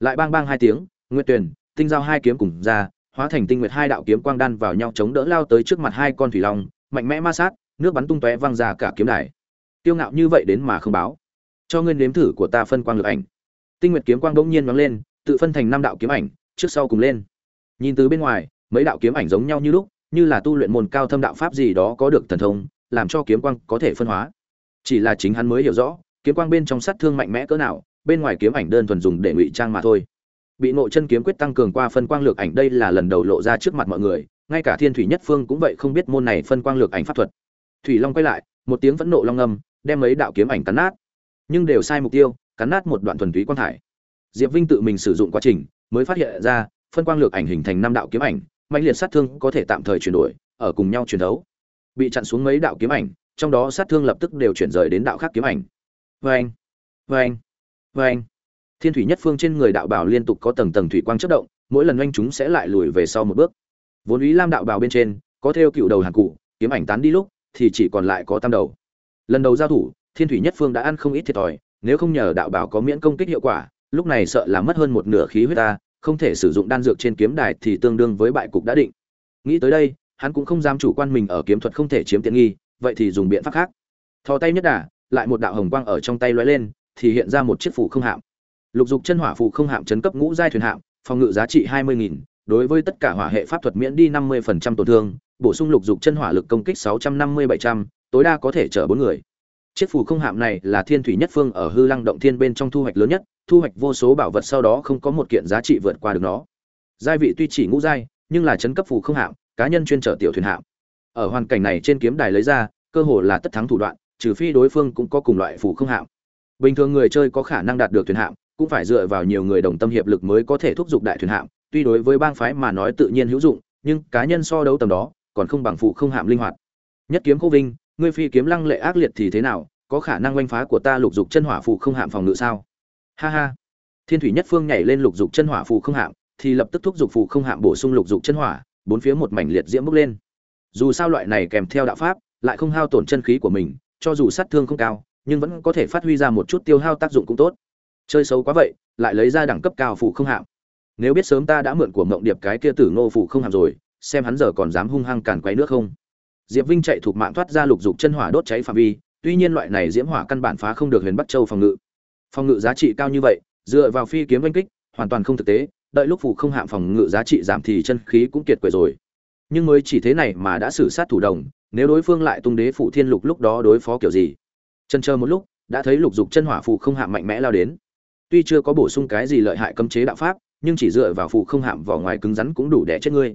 Lại bang bang hai tiếng, nguyệt tuyền, tinh giao hai kiếm cùng ra, hóa thành tinh nguyệt hai đạo kiếm quang đan vào nhau chống đỡ lao tới trước mặt hai con thủy long, mạnh mẽ ma sát, nước bắn tung tóe văng ra cả kiếm đài. Tiêu ngạo như vậy đến mà không báo. Cho ngươi nếm thử của ta phân quang lực ảnh tinh nguyệt kiếm quang bỗng nhiên nhoáng lên, tự phân thành năm đạo kiếm ảnh, trước sau cùng lên. Nhìn từ bên ngoài, mấy đạo kiếm ảnh giống nhau như lúc, như là tu luyện môn cao thâm đạo pháp gì đó có được thần thông, làm cho kiếm quang có thể phân hóa. Chỉ là chính hắn mới hiểu rõ, kiếm quang bên trong sát thương mạnh mẽ cỡ nào, bên ngoài kiếm ảnh đơn thuần dùng để ngụy trang mà thôi. Bị nội chân kiếm quyết tăng cường qua phân quang lược ảnh, đây là lần đầu lộ ra trước mặt mọi người, ngay cả thiên thủy nhất phương cũng vậy không biết môn này phân quang lược ảnh pháp thuật. Thủy long quay lại, một tiếng phẫn nộ long âm, đem mấy đạo kiếm ảnh cắn nát. Nhưng đều sai mục tiêu cắn nát một đoạn thuần túy quang thải. Diệp vinh tự mình sử dụng quá trình, mới phát hiện ra, phân quang lược ảnh hình thành năm đạo kiếm ảnh, mãnh liệt sát thương có thể tạm thời chuyển đổi, ở cùng nhau chiến đấu. Bị chặn xuống mấy đạo kiếm ảnh, trong đó sát thương lập tức đều chuyển rời đến đạo khác kiếm ảnh. Vê anh vê anh anh thiên thủy nhất phương trên người đạo bảo liên tục có tầng tầng thủy quang chớp động, mỗi lần oanh chúng sẽ lại lùi về sau một bước. Vốn ý lam đạo bảo bên trên, có theo cựu đầu hàng cụ, kiếm ảnh tán đi lúc, thì chỉ còn lại có tam đầu. Lần đầu giao thủ, thiên thủy nhất phương đã ăn không ít thiệt thòi nếu không nhờ đạo bảo có miễn công kích hiệu quả, lúc này sợ là mất hơn một nửa khí huyết ta, không thể sử dụng đan dược trên kiếm đài thì tương đương với bại cục đã định. Nghĩ tới đây, hắn cũng không dám chủ quan mình ở kiếm thuật không thể chiếm tiện nghi, vậy thì dùng biện pháp khác. Thò tay nhất đà, lại một đạo hồng quang ở trong tay lóe lên, thì hiện ra một chiếc phủ không hạm. Lục dục chân hỏa phủ không hạm chấn cấp ngũ giai thuyền hạm, phòng ngự giá trị hai mươi nghìn, đối với tất cả hỏa hệ pháp thuật miễn đi năm mươi phần trăm tổn thương, bổ sung lục dục chân hỏa lực công kích sáu trăm năm mươi bảy trăm, tối đa có thể chở bốn người chiếc phù không hạm này là thiên thủy nhất phương ở hư lăng động thiên bên trong thu hoạch lớn nhất, thu hoạch vô số bảo vật sau đó không có một kiện giá trị vượt qua được nó. Giai vị tuy chỉ ngũ giai, nhưng là chấn cấp phù không hạm, cá nhân chuyên trở tiểu thuyền hạm. Ở hoàn cảnh này trên kiếm đài lấy ra, cơ hồ là tất thắng thủ đoạn, trừ phi đối phương cũng có cùng loại phù không hạm. Bình thường người chơi có khả năng đạt được thuyền hạm, cũng phải dựa vào nhiều người đồng tâm hiệp lực mới có thể thúc giục đại thuyền hạm, tuy đối với bang phái mà nói tự nhiên hữu dụng, nhưng cá nhân so đấu tầm đó, còn không bằng phụ không hạm linh hoạt. Nhất kiếm khô vinh ngươi phi kiếm lăng lệ ác liệt thì thế nào, có khả năng oanh phá của ta lục dục chân hỏa phụ không hạm phòng ngự sao? Ha ha. Thiên thủy nhất phương nhảy lên lục dục chân hỏa phụ không hạm, thì lập tức thúc dục phụ không hạm bổ sung lục dục chân hỏa, bốn phía một mảnh liệt diễm bốc lên. Dù sao loại này kèm theo đạo pháp, lại không hao tổn chân khí của mình, cho dù sát thương không cao, nhưng vẫn có thể phát huy ra một chút tiêu hao tác dụng cũng tốt. Chơi xấu quá vậy, lại lấy ra đẳng cấp cao phụ không hạm. Nếu biết sớm ta đã mượn của mộng điệp cái kia tử ngô phụ không hạm rồi, xem hắn giờ còn dám hung hăng càn quấy nước không diệp vinh chạy thuộc mạng thoát ra lục dục chân hỏa đốt cháy phạm vi, tuy nhiên loại này diễm hỏa căn bản phá không được huyền bắc châu phòng ngự. Phòng ngự giá trị cao như vậy, dựa vào phi kiếm oanh kích, hoàn toàn không thực tế, đợi lúc phụ không hạm phòng ngự giá trị giảm thì chân khí cũng kiệt quệ rồi. Nhưng mới chỉ thế này mà đã xử sát thủ đồng, nếu đối phương lại tung đế phụ thiên lục lúc đó đối phó kiểu gì? Chân chờ một lúc, đã thấy lục dục chân hỏa phụ không hạm mạnh mẽ lao đến. Tuy chưa có bổ sung cái gì lợi hại cấm chế đạo pháp, nhưng chỉ dựa vào phụ không hạm vỏ ngoài cứng rắn cũng đủ để chết ngươi.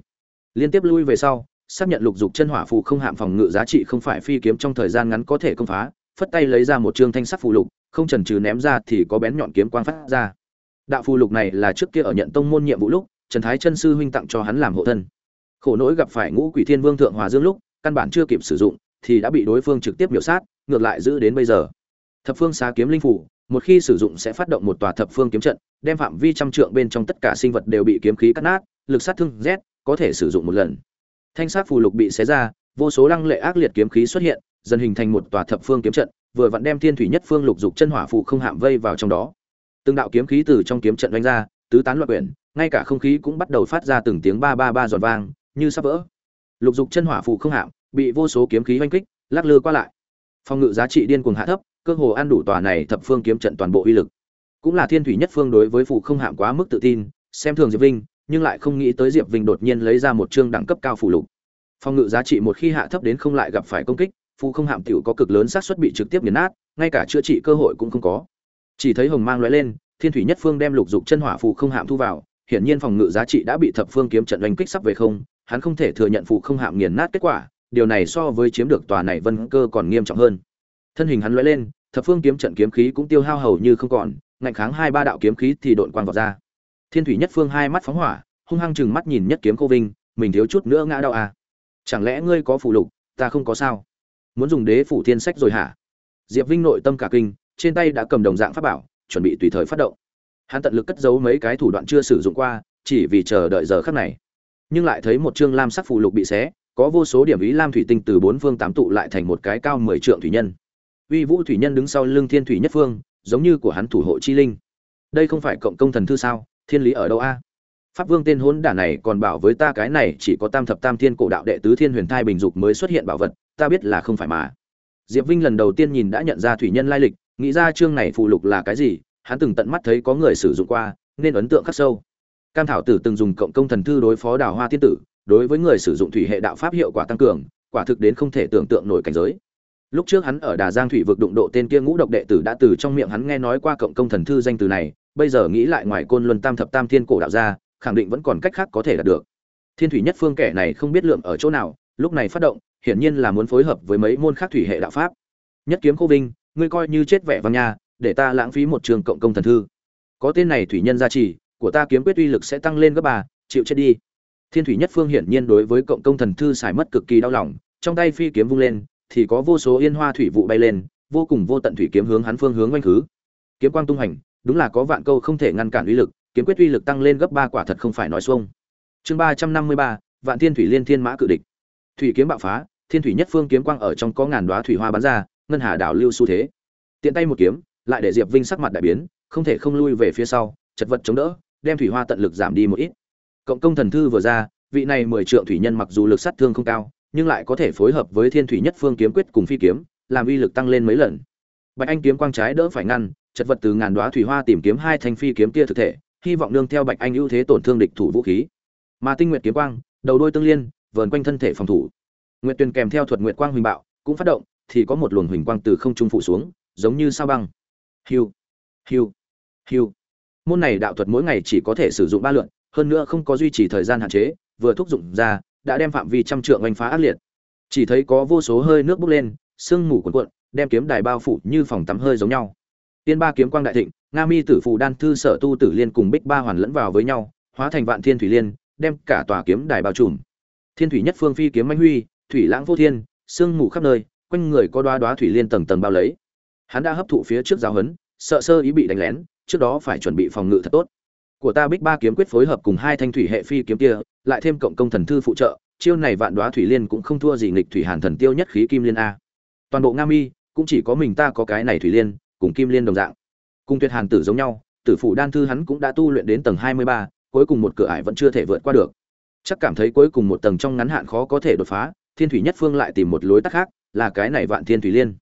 Liên tiếp lui về sau xác nhận lục dục chân hỏa phụ không hạm phòng ngự giá trị không phải phi kiếm trong thời gian ngắn có thể công phá, phất tay lấy ra một trương thanh sắc phù lục, không chần chừ ném ra thì có bén nhọn kiếm quang phát ra. Đạo phù lục này là trước kia ở nhận tông môn nhiệm vụ lúc, trần thái chân sư huynh tặng cho hắn làm hộ thân. Khổ nỗi gặp phải ngũ quỷ thiên vương thượng hòa dương lúc, căn bản chưa kịp sử dụng, thì đã bị đối phương trực tiếp biểu sát, ngược lại giữ đến bây giờ. Thập phương xá kiếm linh phủ một khi sử dụng sẽ phát động một tòa thập phương kiếm trận, đem phạm vi trăm trượng bên trong tất cả sinh vật đều bị kiếm khí cắt nát, lực sát thương z, có thể sử dụng một lần thanh sát phù lục bị xé ra, vô số lăng lệ ác liệt kiếm khí xuất hiện, dần hình thành một tòa thập phương kiếm trận, vừa vặn đem thiên thủy nhất phương lục dục chân hỏa phụ không hạm vây vào trong đó. Từng đạo kiếm khí từ trong kiếm trận đánh ra, tứ tán loạn quyển, ngay cả không khí cũng bắt đầu phát ra từng tiếng ba ba ba giòn vang, như sắp vỡ. Lục dục chân hỏa phụ không hạm, bị vô số kiếm khí oanh kích, lắc lư qua lại. Phòng ngự giá trị điên cuồng hạ thấp, cơ hồ ăn đủ tòa này thập phương kiếm trận toàn bộ uy lực. Cũng là thiên thủy nhất phương đối với phụ không hạm quá mức tự tin, xem thường diệp vinh nhưng lại không nghĩ tới diệp vinh đột nhiên lấy ra một chương đẳng cấp cao phủ lục. Phòng ngự giá trị một khi hạ thấp đến không lại gặp phải công kích phụ không hạm tiểu có cực lớn xác suất bị trực tiếp nghiền nát, ngay cả chữa trị cơ hội cũng không có. Chỉ thấy hồng mang lóe lên, thiên thủy nhất phương đem lục dục chân hỏa phụ không hạm thu vào, hiển nhiên phòng ngự giá trị đã bị thập phương kiếm trận đánh kích sắp về không, hắn không thể thừa nhận phụ không hạm nghiền nát kết quả, điều này so với chiếm được tòa này vân cơ còn nghiêm trọng hơn. Thân hình hắn lóe lên, thập phương kiếm trận kiếm khí cũng tiêu hao hầu như không còn, ngạnh kháng hai ba đạo kiếm khí thì độn quang vào ra thiên thủy nhất phương hai mắt phóng hỏa, hung hăng chừng mắt nhìn nhất kiếm cô vinh, mình thiếu chút nữa ngã đau à. Chẳng lẽ ngươi có phụ lục, ta không có sao? Muốn dùng đế phủ thiên sách rồi hả? Diệp vinh nội tâm cả kinh, trên tay đã cầm đồng dạng pháp bảo, chuẩn bị tùy thời phát động. Hắn tận lực cất giấu mấy cái thủ đoạn chưa sử dụng qua, chỉ vì chờ đợi giờ khắc này. Nhưng lại thấy một chương lam sắc phụ lục bị xé, có vô số điểm ý lam thủy tinh từ bốn phương tám tụ lại thành một cái cao mười trượng thủy nhân. Uy vũ thủy nhân đứng sau lưng thiên thủy nhất phương, giống như của hắn thủ hộ chi linh. Đây không phải cộng công thần thư sao? Thiên lý ở đâu a? Pháp vương tên hôn đả này còn bảo với ta cái này chỉ có tam thập tam thiên cổ đạo đệ tứ thiên huyền thai bình dục mới xuất hiện bảo vật, ta biết là không phải mà. Diệp vinh lần đầu tiên nhìn đã nhận ra thủy nhân lai lịch, nghĩ ra chương này phụ lục là cái gì, hắn từng tận mắt thấy có người sử dụng qua, nên ấn tượng khắc sâu. Cam thảo tử từng dùng cộng công thần thư đối phó đào hoa thiên tử, đối với người sử dụng thủy hệ đạo pháp hiệu quả tăng cường, quả thực đến không thể tưởng tượng nổi cảnh giới. Lúc trước hắn ở đà giang thủy vực đụng độ tên kia ngũ độc đệ tử đã từ trong miệng hắn nghe nói qua cộng công thần thư danh từ này bây giờ nghĩ lại ngoài côn luân tam thập tam thiên cổ đạo ra khẳng định vẫn còn cách khác có thể đạt được. Thiên thủy nhất phương kẻ này không biết lượng ở chỗ nào, lúc này phát động, hiển nhiên là muốn phối hợp với mấy môn khác thủy hệ đạo pháp. Nhất kiếm khô vinh, ngươi coi như chết vẻ vang nha, để ta lãng phí một trường cộng công thần thư. Có tên này thủy nhân gia trì, của ta kiếm quyết uy lực sẽ tăng lên gấp ba, chịu chết đi. Thiên thủy nhất phương hiển nhiên đối với cộng công thần thư xài mất cực kỳ đau lòng, trong tay phi kiếm vung lên, thì có vô số yên hoa thủy vụ bay lên, vô cùng vô tận thủy kiếm hướng hắn phương hướng quanh khứ kiếm quang tung hành đúng là có vạn câu không thể ngăn cản uy lực, kiếm quyết uy lực tăng lên gấp ba quả thật không phải nói xuông. Chương ba trăm năm mươi ba, vạn thiên thủy liên thiên mã cự địch. Thủy kiếm bạo phá, thiên thủy nhất phương kiếm quang ở trong có ngàn đoá thủy hoa bắn ra, ngân hà đảo lưu xu thế. Tiện tay một kiếm, lại để diệp vinh sắc mặt đại biến, không thể không lui về phía sau, chật vật chống đỡ, đem thủy hoa tận lực giảm đi một ít. Cộng công thần thư vừa ra, vị này mười trượng thủy nhân mặc dù lực sát thương không cao, nhưng lại có thể phối hợp với thiên thủy nhất phương kiếm quyết cùng phi kiếm, làm uy lực tăng lên mấy lần. Bạch anh kiếm quang trái đỡ phải ngăn chật vật từ ngàn đoá thủy hoa tìm kiếm hai thanh phi kiếm kia thực thể, hy vọng nương theo bạch anh ưu thế tổn thương địch thủ vũ khí. Mà tinh nguyệt kiếm quang, đầu đôi tương liên, vờn quanh thân thể phòng thủ. Nguyệt tuyền kèm theo thuật nguyệt quang huỳnh bạo, cũng phát động, thì có một luồng huỳnh quang từ không trung phụ xuống, giống như sao băng. Hiu hiu hiu. Môn này đạo thuật mỗi ngày chỉ có thể sử dụng ba lượn hơn nữa không có duy trì thời gian hạn chế, vừa thúc dụng ra, đã đem phạm vi trăm trượng oanh phá ác liệt. Chỉ thấy có vô số hơi nước bốc lên, sương mù cuộn cuộn, đem kiếm đài bao phủ như phòng tắm hơi giống nhau tiên ba kiếm quang đại thịnh, nga mi tử phù đan thư sở tu tử liên cùng bích ba hoàn lẫn vào với nhau, hóa thành vạn thiên thủy liên, đem cả tòa kiếm đài bao trùm. Thiên thủy nhất phương phi kiếm manh huy, thủy lãng vô thiên, sương mù khắp nơi, quanh người có đóa đóa thủy liên tầng tầng bao lấy. Hắn đã hấp thụ phía trước giáo huấn, sợ sơ ý bị đánh lén, trước đó phải chuẩn bị phòng ngự thật tốt. Của ta bích ba kiếm quyết phối hợp cùng hai thanh thủy hệ phi kiếm kia, lại thêm cộng công thần thư phụ trợ, chiêu này vạn đóa thủy liên cũng không thua gì nghịch thủy hàn thần tiêu nhất khí kim liên a. Toàn bộ nga mi, cũng chỉ có mình ta có cái này thủy liên cùng kim liên đồng dạng. Cùng tuyệt hàn tử giống nhau, tử phủ đan thư hắn cũng đã tu luyện đến tầng hai mươi ba, cuối cùng một cửa ải vẫn chưa thể vượt qua được. Chắc cảm thấy cuối cùng một tầng trong ngắn hạn khó có thể đột phá, thiên thủy nhất phương lại tìm một lối tắt khác, là cái này vạn thiên thủy liên.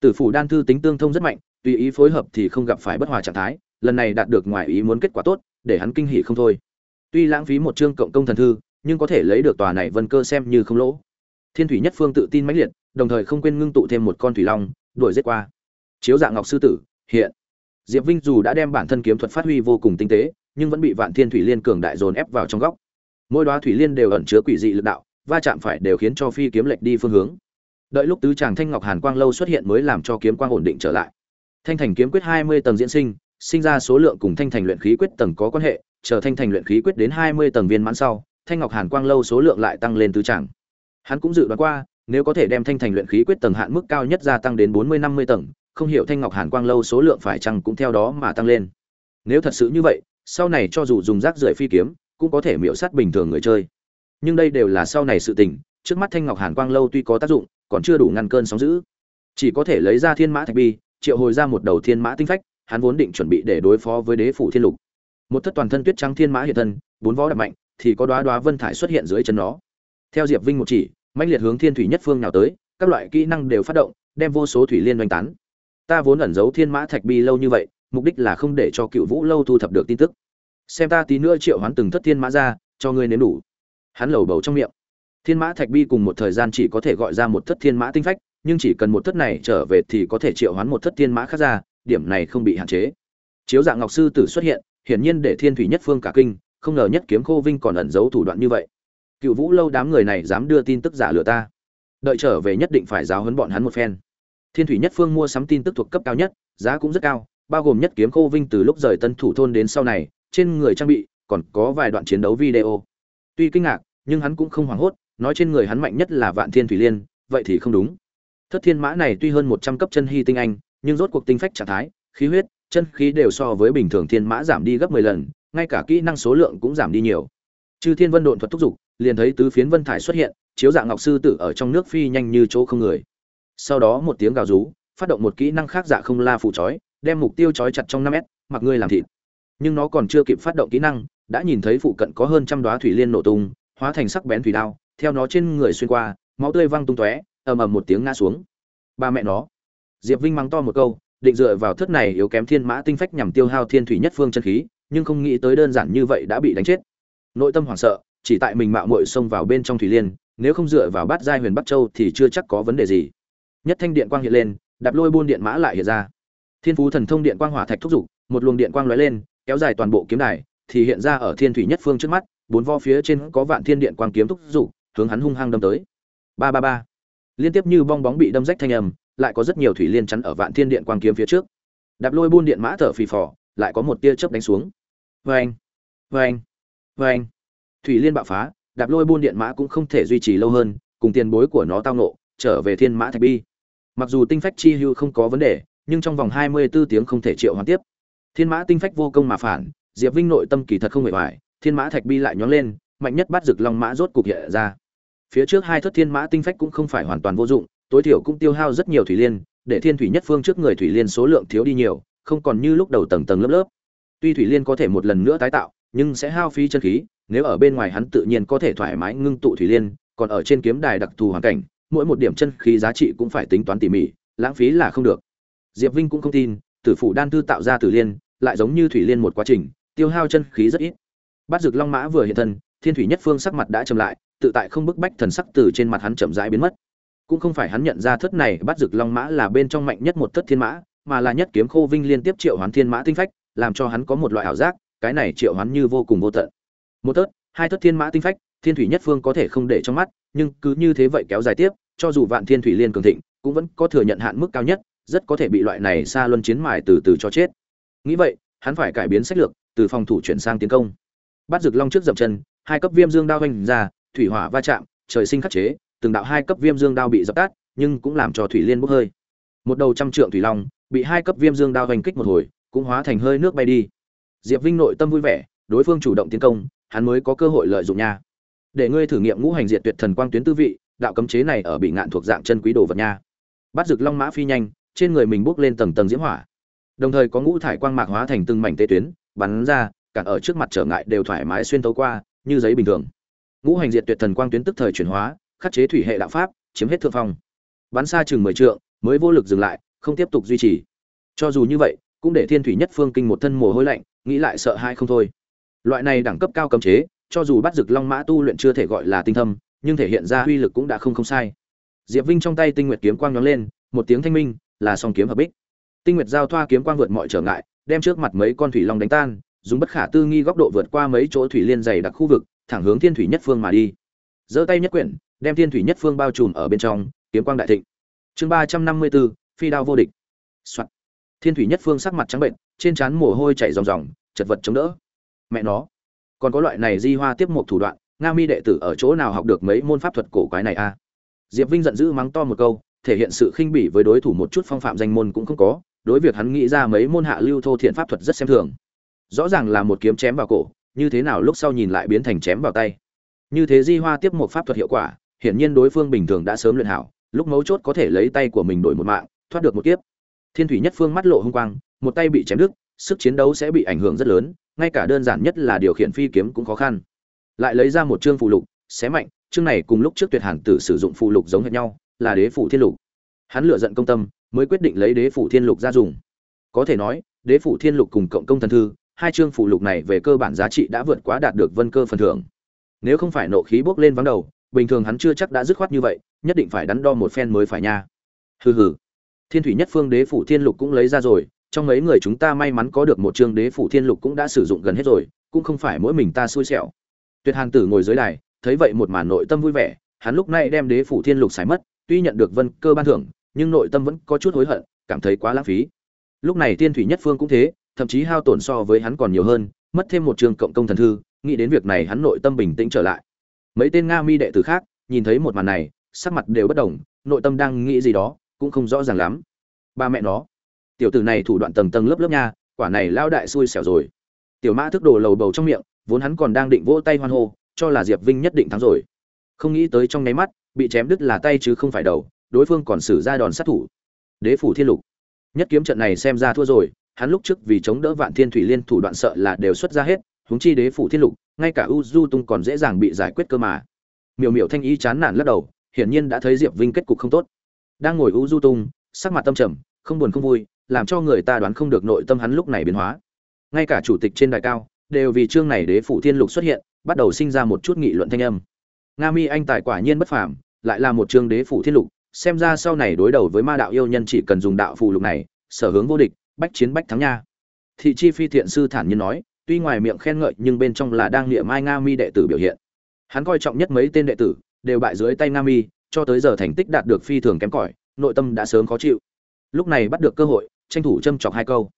Tử phủ đan thư tính tương thông rất mạnh, tùy ý phối hợp thì không gặp phải bất hòa trạng thái, lần này đạt được ngoài ý muốn kết quả tốt, để hắn kinh hỉ không thôi. Tuy lãng phí một chương cộng công thần thư, nhưng có thể lấy được tòa này vân cơ xem như không lỗ. Thiên thủy nhất phương tự tin mãnh liệt, đồng thời không quên ngưng tụ thêm một con thủy long, đuổi giết qua chiếu dạng ngọc sư tử, hiện. Diệp vinh dù đã đem bản thân kiếm thuật phát huy vô cùng tinh tế, nhưng vẫn bị vạn thiên thủy liên cường đại dồn ép vào trong góc. Mỗi đoá thủy liên đều ẩn chứa quỷ dị lực đạo, va chạm phải đều khiến cho phi kiếm lệch đi phương hướng. Đợi lúc tứ chàng thanh ngọc hàn quang lâu xuất hiện mới làm cho kiếm quang ổn định trở lại. Thanh thành kiếm quyết hai mươi tầng diễn sinh sinh ra số lượng cùng thanh thành luyện khí quyết tầng có quan hệ, chờ thanh thành luyện khí quyết đến hai mươi tầng viên mãn sau, thanh ngọc hàn quang lâu số lượng lại tăng lên tứ chàng. Hắn cũng dự đoán qua, nếu có thể đem thanh thành luyện khí quyết tầng hạn mức cao nhất gia tăng đến bốn mươi năm mươi tầng không hiểu thanh ngọc hàn quang lâu số lượng phải chăng cũng theo đó mà tăng lên. Nếu thật sự như vậy, sau này cho dù dùng rác rưởi phi kiếm, cũng có thể miễu sát bình thường người chơi. Nhưng đây đều là sau này sự tình, trước mắt thanh ngọc hàn quang lâu tuy có tác dụng, còn chưa đủ ngăn cơn sóng dữ. Chỉ có thể lấy ra thiên mã thạch bi, triệu hồi ra một đầu thiên mã tinh phách, hắn vốn định chuẩn bị để đối phó với đế phủ thiên lục. Một thất toàn thân tuyết trắng thiên mã hiện thân, bốn vó đập mạnh, thì có đoá đoá vân thải xuất hiện dưới chân nó. Theo diệp vinh một chỉ mạnh liệt hướng thiên thủy nhất phương nào tới, các loại kỹ năng đều phát động, đem vô số thủy liên oanh tán ta vốn ẩn giấu thiên mã thạch bi lâu như vậy, mục đích là không để cho cựu vũ lâu thu thập được tin tức. Xem ta tí nữa triệu hoán từng thất thiên mã ra, cho ngươi nếm đủ. Hắn lầu bầu trong miệng. Thiên mã thạch bi cùng một thời gian chỉ có thể gọi ra một thất thiên mã tinh phách, nhưng chỉ cần một thất này trở về thì có thể triệu hoán một thất thiên mã khác ra, điểm này không bị hạn chế. Chiếu dạng ngọc sư tử xuất hiện, hiển nhiên để thiên thủy nhất phương cả kinh, không ngờ nhất kiếm khô vinh còn ẩn giấu thủ đoạn như vậy. Cựu vũ lâu đám người này dám đưa tin tức giả lừa ta. Đợi trở về nhất định phải giáo huấn bọn hắn một phen thiên thủy nhất phương mua sắm tin tức thuộc cấp cao nhất, giá cũng rất cao, bao gồm nhất kiếm khô vinh từ lúc rời tân thủ thôn đến sau này, trên người trang bị, còn có vài đoạn chiến đấu video. Tuy kinh ngạc, nhưng hắn cũng không hoảng hốt, nói trên người hắn mạnh nhất là vạn thiên thủy liên, vậy thì không đúng. Thất thiên mã này tuy hơn một trăm cấp chân hy tinh anh, nhưng rốt cuộc tinh phách trạng thái, khí huyết, chân khí đều so với bình thường thiên mã giảm đi gấp mười lần, ngay cả kỹ năng số lượng cũng giảm đi nhiều. Chư thiên vân độn thuật thúc giục, liền thấy tứ phiến vân thải xuất hiện, chiếu dạng ngọc sư tử ở trong nước phi nhanh như chỗ không người sau đó một tiếng gào rú, phát động một kỹ năng khác dạ không la phủ chói, đem mục tiêu chói chặt trong năm mét mặc ngươi làm thịt. Nhưng nó còn chưa kịp phát động kỹ năng, đã nhìn thấy phụ cận có hơn trăm đoá thủy liên nổ tung, hóa thành sắc bén thủy đao, theo nó trên người xuyên qua, máu tươi văng tung tóe, ầm ầm một tiếng ngã xuống. Ba mẹ nó. Diệp vinh mắng to một câu, định dựa vào thất này yếu kém thiên mã tinh phách nhằm tiêu hao thiên thủy nhất phương chân khí, nhưng không nghĩ tới đơn giản như vậy đã bị đánh chết. Nội tâm hoảng sợ, chỉ tại mình mạo muội xông vào bên trong thủy liên, nếu không dựa vào bát giai huyền bắc châu thì chưa chắc có vấn đề gì nhất thanh điện quang hiện lên, đạp lôi buôn điện mã lại hiện ra. Thiên phú thần thông điện quang hỏa thạch thúc giục, một luồng điện quang lóe lên, kéo dài toàn bộ kiếm đài, thì hiện ra ở thiên thủy nhất phương trước mắt, bốn vo phía trên có vạn thiên điện quang kiếm thúc giục, hướng hắn hung hăng đâm tới. Ba ba ba. Liên tiếp như bong bóng bị đâm rách thanh âm, lại có rất nhiều thủy liên chắn ở vạn thiên điện quang kiếm phía trước. Đạp lôi buôn điện mã thở phì phò, lại có một tia chớp đánh xuống. Vâng vâng vâng. Thủy liên bạo phá, đạp lôi buôn điện mã cũng không thể duy trì lâu hơn, cùng tiền bối của nó tao nộ trở về thiên mã thạch bi mặc dù tinh phách chi hưu không có vấn đề, nhưng trong vòng hai mươi 24 tiếng không thể triệu hoàn tiếp. Thiên mã tinh phách vô công mà phản, diệp vinh nội tâm kỳ thật không hề hoài, thiên mã thạch bi lại nhón lên, mạnh nhất bắt rực long mã rốt cục hiện ra. Phía trước hai thất thiên mã tinh phách cũng không phải hoàn toàn vô dụng, tối thiểu cũng tiêu hao rất nhiều thủy liên, để thiên thủy nhất phương trước người thủy liên số lượng thiếu đi nhiều, không còn như lúc đầu tầng tầng lớp lớp. Tuy thủy liên có thể một lần nữa tái tạo, nhưng sẽ hao phí chân khí, nếu ở bên ngoài hắn tự nhiên có thể thoải mái ngưng tụ thủy liên, còn ở trên kiếm đài đặc thù hoàn cảnh mỗi một điểm chân khí giá trị cũng phải tính toán tỉ mỉ, lãng phí là không được. Diệp vinh cũng không tin, tử phủ đan thư tạo ra tử liên, lại giống như thủy liên một quá trình, tiêu hao chân khí rất ít. Bát dược long mã vừa hiện thân, thiên thủy nhất phương sắc mặt đã chậm lại, tự tại không bức bách thần sắc từ trên mặt hắn chậm rãi biến mất. Cũng không phải hắn nhận ra thất này bắt dược long mã là bên trong mạnh nhất một thất thiên mã, mà là nhất kiếm khô vinh liên tiếp triệu hoán thiên mã tinh phách, làm cho hắn có một loại ảo giác, cái này triệu hoán như vô cùng vô tận. Một thất, hai thất thiên mã tinh phách, thiên thủy nhất phương có thể không để trong mắt, nhưng cứ như thế vậy kéo dài tiếp cho dù vạn thiên thủy liên cường thịnh, cũng vẫn có thừa nhận hạn mức cao nhất, rất có thể bị loại này xa luân chiến mài từ từ cho chết. Nghĩ vậy, hắn phải cải biến sách lược, từ phòng thủ chuyển sang tiến công. Bắt rực long trước dậm chân, hai cấp viêm dương đao vanh ra, thủy hỏa va chạm, trời sinh khắc chế, từng đạo hai cấp viêm dương đao bị dập tắt, nhưng cũng làm cho thủy liên bốc hơi. Một đầu trăm trượng thủy long, bị hai cấp viêm dương đao vanh kích một hồi, cũng hóa thành hơi nước bay đi. Diệp vinh nội tâm vui vẻ, đối phương chủ động tiến công, hắn mới có cơ hội lợi dụng nha. Để ngươi thử nghiệm ngũ hành diệt tuyệt thần quang tuyến tư vị đạo cấm chế này ở bị ngạn thuộc dạng chân quý đồ vật nha. Bắt rực long mã phi nhanh, trên người mình bước lên tầng tầng diễm hỏa. Đồng thời có ngũ thải quang mạc hóa thành từng mảnh tê tuyến, bắn ra, cả ở trước mặt trở ngại đều thoải mái xuyên tấu qua, như giấy bình thường. Ngũ hành diệt tuyệt thần quang tuyến tức thời chuyển hóa, khắc chế thủy hệ đạo pháp, chiếm hết thượng phong. Bắn xa chừng mười trượng, mới vô lực dừng lại, không tiếp tục duy trì. Cho dù như vậy, cũng để thiên thủy nhất phương kinh một thân mồ hôi lạnh, nghĩ lại sợ hai không thôi. Loại này đẳng cấp cao cấm chế, cho dù bắt rực long mã tu luyện chưa thể gọi là tinh thâm nhưng thể hiện ra uy lực cũng đã không không sai. Diệp vinh trong tay tinh nguyệt kiếm quang nhoáng lên, một tiếng thanh minh, là song kiếm hợp bích. Tinh nguyệt giao thoa kiếm quang vượt mọi trở ngại, đem trước mặt mấy con thủy long đánh tan, dùng bất khả tư nghi góc độ vượt qua mấy chỗ thủy liên dày đặc khu vực, thẳng hướng thiên thủy nhất phương mà đi. Giơ tay nhất quyển, đem thiên thủy nhất phương bao trùm ở bên trong, kiếm quang đại thịnh. Chương ba trăm năm mươi bốn, phi đao vô địch. Soạn. thiên thủy nhất phương sắc mặt trắng bệnh, trên trán mồ hôi chảy ròng ròng, chật vật chống đỡ. Mẹ nó. Còn có loại này di hoa tiếp một thủ đoạn nga mi đệ tử ở chỗ nào học được mấy môn pháp thuật cổ quái này a? À? diệp vinh giận dữ mắng to một câu, thể hiện sự khinh bỉ với đối thủ một chút phong phạm danh môn cũng không có, đối việc hắn nghĩ ra mấy môn hạ lưu thô thiện pháp thuật rất xem thường. Rõ ràng là một kiếm chém vào cổ, như thế nào lúc sau nhìn lại biến thành chém vào tay. Như thế di hoa tiếp một pháp thuật hiệu quả, hiển nhiên đối phương bình thường đã sớm luyện hảo, lúc mấu chốt có thể lấy tay của mình đổi một mạng, thoát được một kiếp. Thiên thủy nhất phương mắt lộ hung quang, một tay bị chém đứt, sức chiến đấu sẽ bị ảnh hưởng rất lớn, ngay cả đơn giản nhất là điều khiển phi kiếm cũng khó khăn lại lấy ra một chương phụ lục, xé mạnh, chương này cùng lúc trước tuyệt hàn tử sử dụng phụ lục giống hệt nhau, là đế phủ thiên lục. Hắn lựa giận công tâm, mới quyết định lấy đế phủ thiên lục ra dùng. Có thể nói, đế phủ thiên lục cùng cộng công thần thư, hai chương phụ lục này về cơ bản giá trị đã vượt quá đạt được vân cơ phần thưởng. Nếu không phải nộ khí bốc lên vắng đầu, bình thường hắn chưa chắc đã dứt khoát như vậy, nhất định phải đắn đo một phen mới phải nha. Hừ hừ. Thiên thủy nhất phương đế phủ thiên lục cũng lấy ra rồi, trong mấy người chúng ta may mắn có được một chương đế phủ thiên lục cũng đã sử dụng gần hết rồi, cũng không phải mỗi mình ta xui xẻo tuyệt hàn tử ngồi dưới đài, thấy vậy một màn nội tâm vui vẻ, hắn lúc này đem đế phủ thiên lục xài mất, tuy nhận được vân cơ ban thưởng, nhưng nội tâm vẫn có chút hối hận, cảm thấy quá lãng phí. Lúc này tiên thủy nhất phương cũng thế, thậm chí hao tổn so với hắn còn nhiều hơn, mất thêm một trường cộng công thần thư, nghĩ đến việc này hắn nội tâm bình tĩnh trở lại. Mấy tên nga mi đệ tử khác, nhìn thấy một màn này, sắc mặt đều bất đồng, nội tâm đang nghĩ gì đó, cũng không rõ ràng lắm. Ba mẹ nó, tiểu tử này thủ đoạn tầng tầng lớp lớp nha, quả này lao đại xui xẻo rồi. Tiểu mã thức đồ lầu bầu trong miệng vốn hắn còn đang định vỗ tay hoan hô, cho là diệp vinh nhất định thắng rồi. Không nghĩ tới trong nháy mắt, bị chém đứt là tay chứ không phải đầu, đối phương còn xử ra đòn sát thủ. Đế phủ thiên lục. Nhất kiếm trận này xem ra thua rồi, hắn lúc trước vì chống đỡ vạn thiên thủy liên thủ đoạn sợ là đều xuất ra hết, huống chi đế phủ thiên lục, ngay cả u du tung còn dễ dàng bị giải quyết cơ mà. Miểu miểu thanh y chán nản lắc đầu, hiển nhiên đã thấy diệp vinh kết cục không tốt. Đang ngồi u du tung, sắc mặt tâm trầm, không buồn không vui, làm cho người ta đoán không được nội tâm hắn lúc này biến hóa. Ngay cả chủ tịch trên đài cao đều vì chương này đế phủ thiên lục xuất hiện, bắt đầu sinh ra một chút nghị luận thanh âm. Nga mi anh tài quả nhiên bất phàm, lại là một chương đế phủ thiên lục, xem ra sau này đối đầu với ma đạo yêu nhân chỉ cần dùng đạo phù lục này, sở hướng vô địch, bách chiến bách thắng nha. Thị chi phi thiện sư thản nhiên nói, tuy ngoài miệng khen ngợi nhưng bên trong là đang niệm mai nga mi đệ tử biểu hiện. Hắn coi trọng nhất mấy tên đệ tử, đều bại dưới tay nga mi, cho tới giờ thành tích đạt được phi thường kém cỏi, nội tâm đã sớm khó chịu. Lúc này bắt được cơ hội, tranh thủ châm chọc hai câu.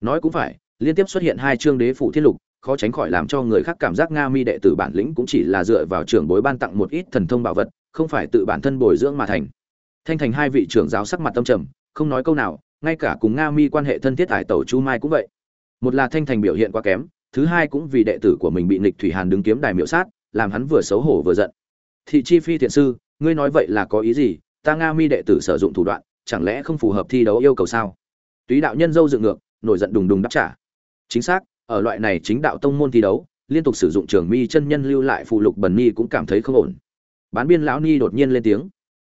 Nói cũng phải, liên tiếp xuất hiện hai chương đế phủ thiên lục khó tránh khỏi làm cho người khác cảm giác nga mi đệ tử bản lĩnh cũng chỉ là dựa vào trưởng bối ban tặng một ít thần thông bảo vật, không phải tự bản thân bồi dưỡng mà thành. Thanh thành hai vị trưởng giáo sắc mặt tâm trầm, không nói câu nào, ngay cả cùng nga mi quan hệ thân thiết ải tẩu chu mai cũng vậy. Một là thanh thành biểu hiện quá kém, thứ hai cũng vì đệ tử của mình bị nịch thủy hàn đứng kiếm đài miễu sát, làm hắn vừa xấu hổ vừa giận. Thị chi phi thiện sư, ngươi nói vậy là có ý gì? Ta nga mi đệ tử sử dụng thủ đoạn, chẳng lẽ không phù hợp thi đấu yêu cầu sao? Túy đạo nhân dâu dựng ngược, nổi giận đùng đùng đáp trả. Chính xác ở loại này chính đạo tông môn thi đấu, liên tục sử dụng trường mi chân nhân lưu lại phụ lục bần ni cũng cảm thấy không ổn. Bán biên lão ni đột nhiên lên tiếng.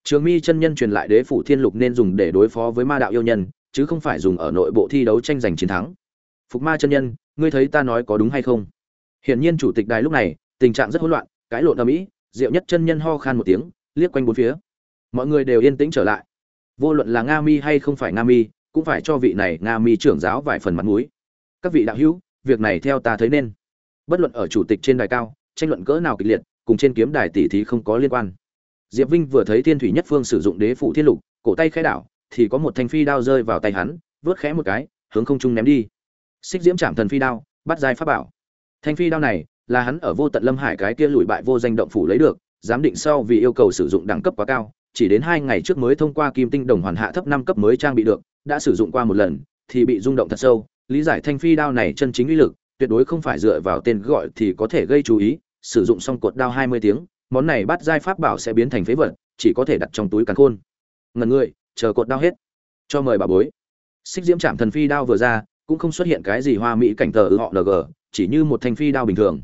Trường mi chân nhân truyền lại đế phủ thiên lục nên dùng để đối phó với ma đạo yêu nhân, chứ không phải dùng ở nội bộ thi đấu tranh giành chiến thắng. Phục ma chân nhân, ngươi thấy ta nói có đúng hay không? Hiển nhiên chủ tịch đài lúc này, tình trạng rất hỗn loạn cãi lộn ở mỹ diệu nhất chân nhân ho khan một tiếng, liếc quanh bốn phía. Mọi người đều yên tĩnh trở lại. Vô luận là nga mi hay không phải nga mi, cũng phải cho vị này nga mi trưởng giáo vài phần mặt mũi. Các vị đạo hữu việc này theo ta thấy nên. Bất luận ở chủ tịch trên đài cao, tranh luận cỡ nào kịch liệt, cùng trên kiếm đài tỷ thí không có liên quan. Diệp vinh vừa thấy thiên thủy nhất phương sử dụng đế phủ thiên lục, cổ tay khẽ đảo, thì có một thanh phi đao rơi vào tay hắn, vớt khẽ một cái, hướng không trung ném đi. Xích diễm chạm thần phi đao, bắt giai pháp bảo. Thanh phi đao này, là hắn ở vô tận lâm hải cái kia lùi bại vô danh động phủ lấy được, giám định sau vì yêu cầu sử dụng đẳng cấp quá cao, chỉ đến hai ngày trước mới thông qua kim tinh đồng hoàn hạ thấp năm cấp mới trang bị được, đã sử dụng qua một lần, thì bị rung động thật sâu lý giải thanh phi đao này chân chính uy lực tuyệt đối không phải dựa vào tên gọi thì có thể gây chú ý sử dụng xong cột đao hai mươi tiếng món này bắt giai pháp bảo sẽ biến thành phế vật chỉ có thể đặt trong túi càn khôn. Ngần người chờ cột đao hết. Cho mời bà bối. Xích diễm trạm thần phi đao vừa ra cũng không xuất hiện cái gì hoa mỹ cảnh tờ họ LG, chỉ như một thanh phi đao bình thường.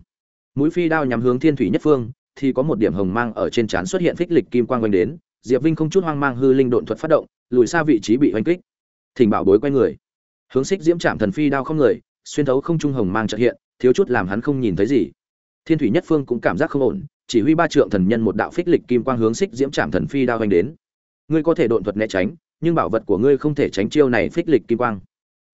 Mũi phi đao nhắm hướng thiên thủy nhất phương thì có một điểm hồng mang ở trên trán xuất hiện phích lịch kim quang quanh đến diệp vinh không chút hoang mang hư linh độn thuật phát động lùi xa vị trí bị oanh kích. Thỉnh bảo bối quay người hướng xích diễm chạm thần phi đao không người, xuyên thấu không trung hồng mang trợ hiện, thiếu chút làm hắn không nhìn thấy gì. Thiên thủy nhất phương cũng cảm giác không ổn, chỉ huy ba trượng thần nhân một đạo phích lịch kim quang hướng xích diễm chạm thần phi đao hành đến. Ngươi có thể độn thuật né tránh, nhưng bảo vật của ngươi không thể tránh chiêu này phích lịch kim quang.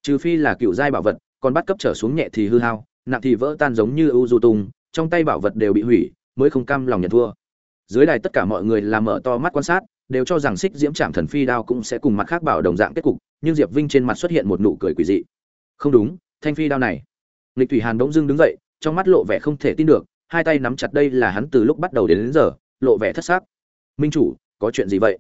Trừ phi là cựu giai bảo vật, còn bắt cấp trở xuống nhẹ thì hư hao, nặng thì vỡ tan giống như ưu du tung trong tay bảo vật đều bị hủy, mới không cam lòng nhận thua. Dưới đài tất cả mọi người làm mở to mắt quan sát đều cho rằng xích diễm trạm thần phi đao cũng sẽ cùng mặt khác bảo đồng dạng kết cục nhưng diệp vinh trên mặt xuất hiện một nụ cười quỷ dị. Không đúng thanh phi đao này. Lịch thủy hàn bỗng dưng đứng dậy trong mắt lộ vẻ không thể tin được hai tay nắm chặt đây là hắn từ lúc bắt đầu đến, đến giờ lộ vẻ thất xác minh chủ có chuyện gì vậy?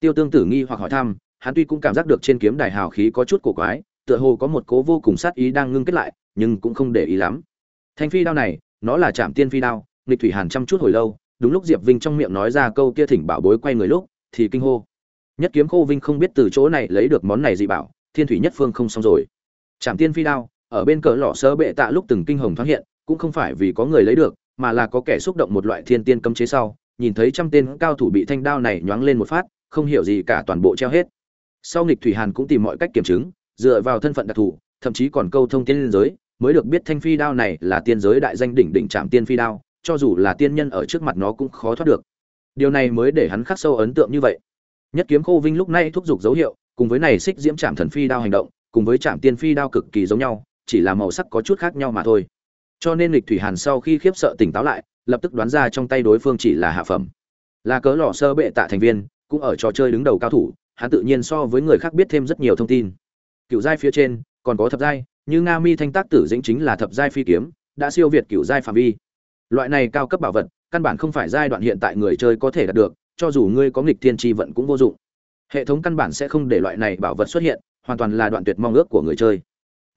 Tiêu tương tử nghi hoặc hỏi thăm hắn tuy cũng cảm giác được trên kiếm đài hào khí có chút cổ quái tựa hồ có một cố vô cùng sát ý đang ngưng kết lại nhưng cũng không để ý lắm. Thanh phi đao này nó là trạm tiên phi đao nghịch thủy hàn chăm chút hồi lâu đúng lúc diệp vinh trong miệng nói ra câu kia thỉnh bảo bối quay người lúc thì kinh hô. Nhất kiếm khô vinh không biết từ chỗ này lấy được món này gì bảo, thiên thủy nhất phương không xong rồi. Trạm tiên phi đao, ở bên cỡ lọ sơ bệ tạ lúc từng kinh hồng thoáng hiện, cũng không phải vì có người lấy được, mà là có kẻ xúc động một loại thiên tiên cấm chế sau, nhìn thấy trăm tên cao thủ bị thanh đao này nhoáng lên một phát, không hiểu gì cả toàn bộ treo hết. Sau nghịch thủy hàn cũng tìm mọi cách kiểm chứng, dựa vào thân phận đặc thù, thậm chí còn câu thông tiên liên giới, mới được biết thanh phi đao này là tiên giới đại danh đỉnh đỉnh trạm tiên phi đao, cho dù là tiên nhân ở trước mặt nó cũng khó thoát được điều này mới để hắn khắc sâu ấn tượng như vậy. Nhất kiếm khô vinh lúc này thúc giục dấu hiệu, cùng với này xích diễm trạm thần phi đao hành động, cùng với trạm tiên phi đao cực kỳ giống nhau, chỉ là màu sắc có chút khác nhau mà thôi. Cho nên lịch thủy hàn sau khi khiếp sợ tỉnh táo lại, lập tức đoán ra trong tay đối phương chỉ là hạ phẩm. Là cớ lò sơ bệ tạ thành viên, cũng ở trò chơi đứng đầu cao thủ, hắn tự nhiên so với người khác biết thêm rất nhiều thông tin. Cựu giai phía trên, còn có thập giai, như nga mi thanh tác tử dĩnh chính là thập giai phi kiếm, đã siêu việt cựu giai phạm vi. Loại này cao cấp bảo vật căn bản không phải giai đoạn hiện tại người chơi có thể đạt được, cho dù ngươi có nghịch thiên tri vận cũng vô dụng. Hệ thống căn bản sẽ không để loại này bảo vật xuất hiện, hoàn toàn là đoạn tuyệt mong ước của người chơi.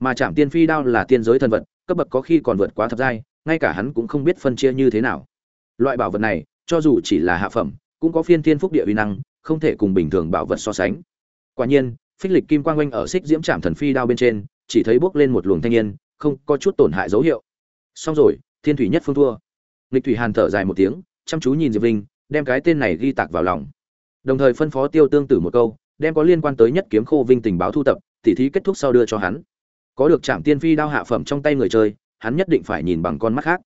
Mà chạm tiên phi đao là tiên giới thần vật, cấp bậc có khi còn vượt quá thập giai, ngay cả hắn cũng không biết phân chia như thế nào. Loại bảo vật này, cho dù chỉ là hạ phẩm, cũng có phiên thiên phúc địa uy năng, không thể cùng bình thường bảo vật so sánh. Quả nhiên, phích lịch kim quang oanh ở xích diễm trạm thần phi đao bên trên, chỉ thấy bốc lên một luồng thanh niên, không có chút tổn hại dấu hiệu. Xong rồi, thiên thủy nhất phương thua lịch thủy hàn thở dài một tiếng, chăm chú nhìn diệp vinh, đem cái tên này ghi tạc vào lòng. Đồng thời phân phó tiêu tương tử một câu, đem có liên quan tới nhất kiếm khô vinh tình báo thu tập, tỉ thí kết thúc sau đưa cho hắn. Có được trạm tiên phi đao hạ phẩm trong tay người chơi, hắn nhất định phải nhìn bằng con mắt khác.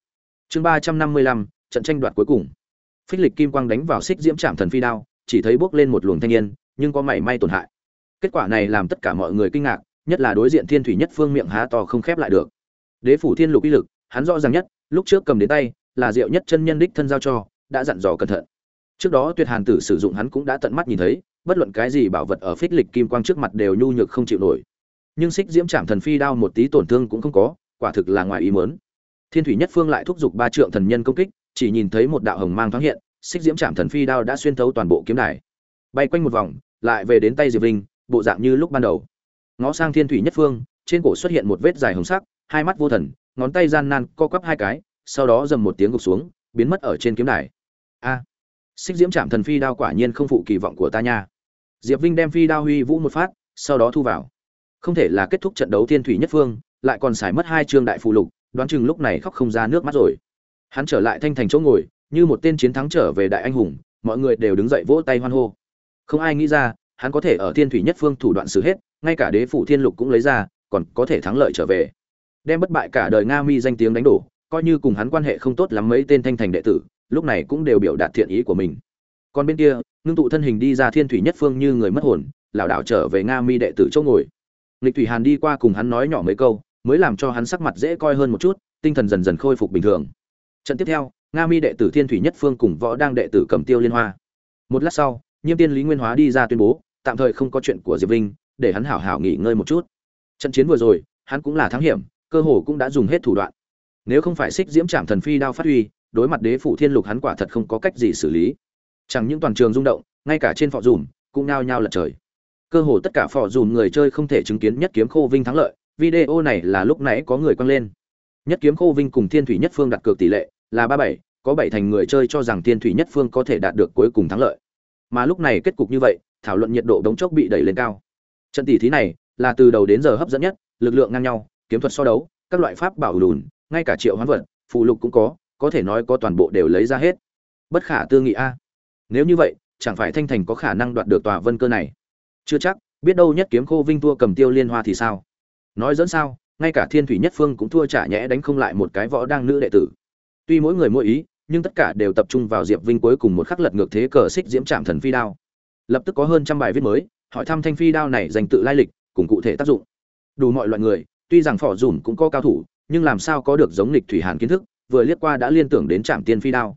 Chương ba trăm năm mươi lăm, trận tranh đoạt cuối cùng. Phích lịch kim quang đánh vào xích diễm trạm thần phi đao, chỉ thấy bốc lên một luồng thanh niên, nhưng có mảy may tổn hại. Kết quả này làm tất cả mọi người kinh ngạc, nhất là đối diện thiên thủy nhất phương miệng há to không khép lại được. Đế phủ thiên lục uy lực, hắn rõ ràng nhất, lúc trước cầm đến tay là diệu nhất chân nhân đích thân giao cho, đã dặn dò cẩn thận. Trước đó tuyệt hàn tử sử dụng hắn cũng đã tận mắt nhìn thấy, bất luận cái gì bảo vật ở phích lịch kim quang trước mặt đều nhu nhược không chịu nổi. Nhưng xích diễm chạm thần phi đao một tí tổn thương cũng không có, quả thực là ngoài ý muốn. thiên thủy nhất phương lại thúc giục ba trượng thần nhân công kích, chỉ nhìn thấy một đạo hồng mang thoáng hiện, xích diễm chạm thần phi đao đã xuyên thấu toàn bộ kiếm đài. Bay quanh một vòng, lại về đến tay diệp vinh, bộ dạng như lúc ban đầu. Ngó sang thiên thủy nhất phương, trên cổ xuất hiện một vết dài hồng sắc, hai mắt vô thần, ngón tay gian nan co quắp hai cái sau đó dầm một tiếng gục xuống, biến mất ở trên kiếm đài. A, xích diễm chạm thần phi đao quả nhiên không phụ kỳ vọng của ta nha. Diệp vinh đem phi đao huy vũ một phát, sau đó thu vào. Không thể là kết thúc trận đấu thiên thủy nhất phương, lại còn xài mất hai chương đại phù lục, đoán chừng lúc này khóc không ra nước mắt rồi. Hắn trở lại thanh thành chỗ ngồi, như một tên chiến thắng trở về đại anh hùng, mọi người đều đứng dậy vỗ tay hoan hô. Không ai nghĩ ra, hắn có thể ở thiên thủy nhất phương thủ đoạn xử hết, ngay cả đế phủ thiên lục cũng lấy ra, còn có thể thắng lợi trở về. Đem bất bại cả đời nga mi danh tiếng đánh đổ coi như cùng hắn quan hệ không tốt lắm mấy tên thanh thành đệ tử, lúc này cũng đều biểu đạt thiện ý của mình. Còn bên kia, ngưng tụ thân hình đi ra thiên thủy nhất phương như người mất hồn, lảo đảo trở về nga mi đệ tử chỗ ngồi. Nghịch thủy hàn đi qua cùng hắn nói nhỏ mấy câu, mới làm cho hắn sắc mặt dễ coi hơn một chút, tinh thần dần dần khôi phục bình thường. Trận tiếp theo, nga mi đệ tử thiên thủy nhất phương cùng võ đang đệ tử cầm tiêu liên hoa. Một lát sau, nhiêm tiên lý nguyên hóa đi ra tuyên bố, tạm thời không có chuyện của diệp vinh, để hắn hảo hảo nghỉ ngơi một chút. Trận chiến vừa rồi, hắn cũng là thắng hiểm, cơ hồ cũng đã dùng hết thủ đoạn nếu không phải xích diễm trạm thần phi đao phát huy, đối mặt đế phủ thiên lục hắn quả thật không có cách gì xử lý. Chẳng những toàn trường rung động, ngay cả trên phò dùm cũng nao nhao lật trời. Cơ hồ tất cả phò dùm người chơi không thể chứng kiến nhất kiếm khô vinh thắng lợi, video này là lúc nãy có người quăng lên. Nhất kiếm khô vinh cùng thiên thủy nhất phương đặt cược tỷ lệ là ba bảy, có bảy thành người chơi cho rằng thiên thủy nhất phương có thể đạt được cuối cùng thắng lợi. Mà lúc này kết cục như vậy, thảo luận nhiệt độ đống chốc bị đẩy lên cao. Trận tỷ thí này là từ đầu đến giờ hấp dẫn nhất, lực lượng ngang nhau, kiếm thuật so đấu, các loại pháp bảo lùn ngay cả triệu hoán vật phụ lục cũng có có thể nói có toàn bộ đều lấy ra hết. Bất khả tư nghị a. Nếu như vậy, chẳng phải thanh thành có khả năng đoạt được tòa vân cơ này? Chưa chắc, biết đâu nhất kiếm khô vinh thua cầm tiêu liên hoa thì sao? Nói dẫn sao, ngay cả thiên thủy nhất phương cũng thua trả nhẽ đánh không lại một cái võ đang nữ đệ tử. Tuy mỗi người mỗi ý, nhưng tất cả đều tập trung vào diệp vinh cuối cùng một khắc lật ngược thế cờ xích diễm trạm thần phi đao. Lập tức có hơn trăm bài viết mới, hỏi thăm thanh phi đao này dành tự lai lịch, cùng cụ thể tác dụng. Đủ mọi loại người, tuy rằng phỏ dùm cũng có cao thủ nhưng làm sao có được giống lịch thủy hàn kiến thức, vừa liếc qua đã liên tưởng đến trạm tiên phi đao.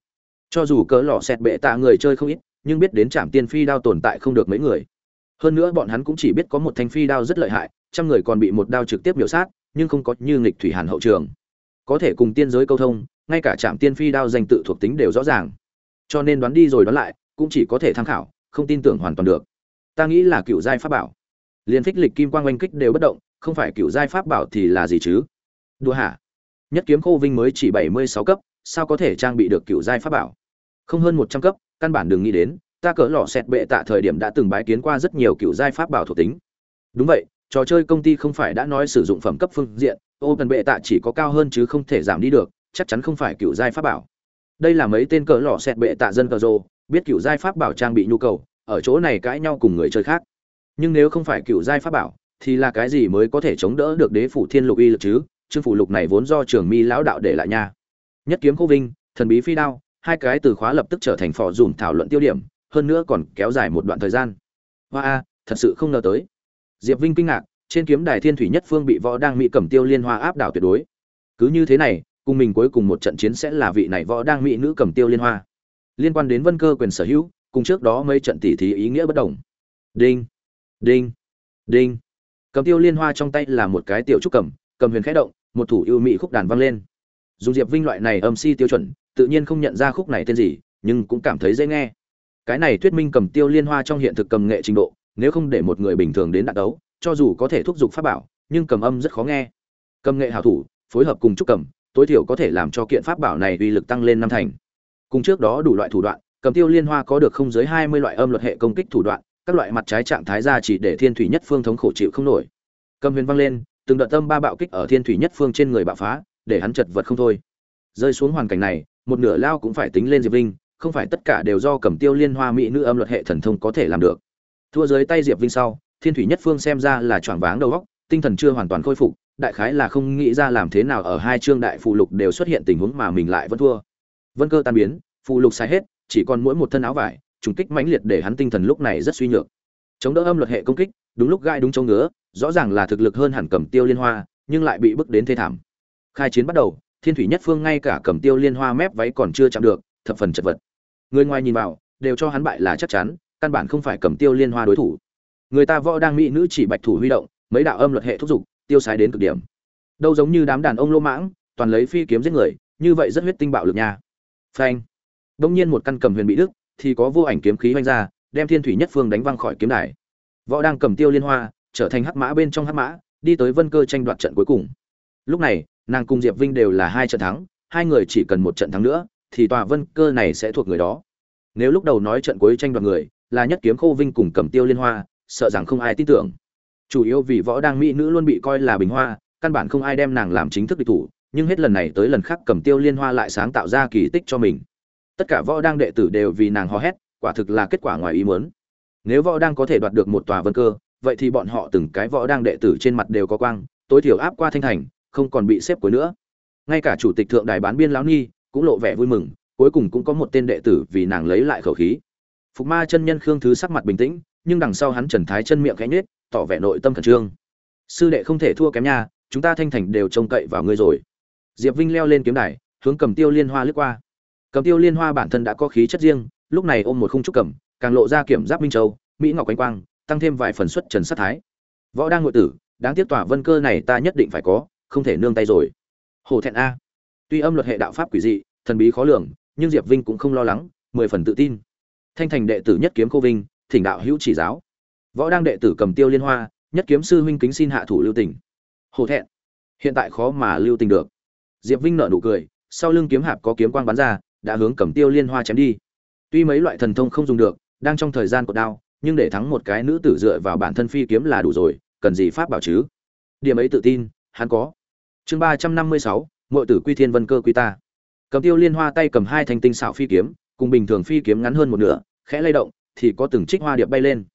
Cho dù cỡ lò xẹt bệ tạ người chơi không ít, nhưng biết đến trạm tiên phi đao tồn tại không được mấy người. Hơn nữa bọn hắn cũng chỉ biết có một thanh phi đao rất lợi hại, trăm người còn bị một đao trực tiếp biểu sát, nhưng không có như nghịch thủy hàn hậu trường. Có thể cùng tiên giới câu thông, ngay cả trạm tiên phi đao danh tự thuộc tính đều rõ ràng. Cho nên đoán đi rồi đoán lại, cũng chỉ có thể tham khảo, không tin tưởng hoàn toàn được. Ta nghĩ là cựu giai pháp bảo. Liền phích lịch kim quang oanh kích đều bất động, không phải cựu giai pháp bảo thì là gì chứ? Đùa hả? Nhất kiếm khô vinh mới chỉ bảy mươi sáu cấp, sao có thể trang bị được cựu giai pháp bảo? Không hơn một trăm cấp, căn bản đừng nghĩ đến, ta cỡ lọ xẹt bệ tạ thời điểm đã từng bái kiến qua rất nhiều cựu giai pháp bảo thuộc tính. Đúng vậy, trò chơi công ty không phải đã nói sử dụng phẩm cấp phương diện ô cần bệ tạ chỉ có cao hơn chứ không thể giảm đi được, chắc chắn không phải cựu giai pháp bảo. Đây là mấy tên cỡ lọ xẹt bệ tạ dân cờ rô biết cựu giai pháp bảo trang bị nhu cầu, ở chỗ này cãi nhau cùng người chơi khác. Nhưng nếu không phải cựu giai pháp bảo, thì là cái gì mới có thể chống đỡ được đế phủ thiên lục y lực chứ? Chương phủ lục này vốn do trường mi lão đạo để lại nha. Nhất kiếm khô vinh, thần bí phi đao, hai cái từ khóa lập tức trở thành phò dùm thảo luận tiêu điểm, hơn nữa còn kéo dài một đoạn thời gian. Hoa a, thật sự không ngờ tới. Diệp vinh kinh ngạc, trên kiếm đài thiên thủy nhất phương bị võ đang mỹ cầm tiêu liên hoa áp đảo tuyệt đối. Cứ như thế này, cùng mình cuối cùng một trận chiến sẽ là vị này võ đang mỹ nữ cầm tiêu liên hoa. Liên quan đến vân cơ quyền sở hữu, cùng trước đó mấy trận tỉ thí ý nghĩa bất đồng. Đinh đinh đinh. Cầm tiêu liên hoa trong tay là một cái tiểu trúc cầm cầm huyền khẽ động, một thủ ưu mỹ khúc đàn vang lên. Dùng diệp vinh loại này âm si tiêu chuẩn, tự nhiên không nhận ra khúc này tên gì, nhưng cũng cảm thấy dễ nghe. Cái này thuyết minh cầm tiêu liên hoa trong hiện thực cầm nghệ trình độ, nếu không để một người bình thường đến đạn đấu, cho dù có thể thúc dục pháp bảo, nhưng cầm âm rất khó nghe. Cầm nghệ hảo thủ, phối hợp cùng trúc cầm, tối thiểu có thể làm cho kiện pháp bảo này uy lực tăng lên năm thành. Cùng trước đó đủ loại thủ đoạn, cầm tiêu liên hoa có được không dưới hai mươi loại âm luật hệ công kích thủ đoạn, các loại mặt trái trạng thái ra chỉ để thiên thủy nhất phương thống khổ chịu không nổi. Cầm huyền vang lên từng đợt tâm ba bạo kích ở thiên thủy nhất phương trên người bạo phá, để hắn chật vật không thôi. Rơi xuống hoàn cảnh này, một nửa lao cũng phải tính lên diệp vinh, không phải tất cả đều do cầm tiêu liên hoa mỹ nữ âm luật hệ thần thông có thể làm được. Thua dưới tay diệp vinh sau, thiên thủy nhất phương xem ra là choảng váng đầu góc tinh thần chưa hoàn toàn khôi phục, đại khái là không nghĩ ra làm thế nào ở hai chương đại phụ lục đều xuất hiện tình huống mà mình lại vẫn thua. Vân cơ tan biến phụ lục sai hết, chỉ còn mỗi một thân áo vải, trùng kích mãnh liệt để hắn tinh thần lúc này rất suy nhược. Chống đỡ âm luật hệ công kích, đúng lúc gai đúng chỗ ngứa rõ ràng là thực lực hơn hẳn cầm tiêu liên hoa, nhưng lại bị bức đến thê thảm. Khai chiến bắt đầu, thiên thủy nhất phương ngay cả cầm tiêu liên hoa mép váy còn chưa chạm được, thập phần chật vật. Người ngoài nhìn vào, đều cho hắn bại là chắc chắn, căn bản không phải cầm tiêu liên hoa đối thủ. Người ta võ đang mỹ nữ chỉ bạch thủ huy động, mấy đạo âm luật hệ thúc giục, tiêu sái đến cực điểm. Đâu giống như đám đàn ông lô mãng, toàn lấy phi kiếm giết người, như vậy rất huyết tinh bạo lực nha. Phanh. Bỗng nhiên một căn cầm huyền bị đức thì có vô ảnh kiếm khí hoành ra, đem thiên thủy nhất phương đánh văng khỏi kiếm đài. Võ đang cầm tiêu liên hoa trở thành hắc mã bên trong hắc mã, đi tới vân cơ tranh đoạt trận cuối cùng. Lúc này, nàng cùng diệp vinh đều là hai trận thắng, hai người chỉ cần một trận thắng nữa, thì tòa vân cơ này sẽ thuộc người đó. Nếu lúc đầu nói trận cuối tranh đoạt người, là nhất kiếm khô vinh cùng cầm tiêu liên hoa, sợ rằng không ai tin tưởng. Chủ yếu vì võ đang mỹ nữ luôn bị coi là bình hoa, căn bản không ai đem nàng làm chính thức địch thủ, nhưng hết lần này tới lần khác cầm tiêu liên hoa lại sáng tạo ra kỳ tích cho mình. Tất cả võ đang đệ tử đều vì nàng hò hét, quả thực là kết quả ngoài ý muốn. Nếu võ đang có thể đoạt được một tòa vân cơ vậy thì bọn họ từng cái võ đang đệ tử trên mặt đều có quang, tối thiểu áp qua thanh thành, không còn bị xếp cuối nữa. Ngay cả chủ tịch thượng đài bán biên lão nhi cũng lộ vẻ vui mừng, cuối cùng cũng có một tên đệ tử vì nàng lấy lại khẩu khí. Phục ma chân nhân khương thứ sắc mặt bình tĩnh, nhưng đằng sau hắn trần thái chân miệng khẽ nhếch, tỏ vẻ nội tâm khẩn trương. Sư đệ không thể thua kém nha, chúng ta thanh thành đều trông cậy vào ngươi rồi. Diệp vinh leo lên kiếm đài, hướng cầm tiêu liên hoa lướt qua. Cầm tiêu liên hoa bản thân đã có khí chất riêng, lúc này ôm một khung trúc cầm, càng lộ ra kiểm giáp minh châu, mỹ ngọc quanh quang tăng thêm vài phần xuất trần sát thái. Võ đang ngụy tử, đáng tiếc tỏa vân cơ này ta nhất định phải có, không thể nương tay rồi. Hổ thẹn a. Tuy âm luật hệ đạo pháp quỷ dị, thần bí khó lường, nhưng diệp vinh cũng không lo lắng, mười phần tự tin. Thanh thành đệ tử nhất kiếm cô vinh, thỉnh đạo hữu chỉ giáo. Võ đang đệ tử cầm tiêu liên hoa, nhất kiếm sư huynh kính xin hạ thủ lưu tình. Hổ thẹn. Hiện tại khó mà lưu tình được. Diệp vinh nở nụ cười, sau lưng kiếm hạp có kiếm quang bắn ra, đã hướng cầm tiêu liên hoa chém đi. Tuy mấy loại thần thông không dùng được, đang trong thời gian cột đao nhưng để thắng một cái nữ tử dựa vào bản thân phi kiếm là đủ rồi, cần gì pháp bảo chứ? Điểm ấy tự tin, hắn có. Chương ba trăm năm mươi sáu mọi tử quy thiên vân cơ quy ta. Cầm tiêu liên hoa tay cầm hai thanh tinh xảo phi kiếm, cùng bình thường phi kiếm ngắn hơn một nửa, khẽ lay động, thì có từng trích hoa điệp bay lên.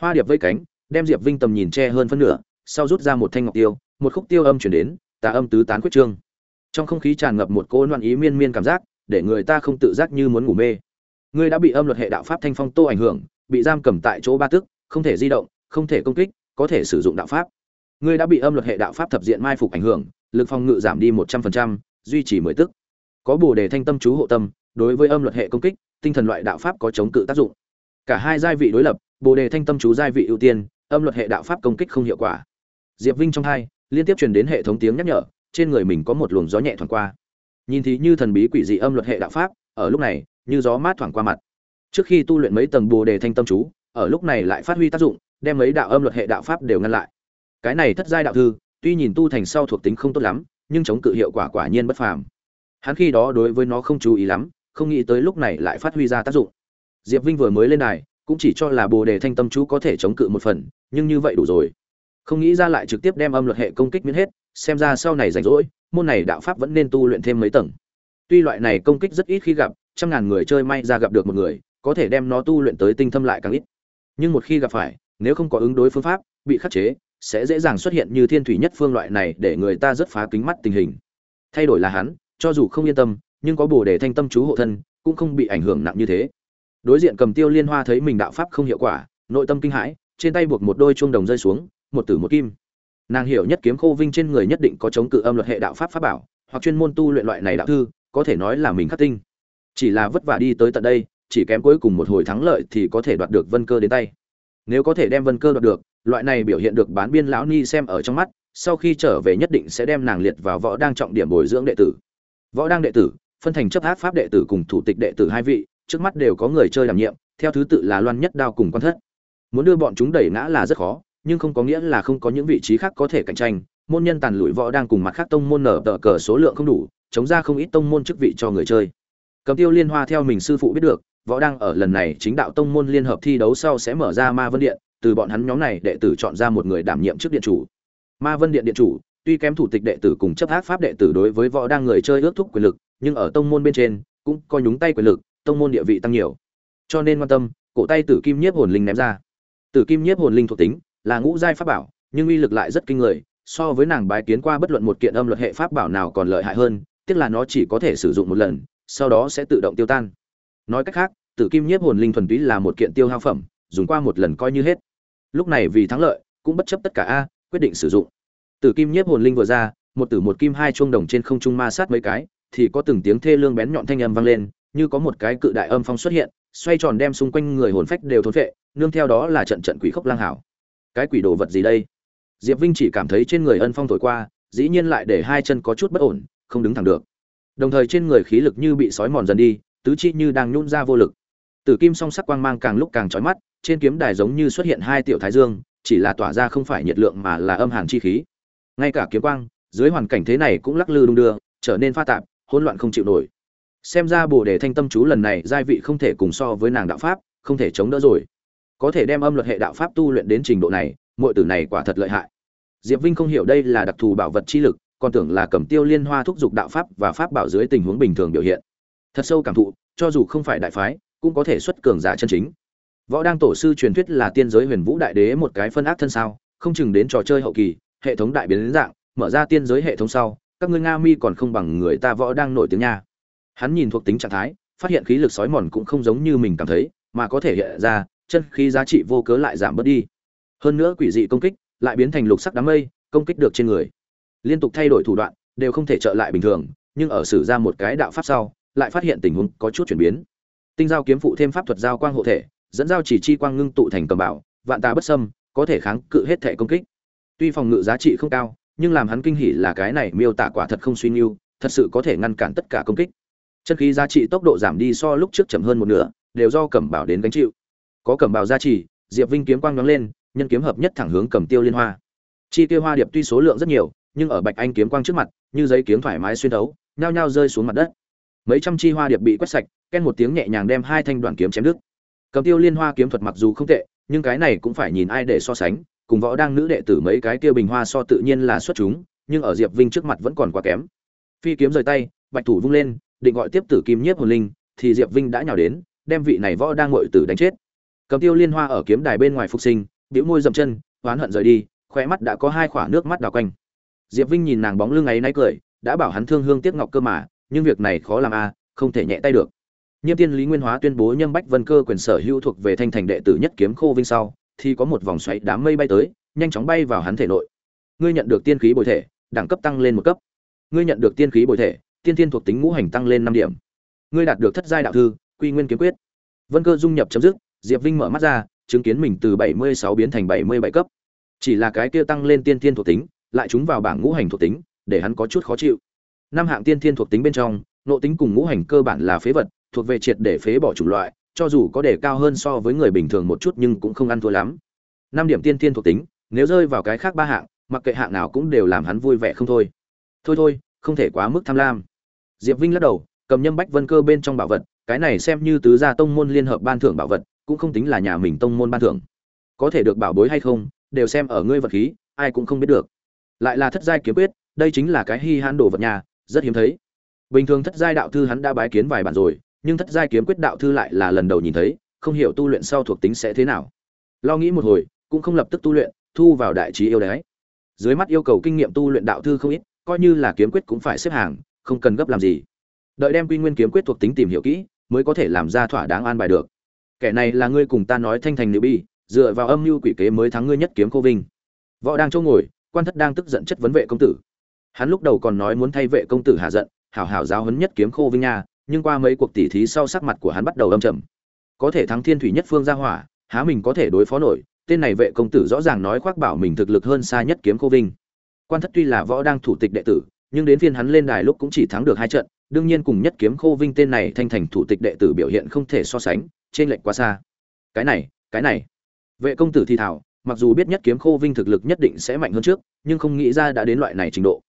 Hoa điệp vây cánh, đem diệp vinh tầm nhìn che hơn phân nửa, sau rút ra một thanh ngọc tiêu, một khúc tiêu âm chuyển đến, tà âm tứ tán quyết trương trong không khí tràn ngập một cô loạn ý miên miên cảm giác, để người ta không tự giác như muốn ngủ mê. Ngươi đã bị âm luật hệ đạo pháp thanh phong tô ảnh hưởng bị giam cầm tại chỗ ba tức, không thể di động, không thể công kích, có thể sử dụng đạo pháp. Ngươi đã bị âm luật hệ đạo pháp thập diện mai phục ảnh hưởng, lực phòng ngự giảm đi một trăm phần trăm, duy trì mười tức. Có bồ đề thanh tâm chú hộ tâm, đối với âm luật hệ công kích, tinh thần loại đạo pháp có chống cự tác dụng. Cả hai giai vị đối lập, bồ đề thanh tâm chú giai vị ưu tiên, âm luật hệ đạo pháp công kích không hiệu quả. Diệp vinh trong hai, liên tiếp truyền đến hệ thống tiếng nhắc nhở, trên người mình có một luồng gió nhẹ thoảng qua. Nhìn thì như thần bí quỷ dị âm luật hệ đạo pháp, ở lúc này, như gió mát thoảng qua mặt trước khi tu luyện mấy tầng bồ đề thanh tâm chú, ở lúc này lại phát huy tác dụng, đem mấy đạo âm luật hệ đạo pháp đều ngăn lại. Cái này thất giai đạo thư, tuy nhìn tu thành sau thuộc tính không tốt lắm, nhưng chống cự hiệu quả quả nhiên bất phàm. Hắn khi đó đối với nó không chú ý lắm, không nghĩ tới lúc này lại phát huy ra tác dụng. Diệp vinh vừa mới lên đài, cũng chỉ cho là bồ đề thanh tâm chú có thể chống cự một phần, nhưng như vậy đủ rồi. Không nghĩ ra lại trực tiếp đem âm luật hệ công kích miễn hết, xem ra sau này rảnh rỗi, môn này đạo pháp vẫn nên tu luyện thêm mấy tầng. Tuy loại này công kích rất ít khi gặp, trăm ngàn người chơi may ra gặp được một người có thể đem nó tu luyện tới tinh thâm lại càng ít. Nhưng một khi gặp phải, nếu không có ứng đối phương pháp, bị khắc chế, sẽ dễ dàng xuất hiện như thiên thủy nhất phương loại này để người ta rất phá kính mắt tình hình. Thay đổi là hắn, cho dù không yên tâm, nhưng có bồ đề thanh tâm chú hộ thân, cũng không bị ảnh hưởng nặng như thế. Đối diện cầm tiêu liên hoa thấy mình đạo pháp không hiệu quả, nội tâm kinh hãi, trên tay buộc một đôi chuông đồng rơi xuống, một tử một kim. Nàng hiểu nhất kiếm khô vinh trên người nhất định có chống cự âm luật hệ đạo pháp pháp bảo, hoặc chuyên môn tu luyện loại này đạo thư, có thể nói là mình khắc tinh. Chỉ là vất vả đi tới tận đây chỉ kém cuối cùng một hồi thắng lợi thì có thể đoạt được vân cơ đến tay. Nếu có thể đem vân cơ đoạt được, loại này biểu hiện được bán biên lão ni xem ở trong mắt, sau khi trở về nhất định sẽ đem nàng liệt vào võ đang trọng điểm bồi dưỡng đệ tử. Võ đang đệ tử, phân thành chấp ác pháp đệ tử cùng thủ tịch đệ tử hai vị, trước mắt đều có người chơi đảm nhiệm, theo thứ tự là loan nhất đao cùng quan thất. Muốn đưa bọn chúng đẩy ngã là rất khó, nhưng không có nghĩa là không có những vị trí khác có thể cạnh tranh. Môn nhân tàn lụi võ đang cùng mặt khác tông môn nở tờ cờ số lượng không đủ, chống ra không ít tông môn chức vị cho người chơi. Cầm tiêu liên hoa theo mình sư phụ biết được võ đang ở lần này chính đạo tông môn liên hợp thi đấu sau sẽ mở ra ma vân điện, từ bọn hắn nhóm này đệ tử chọn ra một người đảm nhiệm chức điện chủ. Ma vân điện điện chủ, tuy kém thủ tịch đệ tử cùng chấp ác pháp đệ tử đối với võ đang người chơi ước thúc quyền lực, nhưng ở tông môn bên trên, cũng có nhúng tay quyền lực, tông môn địa vị tăng nhiều. Cho nên quan tâm, cổ tay tử kim nhiếp hồn linh ném ra. Tử kim nhiếp hồn linh thuộc tính, là ngũ giai pháp bảo, nhưng uy lực lại rất kinh người, so với nàng bái kiến qua bất luận một kiện âm luật hệ pháp bảo nào còn lợi hại hơn, tiếc là nó chỉ có thể sử dụng một lần, sau đó sẽ tự động tiêu tan nói cách khác, tử kim nhiếp hồn linh thuần túy là một kiện tiêu hao phẩm, dùng qua một lần coi như hết. Lúc này vì thắng lợi, cũng bất chấp tất cả a, quyết định sử dụng. Tử kim nhiếp hồn linh vừa ra, một tử một kim hai chuông đồng trên không trung ma sát mấy cái, thì có từng tiếng thê lương bén nhọn thanh âm vang lên, như có một cái cự đại âm phong xuất hiện, xoay tròn đem xung quanh người hồn phách đều thốn phệ, nương theo đó là trận trận quỷ khốc lang hảo. Cái quỷ đồ vật gì đây? Diệp vinh chỉ cảm thấy trên người ân phong thổi qua, dĩ nhiên lại để hai chân có chút bất ổn, không đứng thẳng được. Đồng thời trên người khí lực như bị sói mòn dần đi tứ chi như đang nhún ra vô lực. Tử kim song sắc quang mang càng lúc càng chói mắt, trên kiếm đài giống như xuất hiện hai tiểu thái dương, chỉ là tỏa ra không phải nhiệt lượng mà là âm hàn chi khí. Ngay cả kiếm quang, dưới hoàn cảnh thế này cũng lắc lư đung đưa, trở nên pha tạp, hỗn loạn không chịu nổi. Xem ra bồ đề thanh tâm chú lần này giai vị không thể cùng so với nàng đạo pháp, không thể chống đỡ rồi. Có thể đem âm luật hệ đạo pháp tu luyện đến trình độ này mọi tử này quả thật lợi hại. Diệp vinh không hiểu đây là đặc thù bảo vật chi lực, còn tưởng là cầm tiêu liên hoa thúc giục đạo pháp và pháp bảo dưới tình huống bình thường biểu hiện thật sâu cảm thụ, cho dù không phải đại phái, cũng có thể xuất cường giả chân chính. Võ đang tổ sư truyền thuyết là tiên giới huyền vũ đại đế một cái phân ác thân sao, không chừng đến trò chơi hậu kỳ, hệ thống đại biến đến dạng, mở ra tiên giới hệ thống sau, các ngươi nga mi còn không bằng người ta võ đang nổi tiếng nha. Hắn nhìn thuộc tính trạng thái, phát hiện khí lực sói mòn cũng không giống như mình cảm thấy, mà có thể hiện ra, chân khí giá trị vô cớ lại giảm bớt đi. Hơn nữa quỷ dị công kích, lại biến thành lục sắc đám mây, công kích được trên người. Liên tục thay đổi thủ đoạn, đều không thể trợ lại bình thường, nhưng ở sử ra một cái đạo pháp sau lại phát hiện tình huống có chút chuyển biến. Tinh giao kiếm phụ thêm pháp thuật giao quang hộ thể, dẫn giao chỉ chi quang ngưng tụ thành cầm bảo, vạn tà bất sâm có thể kháng cự hết thể công kích. Tuy phòng ngự giá trị không cao, nhưng làm hắn kinh hỉ là cái này miêu tả quả thật không suy nghiêu thật sự có thể ngăn cản tất cả công kích. Chân khí giá trị tốc độ giảm đi so lúc trước chậm hơn một nửa, đều do cẩm bảo đến gánh chịu. Có cẩm bảo giá trị, diệp vinh kiếm quang nóng lên, nhân kiếm hợp nhất thẳng hướng cầm tiêu liên hoa. Chi tiêu hoa điệp tuy số lượng rất nhiều, nhưng ở bạch anh kiếm quang trước mặt, như giấy kiếm thoải mái xuyên thấu, nhao nhao rơi xuống mặt đất mấy trăm chi hoa điệp bị quét sạch, ken một tiếng nhẹ nhàng đem hai thanh đoạn kiếm chém đứt. Cầm tiêu liên hoa kiếm thuật mặc dù không tệ, nhưng cái này cũng phải nhìn ai để so sánh, cùng võ đang nữ đệ tử mấy cái kia bình hoa so tự nhiên là xuất chúng, nhưng ở diệp vinh trước mặt vẫn còn quá kém. Phi kiếm rời tay, bạch thủ vung lên, định gọi tiếp tử kim nhiếp hồn linh, thì diệp vinh đã nhào đến, đem vị này võ đang ngội tử đánh chết. Cầm tiêu liên hoa ở kiếm đài bên ngoài phục sinh, bĩu môi dậm chân, oán hận rời đi khoe mắt đã có hai khỏa nước mắt đào quanh. Diệp vinh nhìn nàng bóng lưng ấy náy cười, đã bảo hắn thương hương tiếc ngọc cơ mà nhưng việc này khó làm a không thể nhẹ tay được Nhiêm Tiên Lý Nguyên Hóa tuyên bố Nhâm Bách Vân Cơ quyền sở hữu thuộc về thanh thành đệ tử nhất kiếm khô vinh sau, thì có một vòng xoáy đám mây bay tới, nhanh chóng bay vào hắn thể nội. Ngươi nhận được tiên khí bồi thể, đẳng cấp tăng lên một cấp. Ngươi nhận được tiên khí bồi thể, tiên tiên thuộc tính ngũ hành tăng lên năm điểm. Ngươi đạt được thất giai đạo thư, Quy Nguyên kiếm quyết. Vân Cơ dung nhập chấm dứt, Diệp Vinh mở mắt ra, chứng kiến mình từ 76 biến thành 77 cấp. Chỉ là cái kia tăng lên tiên tiên thuộc tính, lại chúng vào bảng ngũ hành thuộc tính, để hắn có chút khó chịu. Năm hạng tiên thiên thuộc tính bên trong, nộ tính cùng ngũ hành cơ bản là phế vật, thuộc về triệt để phế bỏ chủng loại, cho dù có đề cao hơn so với người bình thường một chút nhưng cũng không ăn thua lắm. Năm điểm tiên thiên thuộc tính, nếu rơi vào cái khác ba hạng, mặc kệ hạng nào cũng đều làm hắn vui vẻ không thôi. Thôi thôi, không thể quá mức tham lam. Diệp Vinh lắc đầu, cầm nhâm bách vân cơ bên trong bảo vật, cái này xem như tứ gia tông môn liên hợp ban thưởng bảo vật, cũng không tính là nhà mình tông môn ban thưởng. Có thể được bảo bối hay không, đều xem ở ngươi vật khí, ai cũng không biết được. Lại là thất giai kiếm quyết, đây chính là cái hi hãn đồ vật nhà, rất hiếm thấy. Bình thường thất giai đạo thư hắn đã bái kiến vài bản rồi, nhưng thất giai kiếm quyết đạo thư lại là lần đầu nhìn thấy, không hiểu tu luyện sau thuộc tính sẽ thế nào. Lo nghĩ một hồi, cũng không lập tức tu luyện, thu vào đại trí yêu đấy. Dưới mắt yêu cầu kinh nghiệm tu luyện đạo thư không ít, coi như là kiếm quyết cũng phải xếp hàng, không cần gấp làm gì. Đợi đem quy nguyên kiếm quyết thuộc tính tìm hiểu kỹ, mới có thể làm ra thỏa đáng an bài được. Kẻ này là ngươi cùng ta nói thanh thành nữ bi, dựa vào âm mưu quỷ kế mới thắng ngươi nhất kiếm cô vinh. Võ đang chỗ ngồi, quan thất đang tức giận chất vấn vệ công tử. Hắn lúc đầu còn nói muốn thay vệ công tử hạ giận, hảo hảo giáo huấn nhất kiếm khô vinh nha, nhưng qua mấy cuộc tỉ thí sau sắc mặt của hắn bắt đầu âm trầm. Có thể thắng Thiên Thủy Nhất Phương ra hỏa, há mình có thể đối phó nổi, tên này vệ công tử rõ ràng nói khoác bảo mình thực lực hơn xa nhất kiếm cô vinh. Quan thất tuy là võ đang thủ tịch đệ tử, nhưng đến phiên hắn lên đài lúc cũng chỉ thắng được hai trận, đương nhiên cùng nhất kiếm khô vinh tên này thanh thành thủ tịch đệ tử biểu hiện không thể so sánh, trên lệch quá xa. Cái này, cái này. Vệ công tử thi thảo, mặc dù biết nhất kiếm khô vinh thực lực nhất định sẽ mạnh hơn trước, nhưng không nghĩ ra đã đến loại này trình độ.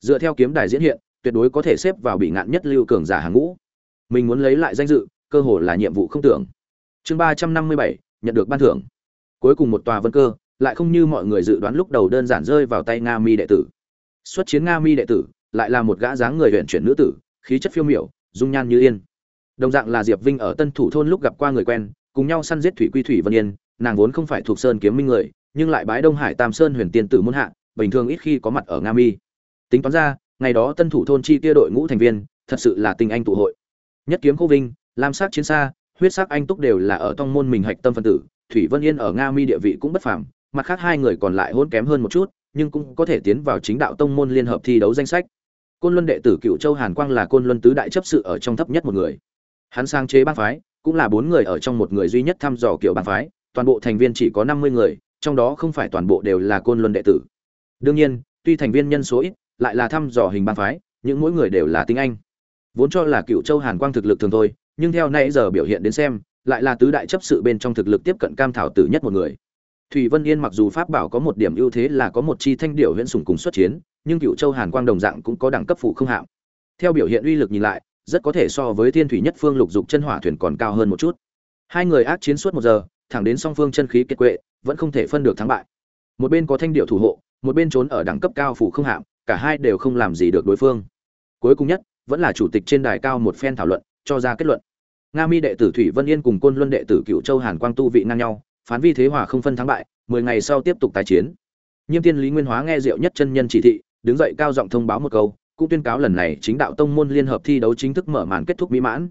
Dựa theo kiếm đài diễn hiện, tuyệt đối có thể xếp vào bị ngạn nhất lưu cường giả hàng ngũ. Mình muốn lấy lại danh dự cơ hội là nhiệm vụ không tưởng. Chương ba trăm năm mươi bảy nhận được ban thưởng. Cuối cùng một tòa vân cơ lại không như mọi người dự đoán lúc đầu đơn giản rơi vào tay nga mi đệ tử. Xuất chiến nga mi đệ tử lại là một gã dáng người huyện chuyển nữ tử khí chất phiêu miểu dung nhan như yên. Đồng dạng là diệp vinh ở tân thủ thôn lúc gặp qua người quen cùng nhau săn giết thủy quy thủy vân yên nàng vốn không phải thuộc sơn kiếm minh người nhưng lại bái đông hải tam sơn huyền tiên tử muôn hạ bình thường ít khi có mặt ở nga mi tính toán ra, ngày đó tân thủ thôn chi kia đội ngũ thành viên, thật sự là tình anh tụ hội. Nhất kiếm khô vinh, lam sắc chiến xa, huyết sắc anh túc đều là ở tông môn mình hạch tâm phân tử, thủy vân yên ở nga mi địa vị cũng bất phàm, mặt khác hai người còn lại hôn kém hơn một chút, nhưng cũng có thể tiến vào chính đạo tông môn liên hợp thi đấu danh sách. Côn luân đệ tử cựu châu hàn quang là côn luân tứ đại chấp sự ở trong thấp nhất một người. Hắn sang chế bang phái, cũng là bốn người ở trong một người duy nhất thăm dò kiểu bang phái, toàn bộ thành viên chỉ có năm mươi người, trong đó không phải toàn bộ đều là côn luân đệ tử. Đương nhiên, tuy thành viên nhân số ít lại là thăm dò hình bang phái, những mỗi người đều là tinh anh. Vốn cho là cựu châu hàn quang thực lực thường thôi, nhưng theo nãy giờ biểu hiện đến xem, lại là tứ đại chấp sự bên trong thực lực tiếp cận cam thảo tử nhất một người. Thủy vân yên mặc dù pháp bảo có một điểm ưu thế là có một chi thanh điệu huyễn sùng cùng xuất chiến, nhưng cựu châu hàn quang đồng dạng cũng có đẳng cấp phụ không hạng. Theo biểu hiện uy lực nhìn lại, rất có thể so với thiên thủy nhất phương lục dục chân hỏa thuyền còn cao hơn một chút. Hai người ác chiến suốt một giờ, thẳng đến song phương chân khí kết quệ, vẫn không thể phân được thắng bại. Một bên có thanh điệu thủ hộ, một bên trốn ở đẳng cấp cao phủ không hạng cả hai đều không làm gì được đối phương. Cuối cùng nhất, vẫn là chủ tịch trên đài cao một phen thảo luận, cho ra kết luận. Nga mi đệ tử thủy vân yên cùng côn luân đệ tử cựu châu hàn quang tu vị ngang nhau, phán vi thế hòa không phân thắng bại, mười ngày sau tiếp tục tái chiến. Nhiêm tiên lý nguyên hóa nghe diệu nhất chân nhân chỉ thị, đứng dậy cao giọng thông báo một câu, cũng tuyên cáo lần này chính đạo tông môn liên hợp thi đấu chính thức mở màn kết thúc mỹ mãn.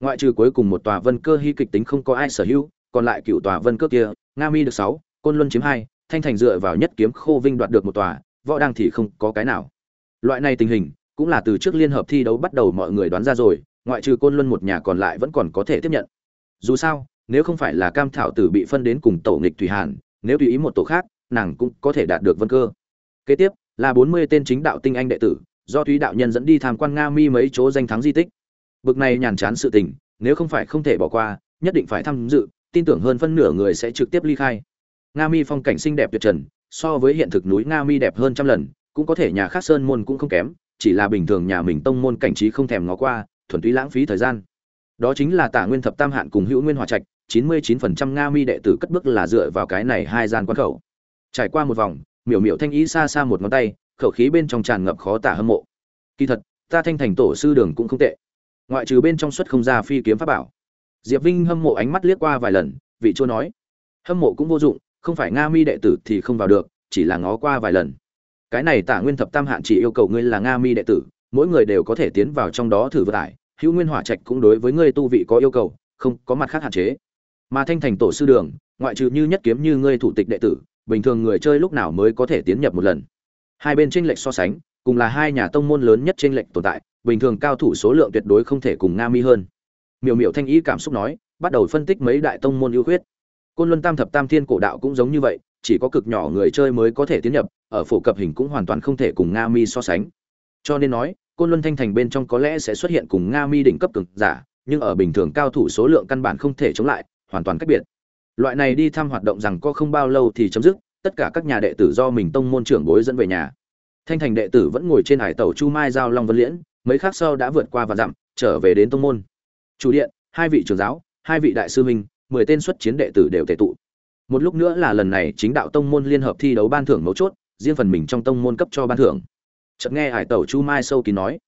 Ngoại trừ cuối cùng một tòa vân cơ hy kịch tính không có ai sở hữu, còn lại cựu tòa vân cơ kia, nga mi được sáu, côn luân chiếm hai, thanh thành dựa vào nhất kiếm khô vinh đoạt được một tòa võ đang thì không có cái nào. Loại này tình hình, cũng là từ trước liên hợp thi đấu bắt đầu mọi người đoán ra rồi, ngoại trừ côn luân một nhà còn lại vẫn còn có thể tiếp nhận. Dù sao, nếu không phải là cam thảo tử bị phân đến cùng tổ nghịch thủy hàn, nếu tùy ý một tổ khác, nàng cũng có thể đạt được vân cơ. Kế tiếp, là bốn mươi tên chính đạo tinh anh đệ tử, do thúy đạo nhân dẫn đi tham quan nga mi mấy chỗ danh thắng di tích. Bực này nhàn chán sự tình, nếu không phải không thể bỏ qua, nhất định phải tham dự, tin tưởng hơn phân nửa người sẽ trực tiếp ly khai. Nga mi phong cảnh xinh đẹp tuyệt trần so với hiện thực núi nga mi đẹp hơn trăm lần, cũng có thể nhà khác sơn môn cũng không kém, chỉ là bình thường nhà mình tông môn cảnh trí không thèm ngó qua, thuần túy lãng phí thời gian. Đó chính là tả nguyên thập tam hạn cùng hữu nguyên hòa trạch, chín mươi chín phần trăm nga mi đệ tử cất bước là dựa vào cái này hai gian quan khẩu. Trải qua một vòng, miểu miểu thanh ý xa xa một ngón tay, khẩu khí bên trong tràn ngập khó tả hâm mộ. Kỳ thật, ta thanh thành tổ sư đường cũng không tệ. Ngoại trừ bên trong suất không ra phi kiếm pháp bảo. Diệp vinh hâm mộ ánh mắt liếc qua vài lần, vị chúa nói, hâm mộ cũng vô dụng không phải nga mi đệ tử thì không vào được, chỉ là ngó qua vài lần. Cái này tả nguyên thập tam hạn chỉ yêu cầu ngươi là nga mi đệ tử, mỗi người đều có thể tiến vào trong đó thử vượt tải, hữu nguyên hỏa trạch cũng đối với ngươi tu vị có yêu cầu, không có mặt khác hạn chế. Mà thanh thành tổ sư đường, ngoại trừ như nhất kiếm như ngươi thủ tịch đệ tử, bình thường người chơi lúc nào mới có thể tiến nhập một lần? Hai bên tranh lệch so sánh, cùng là hai nhà tông môn lớn nhất tranh lệch tồn tại, bình thường cao thủ số lượng tuyệt đối không thể cùng nga mi hơn. Miểu miểu thanh ý cảm xúc nói, bắt đầu phân tích mấy đại tông môn ưu khuyết côn luân tam thập tam thiên cổ đạo cũng giống như vậy, chỉ có cực nhỏ người chơi mới có thể tiến nhập, ở phổ cập hình cũng hoàn toàn không thể cùng nga mi so sánh. Cho nên nói, côn luân thanh thành bên trong có lẽ sẽ xuất hiện cùng nga mi đỉnh cấp cực giả, nhưng ở bình thường cao thủ số lượng căn bản không thể chống lại, hoàn toàn cách biệt. Loại này đi thăm hoạt động rằng có không bao lâu thì chấm dứt, tất cả các nhà đệ tử do mình tông môn trưởng bối dẫn về nhà. Thanh thành đệ tử vẫn ngồi trên hải tàu chu mai giao long vân liễn, mấy khác sau đã vượt qua và dặm, trở về đến tông môn. Chủ điện, hai vị trưởng giáo, hai vị đại sư minh mười tên xuất chiến đệ tử đều tề tụ. Một lúc nữa là lần này chính đạo tông môn liên hợp thi đấu ban thưởng mấu chốt, riêng phần mình trong tông môn cấp cho ban thưởng. Chợt nghe hải tẩu chu mai sâu kín nói,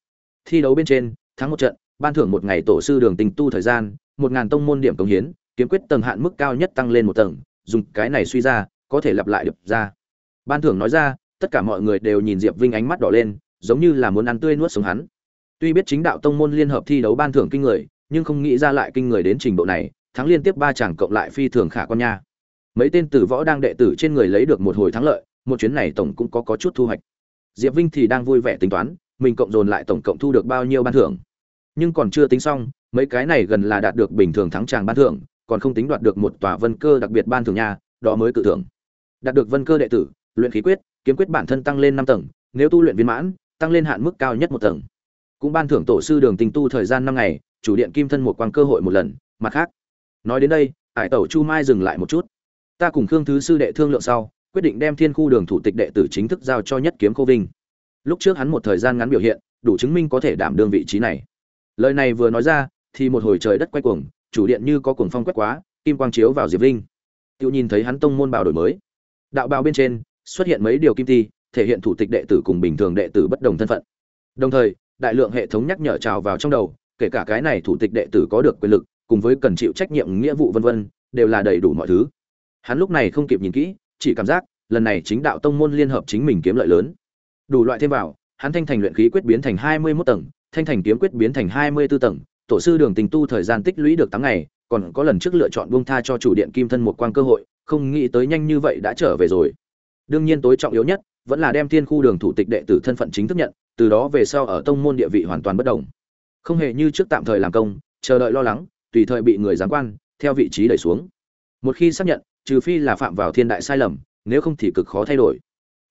thi đấu bên trên, thắng một trận, ban thưởng một ngày tổ sư đường tình tu thời gian, một ngàn tông môn điểm công hiến, kiếm quyết tầng hạn mức cao nhất tăng lên một tầng, dùng cái này suy ra, có thể lặp lại được ra. Ban thưởng nói ra, tất cả mọi người đều nhìn diệp vinh ánh mắt đỏ lên, giống như là muốn ăn tươi nuốt sống hắn. Tuy biết chính đạo tông môn liên hợp thi đấu ban thưởng kinh người, nhưng không nghĩ ra lại kinh người đến trình độ này thắng liên tiếp ba chàng cộng lại phi thường khả con nha. Mấy tên tử võ đang đệ tử trên người lấy được một hồi thắng lợi một chuyến này tổng cũng có, có chút thu hoạch. Diệp vinh thì đang vui vẻ tính toán mình cộng dồn lại tổng cộng thu được bao nhiêu ban thưởng. Nhưng còn chưa tính xong mấy cái này gần là đạt được bình thường thắng tràng ban thưởng còn không tính đoạt được một tòa vân cơ đặc biệt ban thưởng nha đó mới cự thưởng. Đạt được vân cơ đệ tử luyện khí quyết kiếm quyết bản thân tăng lên năm tầng nếu tu luyện viên mãn tăng lên hạn mức cao nhất một tầng. Cũng ban thưởng tổ sư đường tình tu thời gian năm ngày chủ điện kim thân một quang cơ hội một lần mặt khác nói đến đây, ải tẩu chu mai dừng lại một chút. Ta cùng khương thứ sư đệ thương lượng sau, quyết định đem thiên khu đường thủ tịch đệ tử chính thức giao cho nhất kiếm cô vinh. Lúc trước hắn một thời gian ngắn biểu hiện, đủ chứng minh có thể đảm đương vị trí này. Lời này vừa nói ra, thì một hồi trời đất quay cuồng, chủ điện như có cuồng phong quét quá, kim quang chiếu vào diệp linh tự nhìn thấy hắn tông môn bào đổi mới. Đạo bào bên trên, xuất hiện mấy điều kim ti, thể hiện thủ tịch đệ tử cùng bình thường đệ tử bất đồng thân phận. Đồng thời, đại lượng hệ thống nhắc nhở trào vào trong đầu, kể cả cái này thủ tịch đệ tử có được quyền lực cùng với cần chịu trách nhiệm nghĩa vụ vân vân, đều là đầy đủ mọi thứ. Hắn lúc này không kịp nhìn kỹ, chỉ cảm giác, lần này chính đạo tông môn liên hợp chính mình kiếm lợi lớn. Đủ loại thêm vào, hắn thanh thành luyện khí quyết biến thành hai mươi 21 tầng, thanh thành kiếm quyết biến thành hai mươi 24 tầng, tổ sư đường tình tu thời gian tích lũy được tháng ngày, còn có lần trước lựa chọn buông tha cho chủ điện kim thân một quang cơ hội, không nghĩ tới nhanh như vậy đã trở về rồi. Đương nhiên tối trọng yếu nhất, vẫn là đem thiên khu đường thủ tịch đệ tử thân phận chính thức nhận, từ đó về sau ở tông môn địa vị hoàn toàn bất đồng. Không hề như trước tạm thời làm công, chờ đợi lo lắng tùy thời bị người giám quan, theo vị trí đẩy xuống. Một khi xác nhận, trừ phi là phạm vào thiên đại sai lầm, nếu không thì cực khó thay đổi.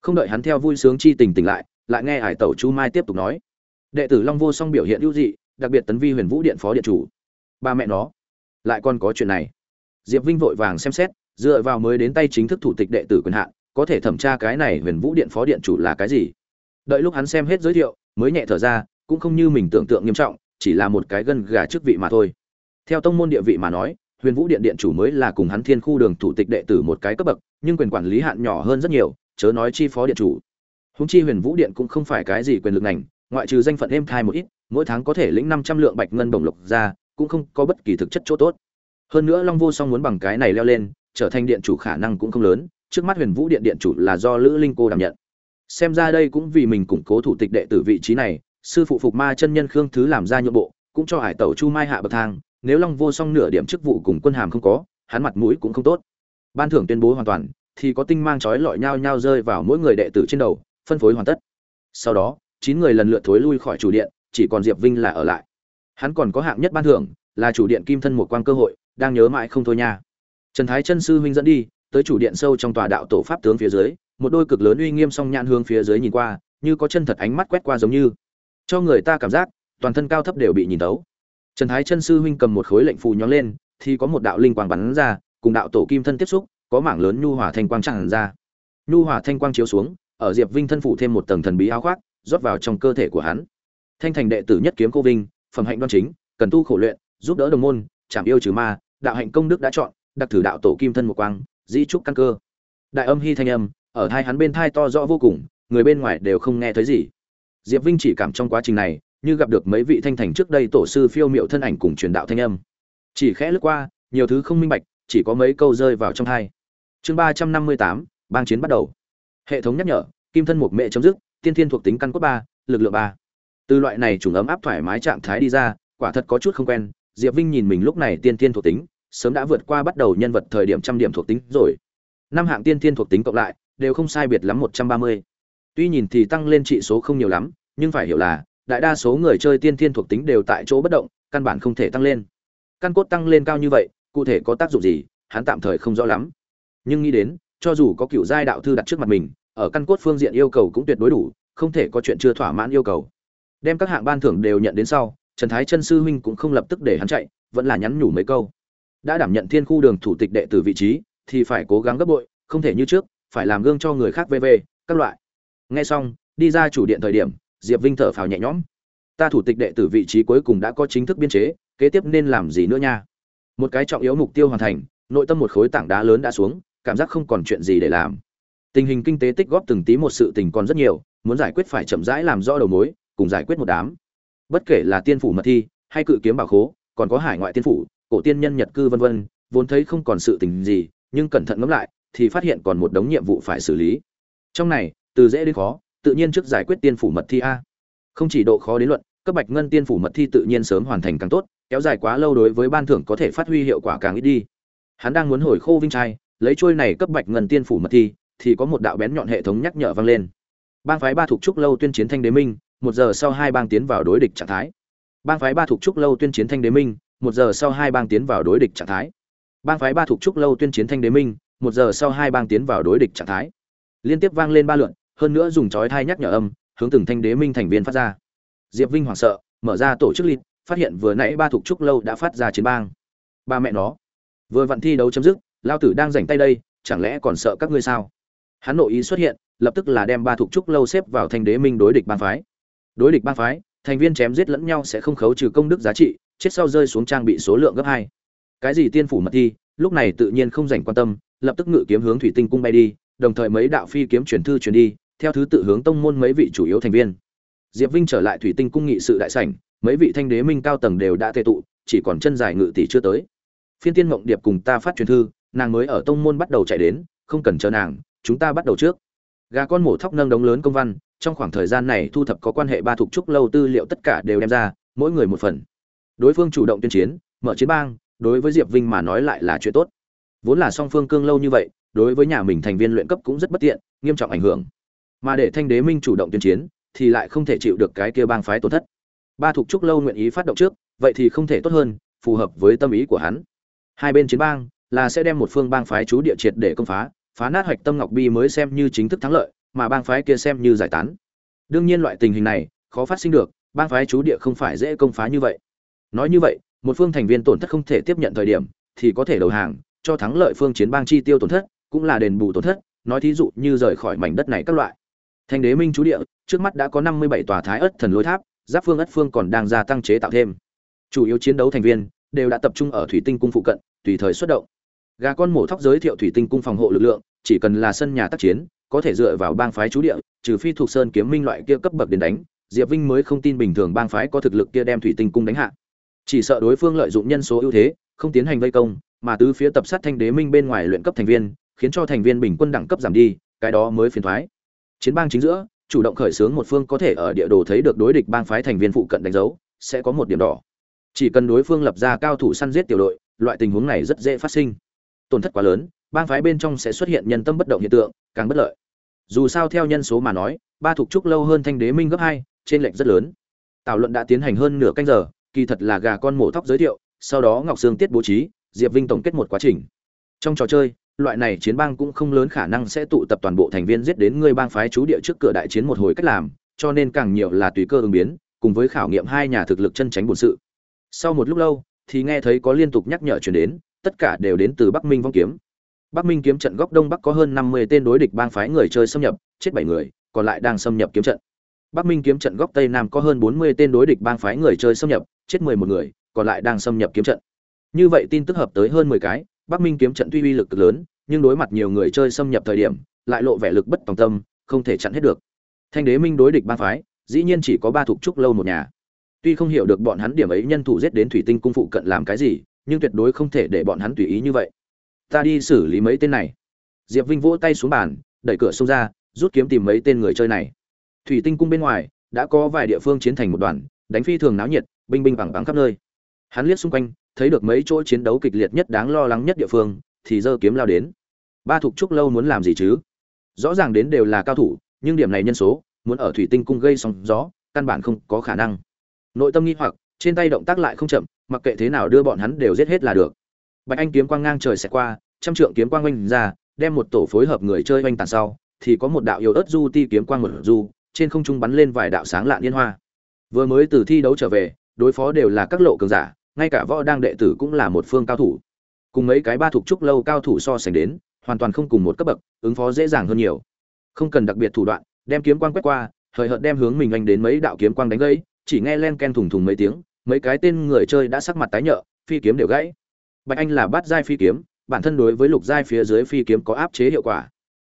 Không đợi hắn theo vui sướng chi tình tỉnh lại lại nghe hải tẩu chu mai tiếp tục nói. Đệ tử long vô song biểu hiện ưu dị, đặc biệt tấn vi huyền vũ điện phó điện chủ. Ba mẹ nó, lại còn có chuyện này. Diệp vinh vội vàng xem xét, dựa vào mới đến tay chính thức thủ tịch đệ tử quyền hạn, có thể thẩm tra cái này huyền vũ điện phó điện chủ là cái gì. Đợi lúc hắn xem hết giới thiệu, mới nhẹ thở ra, cũng không như mình tưởng tượng nghiêm trọng, chỉ là một cái gân gà chức vị mà thôi theo tông môn địa vị mà nói, huyền vũ điện điện chủ mới là cùng hắn thiên khu đường thủ tịch đệ tử một cái cấp bậc, nhưng quyền quản lý hạn nhỏ hơn rất nhiều, chớ nói chi phó điện chủ. Húng chi huyền vũ điện cũng không phải cái gì quyền lực ngành, ngoại trừ danh phận êm thai một ít, mỗi tháng có thể lĩnh năm trăm lượng bạch ngân đồng lộc ra, cũng không có bất kỳ thực chất chỗ tốt. Hơn nữa long vô song muốn bằng cái này leo lên, trở thành điện chủ khả năng cũng không lớn, trước mắt huyền vũ điện điện chủ là do lữ linh cô đảm nhận. Xem ra đây cũng vì mình củng cố thủ tịch đệ tử vị trí này, sư phụ phục ma chân nhân khương thứ làm ra nhượng bộ, cũng cho hải tẩu chu mai hạ bậc thang nếu long vô song nửa điểm chức vụ cùng quân hàm không có, hắn mặt mũi cũng không tốt. Ban thưởng tuyên bố hoàn toàn, thì có tinh mang chói lọi nhau nhau rơi vào mỗi người đệ tử trên đầu, phân phối hoàn tất. Sau đó, chín người lần lượt thối lui khỏi chủ điện, chỉ còn diệp vinh là ở lại. Hắn còn có hạng nhất ban thưởng, là chủ điện kim thân một quan cơ hội, đang nhớ mãi không thôi nha. Trần thái chân sư huynh dẫn đi, tới chủ điện sâu trong tòa đạo tổ pháp tướng phía dưới, một đôi cực lớn uy nghiêm song nhãn hướng phía dưới nhìn qua, như có chân thật ánh mắt quét qua giống như. Cho người ta cảm giác, toàn thân cao thấp đều bị nhìn tấu trần thái chân sư huynh cầm một khối lệnh phù nhón lên, thì có một đạo linh quang bắn ra, cùng đạo tổ kim thân tiếp xúc, có mảng lớn nhu hỏa thanh quang tràn ra. Nhu hỏa thanh quang chiếu xuống, ở diệp vinh thân phủ thêm một tầng thần bí áo khoác, rót vào trong cơ thể của hắn. Thanh thành đệ tử nhất kiếm cô vinh, phẩm hạnh đoan chính, cần tu khổ luyện, giúp đỡ đồng môn chạm yêu trừ ma, đạo hạnh công đức đã chọn, đặc thử đạo tổ kim thân một quang di trúc căn cơ. Đại âm hy thanh âm, ở hai hắn bên tai to rõ vô cùng, người bên ngoài đều không nghe thấy gì. Diệp vinh chỉ cảm trong quá trình này như gặp được mấy vị thanh thành trước đây tổ sư phiêu miệu thân ảnh cùng truyền đạo thanh âm. Chỉ khẽ lướt qua, nhiều thứ không minh bạch, chỉ có mấy câu rơi vào trong hai. Chương ba trăm năm mươi tám, bang chiến bắt đầu. Hệ thống nhắc nhở, kim thân một mệ chấm dứt, tiên thiên thuộc tính căn cốt ba, lực lượng ba. Từ loại này trùng ấm áp thoải mái trạng thái đi ra, quả thật có chút không quen, diệp vinh nhìn mình lúc này tiên thiên thuộc tính, sớm đã vượt qua bắt đầu nhân vật thời điểm trăm điểm thuộc tính rồi. Năm hạng tiên thiên thuộc tính cộng lại, đều không sai biệt lắm một trăm ba mươi. Tuy nhìn thì tăng lên trị số không nhiều lắm, nhưng phải hiểu là đại đa số người chơi tiên thiên thuộc tính đều tại chỗ bất động, căn bản không thể tăng lên. Căn cốt tăng lên cao như vậy, cụ thể có tác dụng gì, hắn tạm thời không rõ lắm. Nhưng nghĩ đến, cho dù có cựu giai đạo thư đặt trước mặt mình, ở căn cốt phương diện yêu cầu cũng tuyệt đối đủ, không thể có chuyện chưa thỏa mãn yêu cầu. Đem các hạng ban thưởng đều nhận đến sau, trần thái chân sư huynh cũng không lập tức để hắn chạy, vẫn là nhắn nhủ mấy câu. Đã đảm nhận thiên khu đường thủ tịch đệ tử vị trí, thì phải cố gắng gấp bội, không thể như trước, phải làm gương cho người khác vv các loại. Nghe xong, đi ra chủ điện thời điểm diệp vinh thở phào nhẹ nhõm. Ta thủ tịch đệ tử vị trí cuối cùng đã có chính thức biên chế, kế tiếp nên làm gì nữa nha? Một cái trọng yếu mục tiêu hoàn thành, nội tâm một khối tảng đá lớn đã xuống, cảm giác không còn chuyện gì để làm. Tình hình kinh tế tích góp từng tí một sự tình còn rất nhiều, muốn giải quyết phải chậm rãi làm rõ đầu mối, cùng giải quyết một đám. Bất kể là tiên phủ mật thi, hay cự kiếm bảo khố, còn có hải ngoại tiên phủ, cổ tiên nhân nhật cư vân vân, vốn thấy không còn sự tình gì, nhưng cẩn thận ngẫm lại, thì phát hiện còn một đống nhiệm vụ phải xử lý. Trong này, từ dễ đến khó tự nhiên trước giải quyết tiên phủ mật thi a. Không chỉ độ khó đến luận, cấp bạch ngân tiên phủ mật thi tự nhiên sớm hoàn thành càng tốt, kéo dài quá lâu đối với ban thưởng có thể phát huy hiệu quả càng ít đi. Hắn đang muốn hồi khô vinh trai, lấy trôi này cấp bạch ngân tiên phủ mật thi, thì có một đạo bén nhọn hệ thống nhắc nhở vang lên. Bang phái ba thuộc trúc lâu tuyên chiến thanh đế minh, một giờ sau hai bang tiến vào đối địch trạng thái. Bang phái ba thuộc trúc lâu tuyên chiến thanh đế minh, một giờ sau hai bang tiến vào đối địch trạng thái. Bang phái ba thuộc trúc lâu tuyên chiến thanh đế minh, một giờ sau hai bang tiến vào đối địch trạng thái. Liên tiếp vang lên ba lượn hơn nữa dùng chói thai nhắc nhở âm, hướng từng thanh đế minh thành viên phát ra. Diệp vinh hoảng sợ, mở ra tổ chức lịt phát hiện vừa nãy ba thuộc trúc lâu đã phát ra chiến bang. Ba mẹ nó, vừa vặn thi đấu chấm dứt, lao tử đang rảnh tay đây, chẳng lẽ còn sợ các ngươi sao? Hắn nội ý xuất hiện, lập tức là đem ba thuộc trúc lâu xếp vào thanh đế minh đối địch bang phái. Đối địch bang phái, thành viên chém giết lẫn nhau sẽ không khấu trừ công đức giá trị, chết sau rơi xuống trang bị số lượng gấp hai. Cái gì tiên phủ mật thi, lúc này tự nhiên không dành quan tâm, lập tức ngự kiếm hướng thủy tinh cung bay đi, đồng thời mấy đạo phi kiếm chuyển thư chuyển đi theo thứ tự hướng tông môn mấy vị chủ yếu thành viên. Diệp vinh trở lại thủy tinh cung nghị sự đại sảnh, mấy vị thanh đế minh cao tầng đều đã tệ tụ, chỉ còn chân dài ngự tỷ chưa tới. Phiên tiên mộng điệp cùng ta phát truyền thư, nàng mới ở tông môn bắt đầu chạy đến, không cần chờ nàng, chúng ta bắt đầu trước. Gà con mổ thóc nâng đống lớn công văn, trong khoảng thời gian này thu thập có quan hệ ba thuộc trúc lâu tư liệu tất cả đều đem ra, mỗi người một phần. Đối phương chủ động tuyên chiến, mở chiến bang, đối với diệp vinh mà nói lại là chuyện tốt. Vốn là song phương cương lâu như vậy, đối với nhà mình thành viên luyện cấp cũng rất bất tiện, nghiêm trọng ảnh hưởng mà để thanh đế minh chủ động tuyên chiến, thì lại không thể chịu được cái kia bang phái tổn thất. Ba thuộc trúc lâu nguyện ý phát động trước, vậy thì không thể tốt hơn, phù hợp với tâm ý của hắn. Hai bên chiến bang, là sẽ đem một phương bang phái chú địa triệt để công phá phá nát hoạch tâm ngọc bi mới xem như chính thức thắng lợi, mà bang phái kia xem như giải tán. Đương nhiên loại tình hình này, khó phát sinh được, bang phái chú địa không phải dễ công phá như vậy. Nói như vậy, một phương thành viên tổn thất không thể tiếp nhận thời điểm, thì có thể đầu hàng, cho thắng lợi phương chiến bang chi tiêu tổn thất, cũng là đền bù tổn thất, nói thí dụ như rời khỏi mảnh đất này các loại thanh đế minh chú địa, trước mắt đã có năm mươi bảy tòa thái ất thần lôi tháp, giáp phương ất phương còn đang gia tăng chế tạo thêm. Chủ yếu chiến đấu thành viên đều đã tập trung ở thủy tinh cung phụ cận, tùy thời xuất động. Gà con mổ thóc giới thiệu thủy tinh cung phòng hộ lực lượng, chỉ cần là sân nhà tác chiến, có thể dựa vào bang phái chú địa, trừ phi thuộc sơn kiếm minh loại kia cấp bậc đến đánh, diệp vinh mới không tin bình thường bang phái có thực lực kia đem thủy tinh cung đánh hạ. Chỉ sợ đối phương lợi dụng nhân số ưu thế, không tiến hành vây công, mà tứ phía tập sát thanh đế minh bên ngoài luyện cấp thành viên, khiến cho thành viên bình quân đẳng cấp giảm đi, cái đó mới phiền thoái chiến bang chính giữa, chủ động khởi xướng một phương có thể ở địa đồ thấy được đối địch bang phái thành viên phụ cận đánh dấu, sẽ có một điểm đỏ. Chỉ cần đối phương lập ra cao thủ săn giết tiểu đội, loại tình huống này rất dễ phát sinh. Tổn thất quá lớn, bang phái bên trong sẽ xuất hiện nhân tâm bất động hiện tượng, càng bất lợi. Dù sao theo nhân số mà nói, ba thuộc trúc lâu hơn thanh đế minh gấp hai, trên lệnh rất lớn. Tạo luận đã tiến hành hơn nửa canh giờ, kỳ thật là gà con mổ tóc giới thiệu, sau đó ngọc sương tiết bố trí, diệp vinh tổng kết một quá trình. Trong trò chơi loại này chiến bang cũng không lớn khả năng sẽ tụ tập toàn bộ thành viên giết đến ngươi bang phái chú địa trước cửa đại chiến một hồi cách làm, cho nên càng nhiều là tùy cơ ứng biến, cùng với khảo nghiệm hai nhà thực lực chân tránh bổn sự. Sau một lúc lâu, thì nghe thấy có liên tục nhắc nhở truyền đến, tất cả đều đến từ bắc minh vong kiếm. Bắc minh kiếm trận góc đông bắc có hơn năm mươi tên đối địch bang phái người chơi xâm nhập, chết bảy người, còn lại đang xâm nhập kiếm trận. Bắc minh kiếm trận góc tây nam có hơn bốn mươi tên đối địch bang phái người chơi xâm nhập, chết mười một người, còn lại đang xâm nhập kiếm trận. Như vậy tin tức hợp tới hơn mười cái bắc minh kiếm trận tuy uy lực cực lớn, nhưng đối mặt nhiều người chơi xâm nhập thời điểm, lại lộ vẻ lực bất tòng tâm, không thể chặn hết được. Thanh đế minh đối địch ba phái, dĩ nhiên chỉ có ba thuộc trúc lâu một nhà. Tuy không hiểu được bọn hắn điểm ấy nhân thủ giết đến thủy tinh cung phụ cận làm cái gì, nhưng tuyệt đối không thể để bọn hắn tùy ý như vậy. Ta đi xử lý mấy tên này. Diệp vinh vỗ tay xuống bàn, đẩy cửa xông ra, rút kiếm tìm mấy tên người chơi này. Thủy tinh cung bên ngoài, đã có vài địa phương chiến thành một đoàn, đánh phi thường náo nhiệt, binh binh bằng bằng khắp nơi. Hắn liếc xung quanh thấy được mấy chỗ chiến đấu kịch liệt nhất đáng lo lắng nhất địa phương, thì giơ kiếm lao đến. Ba thuộc trúc lâu muốn làm gì chứ? Rõ ràng đến đều là cao thủ, nhưng điểm này nhân số, muốn ở thủy tinh cung gây sóng gió, căn bản không có khả năng. Nội tâm nghi hoặc, trên tay động tác lại không chậm, mặc kệ thế nào đưa bọn hắn đều giết hết là được. Bạch anh kiếm quang ngang trời sẽ qua, trăm trượng kiếm quang oanh ra, đem một tổ phối hợp người chơi oanh tàn sau, thì có một đạo yêu ớt du ti kiếm quang một du, trên không trung bắn lên vài đạo sáng lạ liên hoa. Vừa mới từ thi đấu trở về, đối phó đều là các lộ cường giả ngay cả võ đang đệ tử cũng là một phương cao thủ. Cùng mấy cái ba thuộc trúc lâu cao thủ so sánh đến, hoàn toàn không cùng một cấp bậc, ứng phó dễ dàng hơn nhiều. Không cần đặc biệt thủ đoạn, đem kiếm quang quét qua, hời hợt đem hướng mình anh đến mấy đạo kiếm quang đánh gãy, chỉ nghe len ken thùng thùng mấy tiếng, mấy cái tên người chơi đã sắc mặt tái nhợt, phi kiếm đều gãy. Bạch anh là bát giai phi kiếm, bản thân đối với lục giai phía dưới phi kiếm có áp chế hiệu quả.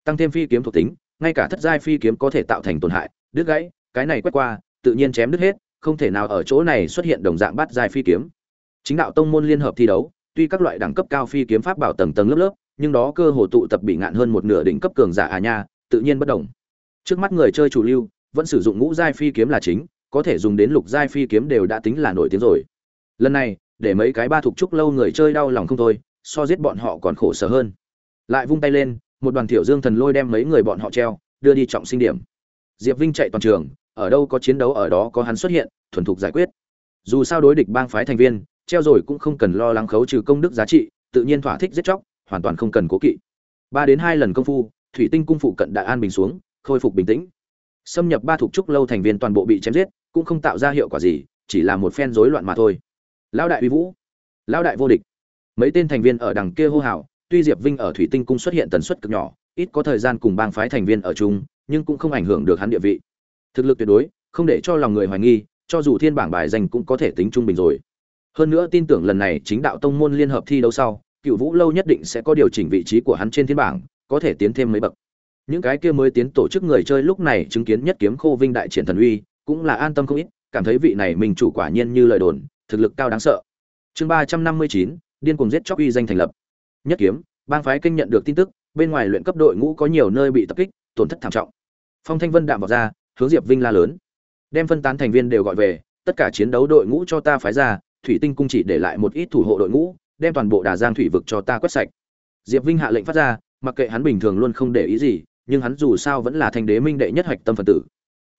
Tăng thêm phi kiếm thuộc tính, ngay cả thất giai phi kiếm có thể tạo thành tổn hại, đứt gãy, cái này quét qua, tự nhiên chém đứt hết, không thể nào ở chỗ này xuất hiện đồng dạng bát giai phi kiếm chính đạo tông môn liên hợp thi đấu, tuy các loại đẳng cấp cao phi kiếm pháp bảo tầng tầng lớp lớp, nhưng đó cơ hồ tụ tập bị ngạn hơn một nửa đỉnh cấp cường giả à nha, tự nhiên bất đồng. Trước mắt người chơi chủ lưu, vẫn sử dụng ngũ giai phi kiếm là chính, có thể dùng đến lục giai phi kiếm đều đã tính là nổi tiếng rồi. Lần này, để mấy cái ba thuộc trúc lâu người chơi đau lòng không thôi, so giết bọn họ còn khổ sở hơn. Lại vung tay lên, một đoàn thiểu dương thần lôi đem mấy người bọn họ treo, đưa đi trọng sinh điểm. Diệp vinh chạy toàn trường, ở đâu có chiến đấu ở đó có hắn xuất hiện, thuần thục giải quyết. Dù sao đối địch bang phái thành viên treo rồi cũng không cần lo lắng khấu trừ công đức giá trị, tự nhiên thỏa thích giết chóc, hoàn toàn không cần cố kỵ. Ba đến hai lần công phu, thủy tinh cung phụ cận đại an bình xuống, khôi phục bình tĩnh. Xâm nhập ba thuộc trúc lâu thành viên toàn bộ bị chém giết, cũng không tạo ra hiệu quả gì, chỉ là một phen rối loạn mà thôi. Lão đại uy vũ. Lão đại vô địch. Mấy tên thành viên ở đằng kia hô hào, tuy diệp vinh ở thủy tinh cung xuất hiện tần suất cực nhỏ, ít có thời gian cùng bang phái thành viên ở chung, nhưng cũng không ảnh hưởng được hắn địa vị. Thực lực tuyệt đối, không để cho lòng người hoài nghi, cho dù thiên bảng bài danh cũng có thể tính trung bình rồi hơn nữa tin tưởng lần này chính đạo tông môn liên hợp thi đấu sau, cựu vũ lâu nhất định sẽ có điều chỉnh vị trí của hắn trên thiên bảng, có thể tiến thêm mấy bậc. Những cái kia mới tiến tổ chức người chơi lúc này chứng kiến nhất kiếm khô vinh đại triển thần uy, cũng là an tâm không ít, cảm thấy vị này mình chủ quả nhiên như lời đồn, thực lực cao đáng sợ. Chương ba trăm năm mươi chín, điên cuồng giết chóc uy danh thành lập. Nhất kiếm, bang phái kinh nhận được tin tức, bên ngoài luyện cấp đội ngũ có nhiều nơi bị tập kích, tổn thất thảm trọng. Phong thanh vân đạm vào ra, hướng diệp vinh la lớn. Đem phân tán thành viên đều gọi về, tất cả chiến đấu đội ngũ cho ta phái ra thủy tinh cung chỉ để lại một ít thủ hộ đội ngũ, đem toàn bộ đà giang thủy vực cho ta quét sạch. Diệp vinh hạ lệnh phát ra, mặc kệ hắn bình thường luôn không để ý gì, nhưng hắn dù sao vẫn là thành đế minh đệ nhất hạch tâm phần tử.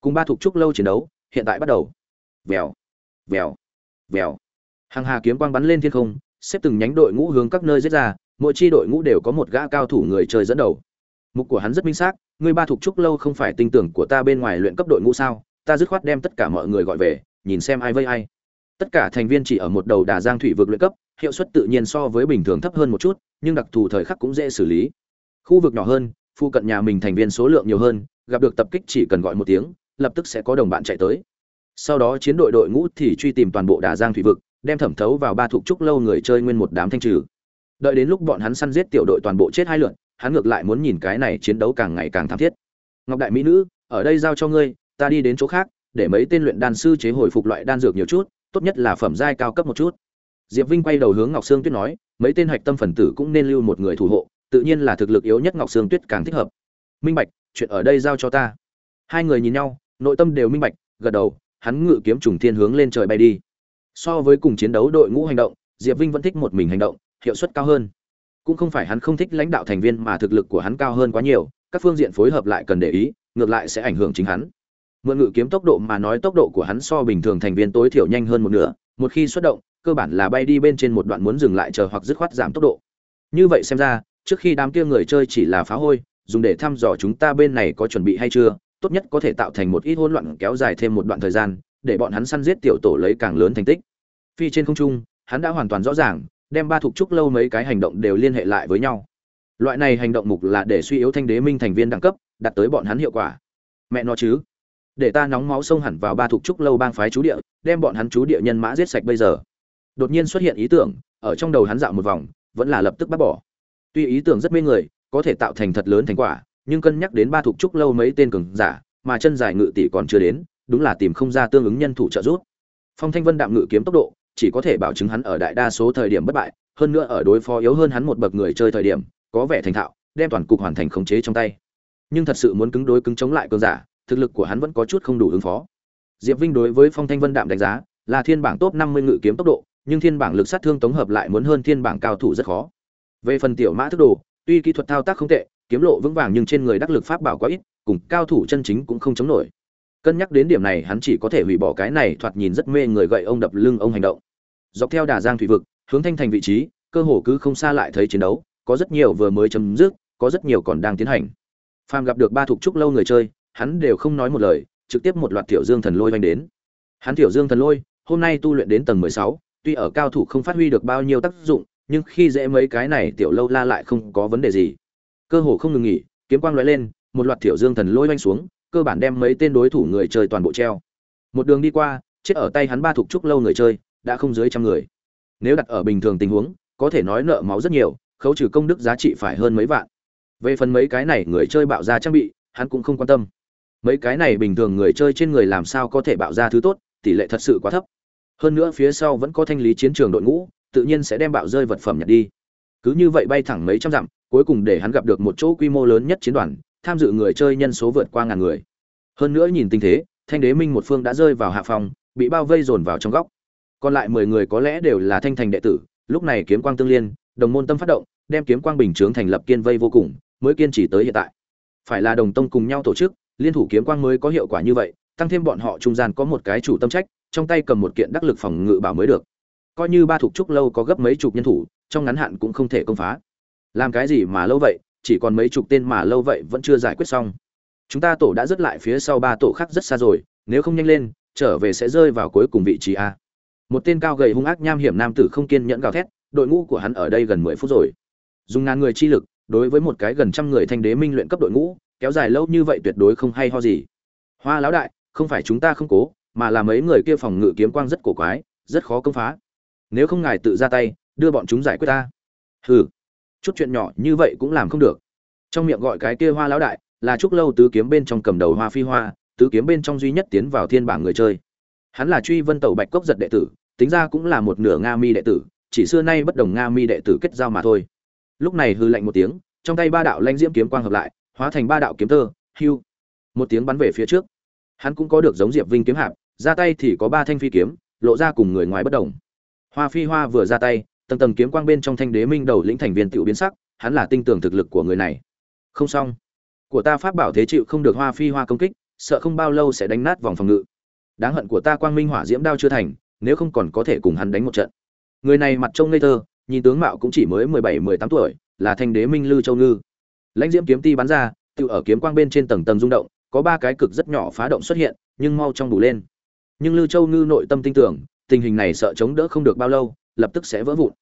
Cùng ba thuộc trúc lâu chiến đấu, hiện tại bắt đầu. Vèo vèo vèo. Hàng hà kiếm quang bắn lên thiên không, xếp từng nhánh đội ngũ hướng các nơi giết ra, mỗi chi đội ngũ đều có một gã cao thủ người chơi dẫn đầu. Mục của hắn rất minh xác, người ba thuộc trúc lâu không phải tinh tưởng của ta bên ngoài luyện cấp đội ngũ sao? Ta dứt khoát đem tất cả mọi người gọi về, nhìn xem ai vây ai tất cả thành viên chỉ ở một đầu đà giang thủy vực luyện cấp, hiệu suất tự nhiên so với bình thường thấp hơn một chút, nhưng đặc thù thời khắc cũng dễ xử lý. Khu vực nhỏ hơn phụ cận nhà mình thành viên số lượng nhiều hơn, gặp được tập kích chỉ cần gọi một tiếng, lập tức sẽ có đồng bạn chạy tới. Sau đó chiến đội đội ngũ thì truy tìm toàn bộ đà giang thủy vực, đem thẩm thấu vào ba thuộc trúc lâu người chơi nguyên một đám thanh trừ. Đợi đến lúc bọn hắn săn giết tiểu đội toàn bộ chết hai lượn hắn ngược lại muốn nhìn cái này chiến đấu càng ngày càng tham thiết. Ngọc đại mỹ nữ, ở đây giao cho ngươi, ta đi đến chỗ khác, để mấy tên luyện đan sư chế hồi phục loại đan dược nhiều chút tốt nhất là phẩm giai cao cấp một chút. Diệp vinh quay đầu hướng ngọc sương tuyết nói, mấy tên hạch tâm phần tử cũng nên lưu một người thủ hộ, tự nhiên là thực lực yếu nhất ngọc sương tuyết càng thích hợp. Minh bạch, chuyện ở đây giao cho ta. Hai người nhìn nhau, nội tâm đều minh bạch, gật đầu, hắn ngự kiếm trùng thiên hướng lên trời bay đi. So với cùng chiến đấu đội ngũ hành động, diệp vinh vẫn thích một mình hành động, hiệu suất cao hơn. Cũng không phải hắn không thích lãnh đạo thành viên mà thực lực của hắn cao hơn quá nhiều, các phương diện phối hợp lại cần để ý, ngược lại sẽ ảnh hưởng chính hắn mượn ngự kiếm tốc độ mà nói tốc độ của hắn so bình thường thành viên tối thiểu nhanh hơn một nửa, một khi xuất động, cơ bản là bay đi bên trên một đoạn muốn dừng lại chờ hoặc dứt khoát giảm tốc độ. Như vậy xem ra, trước khi đám kia người chơi chỉ là phá hôi, dùng để thăm dò chúng ta bên này có chuẩn bị hay chưa, tốt nhất có thể tạo thành một ít hỗn loạn kéo dài thêm một đoạn thời gian, để bọn hắn săn giết tiểu tổ lấy càng lớn thành tích. Phi trên không trung, hắn đã hoàn toàn rõ ràng, đem ba thục trúc lâu mấy cái hành động đều liên hệ lại với nhau. Loại này hành động mục là để suy yếu thanh đế minh thành viên đẳng cấp, đạt tới bọn hắn hiệu quả. Mẹ nó chứ để ta nóng máu xông hẳn vào ba thuộc trúc lâu bang phái chú địa, đem bọn hắn chú địa nhân mã giết sạch bây giờ. Đột nhiên xuất hiện ý tưởng, ở trong đầu hắn dạo một vòng, vẫn là lập tức bác bỏ. Tuy ý tưởng rất mê người, có thể tạo thành thật lớn thành quả, nhưng cân nhắc đến ba thuộc trúc lâu mấy tên cường giả, mà chân dài ngự tỷ còn chưa đến, đúng là tìm không ra tương ứng nhân thủ trợ giúp. Phong thanh vân đạm ngự kiếm tốc độ, chỉ có thể bảo chứng hắn ở đại đa số thời điểm bất bại, hơn nữa ở đối phó yếu hơn hắn một bậc người chơi thời điểm, có vẻ thành thạo, đem toàn cục hoàn thành khống chế trong tay. Nhưng thật sự muốn cứng đối cứng chống lại cường giả thực lực của hắn vẫn có chút không đủ ứng phó. Diệp vinh đối với phong thanh vân đạm đánh giá, là thiên bảng top năm mươi ngự kiếm tốc độ, nhưng thiên bảng lực sát thương tổng hợp lại muốn hơn thiên bảng cao thủ rất khó. Về phần tiểu mã thức đồ, tuy kỹ thuật thao tác không tệ, kiếm lộ vững vàng nhưng trên người đắc lực pháp bảo quá ít, cùng cao thủ chân chính cũng không chống nổi. Cân nhắc đến điểm này, hắn chỉ có thể hủy bỏ cái này thoạt nhìn rất mê người gậy ông đập lưng ông hành động. Dọc theo đà giang thủy vực, hướng thanh thành vị trí, cơ hồ cứ không xa lại thấy chiến đấu, có rất nhiều vừa mới chấm dứt, có rất nhiều còn đang tiến hành. Phàm gặp được ba thuộc trúc lâu người chơi hắn đều không nói một lời, trực tiếp một loạt tiểu dương thần lôi vành đến. Hắn tiểu dương thần lôi, hôm nay tu luyện đến tầng mười sáu, tuy ở cao thủ không phát huy được bao nhiêu tác dụng, nhưng khi dễ mấy cái này tiểu lâu la lại không có vấn đề gì. Cơ hồ không ngừng nghỉ, kiếm quang lóe lên, một loạt tiểu dương thần lôi vành xuống, cơ bản đem mấy tên đối thủ người chơi toàn bộ treo. Một đường đi qua, chết ở tay hắn ba thuộc trúc lâu người chơi, đã không dưới trăm người. Nếu đặt ở bình thường tình huống, có thể nói nợ máu rất nhiều, khấu trừ công đức giá trị phải hơn mấy vạn. Về phần mấy cái này người chơi bạo ra trang bị, hắn cũng không quan tâm mấy cái này bình thường người chơi trên người làm sao có thể bạo ra thứ tốt, tỷ lệ thật sự quá thấp. Hơn nữa phía sau vẫn có thanh lý chiến trường đội ngũ, tự nhiên sẽ đem bạo rơi vật phẩm nhặt đi. Cứ như vậy bay thẳng mấy trăm dặm, cuối cùng để hắn gặp được một chỗ quy mô lớn nhất chiến đoàn, tham dự người chơi nhân số vượt qua ngàn người. Hơn nữa nhìn tình thế, thanh đế minh một phương đã rơi vào hạ phòng bị bao vây dồn vào trong góc. Còn lại mười người có lẽ đều là thanh thành đệ tử, lúc này kiếm quang tương liên, đồng môn tâm phát động, đem kiếm quang bình chướng thành lập kiên vây vô cùng, mới kiên trì tới hiện tại. Phải là đồng tông cùng nhau tổ chức liên thủ kiếm quang mới có hiệu quả như vậy, tăng thêm bọn họ trung gian có một cái chủ tâm trách, trong tay cầm một kiện đắc lực phòng ngự bảo mới được. Coi như ba thuộc trúc lâu có gấp mấy chục nhân thủ, trong ngắn hạn cũng không thể công phá. Làm cái gì mà lâu vậy, chỉ còn mấy chục tên mà lâu vậy vẫn chưa giải quyết xong. Chúng ta tổ đã rất lại phía sau ba tổ khác rất xa rồi, nếu không nhanh lên, trở về sẽ rơi vào cuối cùng vị trí a. Một tên cao gầy hung ác nham hiểm nam tử không kiên nhẫn gào thét, đội ngũ của hắn ở đây gần mười phút rồi. Dùng ngàn người chi lực, đối với một cái gần trăm người thanh đế minh luyện cấp đội ngũ kéo dài lâu như vậy tuyệt đối không hay ho gì. Hoa lão đại, không phải chúng ta không cố, mà là mấy người kia phòng ngự kiếm quang rất cổ quái, rất khó công phá. Nếu không ngài tự ra tay, đưa bọn chúng giải quyết ta. Hừ. Chút chuyện nhỏ như vậy cũng làm không được. Trong miệng gọi cái kia hoa lão đại, là trúc lâu tứ kiếm bên trong cầm đầu hoa phi hoa, tứ kiếm bên trong duy nhất tiến vào thiên bảng người chơi. Hắn là truy vân tẩu bạch cốc giật đệ tử, tính ra cũng là một nửa nga mi đệ tử, chỉ xưa nay bất đồng nga mi đệ tử kết giao mà thôi. Lúc này hư lạnh một tiếng, trong tay ba đạo lanh diễm kiếm quang hợp lại hóa thành ba đạo kiếm tơ, hưu. Một tiếng bắn về phía trước. Hắn cũng có được giống diệp vinh kiếm hạp, ra tay thì có ba thanh phi kiếm, lộ ra cùng người ngoài bất đồng. Hoa phi hoa vừa ra tay, tầng tầng kiếm quang bên trong thanh đế minh đầu lĩnh thành viên tiểu biến sắc, hắn là tinh tưởng thực lực của người này. Không xong. Của ta pháp bảo thế chịu không được hoa phi hoa công kích, sợ không bao lâu sẽ đánh nát vòng phòng ngự. Đáng hận của ta quang minh hỏa diễm đao chưa thành, nếu không còn có thể cùng hắn đánh một trận. Người này mặt trông ngây thơ, nhìn tướng mạo cũng chỉ mới mười bảy, mười tám tuổi, là thanh đế minh lư châu ngư lãnh diễm kiếm ti bắn ra, tự ở kiếm quang bên trên tầng tầng rung động, có ba cái cực rất nhỏ phá động xuất hiện, nhưng mau trong đủ lên. Nhưng lư châu ngư nội tâm tin tưởng, tình hình này sợ chống đỡ không được bao lâu, lập tức sẽ vỡ vụn.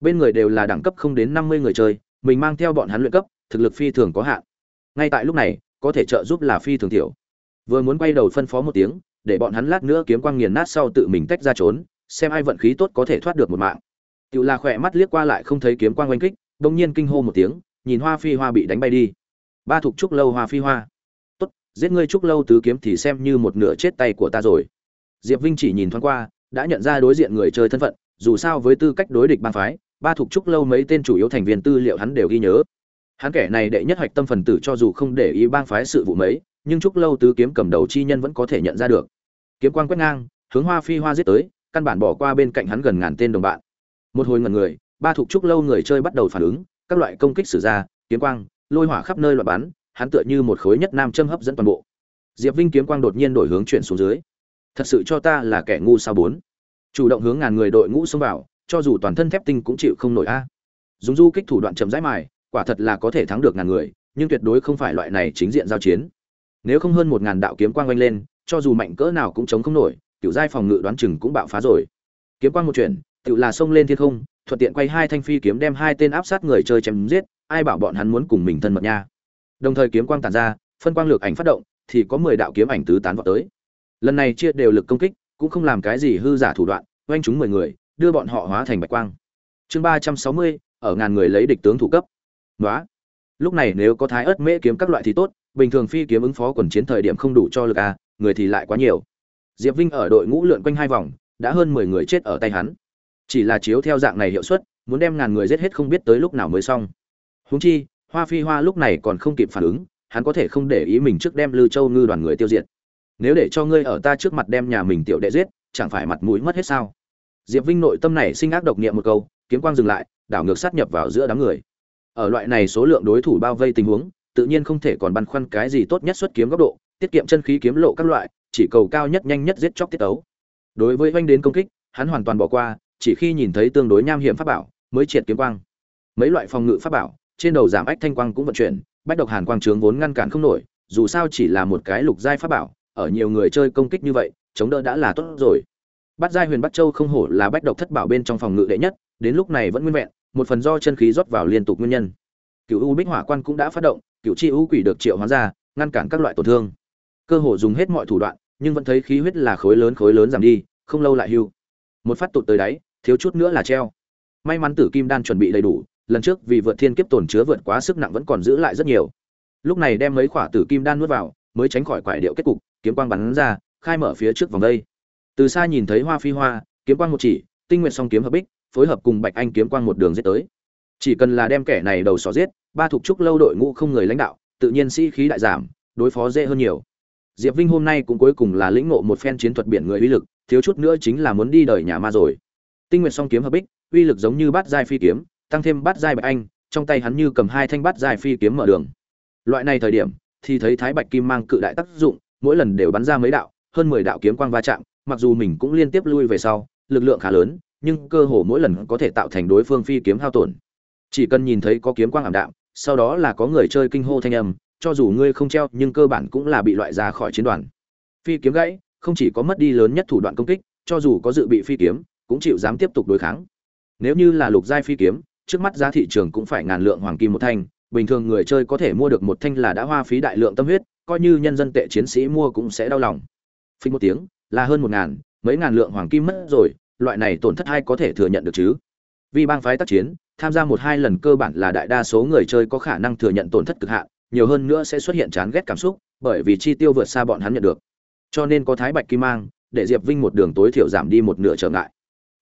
Bên người đều là đẳng cấp không đến năm mươi người chơi, mình mang theo bọn hắn luyện cấp, thực lực phi thường có hạn. Ngay tại lúc này, có thể trợ giúp là phi thường thiểu. vừa muốn quay đầu phân phó một tiếng, để bọn hắn lát nữa kiếm quang nghiền nát sau tự mình tách ra trốn, xem ai vận khí tốt có thể thoát được một mạng. Cựu là khỏe mắt liếc qua lại không thấy kiếm quang oanh kích đông nhiên kinh hô một tiếng nhìn hoa phi hoa bị đánh bay đi. Ba thục trúc lâu hoa phi hoa. Tốt, giết ngươi trúc lâu tứ kiếm thì xem như một nửa chết tay của ta rồi. Diệp vinh chỉ nhìn thoáng qua, đã nhận ra đối diện người chơi thân phận, dù sao với tư cách đối địch bang phái, ba thục trúc lâu mấy tên chủ yếu thành viên tư liệu hắn đều ghi nhớ. Hắn kẻ này đệ nhất hoạch tâm phần tử cho dù không để ý bang phái sự vụ mấy, nhưng trúc lâu tứ kiếm cầm đầu chi nhân vẫn có thể nhận ra được. Kiếm quang quét ngang, hướng hoa phi hoa giết tới, căn bản bỏ qua bên cạnh hắn gần ngàn tên đồng bạn. Một hồi ngần người, ba thuộc trúc lâu người chơi bắt đầu phản ứng các loại công kích sử ra, kiếm quang, lôi hỏa khắp nơi loạn bắn, hắn tựa như một khối nhất nam châm hấp dẫn toàn bộ. Diệp vinh kiếm quang đột nhiên đổi hướng chuyển xuống dưới. Thật sự cho ta là kẻ ngu sao bốn? Chủ động hướng ngàn người đội ngũ xông vào, cho dù toàn thân thép tinh cũng chịu không nổi a. Dùng du kích thủ đoạn chậm rãi mài, quả thật là có thể thắng được ngàn người, nhưng tuyệt đối không phải loại này chính diện giao chiến. Nếu không hơn một ngàn đạo kiếm quang oanh lên, cho dù mạnh cỡ nào cũng chống không nổi tiểu giai phòng ngự đoán chừng cũng bạo phá rồi. Kiếm quang một chuyện tiểu là xông lên thiên không thuận tiện quay hai thanh phi kiếm đem hai tên áp sát người chơi chém giết, ai bảo bọn hắn muốn cùng mình thân mật nha. Đồng thời kiếm quang tàn ra, phân quang lược ảnh phát động, thì có mười đạo kiếm ảnh tứ tán vọt tới. Lần này chia đều lực công kích, cũng không làm cái gì hư giả thủ đoạn, oanh chúng mười người, đưa bọn họ hóa thành bạch quang. Chương ba trăm sáu mươi, ở ngàn người lấy địch tướng thủ cấp. Ngoá. lúc này nếu có thái ớt mễ kiếm các loại thì tốt, bình thường phi kiếm ứng phó quần chiến thời điểm không đủ cho lực a người thì lại quá nhiều. Diệp vinh ở đội ngũ lượn quanh hai vòng, đã hơn mười người chết ở tay hắn chỉ là chiếu theo dạng này hiệu suất, muốn đem ngàn người giết hết không biết tới lúc nào mới xong. Huống chi, hoa phi hoa lúc này còn không kịp phản ứng, hắn có thể không để ý mình trước đem lư châu ngư đoàn người tiêu diệt. Nếu để cho ngươi ở ta trước mặt đem nhà mình tiểu đệ giết, chẳng phải mặt mũi mất hết sao? Diệp vinh nội tâm này sinh ác độc niệm một câu, kiếm quang dừng lại, đảo ngược sát nhập vào giữa đám người. Ở loại này số lượng đối thủ bao vây tình huống, tự nhiên không thể còn băn khoăn cái gì tốt nhất xuất kiếm góc độ, tiết kiệm chân khí kiếm lộ các loại, chỉ cầu cao nhất nhanh nhất giết chóc tiết tấu. Đối với oanh đến công kích, hắn hoàn toàn bỏ qua chỉ khi nhìn thấy tương đối nham hiểm pháp bảo mới triệt kiếm quang. Mấy loại phòng ngự pháp bảo, trên đầu giảm ách thanh quang cũng vận chuyển, bách độc hàn quang trướng vốn ngăn cản không nổi, dù sao chỉ là một cái lục giai pháp bảo, ở nhiều người chơi công kích như vậy, chống đỡ đã là tốt rồi. Bát giai huyền bắc châu không hổ là bách độc thất bảo bên trong phòng ngự đệ nhất, đến lúc này vẫn nguyên vẹn, một phần do chân khí rót vào liên tục nguyên nhân. Cựu u bích hỏa quan cũng đã phát động cựu chi u quỷ được triệu hóa ra, ngăn cản các loại tổn thương. Cơ hồ dùng hết mọi thủ đoạn, nhưng vẫn thấy khí huyết là khối lớn khối lớn giảm đi, không lâu lại hưu. Một phát tụt tới đáy thiếu chút nữa là treo. May mắn tử kim đan chuẩn bị đầy đủ, lần trước vì vượt thiên kiếp tổn chứa vượt quá sức nặng vẫn còn giữ lại rất nhiều. Lúc này đem mấy khỏa tử kim đan nuốt vào, mới tránh khỏi quải điệu kết cục, kiếm quang bắn ra, khai mở phía trước vòng đây. Từ xa nhìn thấy hoa phi hoa, kiếm quang một chỉ, tinh nguyện song kiếm hợp bích, phối hợp cùng bạch anh kiếm quang một đường giết tới. Chỉ cần là đem kẻ này đầu sọ giết, ba thuộc trúc lâu đội ngũ không người lãnh đạo, tự nhiên sĩ khí đại giảm, đối phó dễ hơn nhiều. Diệp vinh hôm nay cũng cuối cùng là lĩnh ngộ một phen chiến thuật biển người uy lực, thiếu chút nữa chính là muốn đi đời nhà ma rồi tinh nguyện song kiếm hợp bích, uy lực giống như bát giai phi kiếm, tăng thêm bát giai bạch anh, trong tay hắn như cầm hai thanh bát giai phi kiếm mở đường. Loại này thời điểm, thì thấy thái bạch kim mang cự đại tác dụng, mỗi lần đều bắn ra mấy đạo, hơn mười đạo kiếm quang va chạm, mặc dù mình cũng liên tiếp lui về sau, lực lượng khá lớn, nhưng cơ hồ mỗi lần có thể tạo thành đối phương phi kiếm hao tổn. Chỉ cần nhìn thấy có kiếm quang ảm đạm, sau đó là có người chơi kinh hô thanh âm, cho dù ngươi không treo, nhưng cơ bản cũng là bị loại ra khỏi chiến đoàn. Phi kiếm gãy, không chỉ có mất đi lớn nhất thủ đoạn công kích, cho dù có dự bị phi kiếm cũng chịu dám tiếp tục đối kháng. Nếu như là lục giai phi kiếm, trước mắt giá thị trường cũng phải ngàn lượng hoàng kim một thanh, bình thường người chơi có thể mua được một thanh là đã hoa phí đại lượng tâm huyết, coi như nhân dân tệ chiến sĩ mua cũng sẽ đau lòng. Phí một tiếng, là hơn một ngàn, mấy ngàn lượng hoàng kim mất rồi, loại này tổn thất hay có thể thừa nhận được chứ? Vì bang phái tác chiến, tham gia một hai lần cơ bản là đại đa số người chơi có khả năng thừa nhận tổn thất cực hạn, nhiều hơn nữa sẽ xuất hiện chán ghét cảm xúc, bởi vì chi tiêu vượt xa bọn hắn nhận được. Cho nên có thái bạch kim mang, để diệp vinh một đường tối thiểu giảm đi một nửa trở ngại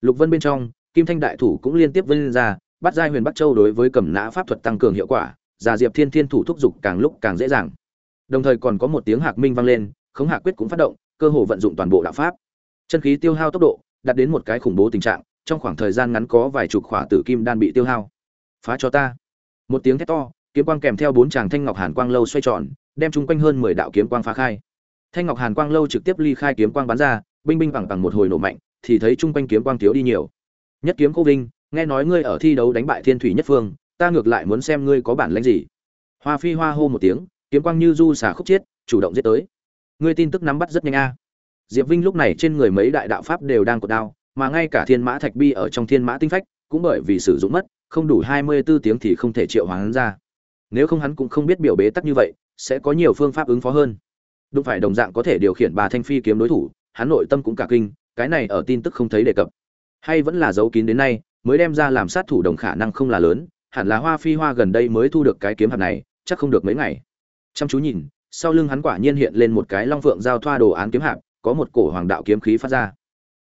lục vân bên trong, kim thanh đại thủ cũng liên tiếp vân ra, bắt giai huyền bắc châu đối với cầm nã pháp thuật tăng cường hiệu quả, già diệp thiên thiên thủ thúc giục càng lúc càng dễ dàng. Đồng thời còn có một tiếng hạc minh vang lên, khống hạ quyết cũng phát động, cơ hồ vận dụng toàn bộ đạo pháp. Chân khí tiêu hao tốc độ, đạt đến một cái khủng bố tình trạng, trong khoảng thời gian ngắn có vài chục khỏa tử kim đan bị tiêu hao. Phá cho ta. Một tiếng thét to, kiếm quang kèm theo bốn chàng thanh ngọc hàn quang lâu xoay tròn, đem chung quanh hơn mười đạo kiếm quang phá khai. Thanh ngọc hàn quang lâu trực tiếp ly khai kiếm quang bắn ra, binh binh bằng bằng một hồi nổ mạnh thì thấy chung quanh kiếm quang thiếu đi nhiều. Nhất kiếm cô vinh, nghe nói ngươi ở thi đấu đánh bại thiên thủy nhất phương, ta ngược lại muốn xem ngươi có bản lĩnh gì. Hoa phi hoa hô một tiếng, kiếm quang như du xả khúc chiết chủ động giết tới. Ngươi tin tức nắm bắt rất nhanh a. Diệp vinh lúc này trên người mấy đại đạo pháp đều đang cột đao, mà ngay cả thiên mã thạch bi ở trong thiên mã tinh phách cũng bởi vì sử dụng mất, không đủ hai mươi 24 tiếng thì không thể triệu hoán ra. Nếu không hắn cũng không biết biểu bế tắc như vậy, sẽ có nhiều phương pháp ứng phó hơn. Đúng phải đồng dạng có thể điều khiển bà thanh phi kiếm đối thủ, hắn nội tâm cũng cả kinh cái này ở tin tức không thấy đề cập. Hay vẫn là dấu kín đến nay, mới đem ra làm sát thủ đồng khả năng không là lớn, hẳn là hoa phi hoa gần đây mới thu được cái kiếm hạt này, chắc không được mấy ngày. Chăm chú nhìn, sau lưng hắn quả nhiên hiện lên một cái long phượng giao thoa đồ án kiếm hạt, có một cổ hoàng đạo kiếm khí phát ra.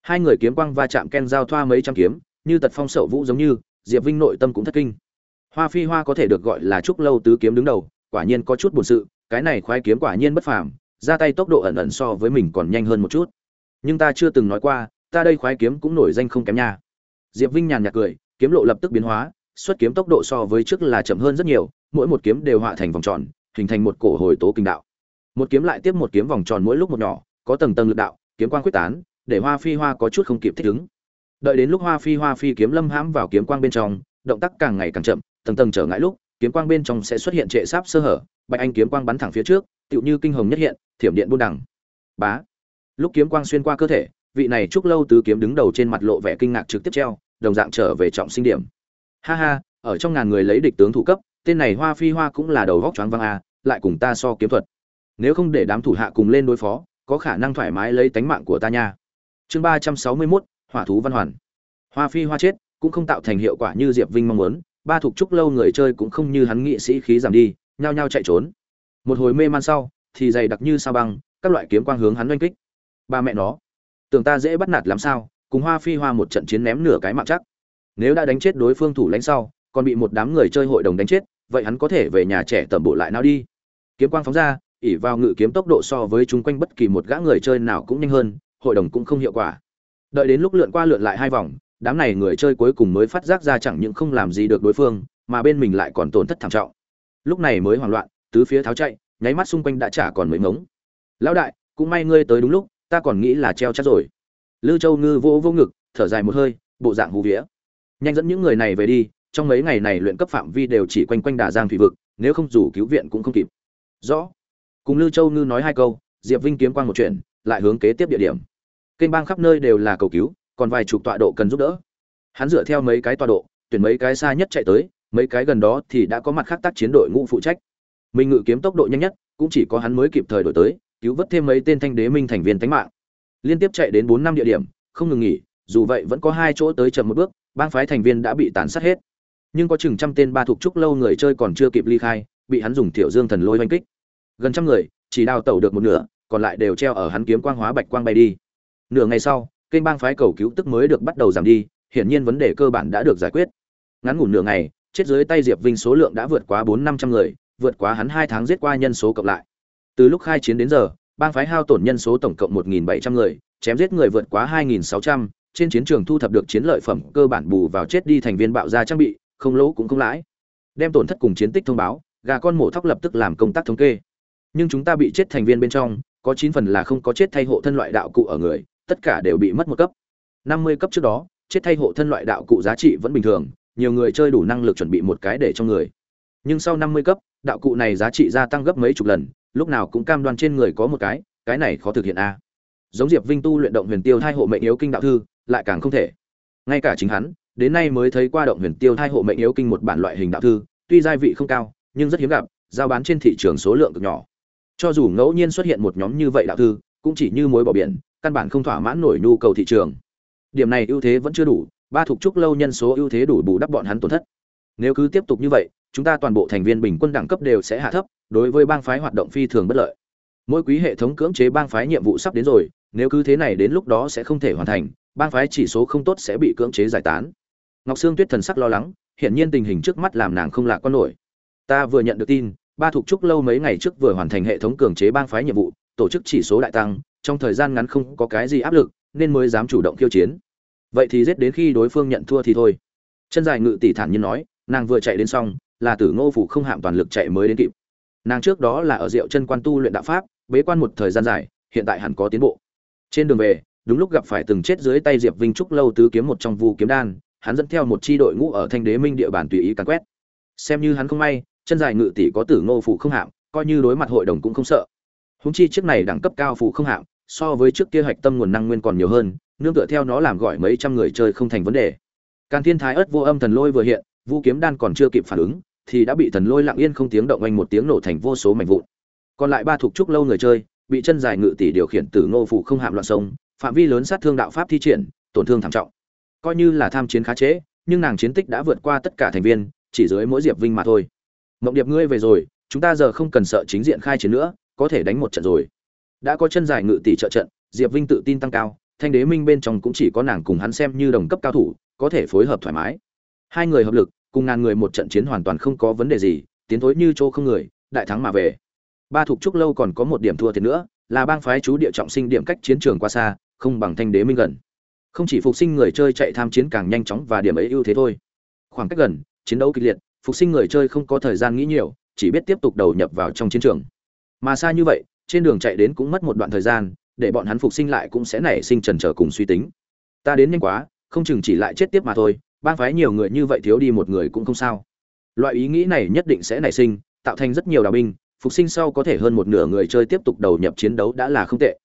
Hai người kiếm quang va chạm ken giao thoa mấy trăm kiếm, như tật phong sậu vũ giống như, diệp vinh nội tâm cũng thất kinh. Hoa phi hoa có thể được gọi là trúc lâu tứ kiếm đứng đầu, quả nhiên có chút buồn sự, cái này khoái kiếm quả nhiên bất phàm, ra tay tốc độ ẩn ẩn so với mình còn nhanh hơn một chút nhưng ta chưa từng nói qua, ta đây khoái kiếm cũng nổi danh không kém nha. Diệp vinh nhàn nhạt cười, kiếm lộ lập tức biến hóa, xuất kiếm tốc độ so với trước là chậm hơn rất nhiều, mỗi một kiếm đều họa thành vòng tròn, hình thành một cổ hồi tố kinh đạo. Một kiếm lại tiếp một kiếm vòng tròn mỗi lúc một nhỏ, có tầng tầng lực đạo, kiếm quang quyết tán, để hoa phi hoa có chút không kịp thích ứng. Đợi đến lúc hoa phi hoa phi kiếm lâm hãm vào kiếm quang bên trong, động tác càng ngày càng chậm, tầng tầng trở ngại lúc, kiếm quang bên trong sẽ xuất hiện trệ sáp sơ hở, bạch anh kiếm quang bắn thẳng phía trước, tựu như kinh hồng nhất hiện, thiểm điện buôn đẳng bá lúc kiếm quang xuyên qua cơ thể, vị này trúc lâu tứ kiếm đứng đầu trên mặt lộ vẻ kinh ngạc trực tiếp treo, đồng dạng trở về trọng sinh điểm. Ha ha, ở trong ngàn người lấy địch tướng thủ cấp, tên này hoa phi hoa cũng là đầu góc choáng văng a, lại cùng ta so kiếm thuật. Nếu không để đám thủ hạ cùng lên đối phó, có khả năng thoải mái lấy tánh mạng của ta nha. Chương ba trăm sáu mươi mốt, hỏa thú văn hoàn. Hoa phi hoa chết, cũng không tạo thành hiệu quả như diệp vinh mong muốn, ba thuộc trúc lâu người chơi cũng không như hắn nghị sĩ khí giảm đi, nhao nhao chạy trốn. Một hồi mê man sau, thì dày đặc như sao băng, các loại kiếm quang hướng hắn oanh kích ba mẹ nó. Tưởng ta dễ bắt nạt làm sao, cùng hoa phi hoa một trận chiến ném nửa cái mạng chắc. Nếu đã đánh chết đối phương thủ lãnh sau, còn bị một đám người chơi hội đồng đánh chết, vậy hắn có thể về nhà trẻ tẩm bộ lại nào đi. Kiếm quang phóng ra ỉ vào ngự kiếm tốc độ so với chung quanh bất kỳ một gã người chơi nào cũng nhanh hơn, hội đồng cũng không hiệu quả. Đợi đến lúc lượn qua lượn lại hai vòng, đám này người chơi cuối cùng mới phát giác ra chẳng những không làm gì được đối phương, mà bên mình lại còn tổn thất thảm trọng. Lúc này mới hoảng loạn, tứ phía tháo chạy, nháy mắt xung quanh đã chả còn mấy ngống. Lão đại, cũng may ngươi tới đúng lúc ta còn nghĩ là treo chắc rồi. Lư châu ngư vô vô ngực, thở dài một hơi, bộ dạng hú vía. Nhanh dẫn những người này về đi, trong mấy ngày này luyện cấp phạm vi đều chỉ quanh quanh đà giang thủy vực, nếu không dù cứu viện cũng không kịp. Rõ. Cùng lư châu ngư nói hai câu, diệp vinh kiếm quang một chuyện lại hướng kế tiếp địa điểm. Kênh bang khắp nơi đều là cầu cứu, còn vài chục tọa độ cần giúp đỡ. Hắn dựa theo mấy cái tọa độ, tuyển mấy cái xa nhất chạy tới, mấy cái gần đó thì đã có mặt khác tác chiến đội ngũ phụ trách. Mình ngự kiếm tốc độ nhanh nhất, cũng chỉ có hắn mới kịp thời đổi tới cứu vớt thêm mấy tên thanh đế minh thành viên tánh mạng. Liên tiếp chạy đến bốn năm địa điểm, không ngừng nghỉ, dù vậy vẫn có hai chỗ tới chậm một bước, bang phái thành viên đã bị tàn sát hết. Nhưng có chừng trăm tên ba thuộc trúc lâu người chơi còn chưa kịp ly khai, bị hắn dùng tiểu dương thần lôi oanh kích. Gần trăm người, chỉ đào tẩu được một nửa, còn lại đều treo ở hắn kiếm quang hóa bạch quang bay đi. Nửa ngày sau, kênh bang phái cầu cứu tức mới được bắt đầu giảm đi, hiển nhiên vấn đề cơ bản đã được giải quyết. Ngắn ngủn nửa ngày, chết dưới tay diệp vinh số lượng đã vượt quá bốn năm trăm người, vượt quá hắn hai tháng giết qua nhân số cộng lại từ lúc khai chiến đến giờ, bang phái hao tổn nhân số tổng cộng một nghìn bảy trăm người, chém giết người vượt quá hai nghìn sáu trăm, trên chiến trường thu thập được chiến lợi phẩm cơ bản bù vào chết đi thành viên bạo ra trang bị, không lỗ cũng không lãi. Đem tổn thất cùng chiến tích thông báo, gà con mổ thóc lập tức làm công tác thống kê. Nhưng chúng ta bị chết thành viên bên trong, có chín phần là không có chết thay hộ thân loại đạo cụ ở người, tất cả đều bị mất một cấp. năm mươi cấp trước đó, chết thay hộ thân loại đạo cụ giá trị vẫn bình thường, nhiều người chơi đủ năng lực chuẩn bị một cái để cho người. Nhưng sau năm mươi cấp, đạo cụ này giá trị gia tăng gấp mấy chục lần lúc nào cũng cam đoan trên người có một cái cái này khó thực hiện a. Giống diệp vinh tu luyện động huyền tiêu thai hộ mệnh yếu kinh đạo thư, lại càng không thể. Ngay cả chính hắn, đến nay mới thấy qua động huyền tiêu thai hộ mệnh yếu kinh một bản loại hình đạo thư, tuy gia vị không cao, nhưng rất hiếm gặp, giao bán trên thị trường số lượng cực nhỏ. Cho dù ngẫu nhiên xuất hiện một nhóm như vậy đạo thư, cũng chỉ như mối bỏ biển, căn bản không thỏa mãn nổi nhu cầu thị trường. Điểm này ưu thế vẫn chưa đủ, ba thuộc trúc lâu nhân số ưu thế đủ bù đắp bọn hắn tổn thất. Nếu cứ tiếp tục như vậy chúng ta toàn bộ thành viên bình quân đẳng cấp đều sẽ hạ thấp, đối với bang phái hoạt động phi thường bất lợi. Mỗi quý hệ thống cưỡng chế bang phái nhiệm vụ sắp đến rồi, nếu cứ thế này đến lúc đó sẽ không thể hoàn thành, bang phái chỉ số không tốt sẽ bị cưỡng chế giải tán. Ngọc sương tuyết thần sắc lo lắng, hiển nhiên tình hình trước mắt làm nàng không lạc quan nổi. Ta vừa nhận được tin, ba thuộc trúc lâu mấy ngày trước vừa hoàn thành hệ thống cường chế bang phái nhiệm vụ, tổ chức chỉ số đại tăng, trong thời gian ngắn không có cái gì áp lực, nên mới dám chủ động khiêu chiến. Vậy thì giết đến khi đối phương nhận thua thì thôi. Chân dài ngự tỷ thản nhiên nói, nàng vừa chạy đến xong là tử ngô phủ không hạm toàn lực chạy mới đến kịp. Nàng trước đó là ở rượu chân quan tu luyện đạo pháp, bế quan một thời gian dài, hiện tại hẳn có tiến bộ. Trên đường về, đúng lúc gặp phải từng chết dưới tay diệp vinh trúc lâu tứ kiếm một trong vu kiếm đan, hắn dẫn theo một chi đội ngũ ở thanh đế minh địa bàn tùy ý càn quét. Xem như hắn không may, chân dài ngự tỷ có tử ngô phủ không hạm, coi như đối mặt hội đồng cũng không sợ. Húng chi chiếc này đẳng cấp cao phủ không hạm, so với trước kia hạch tâm nguồn năng nguyên còn nhiều hơn, nương tựa theo nó làm gọi mấy trăm người chơi không thành vấn đề. Càn thiên thái ớt vô âm thần lôi vừa hiện vũ kiếm đan còn chưa kịp phản ứng thì đã bị thần lôi lặng yên không tiếng động anh một tiếng nổ thành vô số mảnh vụn. Còn lại ba thuộc trúc lâu người chơi, bị chân dài ngự tỷ điều khiển từ ngô phủ không hạm loạn sông, phạm vi lớn sát thương đạo pháp thi triển, tổn thương thảm trọng. Coi như là tham chiến khá trễ, nhưng nàng chiến tích đã vượt qua tất cả thành viên, chỉ dưới mỗi diệp vinh mà thôi. Mộng điệp ngươi về rồi, chúng ta giờ không cần sợ chính diện khai chiến nữa, có thể đánh một trận rồi. Đã có chân dài ngự tỷ trợ trận, diệp vinh tự tin tăng cao, thanh đế minh bên trong cũng chỉ có nàng cùng hắn xem như đồng cấp cao thủ, có thể phối hợp thoải mái. Hai người hợp lực cùng ngàn người một trận chiến hoàn toàn không có vấn đề gì, tiến thối như chỗ không người, đại thắng mà về. Ba thuộc trúc lâu còn có một điểm thua thiệt nữa, là bang phái chú địa trọng sinh điểm cách chiến trường qua xa, không bằng thanh đế minh gần. Không chỉ phục sinh người chơi chạy tham chiến càng nhanh chóng và điểm ấy ưu thế thôi. Khoảng cách gần, chiến đấu kịch liệt, phục sinh người chơi không có thời gian nghĩ nhiều, chỉ biết tiếp tục đầu nhập vào trong chiến trường. Mà xa như vậy, trên đường chạy đến cũng mất một đoạn thời gian, để bọn hắn phục sinh lại cũng sẽ nảy sinh trần trở cùng suy tính. Ta đến nhanh quá, không chừng chỉ lại chết tiếp mà thôi bang phái nhiều người như vậy thiếu đi một người cũng không sao. Loại ý nghĩ này nhất định sẽ nảy sinh, tạo thành rất nhiều đào binh, phục sinh sau có thể hơn một nửa người chơi tiếp tục đầu nhập chiến đấu đã là không tệ.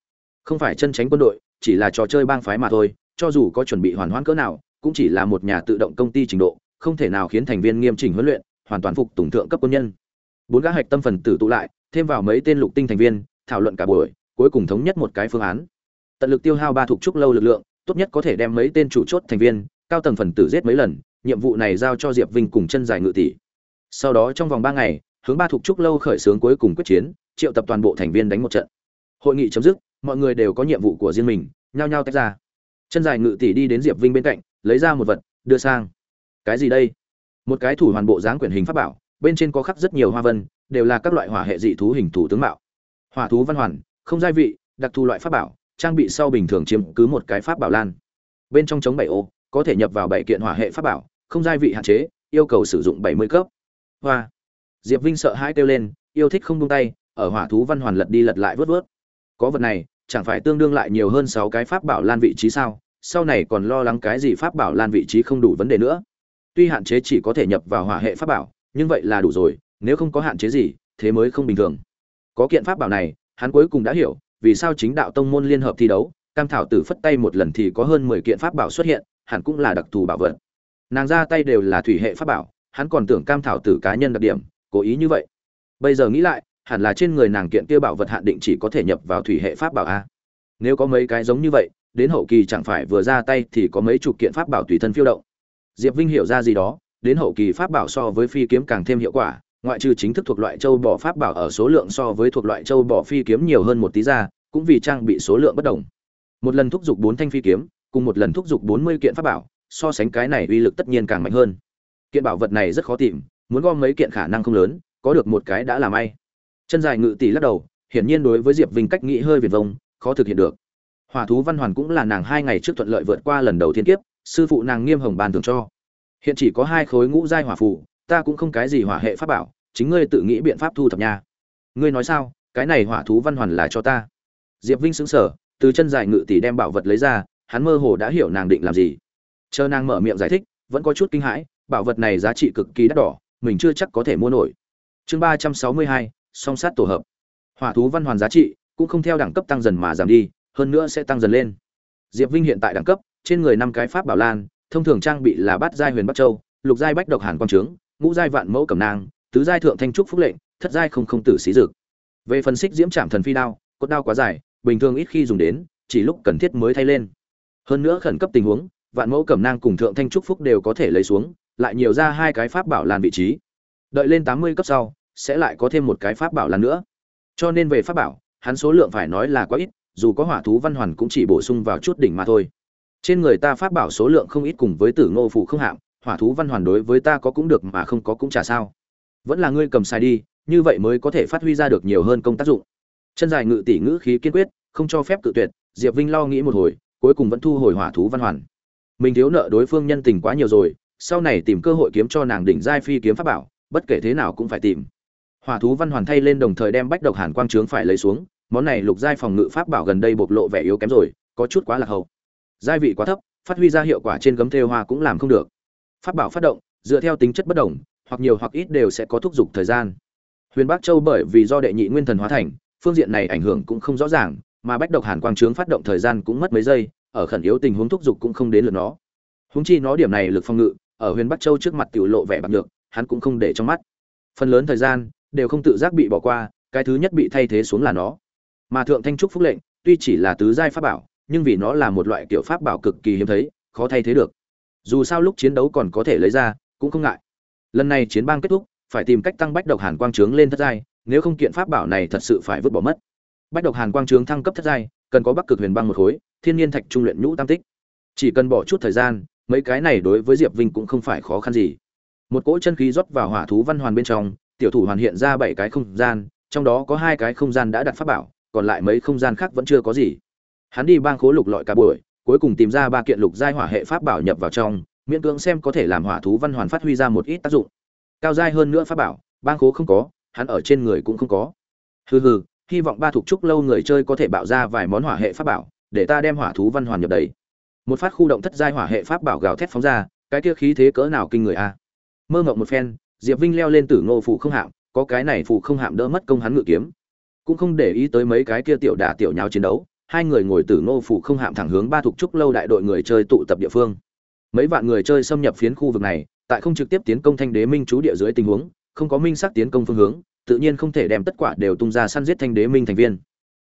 Không phải chân tránh quân đội, chỉ là trò chơi bang phái mà thôi, cho dù có chuẩn bị hoàn hoãn cỡ nào, cũng chỉ là một nhà tự động công ty trình độ, không thể nào khiến thành viên nghiêm chỉnh huấn luyện, hoàn toàn phục tùng thượng cấp quân nhân. Bốn gã hạch tâm phần tử tụ lại, thêm vào mấy tên lục tinh thành viên, thảo luận cả buổi, cuối cùng thống nhất một cái phương án. Tận lực tiêu hao ba thuộc trúc lâu lực lượng, tốt nhất có thể đem mấy tên chủ chốt thành viên cao tầng phần tử giết mấy lần, nhiệm vụ này giao cho diệp vinh cùng chân dài ngự tỷ. Sau đó trong vòng ba ngày, hướng ba thuộc trúc lâu khởi xướng cuối cùng quyết chiến, triệu tập toàn bộ thành viên đánh một trận. Hội nghị chấm dứt, mọi người đều có nhiệm vụ của riêng mình, nhao nhao tách ra. Chân dài ngự tỷ đi đến diệp vinh bên cạnh, lấy ra một vật, đưa sang. Cái gì đây? Một cái thủ hoàn bộ dáng quyển hình pháp bảo, bên trên có khắc rất nhiều hoa vân đều là các loại hỏa hệ dị thú hình thủ tướng mạo. Hỏa thú văn hoàn, không gia vị, đặc thù loại pháp bảo, trang bị sau bình thường chiếm cứ một cái pháp bảo lan. Bên trong chống bảy ô có thể nhập vào bảy kiện hỏa hệ pháp bảo, không gia vị hạn chế, yêu cầu sử dụng bảy mươi cấp. Hoa. Diệp vinh sợ hãi kêu lên, yêu thích không buông tay, ở hỏa thú văn hoàn lật đi lật lại vớt vớt. Có vật này, chẳng phải tương đương lại nhiều hơn sáu cái pháp bảo lan vị trí sao? Sau này còn lo lắng cái gì pháp bảo lan vị trí không đủ vấn đề nữa? Tuy hạn chế chỉ có thể nhập vào hỏa hệ pháp bảo, nhưng vậy là đủ rồi, nếu không có hạn chế gì, thế mới không bình thường. Có kiện pháp bảo này, hắn cuối cùng đã hiểu, vì sao chính đạo tông môn liên hợp thi đấu, cam thảo tử phất tay một lần thì có hơn mười kiện pháp bảo xuất hiện hẳn cũng là đặc thù bảo vật. Nàng ra tay đều là thủy hệ pháp bảo, hắn còn tưởng cam thảo tử cá nhân đặc điểm, cố ý như vậy. Bây giờ nghĩ lại, hẳn là trên người nàng kiện kia bảo vật hạn định chỉ có thể nhập vào thủy hệ pháp bảo a. Nếu có mấy cái giống như vậy, đến hậu kỳ chẳng phải vừa ra tay thì có mấy chục kiện pháp bảo tùy thân phiêu động. Diệp vinh hiểu ra gì đó, đến hậu kỳ pháp bảo so với phi kiếm càng thêm hiệu quả, ngoại trừ chính thức thuộc loại châu bò pháp bảo ở số lượng so với thuộc loại châu bò phi kiếm nhiều hơn một tí ra, cũng vì trang bị số lượng bất đồng. Một lần thúc giục bốn thanh phi kiếm cùng một lần thúc giục bốn mươi kiện pháp bảo, so sánh cái này uy lực tất nhiên càng mạnh hơn. Kiện bảo vật này rất khó tìm, muốn gom mấy kiện khả năng không lớn, có được một cái đã là may. Chân dài ngự tỷ lắc đầu, hiển nhiên đối với diệp vinh cách nghĩ hơi việt vông, khó thực hiện được. Hỏa thú văn hoàn cũng là nàng hai ngày trước thuận lợi vượt qua lần đầu thiên kiếp, sư phụ nàng nghiêm hồng bàn thường cho. Hiện chỉ có hai khối ngũ giai hỏa phù, ta cũng không cái gì hỏa hệ pháp bảo, chính ngươi tự nghĩ biện pháp thu thập nha. Ngươi nói sao, cái này hỏa thú văn hoàn là cho ta. Diệp vinh xứng sở từ chân dài ngự tỷ đem bảo vật lấy ra hắn mơ hồ đã hiểu nàng định làm gì. Chờ nàng mở miệng giải thích, vẫn có chút kinh hãi, bảo vật này giá trị cực kỳ đắt đỏ, mình chưa chắc có thể mua nổi. Chương ba trăm sáu mươi hai, song sát tổ hợp. Hỏa thú văn hoàn giá trị cũng không theo đẳng cấp tăng dần mà giảm đi, hơn nữa sẽ tăng dần lên. Diệp vinh hiện tại đẳng cấp, trên người năm cái pháp bảo lan, thông thường trang bị là bát giai huyền bắc châu, lục giai bách độc hàn quang trướng, ngũ giai vạn mẫu cẩm nang, tứ giai thượng thanh trúc phúc lệnh, thất giai không không tử xí dực về phân xích diễm trảm thần phi đao, cốt đao quá dài, bình thường ít khi dùng đến, chỉ lúc cần thiết mới thay lên hơn nữa khẩn cấp tình huống, vạn mẫu cẩm nang cùng thượng thanh trúc phúc đều có thể lấy xuống, lại nhiều ra hai cái pháp bảo lan vị trí. Đợi lên tám mươi cấp sau, sẽ lại có thêm một cái pháp bảo lan nữa. Cho nên về pháp bảo, hắn số lượng phải nói là quá ít, dù có hỏa thú văn hoàn cũng chỉ bổ sung vào chút đỉnh mà thôi. Trên người ta pháp bảo số lượng không ít cùng với tử ngô phủ không hạng, hỏa thú văn hoàn đối với ta có cũng được mà không có cũng chả sao. Vẫn là ngươi cầm sai đi, như vậy mới có thể phát huy ra được nhiều hơn công tác dụng. Chân dài ngự tỷ ngữ khí kiên quyết, không cho phép cự tuyệt, diệp vinh lo nghĩ một hồi cuối cùng vẫn thu hồi hỏa thú văn hoàn. Mình thiếu nợ đối phương nhân tình quá nhiều rồi, sau này tìm cơ hội kiếm cho nàng đỉnh giai phi kiếm pháp bảo, bất kể thế nào cũng phải tìm. Hỏa thú văn hoàn thay lên đồng thời đem bách độc hàn quang trướng phải lấy xuống, món này lục giai phòng ngự pháp bảo gần đây bộc lộ vẻ yếu kém rồi, có chút quá lạc hậu. Giai vị quá thấp, phát huy ra hiệu quả trên gấm thêu hoa cũng làm không được. Pháp bảo phát động, dựa theo tính chất bất đồng, hoặc nhiều hoặc ít đều sẽ có thúc giục thời gian. Huyền bắc châu bởi vì do đệ nhị nguyên thần hóa thành, phương diện này ảnh hưởng cũng không rõ ràng mà bách độc hàn quang trướng phát động thời gian cũng mất mấy giây, ở khẩn yếu tình huống thúc giục cũng không đến lượt nó. Húng chi nó điểm này lực phòng ngự, ở huyền bắc châu trước mặt tiểu lộ vẻ bạc được hắn cũng không để trong mắt. Phần lớn thời gian, đều không tự giác bị bỏ qua, cái thứ nhất bị thay thế xuống là nó. Mà thượng thanh trúc phúc lệnh, tuy chỉ là tứ giai pháp bảo, nhưng vì nó là một loại kiểu pháp bảo cực kỳ hiếm thấy, khó thay thế được. Dù sao lúc chiến đấu còn có thể lấy ra, cũng không ngại. Lần này chiến bang kết thúc, phải tìm cách tăng bách độc hàn quang trướng lên thất giai, nếu không kiện pháp bảo này thật sự phải vứt bỏ mất bách độc hàn quang trướng thăng cấp thất giai, cần có bắc cực huyền băng một khối, thiên nhiên thạch trung luyện nhũ tam tích. Chỉ cần bỏ chút thời gian, mấy cái này đối với diệp vinh cũng không phải khó khăn gì. Một cỗ chân khí rót vào hỏa thú văn hoàn bên trong, tiểu thủ hoàn hiện ra bảy cái không gian, trong đó có hai cái không gian đã đặt pháp bảo, còn lại mấy không gian khác vẫn chưa có gì. Hắn đi bang khố lục lọi cả buổi, cuối cùng tìm ra ba kiện lục giai hỏa hệ pháp bảo nhập vào trong, miễn cưỡng xem có thể làm hỏa thú văn hoàn phát huy ra một ít tác dụng. Cao giai hơn nữa pháp bảo, bang khố không có, hắn ở trên người cũng không có. Hừ hừ hy vọng ba thuộc trúc lâu người chơi có thể bạo ra vài món hỏa hệ pháp bảo, để ta đem hỏa thú văn hoàn nhập đầy. Một phát khu động thất giai hỏa hệ pháp bảo gào thét phóng ra, cái kia khí thế cỡ nào kinh người a. Mơ ngộng một phen, diệp vinh leo lên tử ngô phụ không hạm, có cái này phụ không hạm đỡ mất công hắn ngự kiếm. Cũng không để ý tới mấy cái kia tiểu đả tiểu nháo chiến đấu, hai người ngồi tử ngô phụ không hạm thẳng hướng ba thuộc trúc lâu đại đội người chơi tụ tập địa phương. Mấy vạn người chơi xâm nhập phiến khu vực này, tại không trực tiếp tiến công thanh đế minh chú địa dưới tình huống, không có minh xác tiến công phương hướng tự nhiên không thể đem tất cả đều tung ra săn giết thanh đế minh thành viên.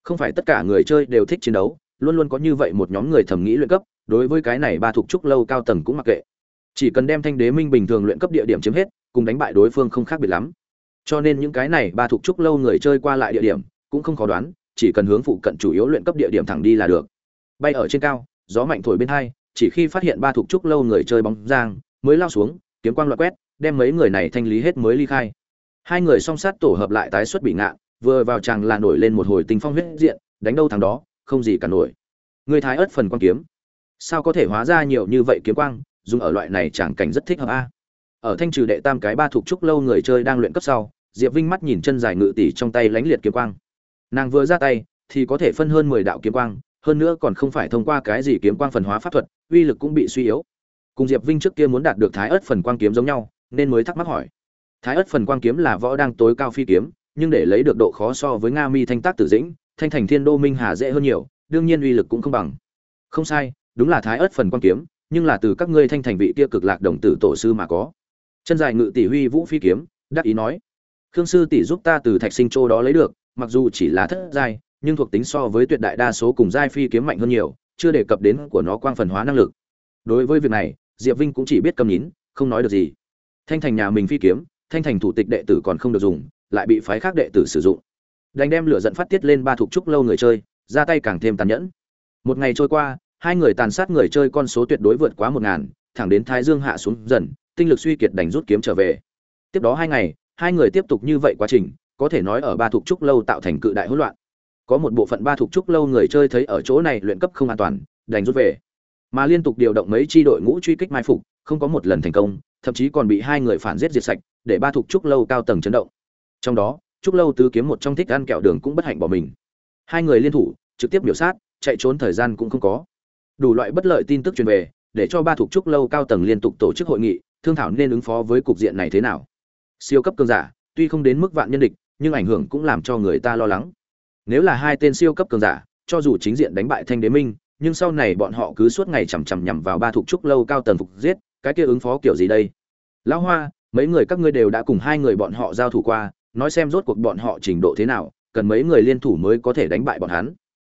Không phải tất cả người chơi đều thích chiến đấu, luôn luôn có như vậy một nhóm người thầm nghĩ luyện cấp, đối với cái này ba thuộc trúc lâu cao tầng cũng mặc kệ. Chỉ cần đem thanh đế minh bình thường luyện cấp địa điểm chiếm hết, cùng đánh bại đối phương không khác biệt lắm. Cho nên những cái này ba thuộc trúc lâu người chơi qua lại địa điểm, cũng không khó đoán, chỉ cần hướng phụ cận chủ yếu luyện cấp địa điểm thẳng đi là được. Bay ở trên cao, gió mạnh thổi bên hai, chỉ khi phát hiện ba thuộc trúc lâu người chơi bóng giang, mới lao xuống, kiếm quang loại quét, đem mấy người này thanh lý hết mới ly khai hai người song sát tổ hợp lại tái xuất bị ngạn vừa vào chàng là nổi lên một hồi tình phong huyết diện, đánh đâu thằng đó, không gì cả nổi. Người thái ớt phần quan kiếm. Sao có thể hóa ra nhiều như vậy kiếm quang, dùng ở loại này chẳng cảnh rất thích hợp a. Ở thanh trừ đệ tam cái ba thuộc trúc lâu người chơi đang luyện cấp sau, diệp vinh mắt nhìn chân dài ngự tỷ trong tay lánh liệt kiếm quang. Nàng vừa ra tay, thì có thể phân hơn mười đạo kiếm quang, hơn nữa còn không phải thông qua cái gì kiếm quang phần hóa pháp thuật, uy lực cũng bị suy yếu. Cùng diệp vinh trước kia muốn đạt được thái ớt phần quang kiếm giống nhau, nên mới thắc mắc hỏi thái ất phần quang kiếm là võ đang tối cao phi kiếm, nhưng để lấy được độ khó so với nga mi thanh tác tử dĩnh, thanh thành thiên đô minh hà dễ hơn nhiều, đương nhiên uy lực cũng không bằng. Không sai, đúng là thái ất phần quang kiếm, nhưng là từ các ngươi thanh thành vị kia cực lạc đồng tử tổ sư mà có. Chân dài ngự tỷ huy vũ phi kiếm, đắc ý nói. Khương sư tỷ giúp ta từ thạch sinh châu đó lấy được, mặc dù chỉ là thất giai, nhưng thuộc tính so với tuyệt đại đa số cùng giai phi kiếm mạnh hơn nhiều, chưa đề cập đến của nó quang phần hóa năng lực. Đối với việc này, diệp vinh cũng chỉ biết cầm nhín không nói được gì. Thanh thành nhà mình phi kiếm thanh thành thủ tịch đệ tử còn không được dùng, lại bị phái khác đệ tử sử dụng. Đành đem lửa dẫn phát tiết lên ba thuộc trúc lâu người chơi, ra tay càng thêm tàn nhẫn. Một ngày trôi qua, hai người tàn sát người chơi con số tuyệt đối vượt quá một ngàn, thẳng đến thái dương hạ xuống dần, tinh lực suy kiệt đành rút kiếm trở về. Tiếp đó hai ngày, hai người tiếp tục như vậy quá trình, có thể nói ở ba thuộc trúc lâu tạo thành cự đại hỗn loạn. Có một bộ phận ba thuộc trúc lâu người chơi thấy ở chỗ này luyện cấp không an toàn, đành rút về. Mà liên tục điều động mấy chi đội ngũ truy kích mai phục không có một lần thành công, thậm chí còn bị hai người phản giết diệt sạch, để ba thuộc trúc lâu cao tầng chấn động. Trong đó, trúc lâu tứ kiếm một trong thích ăn kẹo đường cũng bất hạnh bỏ mình. Hai người liên thủ, trực tiếp biểu sát, chạy trốn thời gian cũng không có. Đủ loại bất lợi tin tức truyền về, để cho ba thuộc trúc lâu cao tầng liên tục tổ chức hội nghị, thương thảo nên ứng phó với cục diện này thế nào. Siêu cấp cường giả, tuy không đến mức vạn nhân địch, nhưng ảnh hưởng cũng làm cho người ta lo lắng. Nếu là hai tên siêu cấp cường giả, cho dù chính diện đánh bại thanh đế minh, nhưng sau này bọn họ cứ suốt ngày chằm chằm nhằm vào ba thuộc trúc lâu cao tầng phục giết cái kia ứng phó kiểu gì đây? Lão hoa, mấy người các ngươi đều đã cùng hai người bọn họ giao thủ qua, nói xem rốt cuộc bọn họ trình độ thế nào, cần mấy người liên thủ mới có thể đánh bại bọn hắn.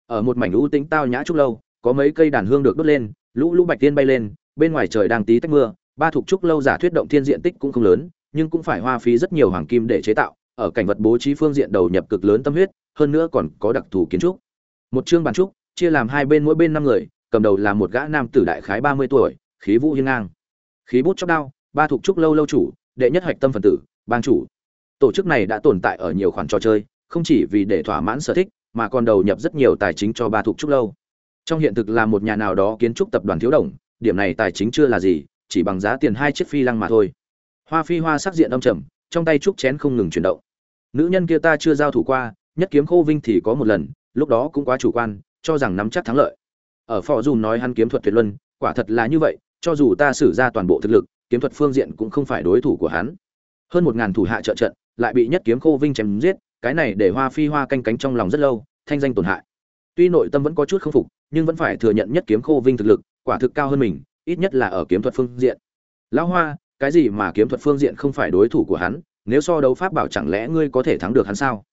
Ở một mảnh lũ tĩnh tao nhã trúc lâu, có mấy cây đàn hương được đốt lên, lũ lũ bạch tiên bay lên, bên ngoài trời đang tí tách mưa, ba thuộc trúc lâu giả thuyết động thiên diện tích cũng không lớn, nhưng cũng phải hoa phí rất nhiều hoàng kim để chế tạo, ở cảnh vật bố trí phương diện đầu nhập cực lớn tâm huyết, hơn nữa còn có đặc thù kiến trúc. Một chương bàn trúc, chia làm hai bên mỗi bên năm người, cầm đầu là một gã nam tử đại khái ba mươi tuổi, khí vũ hiên ngang khí bút chóc đao, ba thuộc trúc lâu lâu chủ, đệ nhất hạch tâm phần tử, bang chủ. Tổ chức này đã tồn tại ở nhiều khoản trò chơi, không chỉ vì để thỏa mãn sở thích, mà còn đầu nhập rất nhiều tài chính cho ba thuộc trúc lâu. Trong hiện thực là một nhà nào đó kiến trúc tập đoàn thiếu đồng, điểm này tài chính chưa là gì, chỉ bằng giá tiền hai chiếc phi lăng mà thôi. Hoa phi hoa sắc diện âm trầm, trong tay trúc chén không ngừng chuyển động. Nữ nhân kia ta chưa giao thủ qua, nhất kiếm khô vinh thì có một lần, lúc đó cũng quá chủ quan, cho rằng nắm chắc thắng lợi. Ở phò dù nói hắn kiếm thuật tuyệt luân, quả thật là như vậy cho dù ta sử ra toàn bộ thực lực, kiếm thuật phương diện cũng không phải đối thủ của hắn. Hơn một ngàn thủ hạ trợ trận, lại bị nhất kiếm khô vinh chém giết, cái này để hoa phi hoa canh cánh trong lòng rất lâu, thanh danh tổn hại. Tuy nội tâm vẫn có chút không phục, nhưng vẫn phải thừa nhận nhất kiếm khô vinh thực lực, quả thực cao hơn mình, ít nhất là ở kiếm thuật phương diện. Lão hoa, cái gì mà kiếm thuật phương diện không phải đối thủ của hắn, nếu so đấu pháp bảo chẳng lẽ ngươi có thể thắng được hắn sao?